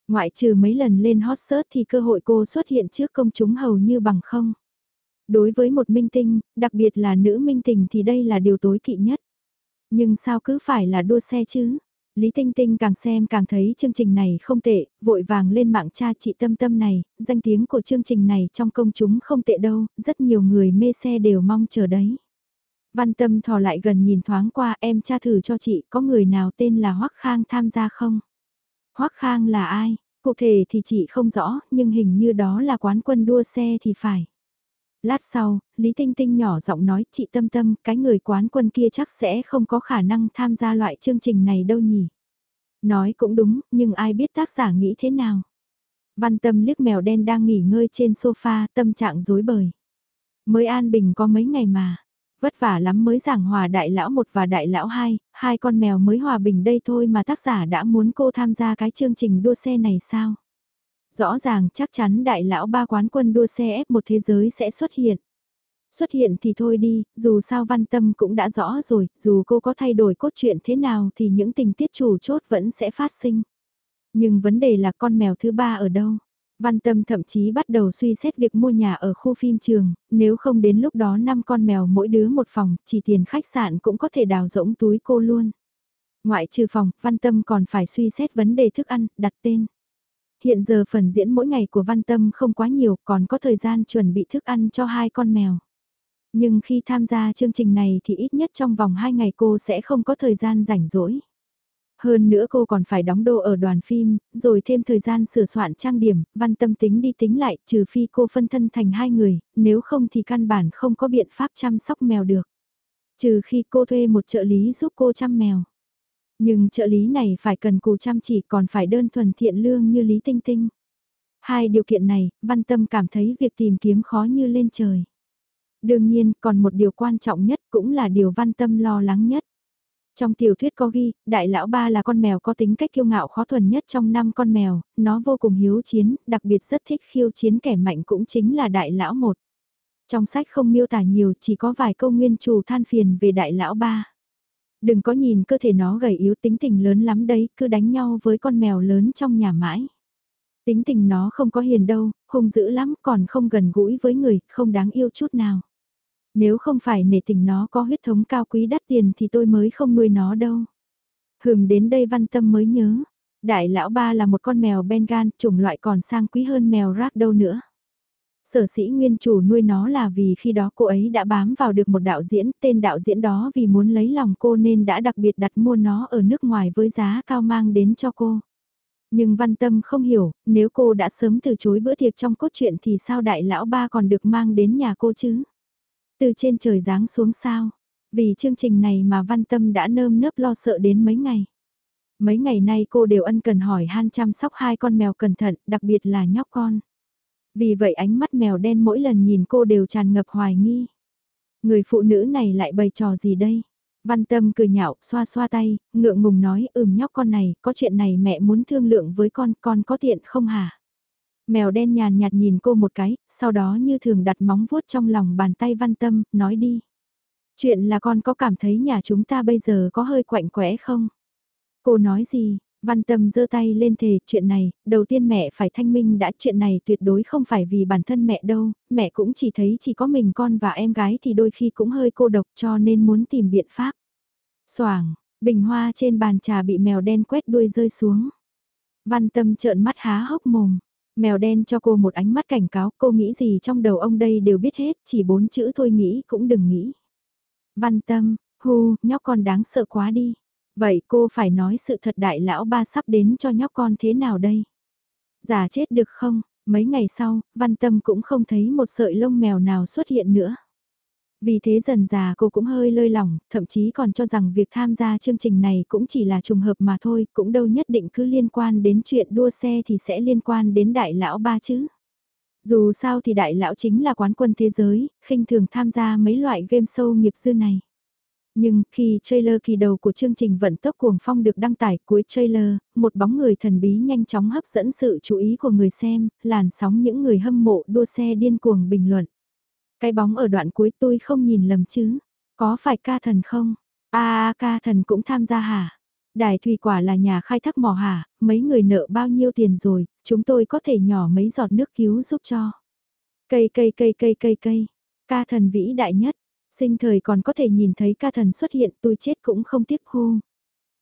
Ngoại trừ mấy lần lên hot search thì cơ hội cô xuất hiện trước công chúng hầu như bằng không. Đối với một minh tinh, đặc biệt là nữ minh tình thì đây là điều tối kỵ nhất. Nhưng sao cứ phải là đua xe chứ? Lý Tinh Tinh càng xem càng thấy chương trình này không tệ, vội vàng lên mạng cha chị Tâm Tâm này, danh tiếng của chương trình này trong công chúng không tệ đâu, rất nhiều người mê xe đều mong chờ đấy. Văn Tâm thò lại gần nhìn thoáng qua em tra thử cho chị có người nào tên là Hoắc Khang tham gia không? Hoắc Khang là ai? Cụ thể thì chị không rõ, nhưng hình như đó là quán quân đua xe thì phải. Lát sau, Lý Tinh Tinh nhỏ giọng nói chị Tâm Tâm, cái người quán quân kia chắc sẽ không có khả năng tham gia loại chương trình này đâu nhỉ. Nói cũng đúng, nhưng ai biết tác giả nghĩ thế nào. Văn Tâm liếc mèo đen đang nghỉ ngơi trên sofa, tâm trạng rối bời. Mới an bình có mấy ngày mà. Vất vả lắm mới giảng hòa đại lão một và đại lão hai, hai con mèo mới hòa bình đây thôi mà tác giả đã muốn cô tham gia cái chương trình đua xe này sao? Rõ ràng chắc chắn đại lão ba quán quân đua xe F một thế giới sẽ xuất hiện. Xuất hiện thì thôi đi, dù sao văn tâm cũng đã rõ rồi, dù cô có thay đổi cốt truyện thế nào thì những tình tiết chủ chốt vẫn sẽ phát sinh. Nhưng vấn đề là con mèo thứ ba ở đâu? Văn Tâm thậm chí bắt đầu suy xét việc mua nhà ở khu phim trường, nếu không đến lúc đó năm con mèo mỗi đứa một phòng, chỉ tiền khách sạn cũng có thể đào rỗng túi cô luôn. Ngoại trừ phòng, Văn Tâm còn phải suy xét vấn đề thức ăn, đặt tên. Hiện giờ phần diễn mỗi ngày của Văn Tâm không quá nhiều, còn có thời gian chuẩn bị thức ăn cho hai con mèo. Nhưng khi tham gia chương trình này thì ít nhất trong vòng 2 ngày cô sẽ không có thời gian rảnh rỗi. Hơn nữa cô còn phải đóng đô ở đoàn phim, rồi thêm thời gian sửa soạn trang điểm, văn tâm tính đi tính lại, trừ phi cô phân thân thành hai người, nếu không thì căn bản không có biện pháp chăm sóc mèo được. Trừ khi cô thuê một trợ lý giúp cô chăm mèo. Nhưng trợ lý này phải cần cù chăm chỉ còn phải đơn thuần thiện lương như Lý Tinh Tinh. Hai điều kiện này, văn tâm cảm thấy việc tìm kiếm khó như lên trời. Đương nhiên, còn một điều quan trọng nhất cũng là điều văn tâm lo lắng nhất. Trong tiểu thuyết có ghi, đại lão ba là con mèo có tính cách kiêu ngạo khó thuần nhất trong năm con mèo, nó vô cùng hiếu chiến, đặc biệt rất thích khiêu chiến kẻ mạnh cũng chính là đại lão một. Trong sách không miêu tả nhiều, chỉ có vài câu nguyên chủ than phiền về đại lão ba. Đừng có nhìn cơ thể nó gầy yếu tính tình lớn lắm đấy, cứ đánh nhau với con mèo lớn trong nhà mãi. Tính tình nó không có hiền đâu, hung dữ lắm, còn không gần gũi với người, không đáng yêu chút nào. Nếu không phải nể tình nó có huyết thống cao quý đắt tiền thì tôi mới không nuôi nó đâu. Hừm đến đây văn tâm mới nhớ. Đại lão ba là một con mèo Bengal, chủng loại còn sang quý hơn mèo rác đâu nữa. Sở sĩ nguyên chủ nuôi nó là vì khi đó cô ấy đã bám vào được một đạo diễn, tên đạo diễn đó vì muốn lấy lòng cô nên đã đặc biệt đặt mua nó ở nước ngoài với giá cao mang đến cho cô. Nhưng văn tâm không hiểu, nếu cô đã sớm từ chối bữa tiệc trong cốt truyện thì sao đại lão ba còn được mang đến nhà cô chứ? Từ trên trời giáng xuống sao? Vì chương trình này mà văn tâm đã nơm nớp lo sợ đến mấy ngày. Mấy ngày nay cô đều ân cần hỏi han chăm sóc hai con mèo cẩn thận, đặc biệt là nhóc con. Vì vậy ánh mắt mèo đen mỗi lần nhìn cô đều tràn ngập hoài nghi. Người phụ nữ này lại bày trò gì đây? Văn tâm cười nhạo, xoa xoa tay, ngượng ngùng nói ừm nhóc con này, có chuyện này mẹ muốn thương lượng với con, con có tiện không hả? Mèo đen nhàn nhạt nhìn cô một cái, sau đó như thường đặt móng vuốt trong lòng bàn tay văn tâm, nói đi. Chuyện là con có cảm thấy nhà chúng ta bây giờ có hơi quạnh quẽ không? Cô nói gì? Văn tâm giơ tay lên thề, chuyện này, đầu tiên mẹ phải thanh minh đã chuyện này tuyệt đối không phải vì bản thân mẹ đâu, mẹ cũng chỉ thấy chỉ có mình con và em gái thì đôi khi cũng hơi cô độc cho nên muốn tìm biện pháp. Soảng, bình hoa trên bàn trà bị mèo đen quét đuôi rơi xuống. Văn tâm trợn mắt há hốc mồm. Mèo đen cho cô một ánh mắt cảnh cáo, cô nghĩ gì trong đầu ông đây đều biết hết, chỉ bốn chữ thôi nghĩ cũng đừng nghĩ. Văn tâm, hù, nhóc con đáng sợ quá đi. Vậy cô phải nói sự thật đại lão ba sắp đến cho nhóc con thế nào đây? Giả chết được không? Mấy ngày sau, văn tâm cũng không thấy một sợi lông mèo nào xuất hiện nữa. Vì thế dần già cô cũng hơi lơi lỏng, thậm chí còn cho rằng việc tham gia chương trình này cũng chỉ là trùng hợp mà thôi, cũng đâu nhất định cứ liên quan đến chuyện đua xe thì sẽ liên quan đến đại lão ba chứ. Dù sao thì đại lão chính là quán quân thế giới, khinh thường tham gia mấy loại game show nghiệp dư này. Nhưng khi trailer kỳ đầu của chương trình vận tốc cuồng phong được đăng tải cuối trailer, một bóng người thần bí nhanh chóng hấp dẫn sự chú ý của người xem, làn sóng những người hâm mộ đua xe điên cuồng bình luận. Cái bóng ở đoạn cuối tôi không nhìn lầm chứ. Có phải ca thần không? à, ca thần cũng tham gia hả? Đài thủy quả là nhà khai thác mỏ hả? Mấy người nợ bao nhiêu tiền rồi? Chúng tôi có thể nhỏ mấy giọt nước cứu giúp cho. Cây cây cây cây cây cây. Ca thần vĩ đại nhất. Sinh thời còn có thể nhìn thấy ca thần xuất hiện tôi chết cũng không tiếc hô.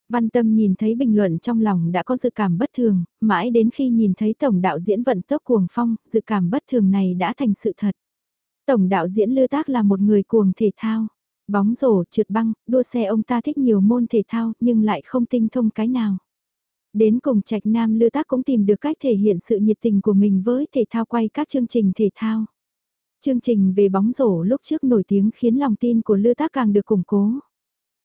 Văn tâm nhìn thấy bình luận trong lòng đã có dự cảm bất thường, mãi đến khi nhìn thấy tổng đạo diễn vận tốc cuồng phong, dự cảm bất thường này đã thành sự thật. Tổng đạo diễn Lư Tác là một người cuồng thể thao. Bóng rổ, trượt băng, đua xe ông ta thích nhiều môn thể thao nhưng lại không tinh thông cái nào. Đến cùng Trạch Nam Lư Tác cũng tìm được cách thể hiện sự nhiệt tình của mình với thể thao quay các chương trình thể thao. Chương trình về bóng rổ lúc trước nổi tiếng khiến lòng tin của Lư Tác càng được củng cố.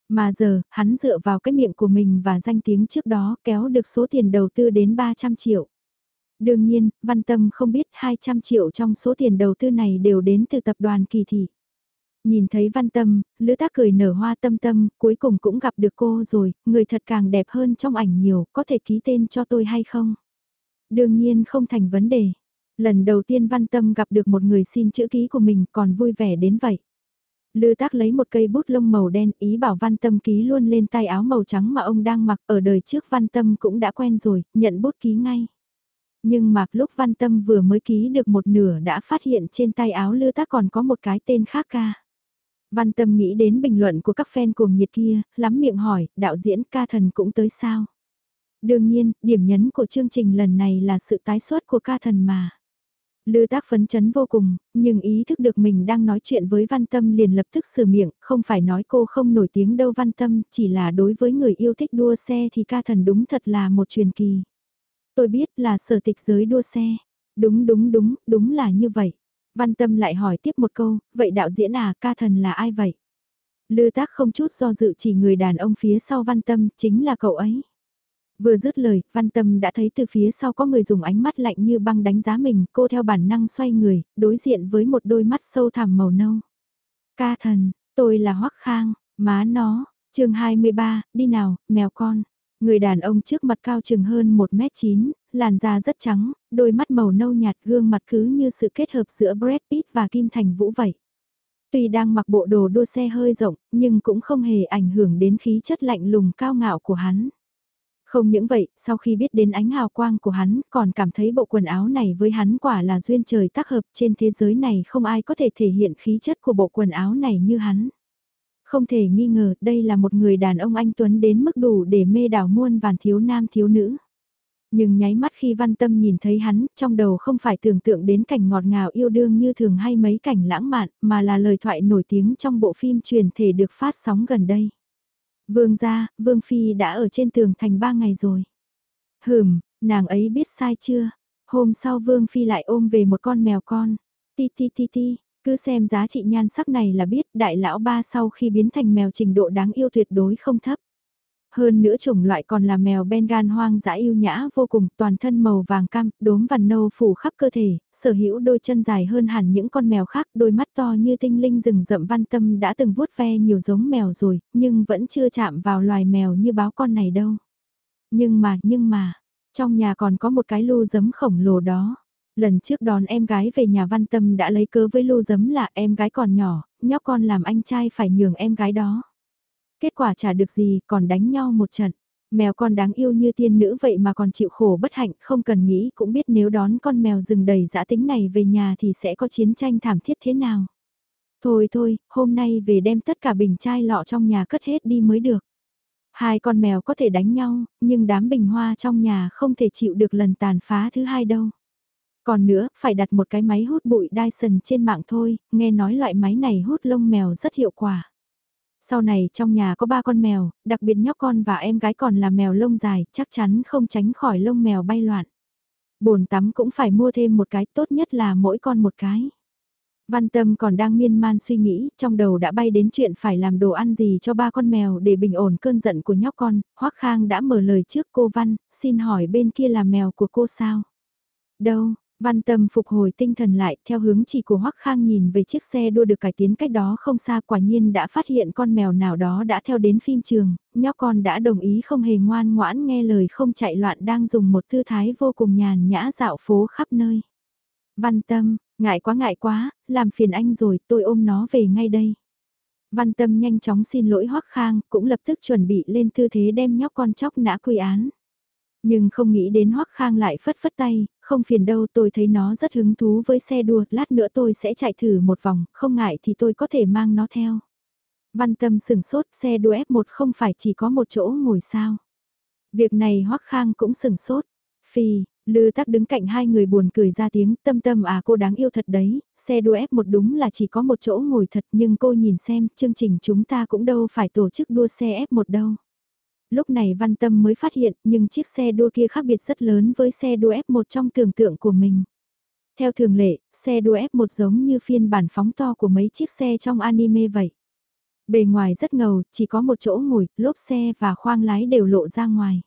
Mà giờ, hắn dựa vào cái miệng của mình và danh tiếng trước đó kéo được số tiền đầu tư đến 300 triệu. Đương nhiên, Văn Tâm không biết 200 triệu trong số tiền đầu tư này đều đến từ tập đoàn kỳ thị. Nhìn thấy Văn Tâm, Lữ Tác cười nở hoa tâm tâm, cuối cùng cũng gặp được cô rồi, người thật càng đẹp hơn trong ảnh nhiều, có thể ký tên cho tôi hay không? Đương nhiên không thành vấn đề. Lần đầu tiên Văn Tâm gặp được một người xin chữ ký của mình còn vui vẻ đến vậy. Lư tác lấy một cây bút lông màu đen ý bảo Văn Tâm ký luôn lên tay áo màu trắng mà ông đang mặc ở đời trước Văn Tâm cũng đã quen rồi, nhận bút ký ngay. Nhưng mà lúc Văn Tâm vừa mới ký được một nửa đã phát hiện trên tay áo Lư Tác còn có một cái tên khác ca. Văn Tâm nghĩ đến bình luận của các fan cuồng nhiệt kia, lắm miệng hỏi, đạo diễn ca thần cũng tới sao? Đương nhiên, điểm nhấn của chương trình lần này là sự tái xuất của ca thần mà. Lư tác phấn chấn vô cùng, nhưng ý thức được mình đang nói chuyện với Văn Tâm liền lập tức sửa miệng, không phải nói cô không nổi tiếng đâu Văn Tâm, chỉ là đối với người yêu thích đua xe thì ca thần đúng thật là một truyền kỳ. Tôi biết là sở tịch giới đua xe. Đúng đúng đúng, đúng là như vậy. Văn Tâm lại hỏi tiếp một câu, vậy đạo diễn à, ca thần là ai vậy? Lư tác không chút do dự chỉ người đàn ông phía sau Văn Tâm, chính là cậu ấy. Vừa dứt lời, Văn Tâm đã thấy từ phía sau có người dùng ánh mắt lạnh như băng đánh giá mình, cô theo bản năng xoay người, đối diện với một đôi mắt sâu thẳm màu nâu. Ca thần, tôi là Hoắc Khang, má nó, chương 23, đi nào, mèo con. Người đàn ông trước mặt cao chừng hơn 1m9, làn da rất trắng, đôi mắt màu nâu nhạt gương mặt cứ như sự kết hợp giữa Brad Pitt và Kim Thành Vũ vậy. Tuy đang mặc bộ đồ đua xe hơi rộng, nhưng cũng không hề ảnh hưởng đến khí chất lạnh lùng cao ngạo của hắn. Không những vậy, sau khi biết đến ánh hào quang của hắn, còn cảm thấy bộ quần áo này với hắn quả là duyên trời tác hợp trên thế giới này không ai có thể thể hiện khí chất của bộ quần áo này như hắn. Không thể nghi ngờ đây là một người đàn ông anh Tuấn đến mức đủ để mê đảo muôn vàn thiếu nam thiếu nữ. Nhưng nháy mắt khi văn tâm nhìn thấy hắn, trong đầu không phải tưởng tượng đến cảnh ngọt ngào yêu đương như thường hay mấy cảnh lãng mạn, mà là lời thoại nổi tiếng trong bộ phim truyền thể được phát sóng gần đây. Vương gia, Vương Phi đã ở trên tường thành ba ngày rồi. Hừm, nàng ấy biết sai chưa? Hôm sau Vương Phi lại ôm về một con mèo con. Ti ti ti ti, cứ xem giá trị nhan sắc này là biết đại lão ba sau khi biến thành mèo trình độ đáng yêu tuyệt đối không thấp. Hơn nữa chủng loại còn là mèo Bengal hoang dã yêu nhã vô cùng, toàn thân màu vàng cam, đốm vằn nâu phủ khắp cơ thể, sở hữu đôi chân dài hơn hẳn những con mèo khác, đôi mắt to như tinh linh rừng rậm văn tâm đã từng vuốt ve nhiều giống mèo rồi, nhưng vẫn chưa chạm vào loài mèo như báo con này đâu. Nhưng mà, nhưng mà, trong nhà còn có một cái lu giấm khổng lồ đó. Lần trước đón em gái về nhà văn tâm đã lấy cớ với lu giấm là em gái còn nhỏ, nhóc con làm anh trai phải nhường em gái đó. Kết quả chả được gì, còn đánh nhau một trận. Mèo con đáng yêu như tiên nữ vậy mà còn chịu khổ bất hạnh, không cần nghĩ cũng biết nếu đón con mèo rừng đầy dã tính này về nhà thì sẽ có chiến tranh thảm thiết thế nào. Thôi thôi, hôm nay về đem tất cả bình chai lọ trong nhà cất hết đi mới được. Hai con mèo có thể đánh nhau, nhưng đám bình hoa trong nhà không thể chịu được lần tàn phá thứ hai đâu. Còn nữa, phải đặt một cái máy hút bụi Dyson trên mạng thôi, nghe nói loại máy này hút lông mèo rất hiệu quả. Sau này trong nhà có ba con mèo, đặc biệt nhóc con và em gái còn là mèo lông dài, chắc chắn không tránh khỏi lông mèo bay loạn. Bồn tắm cũng phải mua thêm một cái, tốt nhất là mỗi con một cái. Văn Tâm còn đang miên man suy nghĩ, trong đầu đã bay đến chuyện phải làm đồ ăn gì cho ba con mèo để bình ổn cơn giận của nhóc con. Hoắc Khang đã mở lời trước cô Văn, xin hỏi bên kia là mèo của cô sao? Đâu, Văn tâm phục hồi tinh thần lại theo hướng chỉ của Hoắc Khang nhìn về chiếc xe đua được cải tiến cách đó không xa quả nhiên đã phát hiện con mèo nào đó đã theo đến phim trường, nhóc con đã đồng ý không hề ngoan ngoãn nghe lời không chạy loạn đang dùng một tư thái vô cùng nhàn nhã dạo phố khắp nơi. Văn tâm, ngại quá ngại quá, làm phiền anh rồi tôi ôm nó về ngay đây. Văn tâm nhanh chóng xin lỗi Hoắc Khang cũng lập tức chuẩn bị lên tư thế đem nhóc con chóc nã quy án. Nhưng không nghĩ đến Hoắc Khang lại phất phất tay, không phiền đâu tôi thấy nó rất hứng thú với xe đua, lát nữa tôi sẽ chạy thử một vòng, không ngại thì tôi có thể mang nó theo. Văn tâm sừng sốt, xe đua F1 không phải chỉ có một chỗ ngồi sao. Việc này Hoắc Khang cũng sừng sốt. Phi, Lư tắc đứng cạnh hai người buồn cười ra tiếng, tâm tâm à cô đáng yêu thật đấy, xe đua F1 đúng là chỉ có một chỗ ngồi thật nhưng cô nhìn xem, chương trình chúng ta cũng đâu phải tổ chức đua xe F1 đâu lúc này Văn Tâm mới phát hiện nhưng chiếc xe đua kia khác biệt rất lớn với xe đua F1 trong tưởng tượng của mình. Theo thường lệ, xe đua F1 giống như phiên bản phóng to của mấy chiếc xe trong anime vậy. Bề ngoài rất ngầu, chỉ có một chỗ ngồi, lốp xe và khoang lái đều lộ ra ngoài.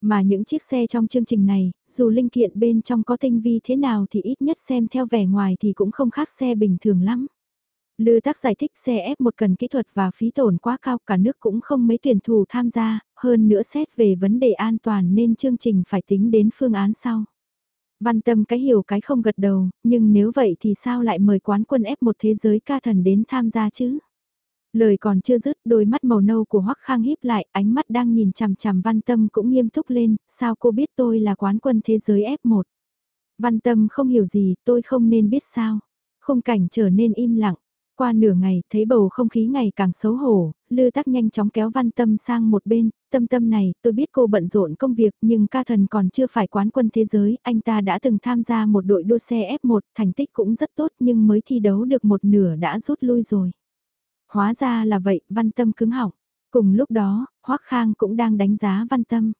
Mà những chiếc xe trong chương trình này, dù linh kiện bên trong có tinh vi thế nào thì ít nhất xem theo vẻ ngoài thì cũng không khác xe bình thường lắm. Lư tác giải thích xe F1 cần kỹ thuật và phí tổn quá cao cả nước cũng không mấy tuyển thủ tham gia, hơn nữa xét về vấn đề an toàn nên chương trình phải tính đến phương án sau. Văn tâm cái hiểu cái không gật đầu, nhưng nếu vậy thì sao lại mời quán quân F1 thế giới ca thần đến tham gia chứ? Lời còn chưa dứt, đôi mắt màu nâu của Hoắc Khang híp lại, ánh mắt đang nhìn chằm chằm Văn Tâm cũng nghiêm túc lên, sao cô biết tôi là quán quân thế giới F1? Văn tâm không hiểu gì, tôi không nên biết sao. Khung cảnh trở nên im lặng. Qua nửa ngày, thấy bầu không khí ngày càng xấu hổ, Lư Tắc nhanh chóng kéo Văn Tâm sang một bên, tâm tâm này, tôi biết cô bận rộn công việc nhưng ca thần còn chưa phải quán quân thế giới, anh ta đã từng tham gia một đội đua xe F1, thành tích cũng rất tốt nhưng mới thi đấu được một nửa đã rút lui rồi. Hóa ra là vậy, Văn Tâm cứng họng. Cùng lúc đó, Hoắc Khang cũng đang đánh giá Văn Tâm.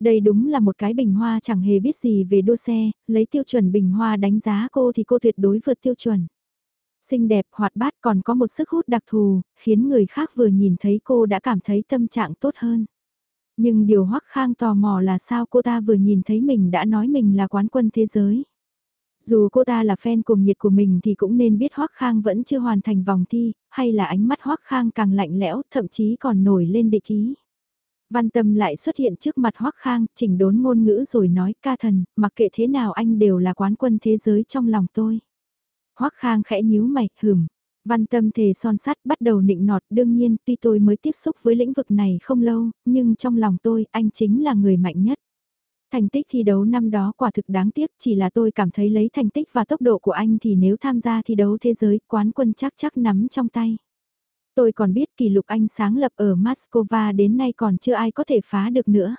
Đây đúng là một cái bình hoa chẳng hề biết gì về đua xe, lấy tiêu chuẩn bình hoa đánh giá cô thì cô tuyệt đối vượt tiêu chuẩn. Xinh đẹp, hoạt bát còn có một sức hút đặc thù, khiến người khác vừa nhìn thấy cô đã cảm thấy tâm trạng tốt hơn. Nhưng điều Hoắc Khang tò mò là sao cô ta vừa nhìn thấy mình đã nói mình là quán quân thế giới. Dù cô ta là fan cuồng nhiệt của mình thì cũng nên biết Hoắc Khang vẫn chưa hoàn thành vòng thi, hay là ánh mắt Hoắc Khang càng lạnh lẽo, thậm chí còn nổi lên địch ý. Văn Tâm lại xuất hiện trước mặt Hoắc Khang, chỉnh đốn ngôn ngữ rồi nói ca thần, mặc kệ thế nào anh đều là quán quân thế giới trong lòng tôi. Hoắc Khang khẽ nhíu mày, hừm. Văn tâm thề son sắt bắt đầu nịnh nọt đương nhiên tuy tôi mới tiếp xúc với lĩnh vực này không lâu, nhưng trong lòng tôi anh chính là người mạnh nhất. Thành tích thi đấu năm đó quả thực đáng tiếc chỉ là tôi cảm thấy lấy thành tích và tốc độ của anh thì nếu tham gia thi đấu thế giới quán quân chắc chắc nắm trong tay. Tôi còn biết kỷ lục anh sáng lập ở Moscow đến nay còn chưa ai có thể phá được nữa.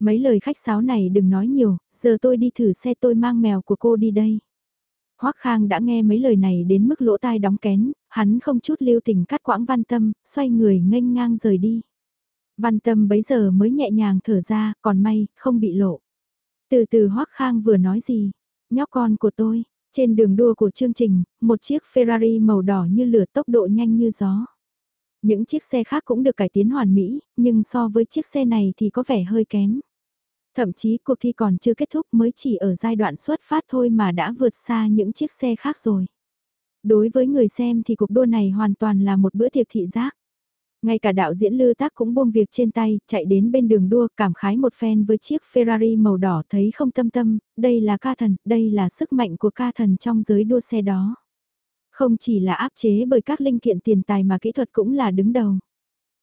Mấy lời khách sáo này đừng nói nhiều, giờ tôi đi thử xe tôi mang mèo của cô đi đây. Hoắc Khang đã nghe mấy lời này đến mức lỗ tai đóng kén, hắn không chút lưu tình cắt quãng văn tâm, xoay người nghênh ngang rời đi. Văn tâm bấy giờ mới nhẹ nhàng thở ra, còn may, không bị lộ. Từ từ Hoắc Khang vừa nói gì, nhóc con của tôi, trên đường đua của chương trình, một chiếc Ferrari màu đỏ như lửa tốc độ nhanh như gió. Những chiếc xe khác cũng được cải tiến hoàn mỹ, nhưng so với chiếc xe này thì có vẻ hơi kém. Thậm chí cuộc thi còn chưa kết thúc mới chỉ ở giai đoạn xuất phát thôi mà đã vượt xa những chiếc xe khác rồi. Đối với người xem thì cuộc đua này hoàn toàn là một bữa tiệc thị giác. Ngay cả đạo diễn Lư Tác cũng buông việc trên tay, chạy đến bên đường đua cảm khái một phen với chiếc Ferrari màu đỏ thấy không tâm tâm, đây là ca thần, đây là sức mạnh của ca thần trong giới đua xe đó. Không chỉ là áp chế bởi các linh kiện tiền tài mà kỹ thuật cũng là đứng đầu.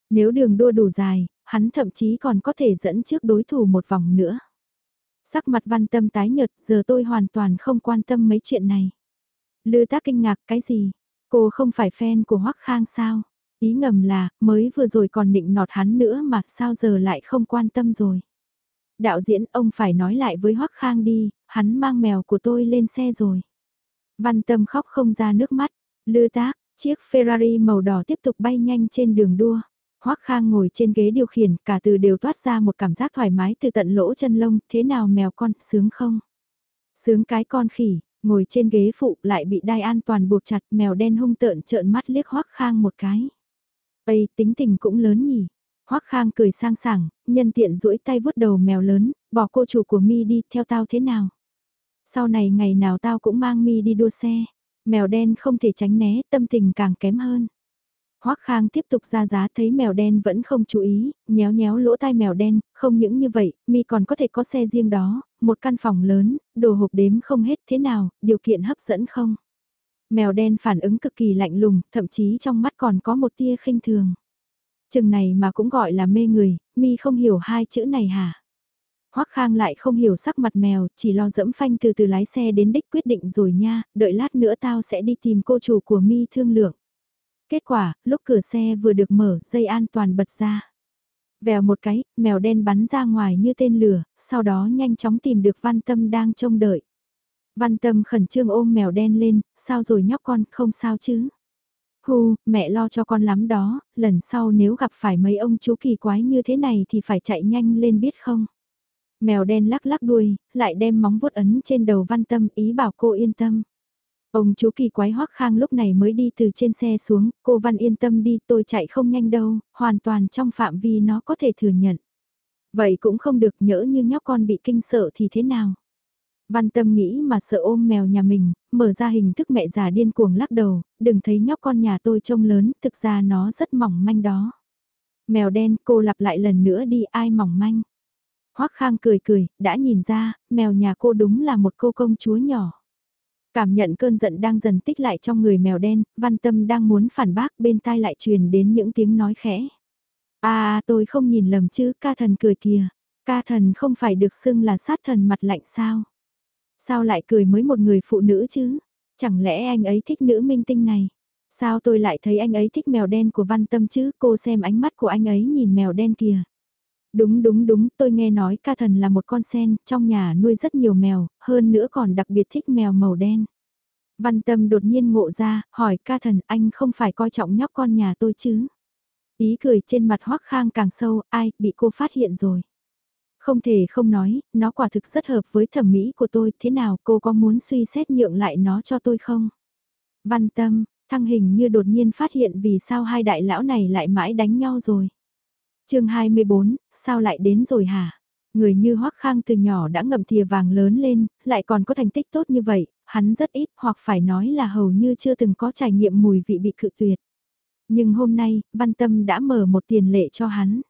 Nếu đường đua đủ dài, hắn thậm chí còn có thể dẫn trước đối thủ một vòng nữa. Sắc mặt văn tâm tái nhợt, giờ tôi hoàn toàn không quan tâm mấy chuyện này. Lư tác kinh ngạc cái gì? Cô không phải fan của Hoắc Khang sao? Ý ngầm là, mới vừa rồi còn định nọt hắn nữa mà sao giờ lại không quan tâm rồi. Đạo diễn ông phải nói lại với Hoắc Khang đi, hắn mang mèo của tôi lên xe rồi. Văn tâm khóc không ra nước mắt, lư tác, chiếc Ferrari màu đỏ tiếp tục bay nhanh trên đường đua. Hoắc Khang ngồi trên ghế điều khiển, cả từ đều toát ra một cảm giác thoải mái từ tận lỗ chân lông, thế nào mèo con, sướng không? Sướng cái con khỉ, ngồi trên ghế phụ lại bị đai an toàn buộc chặt, mèo đen hung tợn trợn mắt liếc Hoắc Khang một cái. Ây, tính tình cũng lớn nhỉ. Hoắc Khang cười sang sảng, nhân tiện duỗi tay vuốt đầu mèo lớn, bỏ cô chủ của mi đi, theo tao thế nào? Sau này ngày nào tao cũng mang mi đi đua xe. Mèo đen không thể tránh né, tâm tình càng kém hơn. Hoắc Khang tiếp tục ra giá thấy mèo đen vẫn không chú ý, nhéo nhéo lỗ tai mèo đen, không những như vậy, mi còn có thể có xe riêng đó, một căn phòng lớn, đồ hộp đếm không hết thế nào, điều kiện hấp dẫn không? Mèo đen phản ứng cực kỳ lạnh lùng, thậm chí trong mắt còn có một tia khinh thường. Chừng này mà cũng gọi là mê người, mi không hiểu hai chữ này hả? Hoắc Khang lại không hiểu sắc mặt mèo, chỉ lo dẫm phanh từ từ lái xe đến đích quyết định rồi nha, đợi lát nữa tao sẽ đi tìm cô chủ của mi thương lượng. Kết quả, lúc cửa xe vừa được mở, dây an toàn bật ra. Vèo một cái, mèo đen bắn ra ngoài như tên lửa, sau đó nhanh chóng tìm được Văn Tâm đang trông đợi. Văn Tâm khẩn trương ôm mèo đen lên, sao rồi nhóc con, không sao chứ? Hu, mẹ lo cho con lắm đó, lần sau nếu gặp phải mấy ông chú kỳ quái như thế này thì phải chạy nhanh lên biết không? Mèo đen lắc lắc đuôi, lại đem móng vuốt ấn trên đầu Văn Tâm ý bảo cô yên tâm. Ông chú kỳ quái hoắc khang lúc này mới đi từ trên xe xuống, cô Văn yên tâm đi tôi chạy không nhanh đâu, hoàn toàn trong phạm vi nó có thể thừa nhận. Vậy cũng không được nhỡ như nhóc con bị kinh sợ thì thế nào? Văn tâm nghĩ mà sợ ôm mèo nhà mình, mở ra hình thức mẹ già điên cuồng lắc đầu, đừng thấy nhóc con nhà tôi trông lớn, thực ra nó rất mỏng manh đó. Mèo đen cô lặp lại lần nữa đi ai mỏng manh. Hoắc Khang cười cười, đã nhìn ra, mèo nhà cô đúng là một cô công chúa nhỏ. Cảm nhận cơn giận đang dần tích lại trong người mèo đen, văn tâm đang muốn phản bác bên tai lại truyền đến những tiếng nói khẽ. À tôi không nhìn lầm chứ, ca thần cười kìa. Ca thần không phải được xưng là sát thần mặt lạnh sao. Sao lại cười mới một người phụ nữ chứ? Chẳng lẽ anh ấy thích nữ minh tinh này? Sao tôi lại thấy anh ấy thích mèo đen của văn tâm chứ? Cô xem ánh mắt của anh ấy nhìn mèo đen kìa. Đúng đúng đúng, tôi nghe nói ca thần là một con sen, trong nhà nuôi rất nhiều mèo, hơn nữa còn đặc biệt thích mèo màu đen. Văn tâm đột nhiên ngộ ra, hỏi ca thần anh không phải coi trọng nhóc con nhà tôi chứ? Ý cười trên mặt hoắc khang càng sâu, ai, bị cô phát hiện rồi. Không thể không nói, nó quả thực rất hợp với thẩm mỹ của tôi, thế nào cô có muốn suy xét nhượng lại nó cho tôi không? Văn tâm, thăng hình như đột nhiên phát hiện vì sao hai đại lão này lại mãi đánh nhau rồi chương 24, sao lại đến rồi hả? Người như Hoắc Khang từ nhỏ đã ngậm thìa vàng lớn lên, lại còn có thành tích tốt như vậy, hắn rất ít hoặc phải nói là hầu như chưa từng có trải nghiệm mùi vị bị cự tuyệt. Nhưng hôm nay, Văn Tâm đã mở một tiền lệ cho hắn.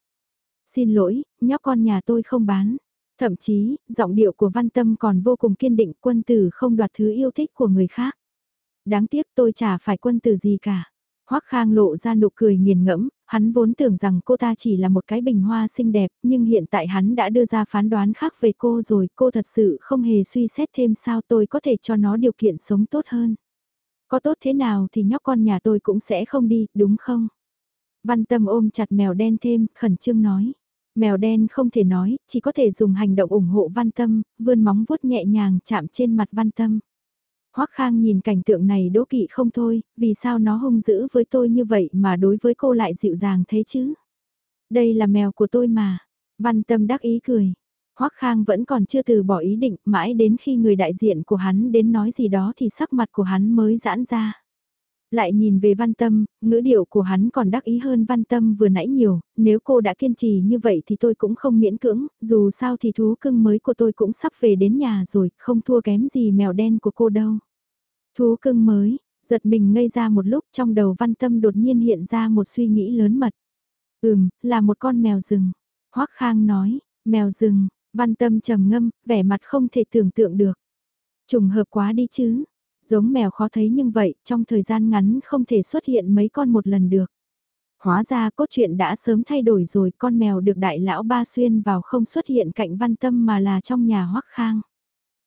Xin lỗi, nhóc con nhà tôi không bán. Thậm chí, giọng điệu của Văn Tâm còn vô cùng kiên định quân tử không đoạt thứ yêu thích của người khác. Đáng tiếc tôi chả phải quân tử gì cả. Hoắc Khang lộ ra nụ cười nghiền ngẫm, hắn vốn tưởng rằng cô ta chỉ là một cái bình hoa xinh đẹp, nhưng hiện tại hắn đã đưa ra phán đoán khác về cô rồi, cô thật sự không hề suy xét thêm sao tôi có thể cho nó điều kiện sống tốt hơn. Có tốt thế nào thì nhóc con nhà tôi cũng sẽ không đi, đúng không? Văn tâm ôm chặt mèo đen thêm, khẩn trương nói. Mèo đen không thể nói, chỉ có thể dùng hành động ủng hộ văn tâm, vươn móng vuốt nhẹ nhàng chạm trên mặt văn tâm. Hoắc Khang nhìn cảnh tượng này đố kỵ không thôi, vì sao nó hung dữ với tôi như vậy mà đối với cô lại dịu dàng thế chứ? Đây là mèo của tôi mà. Văn Tâm đắc ý cười. Hoắc Khang vẫn còn chưa từ bỏ ý định, mãi đến khi người đại diện của hắn đến nói gì đó thì sắc mặt của hắn mới giãn ra. Lại nhìn về văn tâm, ngữ điệu của hắn còn đắc ý hơn văn tâm vừa nãy nhiều, nếu cô đã kiên trì như vậy thì tôi cũng không miễn cưỡng, dù sao thì thú cưng mới của tôi cũng sắp về đến nhà rồi, không thua kém gì mèo đen của cô đâu. Thú cưng mới, giật mình ngây ra một lúc trong đầu văn tâm đột nhiên hiện ra một suy nghĩ lớn mật. Ừm, là một con mèo rừng. Hoác Khang nói, mèo rừng, văn tâm trầm ngâm, vẻ mặt không thể tưởng tượng được. Trùng hợp quá đi chứ, giống mèo khó thấy nhưng vậy, trong thời gian ngắn không thể xuất hiện mấy con một lần được. Hóa ra cốt truyện đã sớm thay đổi rồi, con mèo được đại lão ba xuyên vào không xuất hiện cạnh văn tâm mà là trong nhà hoắc khang.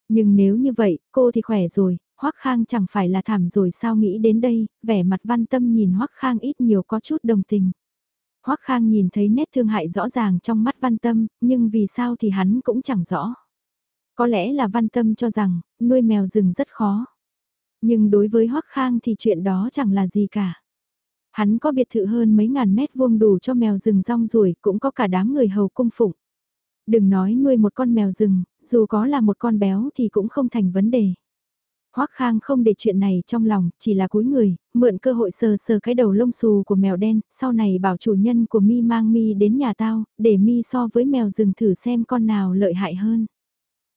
Nhưng nếu như vậy, cô thì khỏe rồi, hoắc khang chẳng phải là thảm rồi sao nghĩ đến đây, vẻ mặt văn tâm nhìn hoắc khang ít nhiều có chút đồng tình. hoắc khang nhìn thấy nét thương hại rõ ràng trong mắt văn tâm, nhưng vì sao thì hắn cũng chẳng rõ. Có lẽ là văn tâm cho rằng, nuôi mèo rừng rất khó. Nhưng đối với Hoắc Khang thì chuyện đó chẳng là gì cả. Hắn có biệt thự hơn mấy ngàn mét vuông đủ cho mèo rừng rong ruổi, cũng có cả đám người hầu cung phụng. Đừng nói nuôi một con mèo rừng, dù có là một con béo thì cũng không thành vấn đề. Hoắc Khang không để chuyện này trong lòng, chỉ là cúi người, mượn cơ hội sờ sờ cái đầu lông xù của mèo đen, sau này bảo chủ nhân của mi mang mi đến nhà tao, để mi so với mèo rừng thử xem con nào lợi hại hơn.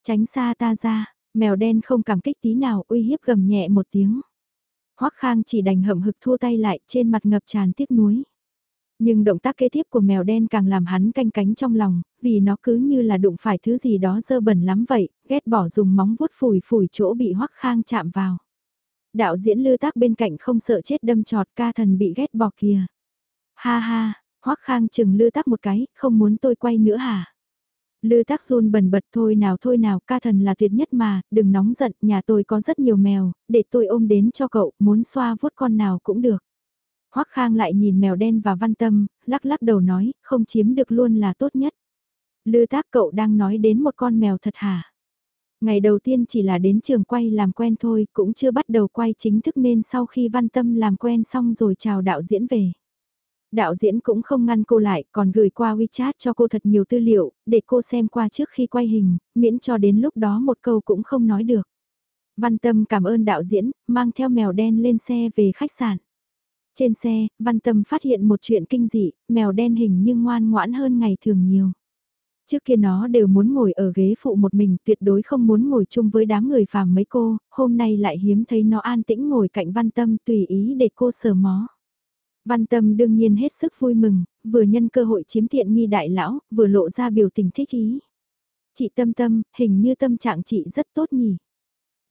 Tránh xa ta ra, Mèo đen không cảm kích tí nào uy hiếp gầm nhẹ một tiếng. Hoắc Khang chỉ đành hậm hực thua tay lại trên mặt ngập tràn tiếc nuối. Nhưng động tác kế tiếp của mèo đen càng làm hắn canh cánh trong lòng, vì nó cứ như là đụng phải thứ gì đó dơ bẩn lắm vậy, ghét bỏ dùng móng vuốt phủi phủi chỗ bị Hoắc Khang chạm vào. Đạo diễn lư tác bên cạnh không sợ chết đâm trọt ca thần bị ghét bỏ kìa. Ha ha, Hoắc Khang chừng lư tác một cái, không muốn tôi quay nữa hả? Lư tác run bần bật thôi nào thôi nào ca thần là tuyệt nhất mà, đừng nóng giận, nhà tôi có rất nhiều mèo, để tôi ôm đến cho cậu, muốn xoa vuốt con nào cũng được. Hoắc Khang lại nhìn mèo đen và văn tâm, lắc lắc đầu nói, không chiếm được luôn là tốt nhất. Lư tác cậu đang nói đến một con mèo thật hả? Ngày đầu tiên chỉ là đến trường quay làm quen thôi, cũng chưa bắt đầu quay chính thức nên sau khi văn tâm làm quen xong rồi chào đạo diễn về. Đạo diễn cũng không ngăn cô lại, còn gửi qua WeChat cho cô thật nhiều tư liệu, để cô xem qua trước khi quay hình, miễn cho đến lúc đó một câu cũng không nói được. Văn Tâm cảm ơn đạo diễn, mang theo mèo đen lên xe về khách sạn. Trên xe, Văn Tâm phát hiện một chuyện kinh dị, mèo đen hình như ngoan ngoãn hơn ngày thường nhiều. Trước kia nó đều muốn ngồi ở ghế phụ một mình, tuyệt đối không muốn ngồi chung với đám người phàm mấy cô, hôm nay lại hiếm thấy nó an tĩnh ngồi cạnh Văn Tâm tùy ý để cô sờ mó. Văn tâm đương nhiên hết sức vui mừng, vừa nhân cơ hội chiếm tiện nghi đại lão, vừa lộ ra biểu tình thích ý. Chị tâm tâm, hình như tâm trạng chị rất tốt nhỉ.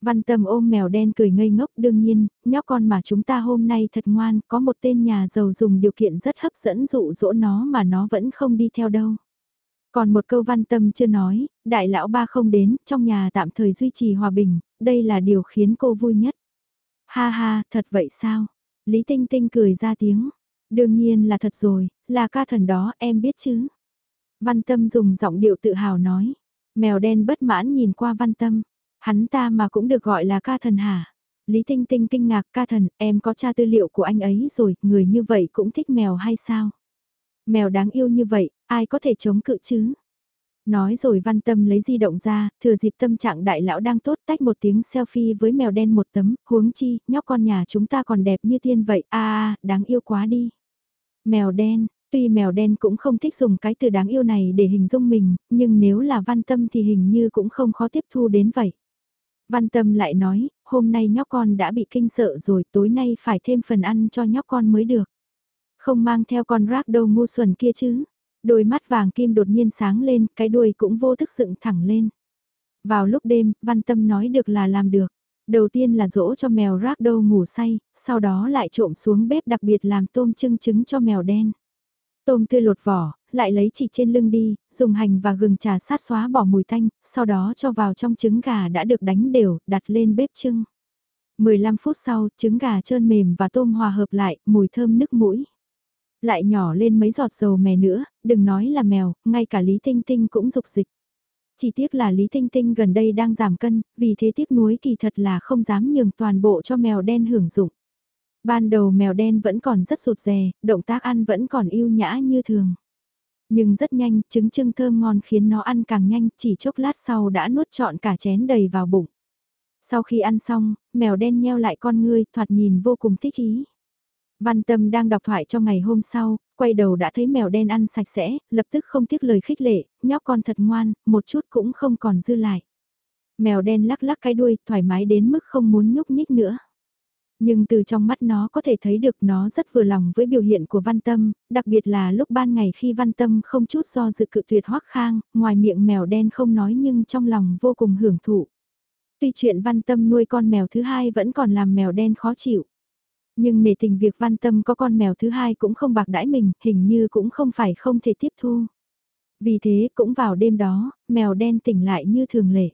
Văn tâm ôm mèo đen cười ngây ngốc đương nhiên, nhóc con mà chúng ta hôm nay thật ngoan, có một tên nhà giàu dùng điều kiện rất hấp dẫn dụ dỗ nó mà nó vẫn không đi theo đâu. Còn một câu văn tâm chưa nói, đại lão ba không đến, trong nhà tạm thời duy trì hòa bình, đây là điều khiến cô vui nhất. Ha ha, thật vậy sao? Lý Tinh Tinh cười ra tiếng. Đương nhiên là thật rồi, là ca thần đó em biết chứ. Văn Tâm dùng giọng điệu tự hào nói. Mèo đen bất mãn nhìn qua Văn Tâm. Hắn ta mà cũng được gọi là ca thần hả? Lý Tinh Tinh kinh ngạc ca thần, em có tra tư liệu của anh ấy rồi, người như vậy cũng thích mèo hay sao? Mèo đáng yêu như vậy, ai có thể chống cự chứ? Nói rồi văn tâm lấy di động ra, thừa dịp tâm trạng đại lão đang tốt tách một tiếng selfie với mèo đen một tấm, huống chi, nhóc con nhà chúng ta còn đẹp như tiên vậy, a à, đáng yêu quá đi. Mèo đen, tuy mèo đen cũng không thích dùng cái từ đáng yêu này để hình dung mình, nhưng nếu là văn tâm thì hình như cũng không khó tiếp thu đến vậy. Văn tâm lại nói, hôm nay nhóc con đã bị kinh sợ rồi, tối nay phải thêm phần ăn cho nhóc con mới được. Không mang theo con rác đâu ngu xuẩn kia chứ. Đôi mắt vàng kim đột nhiên sáng lên, cái đuôi cũng vô thức dựng thẳng lên. Vào lúc đêm, văn tâm nói được là làm được. Đầu tiên là dỗ cho mèo rác đâu ngủ say, sau đó lại trộm xuống bếp đặc biệt làm tôm trưng trứng cho mèo đen. Tôm tươi lột vỏ, lại lấy chỉ trên lưng đi, dùng hành và gừng trà sát xóa bỏ mùi tanh, sau đó cho vào trong trứng gà đã được đánh đều, đặt lên bếp trưng. 15 phút sau, trứng gà trơn mềm và tôm hòa hợp lại, mùi thơm nức mũi. Lại nhỏ lên mấy giọt dầu mè nữa, đừng nói là mèo, ngay cả Lý Tinh Tinh cũng dục dịch. Chỉ tiếc là Lý Tinh Tinh gần đây đang giảm cân, vì thế tiếc nuối kỳ thật là không dám nhường toàn bộ cho mèo đen hưởng dụng. Ban đầu mèo đen vẫn còn rất sụt rè, động tác ăn vẫn còn yêu nhã như thường. Nhưng rất nhanh, trứng trưng thơm ngon khiến nó ăn càng nhanh, chỉ chốc lát sau đã nuốt trọn cả chén đầy vào bụng. Sau khi ăn xong, mèo đen nheo lại con ngươi, thoạt nhìn vô cùng thích ý. Văn Tâm đang đọc thoại cho ngày hôm sau, quay đầu đã thấy mèo đen ăn sạch sẽ, lập tức không tiếc lời khích lệ, nhóc con thật ngoan, một chút cũng không còn dư lại. Mèo đen lắc lắc cái đuôi, thoải mái đến mức không muốn nhúc nhích nữa. Nhưng từ trong mắt nó có thể thấy được nó rất vừa lòng với biểu hiện của Văn Tâm, đặc biệt là lúc ban ngày khi Văn Tâm không chút do dự cự tuyệt hoắc khang, ngoài miệng mèo đen không nói nhưng trong lòng vô cùng hưởng thụ. Tuy chuyện Văn Tâm nuôi con mèo thứ hai vẫn còn làm mèo đen khó chịu. Nhưng nể tình việc Văn Tâm có con mèo thứ hai cũng không bạc đãi mình, hình như cũng không phải không thể tiếp thu. Vì thế cũng vào đêm đó, mèo đen tỉnh lại như thường lệ.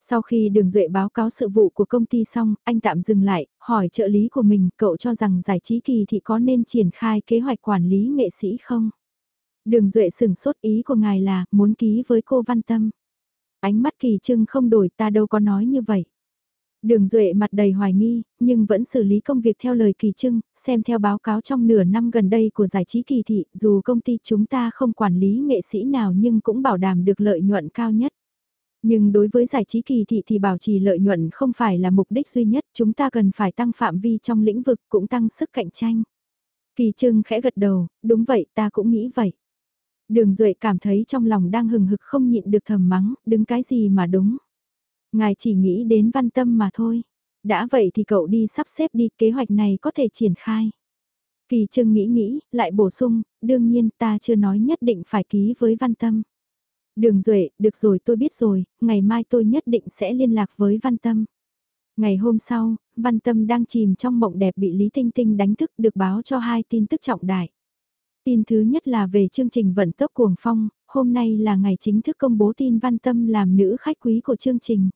Sau khi đường duệ báo cáo sự vụ của công ty xong, anh tạm dừng lại, hỏi trợ lý của mình, cậu cho rằng giải trí kỳ thị có nên triển khai kế hoạch quản lý nghệ sĩ không? Đường duệ sửng sốt ý của ngài là, muốn ký với cô Văn Tâm. Ánh mắt kỳ trưng không đổi ta đâu có nói như vậy. Đường Duệ mặt đầy hoài nghi, nhưng vẫn xử lý công việc theo lời kỳ trưng, xem theo báo cáo trong nửa năm gần đây của giải trí kỳ thị, dù công ty chúng ta không quản lý nghệ sĩ nào nhưng cũng bảo đảm được lợi nhuận cao nhất. Nhưng đối với giải trí kỳ thị thì bảo trì lợi nhuận không phải là mục đích duy nhất, chúng ta cần phải tăng phạm vi trong lĩnh vực cũng tăng sức cạnh tranh. Kỳ trưng khẽ gật đầu, đúng vậy ta cũng nghĩ vậy. Đường Duệ cảm thấy trong lòng đang hừng hực không nhịn được thầm mắng, đứng cái gì mà đúng. Ngài chỉ nghĩ đến văn tâm mà thôi. Đã vậy thì cậu đi sắp xếp đi kế hoạch này có thể triển khai. Kỳ trưng nghĩ nghĩ, lại bổ sung, đương nhiên ta chưa nói nhất định phải ký với văn tâm. Đường Duệ, được rồi tôi biết rồi, ngày mai tôi nhất định sẽ liên lạc với Văn Tâm. Ngày hôm sau, Văn Tâm đang chìm trong mộng đẹp bị Lý Tinh Tinh đánh thức được báo cho hai tin tức trọng đại. Tin thứ nhất là về chương trình vận tốc cuồng phong, hôm nay là ngày chính thức công bố tin Văn Tâm làm nữ khách quý của chương trình.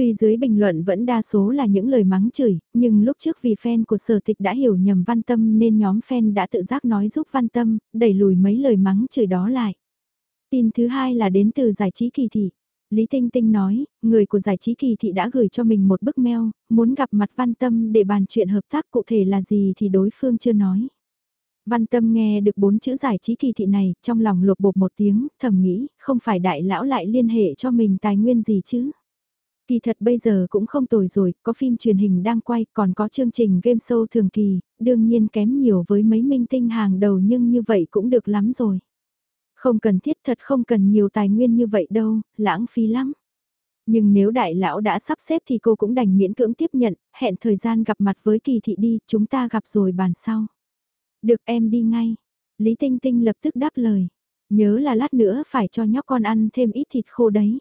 Tuy dưới bình luận vẫn đa số là những lời mắng chửi, nhưng lúc trước vì fan của sở tịch đã hiểu nhầm Văn Tâm nên nhóm fan đã tự giác nói giúp Văn Tâm, đẩy lùi mấy lời mắng chửi đó lại. Tin thứ hai là đến từ giải trí kỳ thị. Lý Tinh Tinh nói, người của giải trí kỳ thị đã gửi cho mình một bức mail, muốn gặp mặt Văn Tâm để bàn chuyện hợp tác cụ thể là gì thì đối phương chưa nói. Văn Tâm nghe được bốn chữ giải trí kỳ thị này, trong lòng lột bột một tiếng, thầm nghĩ, không phải đại lão lại liên hệ cho mình tài nguyên gì chứ. Kỳ thật bây giờ cũng không tồi rồi, có phim truyền hình đang quay, còn có chương trình game show thường kỳ, đương nhiên kém nhiều với mấy minh tinh hàng đầu nhưng như vậy cũng được lắm rồi. Không cần thiết thật không cần nhiều tài nguyên như vậy đâu, lãng phí lắm. Nhưng nếu đại lão đã sắp xếp thì cô cũng đành miễn cưỡng tiếp nhận, hẹn thời gian gặp mặt với kỳ thị đi, chúng ta gặp rồi bàn sau. Được em đi ngay. Lý Tinh Tinh lập tức đáp lời. Nhớ là lát nữa phải cho nhóc con ăn thêm ít thịt khô đấy.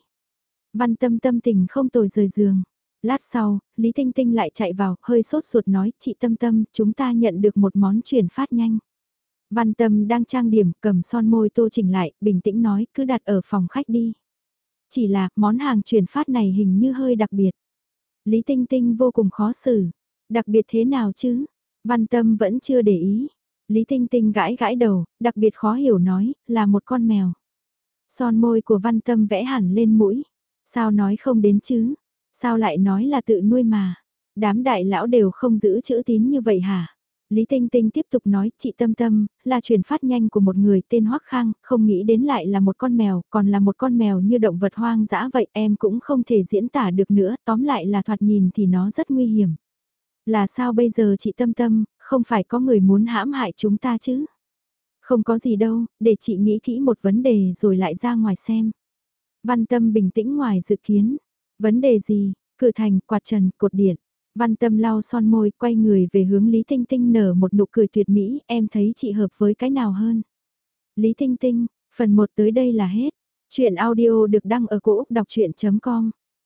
Văn tâm tâm tình không tồi rời giường. Lát sau, Lý Tinh Tinh lại chạy vào, hơi sốt ruột nói, chị Tâm Tâm, chúng ta nhận được một món chuyển phát nhanh. Văn Tâm đang trang điểm, cầm son môi tô chỉnh lại, bình tĩnh nói, cứ đặt ở phòng khách đi. Chỉ là, món hàng chuyển phát này hình như hơi đặc biệt. Lý Tinh Tinh vô cùng khó xử. Đặc biệt thế nào chứ? Văn Tâm vẫn chưa để ý. Lý Tinh Tinh gãi gãi đầu, đặc biệt khó hiểu nói, là một con mèo. Son môi của Văn Tâm vẽ hẳn lên mũi. Sao nói không đến chứ? Sao lại nói là tự nuôi mà? Đám đại lão đều không giữ chữ tín như vậy hả? Lý Tinh Tinh tiếp tục nói, chị Tâm Tâm, là truyền phát nhanh của một người tên Hoắc Khang, không nghĩ đến lại là một con mèo, còn là một con mèo như động vật hoang dã vậy, em cũng không thể diễn tả được nữa, tóm lại là thoạt nhìn thì nó rất nguy hiểm. Là sao bây giờ chị Tâm Tâm, không phải có người muốn hãm hại chúng ta chứ? Không có gì đâu, để chị nghĩ kỹ một vấn đề rồi lại ra ngoài xem. Văn Tâm bình tĩnh ngoài dự kiến. Vấn đề gì? Cửa thành, quạt trần, cột điện. Văn Tâm lau son môi, quay người về hướng Lý Tinh Tinh nở một nụ cười tuyệt mỹ, em thấy chị hợp với cái nào hơn. Lý Tinh Tinh, phần 1 tới đây là hết. Chuyện audio được đăng ở cổ Úc đọc chuyện.com